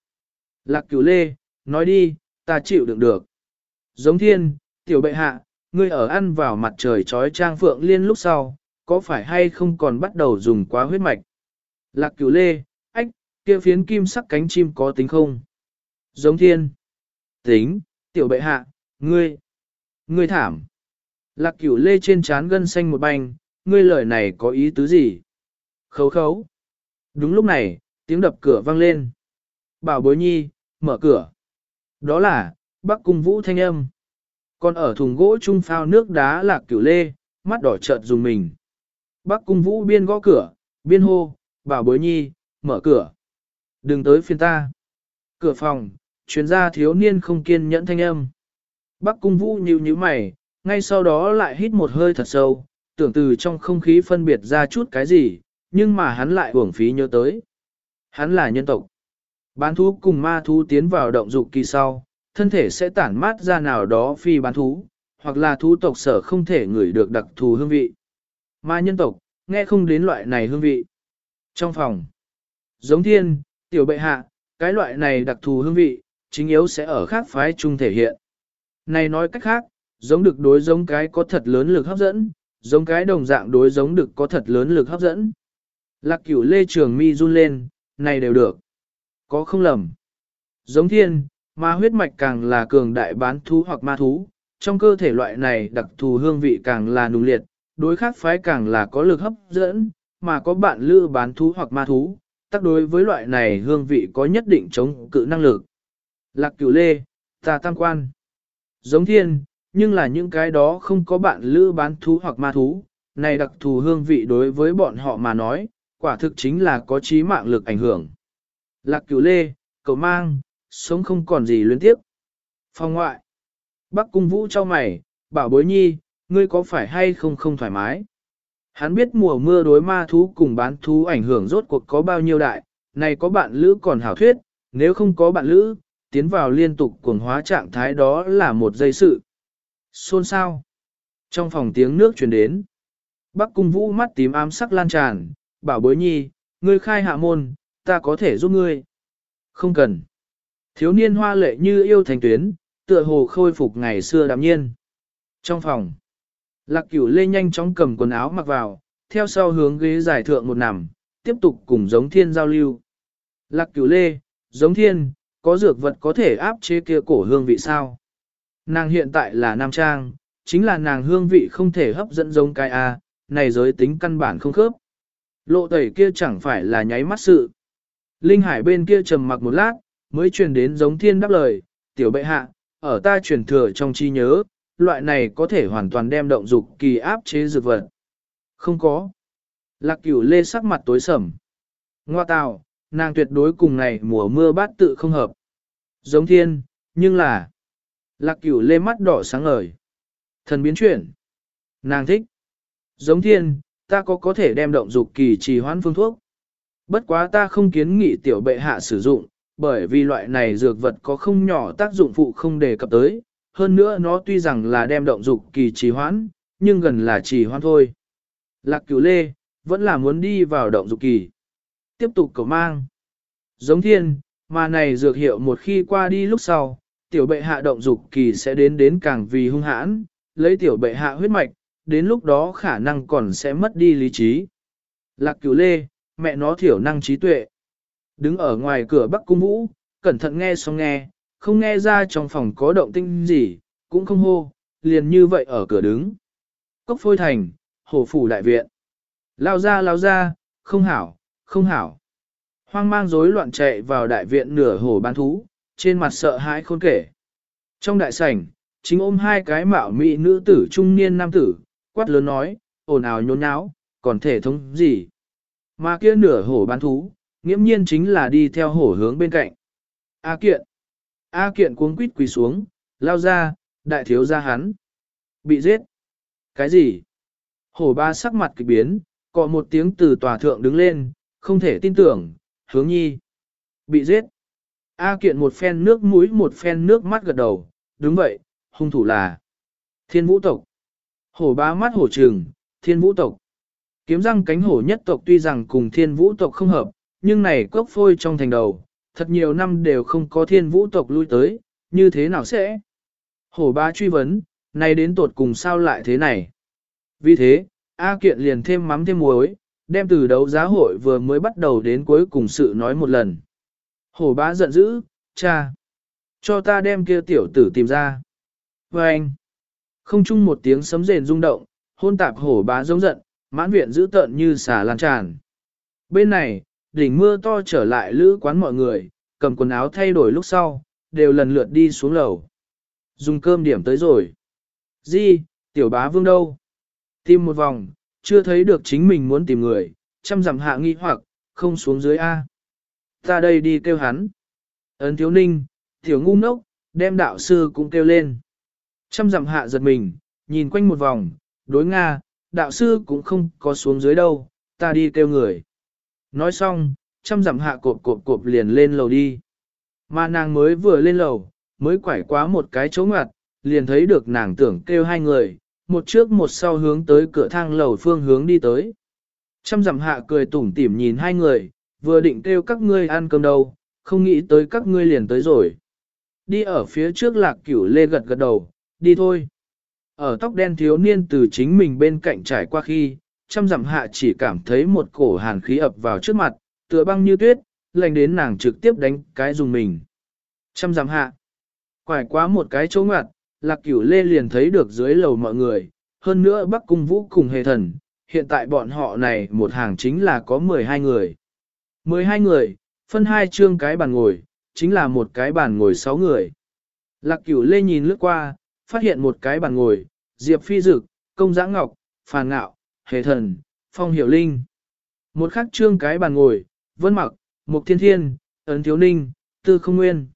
Speaker 1: Lạc cửu lê, nói đi, ta chịu đựng được. Giống thiên, tiểu bệ hạ, ngươi ở ăn vào mặt trời trói trang phượng liên lúc sau, có phải hay không còn bắt đầu dùng quá huyết mạch? Lạc cửu lê, ách, kia phiến kim sắc cánh chim có tính không? Giống thiên. Tính, tiểu bệ hạ, ngươi. Ngươi thảm. Lạc cửu lê trên trán gân xanh một banh, ngươi lời này có ý tứ gì? Khấu khấu. Đúng lúc này, tiếng đập cửa vang lên. Bảo bối nhi, mở cửa. Đó là, bắc cung vũ thanh âm. Còn ở thùng gỗ trung phao nước đá lạc cửu lê, mắt đỏ trợn dùng mình. Bắc cung vũ biên gõ cửa, biên hô, bảo bối nhi, mở cửa. Đừng tới phiên ta. Cửa phòng, chuyên gia thiếu niên không kiên nhẫn thanh âm. Bắc cung vũ nhíu nhíu mày, ngay sau đó lại hít một hơi thật sâu, tưởng từ trong không khí phân biệt ra chút cái gì, nhưng mà hắn lại uổng phí nhớ tới. Hắn là nhân tộc. Bán thú cùng ma thú tiến vào động dục kỳ sau, thân thể sẽ tản mát ra nào đó phi bán thú, hoặc là thú tộc sở không thể ngửi được đặc thù hương vị. Ma nhân tộc, nghe không đến loại này hương vị. Trong phòng, giống thiên, tiểu bệ hạ, cái loại này đặc thù hương vị, chính yếu sẽ ở khác phái trung thể hiện. Này nói cách khác, giống được đối giống cái có thật lớn lực hấp dẫn, giống cái đồng dạng đối giống được có thật lớn lực hấp dẫn. Lạc cửu lê trường mi run lên, này đều được. Có không lầm. Giống thiên, ma huyết mạch càng là cường đại bán thú hoặc ma thú, trong cơ thể loại này đặc thù hương vị càng là nung liệt, đối khác phái càng là có lực hấp dẫn, mà có bạn lữ bán thú hoặc ma thú, tác đối với loại này hương vị có nhất định chống cự năng lực. Lạc cửu lê, tà tam quan. Giống thiên, nhưng là những cái đó không có bạn lữ bán thú hoặc ma thú, này đặc thù hương vị đối với bọn họ mà nói, quả thực chính là có trí mạng lực ảnh hưởng. Lạc cửu lê, cầu mang, sống không còn gì luyến tiếp. Phòng ngoại. Bắc cung vũ cho mày, bảo bối nhi, ngươi có phải hay không không thoải mái? Hắn biết mùa mưa đối ma thú cùng bán thú ảnh hưởng rốt cuộc có bao nhiêu đại, này có bạn lữ còn hảo thuyết, nếu không có bạn lữ, tiến vào liên tục cuồng hóa trạng thái đó là một dây sự. Xôn sao? Trong phòng tiếng nước truyền đến. Bắc cung vũ mắt tím ám sắc lan tràn, bảo bối nhi, ngươi khai hạ môn, ta có thể giúp ngươi. Không cần. Thiếu niên hoa lệ như yêu thành tuyến, tựa hồ khôi phục ngày xưa đạm nhiên. Trong phòng, lạc cửu lê nhanh chóng cầm quần áo mặc vào, theo sau hướng ghế giải thượng một nằm, tiếp tục cùng giống thiên giao lưu. Lạc cửu lê, giống thiên, có dược vật có thể áp chế kia cổ hương vị sao? Nàng hiện tại là nam trang, chính là nàng hương vị không thể hấp dẫn giống cái A, này giới tính căn bản không khớp. Lộ tẩy kia chẳng phải là nháy mắt sự. Linh Hải bên kia trầm mặc một lát, mới truyền đến giống thiên đáp lời, tiểu bệ hạ, ở ta truyền thừa trong chi nhớ, loại này có thể hoàn toàn đem động dục kỳ áp chế dược vật. Không có. Lạc cửu lê sắc mặt tối sầm. Ngoa tào, nàng tuyệt đối cùng này mùa mưa bát tự không hợp. Giống thiên, nhưng là... Lạc cửu lê mắt đỏ sáng ngời. Thần biến chuyển. Nàng thích. Giống thiên, ta có có thể đem động dục kỳ trì hoãn phương thuốc. Bất quá ta không kiến nghị tiểu bệ hạ sử dụng, bởi vì loại này dược vật có không nhỏ tác dụng phụ không đề cập tới, hơn nữa nó tuy rằng là đem động dục kỳ trì hoãn, nhưng gần là trì hoãn thôi. Lạc cửu lê, vẫn là muốn đi vào động dục kỳ. Tiếp tục cầu mang. Giống thiên, mà này dược hiệu một khi qua đi lúc sau, tiểu bệ hạ động dục kỳ sẽ đến đến càng vì hung hãn, lấy tiểu bệ hạ huyết mạch, đến lúc đó khả năng còn sẽ mất đi lý trí. Lạc cửu lê, mẹ nó thiểu năng trí tuệ. Đứng ở ngoài cửa Bắc Cung Vũ, cẩn thận nghe xong nghe, không nghe ra trong phòng có động tinh gì, cũng không hô, liền như vậy ở cửa đứng. Cốc phôi thành, hồ phủ đại viện. Lao ra lao ra, không hảo, không hảo. Hoang mang rối loạn chạy vào đại viện nửa hồ bán thú, trên mặt sợ hãi khôn kể. Trong đại sảnh, chính ôm hai cái mạo mỹ nữ tử trung niên nam tử, quát lớn nói, ồn ào nhốn nháo, còn thể thống gì. Mà kia nửa hổ bán thú, nghiễm nhiên chính là đi theo hổ hướng bên cạnh. A kiện. A kiện cuống quýt quỳ xuống, lao ra, đại thiếu ra hắn. Bị giết. Cái gì? Hổ ba sắc mặt kịch biến, cọ một tiếng từ tòa thượng đứng lên, không thể tin tưởng, hướng nhi. Bị giết. A kiện một phen nước mũi một phen nước mắt gật đầu, đúng vậy, hung thủ là thiên vũ tộc. Hổ ba mắt hổ Trường, thiên vũ tộc. Kiếm răng cánh hổ nhất tộc tuy rằng cùng thiên vũ tộc không hợp, nhưng này cốc phôi trong thành đầu, thật nhiều năm đều không có thiên vũ tộc lui tới, như thế nào sẽ? Hổ ba truy vấn, này đến tột cùng sao lại thế này? Vì thế, A kiện liền thêm mắm thêm muối, đem từ đấu giá hội vừa mới bắt đầu đến cuối cùng sự nói một lần. Hổ bá giận dữ, cha, cho ta đem kia tiểu tử tìm ra. Và anh, không chung một tiếng sấm rền rung động, hôn tạp hổ bá giống giận, mãn viện giữ tợn như xà lan tràn. Bên này, đỉnh mưa to trở lại lữ quán mọi người, cầm quần áo thay đổi lúc sau, đều lần lượt đi xuống lầu. Dùng cơm điểm tới rồi. Di, tiểu bá vương đâu? Tìm một vòng, chưa thấy được chính mình muốn tìm người, chăm dặm hạ nghi hoặc, không xuống dưới A. Ta đây đi kêu hắn. Ấn thiếu ninh, tiểu ngu ngốc, đem đạo sư cũng kêu lên. Chăm dặm hạ giật mình, nhìn quanh một vòng, đối Nga, đạo sư cũng không có xuống dưới đâu, ta đi kêu người. Nói xong, trăm dặm hạ cộp cộp cộp liền lên lầu đi. Mà nàng mới vừa lên lầu, mới quải quá một cái chỗ ngoặt, liền thấy được nàng tưởng kêu hai người, một trước một sau hướng tới cửa thang lầu phương hướng đi tới. Trăm dặm hạ cười tủm tỉm nhìn hai người, vừa định kêu các ngươi ăn cơm đâu, không nghĩ tới các ngươi liền tới rồi. Đi ở phía trước lạc cửu lê gật gật đầu, đi thôi. Ở tóc đen thiếu niên từ chính mình bên cạnh trải qua khi, trăm dặm hạ chỉ cảm thấy một cổ hàn khí ập vào trước mặt, tựa băng như tuyết, lành đến nàng trực tiếp đánh cái dùng mình. Trăm dặm hạ, quải quá một cái chỗ ngoặt, lạc cửu lê liền thấy được dưới lầu mọi người, hơn nữa bắc cung vũ cùng hề thần, hiện tại bọn họ này một hàng chính là có 12 người. 12 người, phân hai chương cái bàn ngồi, chính là một cái bàn ngồi 6 người. Lạc cửu lê nhìn lướt qua, phát hiện một cái bàn ngồi, Diệp Phi Dực, Công Giã Ngọc, Phàn Ngạo, Hề Thần, Phong Hiểu Linh. Một khắc trương cái bàn ngồi, Vân Mặc, Mục Thiên Thiên, Ấn Thiếu Ninh, Tư Không Nguyên.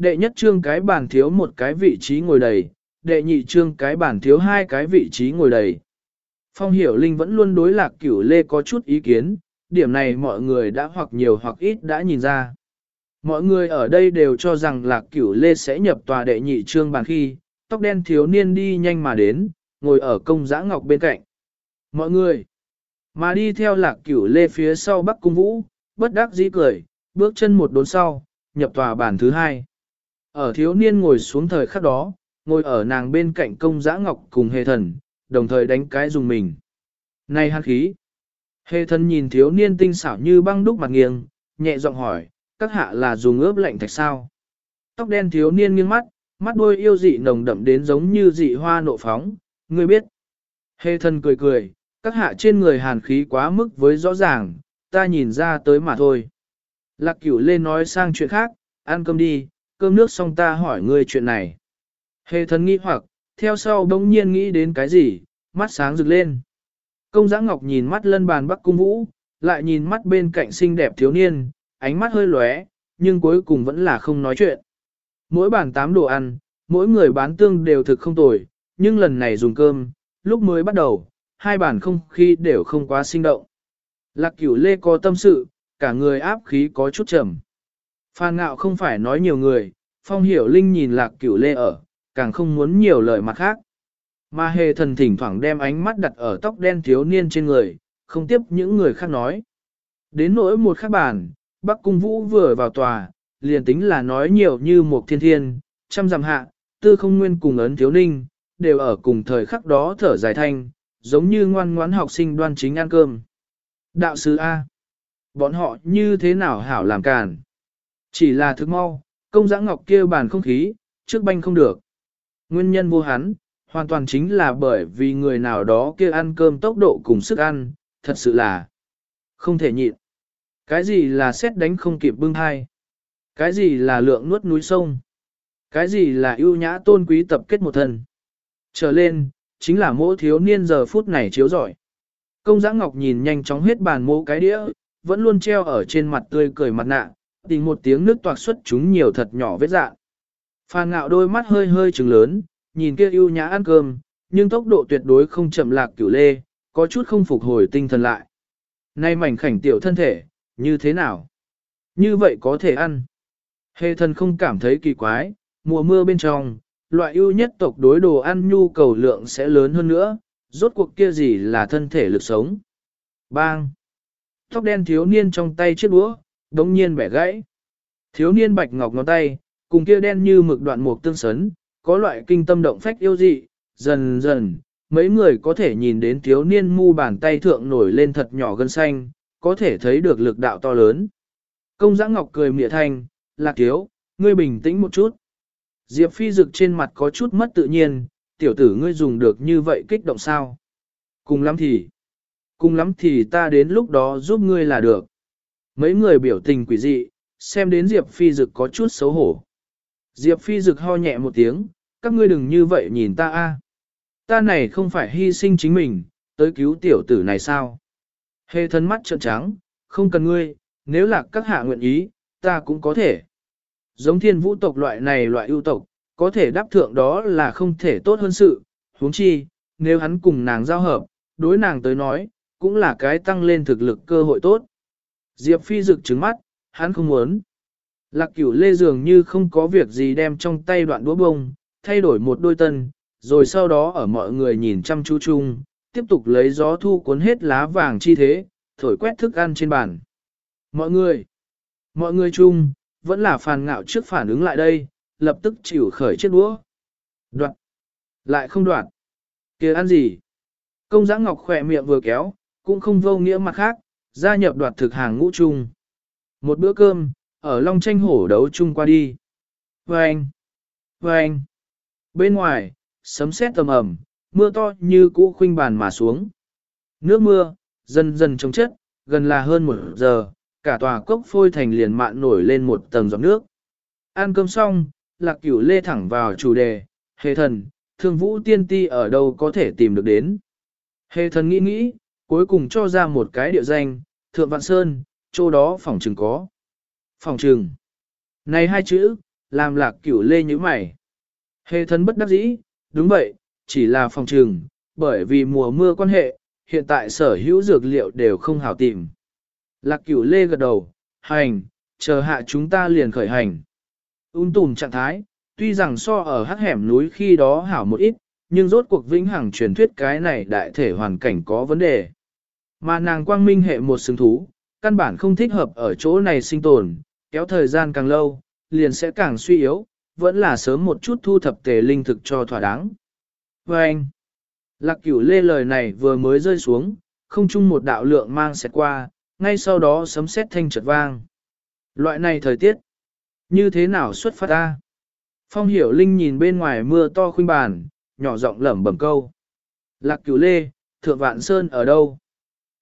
Speaker 1: Đệ nhất trương cái bàn thiếu một cái vị trí ngồi đầy, đệ nhị trương cái bàn thiếu hai cái vị trí ngồi đầy. Phong Hiểu Linh vẫn luôn đối lạc cửu lê có chút ý kiến, điểm này mọi người đã hoặc nhiều hoặc ít đã nhìn ra. Mọi người ở đây đều cho rằng lạc cửu lê sẽ nhập tòa đệ nhị trương bàn khi, tóc đen thiếu niên đi nhanh mà đến, ngồi ở công giã ngọc bên cạnh. Mọi người, mà đi theo lạc cửu lê phía sau bắc cung vũ, bất đắc dĩ cười, bước chân một đốn sau, nhập tòa bàn thứ hai. Ở thiếu niên ngồi xuống thời khắc đó, ngồi ở nàng bên cạnh công giã ngọc cùng hề thần, đồng thời đánh cái dùng mình. Này hăng khí! Hề thần nhìn thiếu niên tinh xảo như băng đúc mặt nghiêng, nhẹ giọng hỏi, các hạ là dùng ướp lạnh thạch sao? Tóc đen thiếu niên nghiêng mắt, mắt đôi yêu dị nồng đậm đến giống như dị hoa nộ phóng, ngươi biết. Hề thần cười cười, các hạ trên người hàn khí quá mức với rõ ràng, ta nhìn ra tới mà thôi. Lạc cửu lên nói sang chuyện khác, ăn cơm đi, cơm nước xong ta hỏi ngươi chuyện này. Hề thần nghĩ hoặc, theo sau đông nhiên nghĩ đến cái gì, mắt sáng rực lên. Công giã ngọc nhìn mắt lân bàn bắc cung vũ, lại nhìn mắt bên cạnh xinh đẹp thiếu niên, ánh mắt hơi lóe, nhưng cuối cùng vẫn là không nói chuyện. Mỗi bàn tám đồ ăn, mỗi người bán tương đều thực không tồi, nhưng lần này dùng cơm, lúc mới bắt đầu, hai bàn không khí đều không quá sinh động. Lạc cửu lê có tâm sự, cả người áp khí có chút trầm. Phan ngạo không phải nói nhiều người, phong hiểu linh nhìn lạc cửu lê ở, càng không muốn nhiều lời mặt khác. Mà hề thần thỉnh thoảng đem ánh mắt đặt ở tóc đen thiếu niên trên người, không tiếp những người khác nói. Đến nỗi một khắc bản, Bắc Cung Vũ vừa vào tòa, liền tính là nói nhiều như một thiên thiên, trăm dặm hạ, tư không nguyên cùng ấn thiếu ninh, đều ở cùng thời khắc đó thở dài thanh, giống như ngoan ngoãn học sinh đoan chính ăn cơm. Đạo sứ A. Bọn họ như thế nào hảo làm càn. Chỉ là thức mau, công giã ngọc kia bàn không khí, trước banh không được. Nguyên nhân vô hắn, hoàn toàn chính là bởi vì người nào đó kia ăn cơm tốc độ cùng sức ăn, thật sự là không thể nhịn. Cái gì là xét đánh không kịp bưng hai? Cái gì là lượng nuốt núi sông? Cái gì là ưu nhã tôn quý tập kết một thần, Trở lên, chính là mỗi thiếu niên giờ phút này chiếu giỏi. Công giã ngọc nhìn nhanh chóng hết bàn mỗ cái đĩa, vẫn luôn treo ở trên mặt tươi cười mặt nạ, tình một tiếng nước toạc xuất chúng nhiều thật nhỏ vết dạng. Phan ngạo đôi mắt hơi hơi trừng lớn, nhìn kia ưu nhã ăn cơm, nhưng tốc độ tuyệt đối không chậm lạc cửu lê, có chút không phục hồi tinh thần lại. Nay mảnh khảnh tiểu thân thể, như thế nào? Như vậy có thể ăn. Hề thần không cảm thấy kỳ quái, mùa mưa bên trong, loại ưu nhất tộc đối đồ ăn nhu cầu lượng sẽ lớn hơn nữa, rốt cuộc kia gì là thân thể lực sống. Bang! Tóc đen thiếu niên trong tay chiếc đũa, đống nhiên bẻ gãy. Thiếu niên bạch ngọc ngón tay, cùng kia đen như mực đoạn mục tương sấn, có loại kinh tâm động phách yêu dị, dần dần, mấy người có thể nhìn đến thiếu niên mu bàn tay thượng nổi lên thật nhỏ gân xanh, có thể thấy được lực đạo to lớn. Công giã ngọc cười mỉa thanh, lạc thiếu, ngươi bình tĩnh một chút. Diệp phi dực trên mặt có chút mất tự nhiên, tiểu tử ngươi dùng được như vậy kích động sao? Cùng lắm thì, cùng lắm thì ta đến lúc đó giúp ngươi là được. Mấy người biểu tình quỷ dị, xem đến Diệp phi dực có chút xấu hổ. Diệp phi dực ho nhẹ một tiếng, các ngươi đừng như vậy nhìn ta a. Ta này không phải hy sinh chính mình, tới cứu tiểu tử này sao? Hề thân mắt trợn trắng, không cần ngươi, nếu là các hạ nguyện ý, ta cũng có thể. Giống thiên vũ tộc loại này loại ưu tộc, có thể đáp thượng đó là không thể tốt hơn sự, huống chi, nếu hắn cùng nàng giao hợp, đối nàng tới nói, cũng là cái tăng lên thực lực cơ hội tốt. Diệp Phi rực trứng mắt, hắn không muốn. Lạc cửu lê dường như không có việc gì đem trong tay đoạn đũa bông, thay đổi một đôi tân, rồi sau đó ở mọi người nhìn chăm chú chung, tiếp tục lấy gió thu cuốn hết lá vàng chi thế, thổi quét thức ăn trên bàn. Mọi người, mọi người chung, vẫn là phàn ngạo trước phản ứng lại đây, lập tức chịu khởi chết đũa. Đoạn, lại không đoạn. kia ăn gì? Công giã ngọc khỏe miệng vừa kéo, cũng không vô nghĩa mặt khác, gia nhập đoạt thực hàng ngũ chung. Một bữa cơm, ở Long Tranh hổ đấu chung qua đi. Vâng! Vâng! Bên ngoài, sấm sét tầm ẩm, mưa to như cũ khuynh bàn mà xuống. Nước mưa, dần dần trông chất, gần là hơn một giờ, cả tòa cốc phôi thành liền mạn nổi lên một tầng giọt nước. Ăn cơm xong, lạc cửu lê thẳng vào chủ đề, hề thần, thương vũ tiên ti ở đâu có thể tìm được đến. Hề thần nghĩ nghĩ, cuối cùng cho ra một cái địa danh, Thượng Vạn Sơn, chỗ đó phòng trừng có. Phòng trừng. Này hai chữ, làm lạc cửu lê như mày. Hề thần bất đắc dĩ, đúng vậy, chỉ là phòng trừng, bởi vì mùa mưa quan hệ, hiện tại sở hữu dược liệu đều không hảo tìm. Lạc cửu lê gật đầu, hành, chờ hạ chúng ta liền khởi hành. Un tùm trạng thái, tuy rằng so ở hắc hẻm núi khi đó hảo một ít, nhưng rốt cuộc vĩnh hằng truyền thuyết cái này đại thể hoàn cảnh có vấn đề. Mà nàng quang minh hệ một sừng thú, căn bản không thích hợp ở chỗ này sinh tồn, kéo thời gian càng lâu, liền sẽ càng suy yếu, vẫn là sớm một chút thu thập tề linh thực cho thỏa đáng. Và anh, lạc cửu lê lời này vừa mới rơi xuống, không chung một đạo lượng mang xẹt qua, ngay sau đó sấm sét thanh chợt vang. Loại này thời tiết, như thế nào xuất phát ra? Phong hiểu linh nhìn bên ngoài mưa to khuynh bàn, nhỏ giọng lẩm bẩm câu. Lạc cửu lê, thượng vạn sơn ở đâu?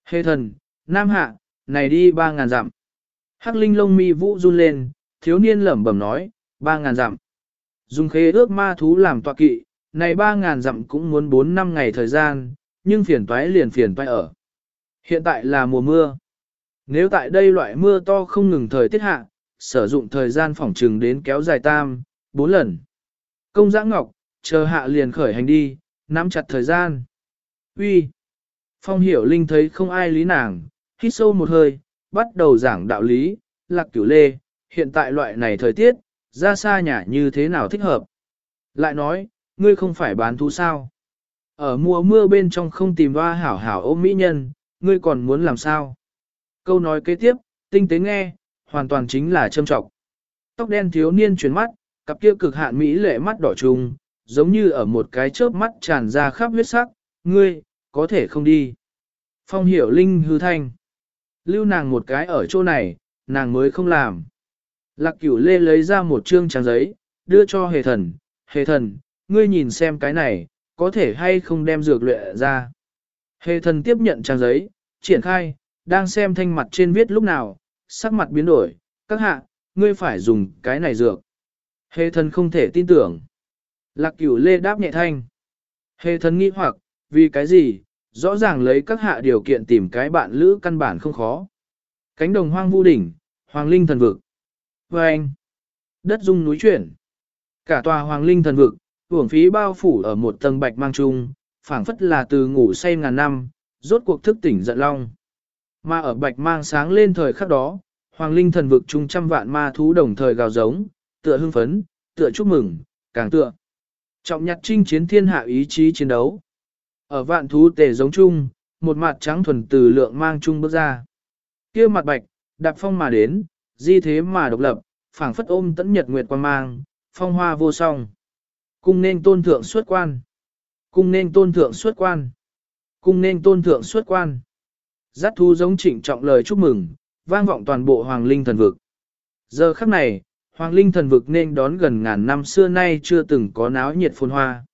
Speaker 1: Hê thần, nam hạ, này đi ba ngàn dặm. Hắc linh lông mi vũ run lên, thiếu niên lẩm bẩm nói, ba ngàn dặm. Dùng khế ước ma thú làm tọa kỵ, này ba ngàn dặm cũng muốn bốn năm ngày thời gian, nhưng phiền toái liền phiền toái ở. Hiện tại là mùa mưa. Nếu tại đây loại mưa to không ngừng thời tiết hạ, sử dụng thời gian phỏng trừng đến kéo dài tam, bốn lần. Công giã ngọc, chờ hạ liền khởi hành đi, nắm chặt thời gian. Uy. Phong hiểu linh thấy không ai lý nàng, hít sâu một hơi, bắt đầu giảng đạo lý, lạc cửu lê, hiện tại loại này thời tiết, ra xa nhà như thế nào thích hợp. Lại nói, ngươi không phải bán thú sao. Ở mùa mưa bên trong không tìm hoa hảo hảo ôm mỹ nhân, ngươi còn muốn làm sao? Câu nói kế tiếp, tinh tế nghe, hoàn toàn chính là châm trọng. Tóc đen thiếu niên chuyển mắt, cặp kia cực hạn mỹ lệ mắt đỏ trùng, giống như ở một cái chớp mắt tràn ra khắp huyết sắc, ngươi, có thể không đi. Phong hiểu linh hư thanh. Lưu nàng một cái ở chỗ này, nàng mới không làm. Lạc cửu lê lấy ra một trương trang giấy, đưa cho hề thần. Hề thần, ngươi nhìn xem cái này, có thể hay không đem dược luyện ra. Hề thần tiếp nhận trang giấy, triển khai, đang xem thanh mặt trên viết lúc nào, sắc mặt biến đổi. Các hạ, ngươi phải dùng cái này dược. Hề thần không thể tin tưởng. Lạc cửu lê đáp nhẹ thanh. Hề thần nghĩ hoặc, vì cái gì, rõ ràng lấy các hạ điều kiện tìm cái bạn lữ căn bản không khó. Cánh đồng hoang vu đỉnh, hoàng linh thần vực. Và anh, đất dung núi chuyển. Cả tòa hoàng linh thần vực, hưởng phí bao phủ ở một tầng bạch mang trung, phảng phất là từ ngủ say ngàn năm, rốt cuộc thức tỉnh giận long. Mà ở bạch mang sáng lên thời khắc đó, hoàng linh thần vực trung trăm vạn ma thú đồng thời gào giống, tựa hưng phấn, tựa chúc mừng, càng tựa. Trọng nhặt chinh chiến thiên hạ ý chí chiến đấu. Ở vạn thú tề giống chung, một mặt trắng thuần từ lượng mang chung bước ra. kia mặt bạch, đạp phong mà đến, di thế mà độc lập, phảng phất ôm tẫn nhật nguyệt quan mang, phong hoa vô song. Cung nên tôn thượng xuất quan. Cung nên tôn thượng xuất quan. Cung nên tôn thượng xuất quan. Giác thu giống trịnh trọng lời chúc mừng, vang vọng toàn bộ hoàng linh thần vực. Giờ khắc này, hoàng linh thần vực nên đón gần ngàn năm xưa nay chưa từng có náo nhiệt phồn hoa.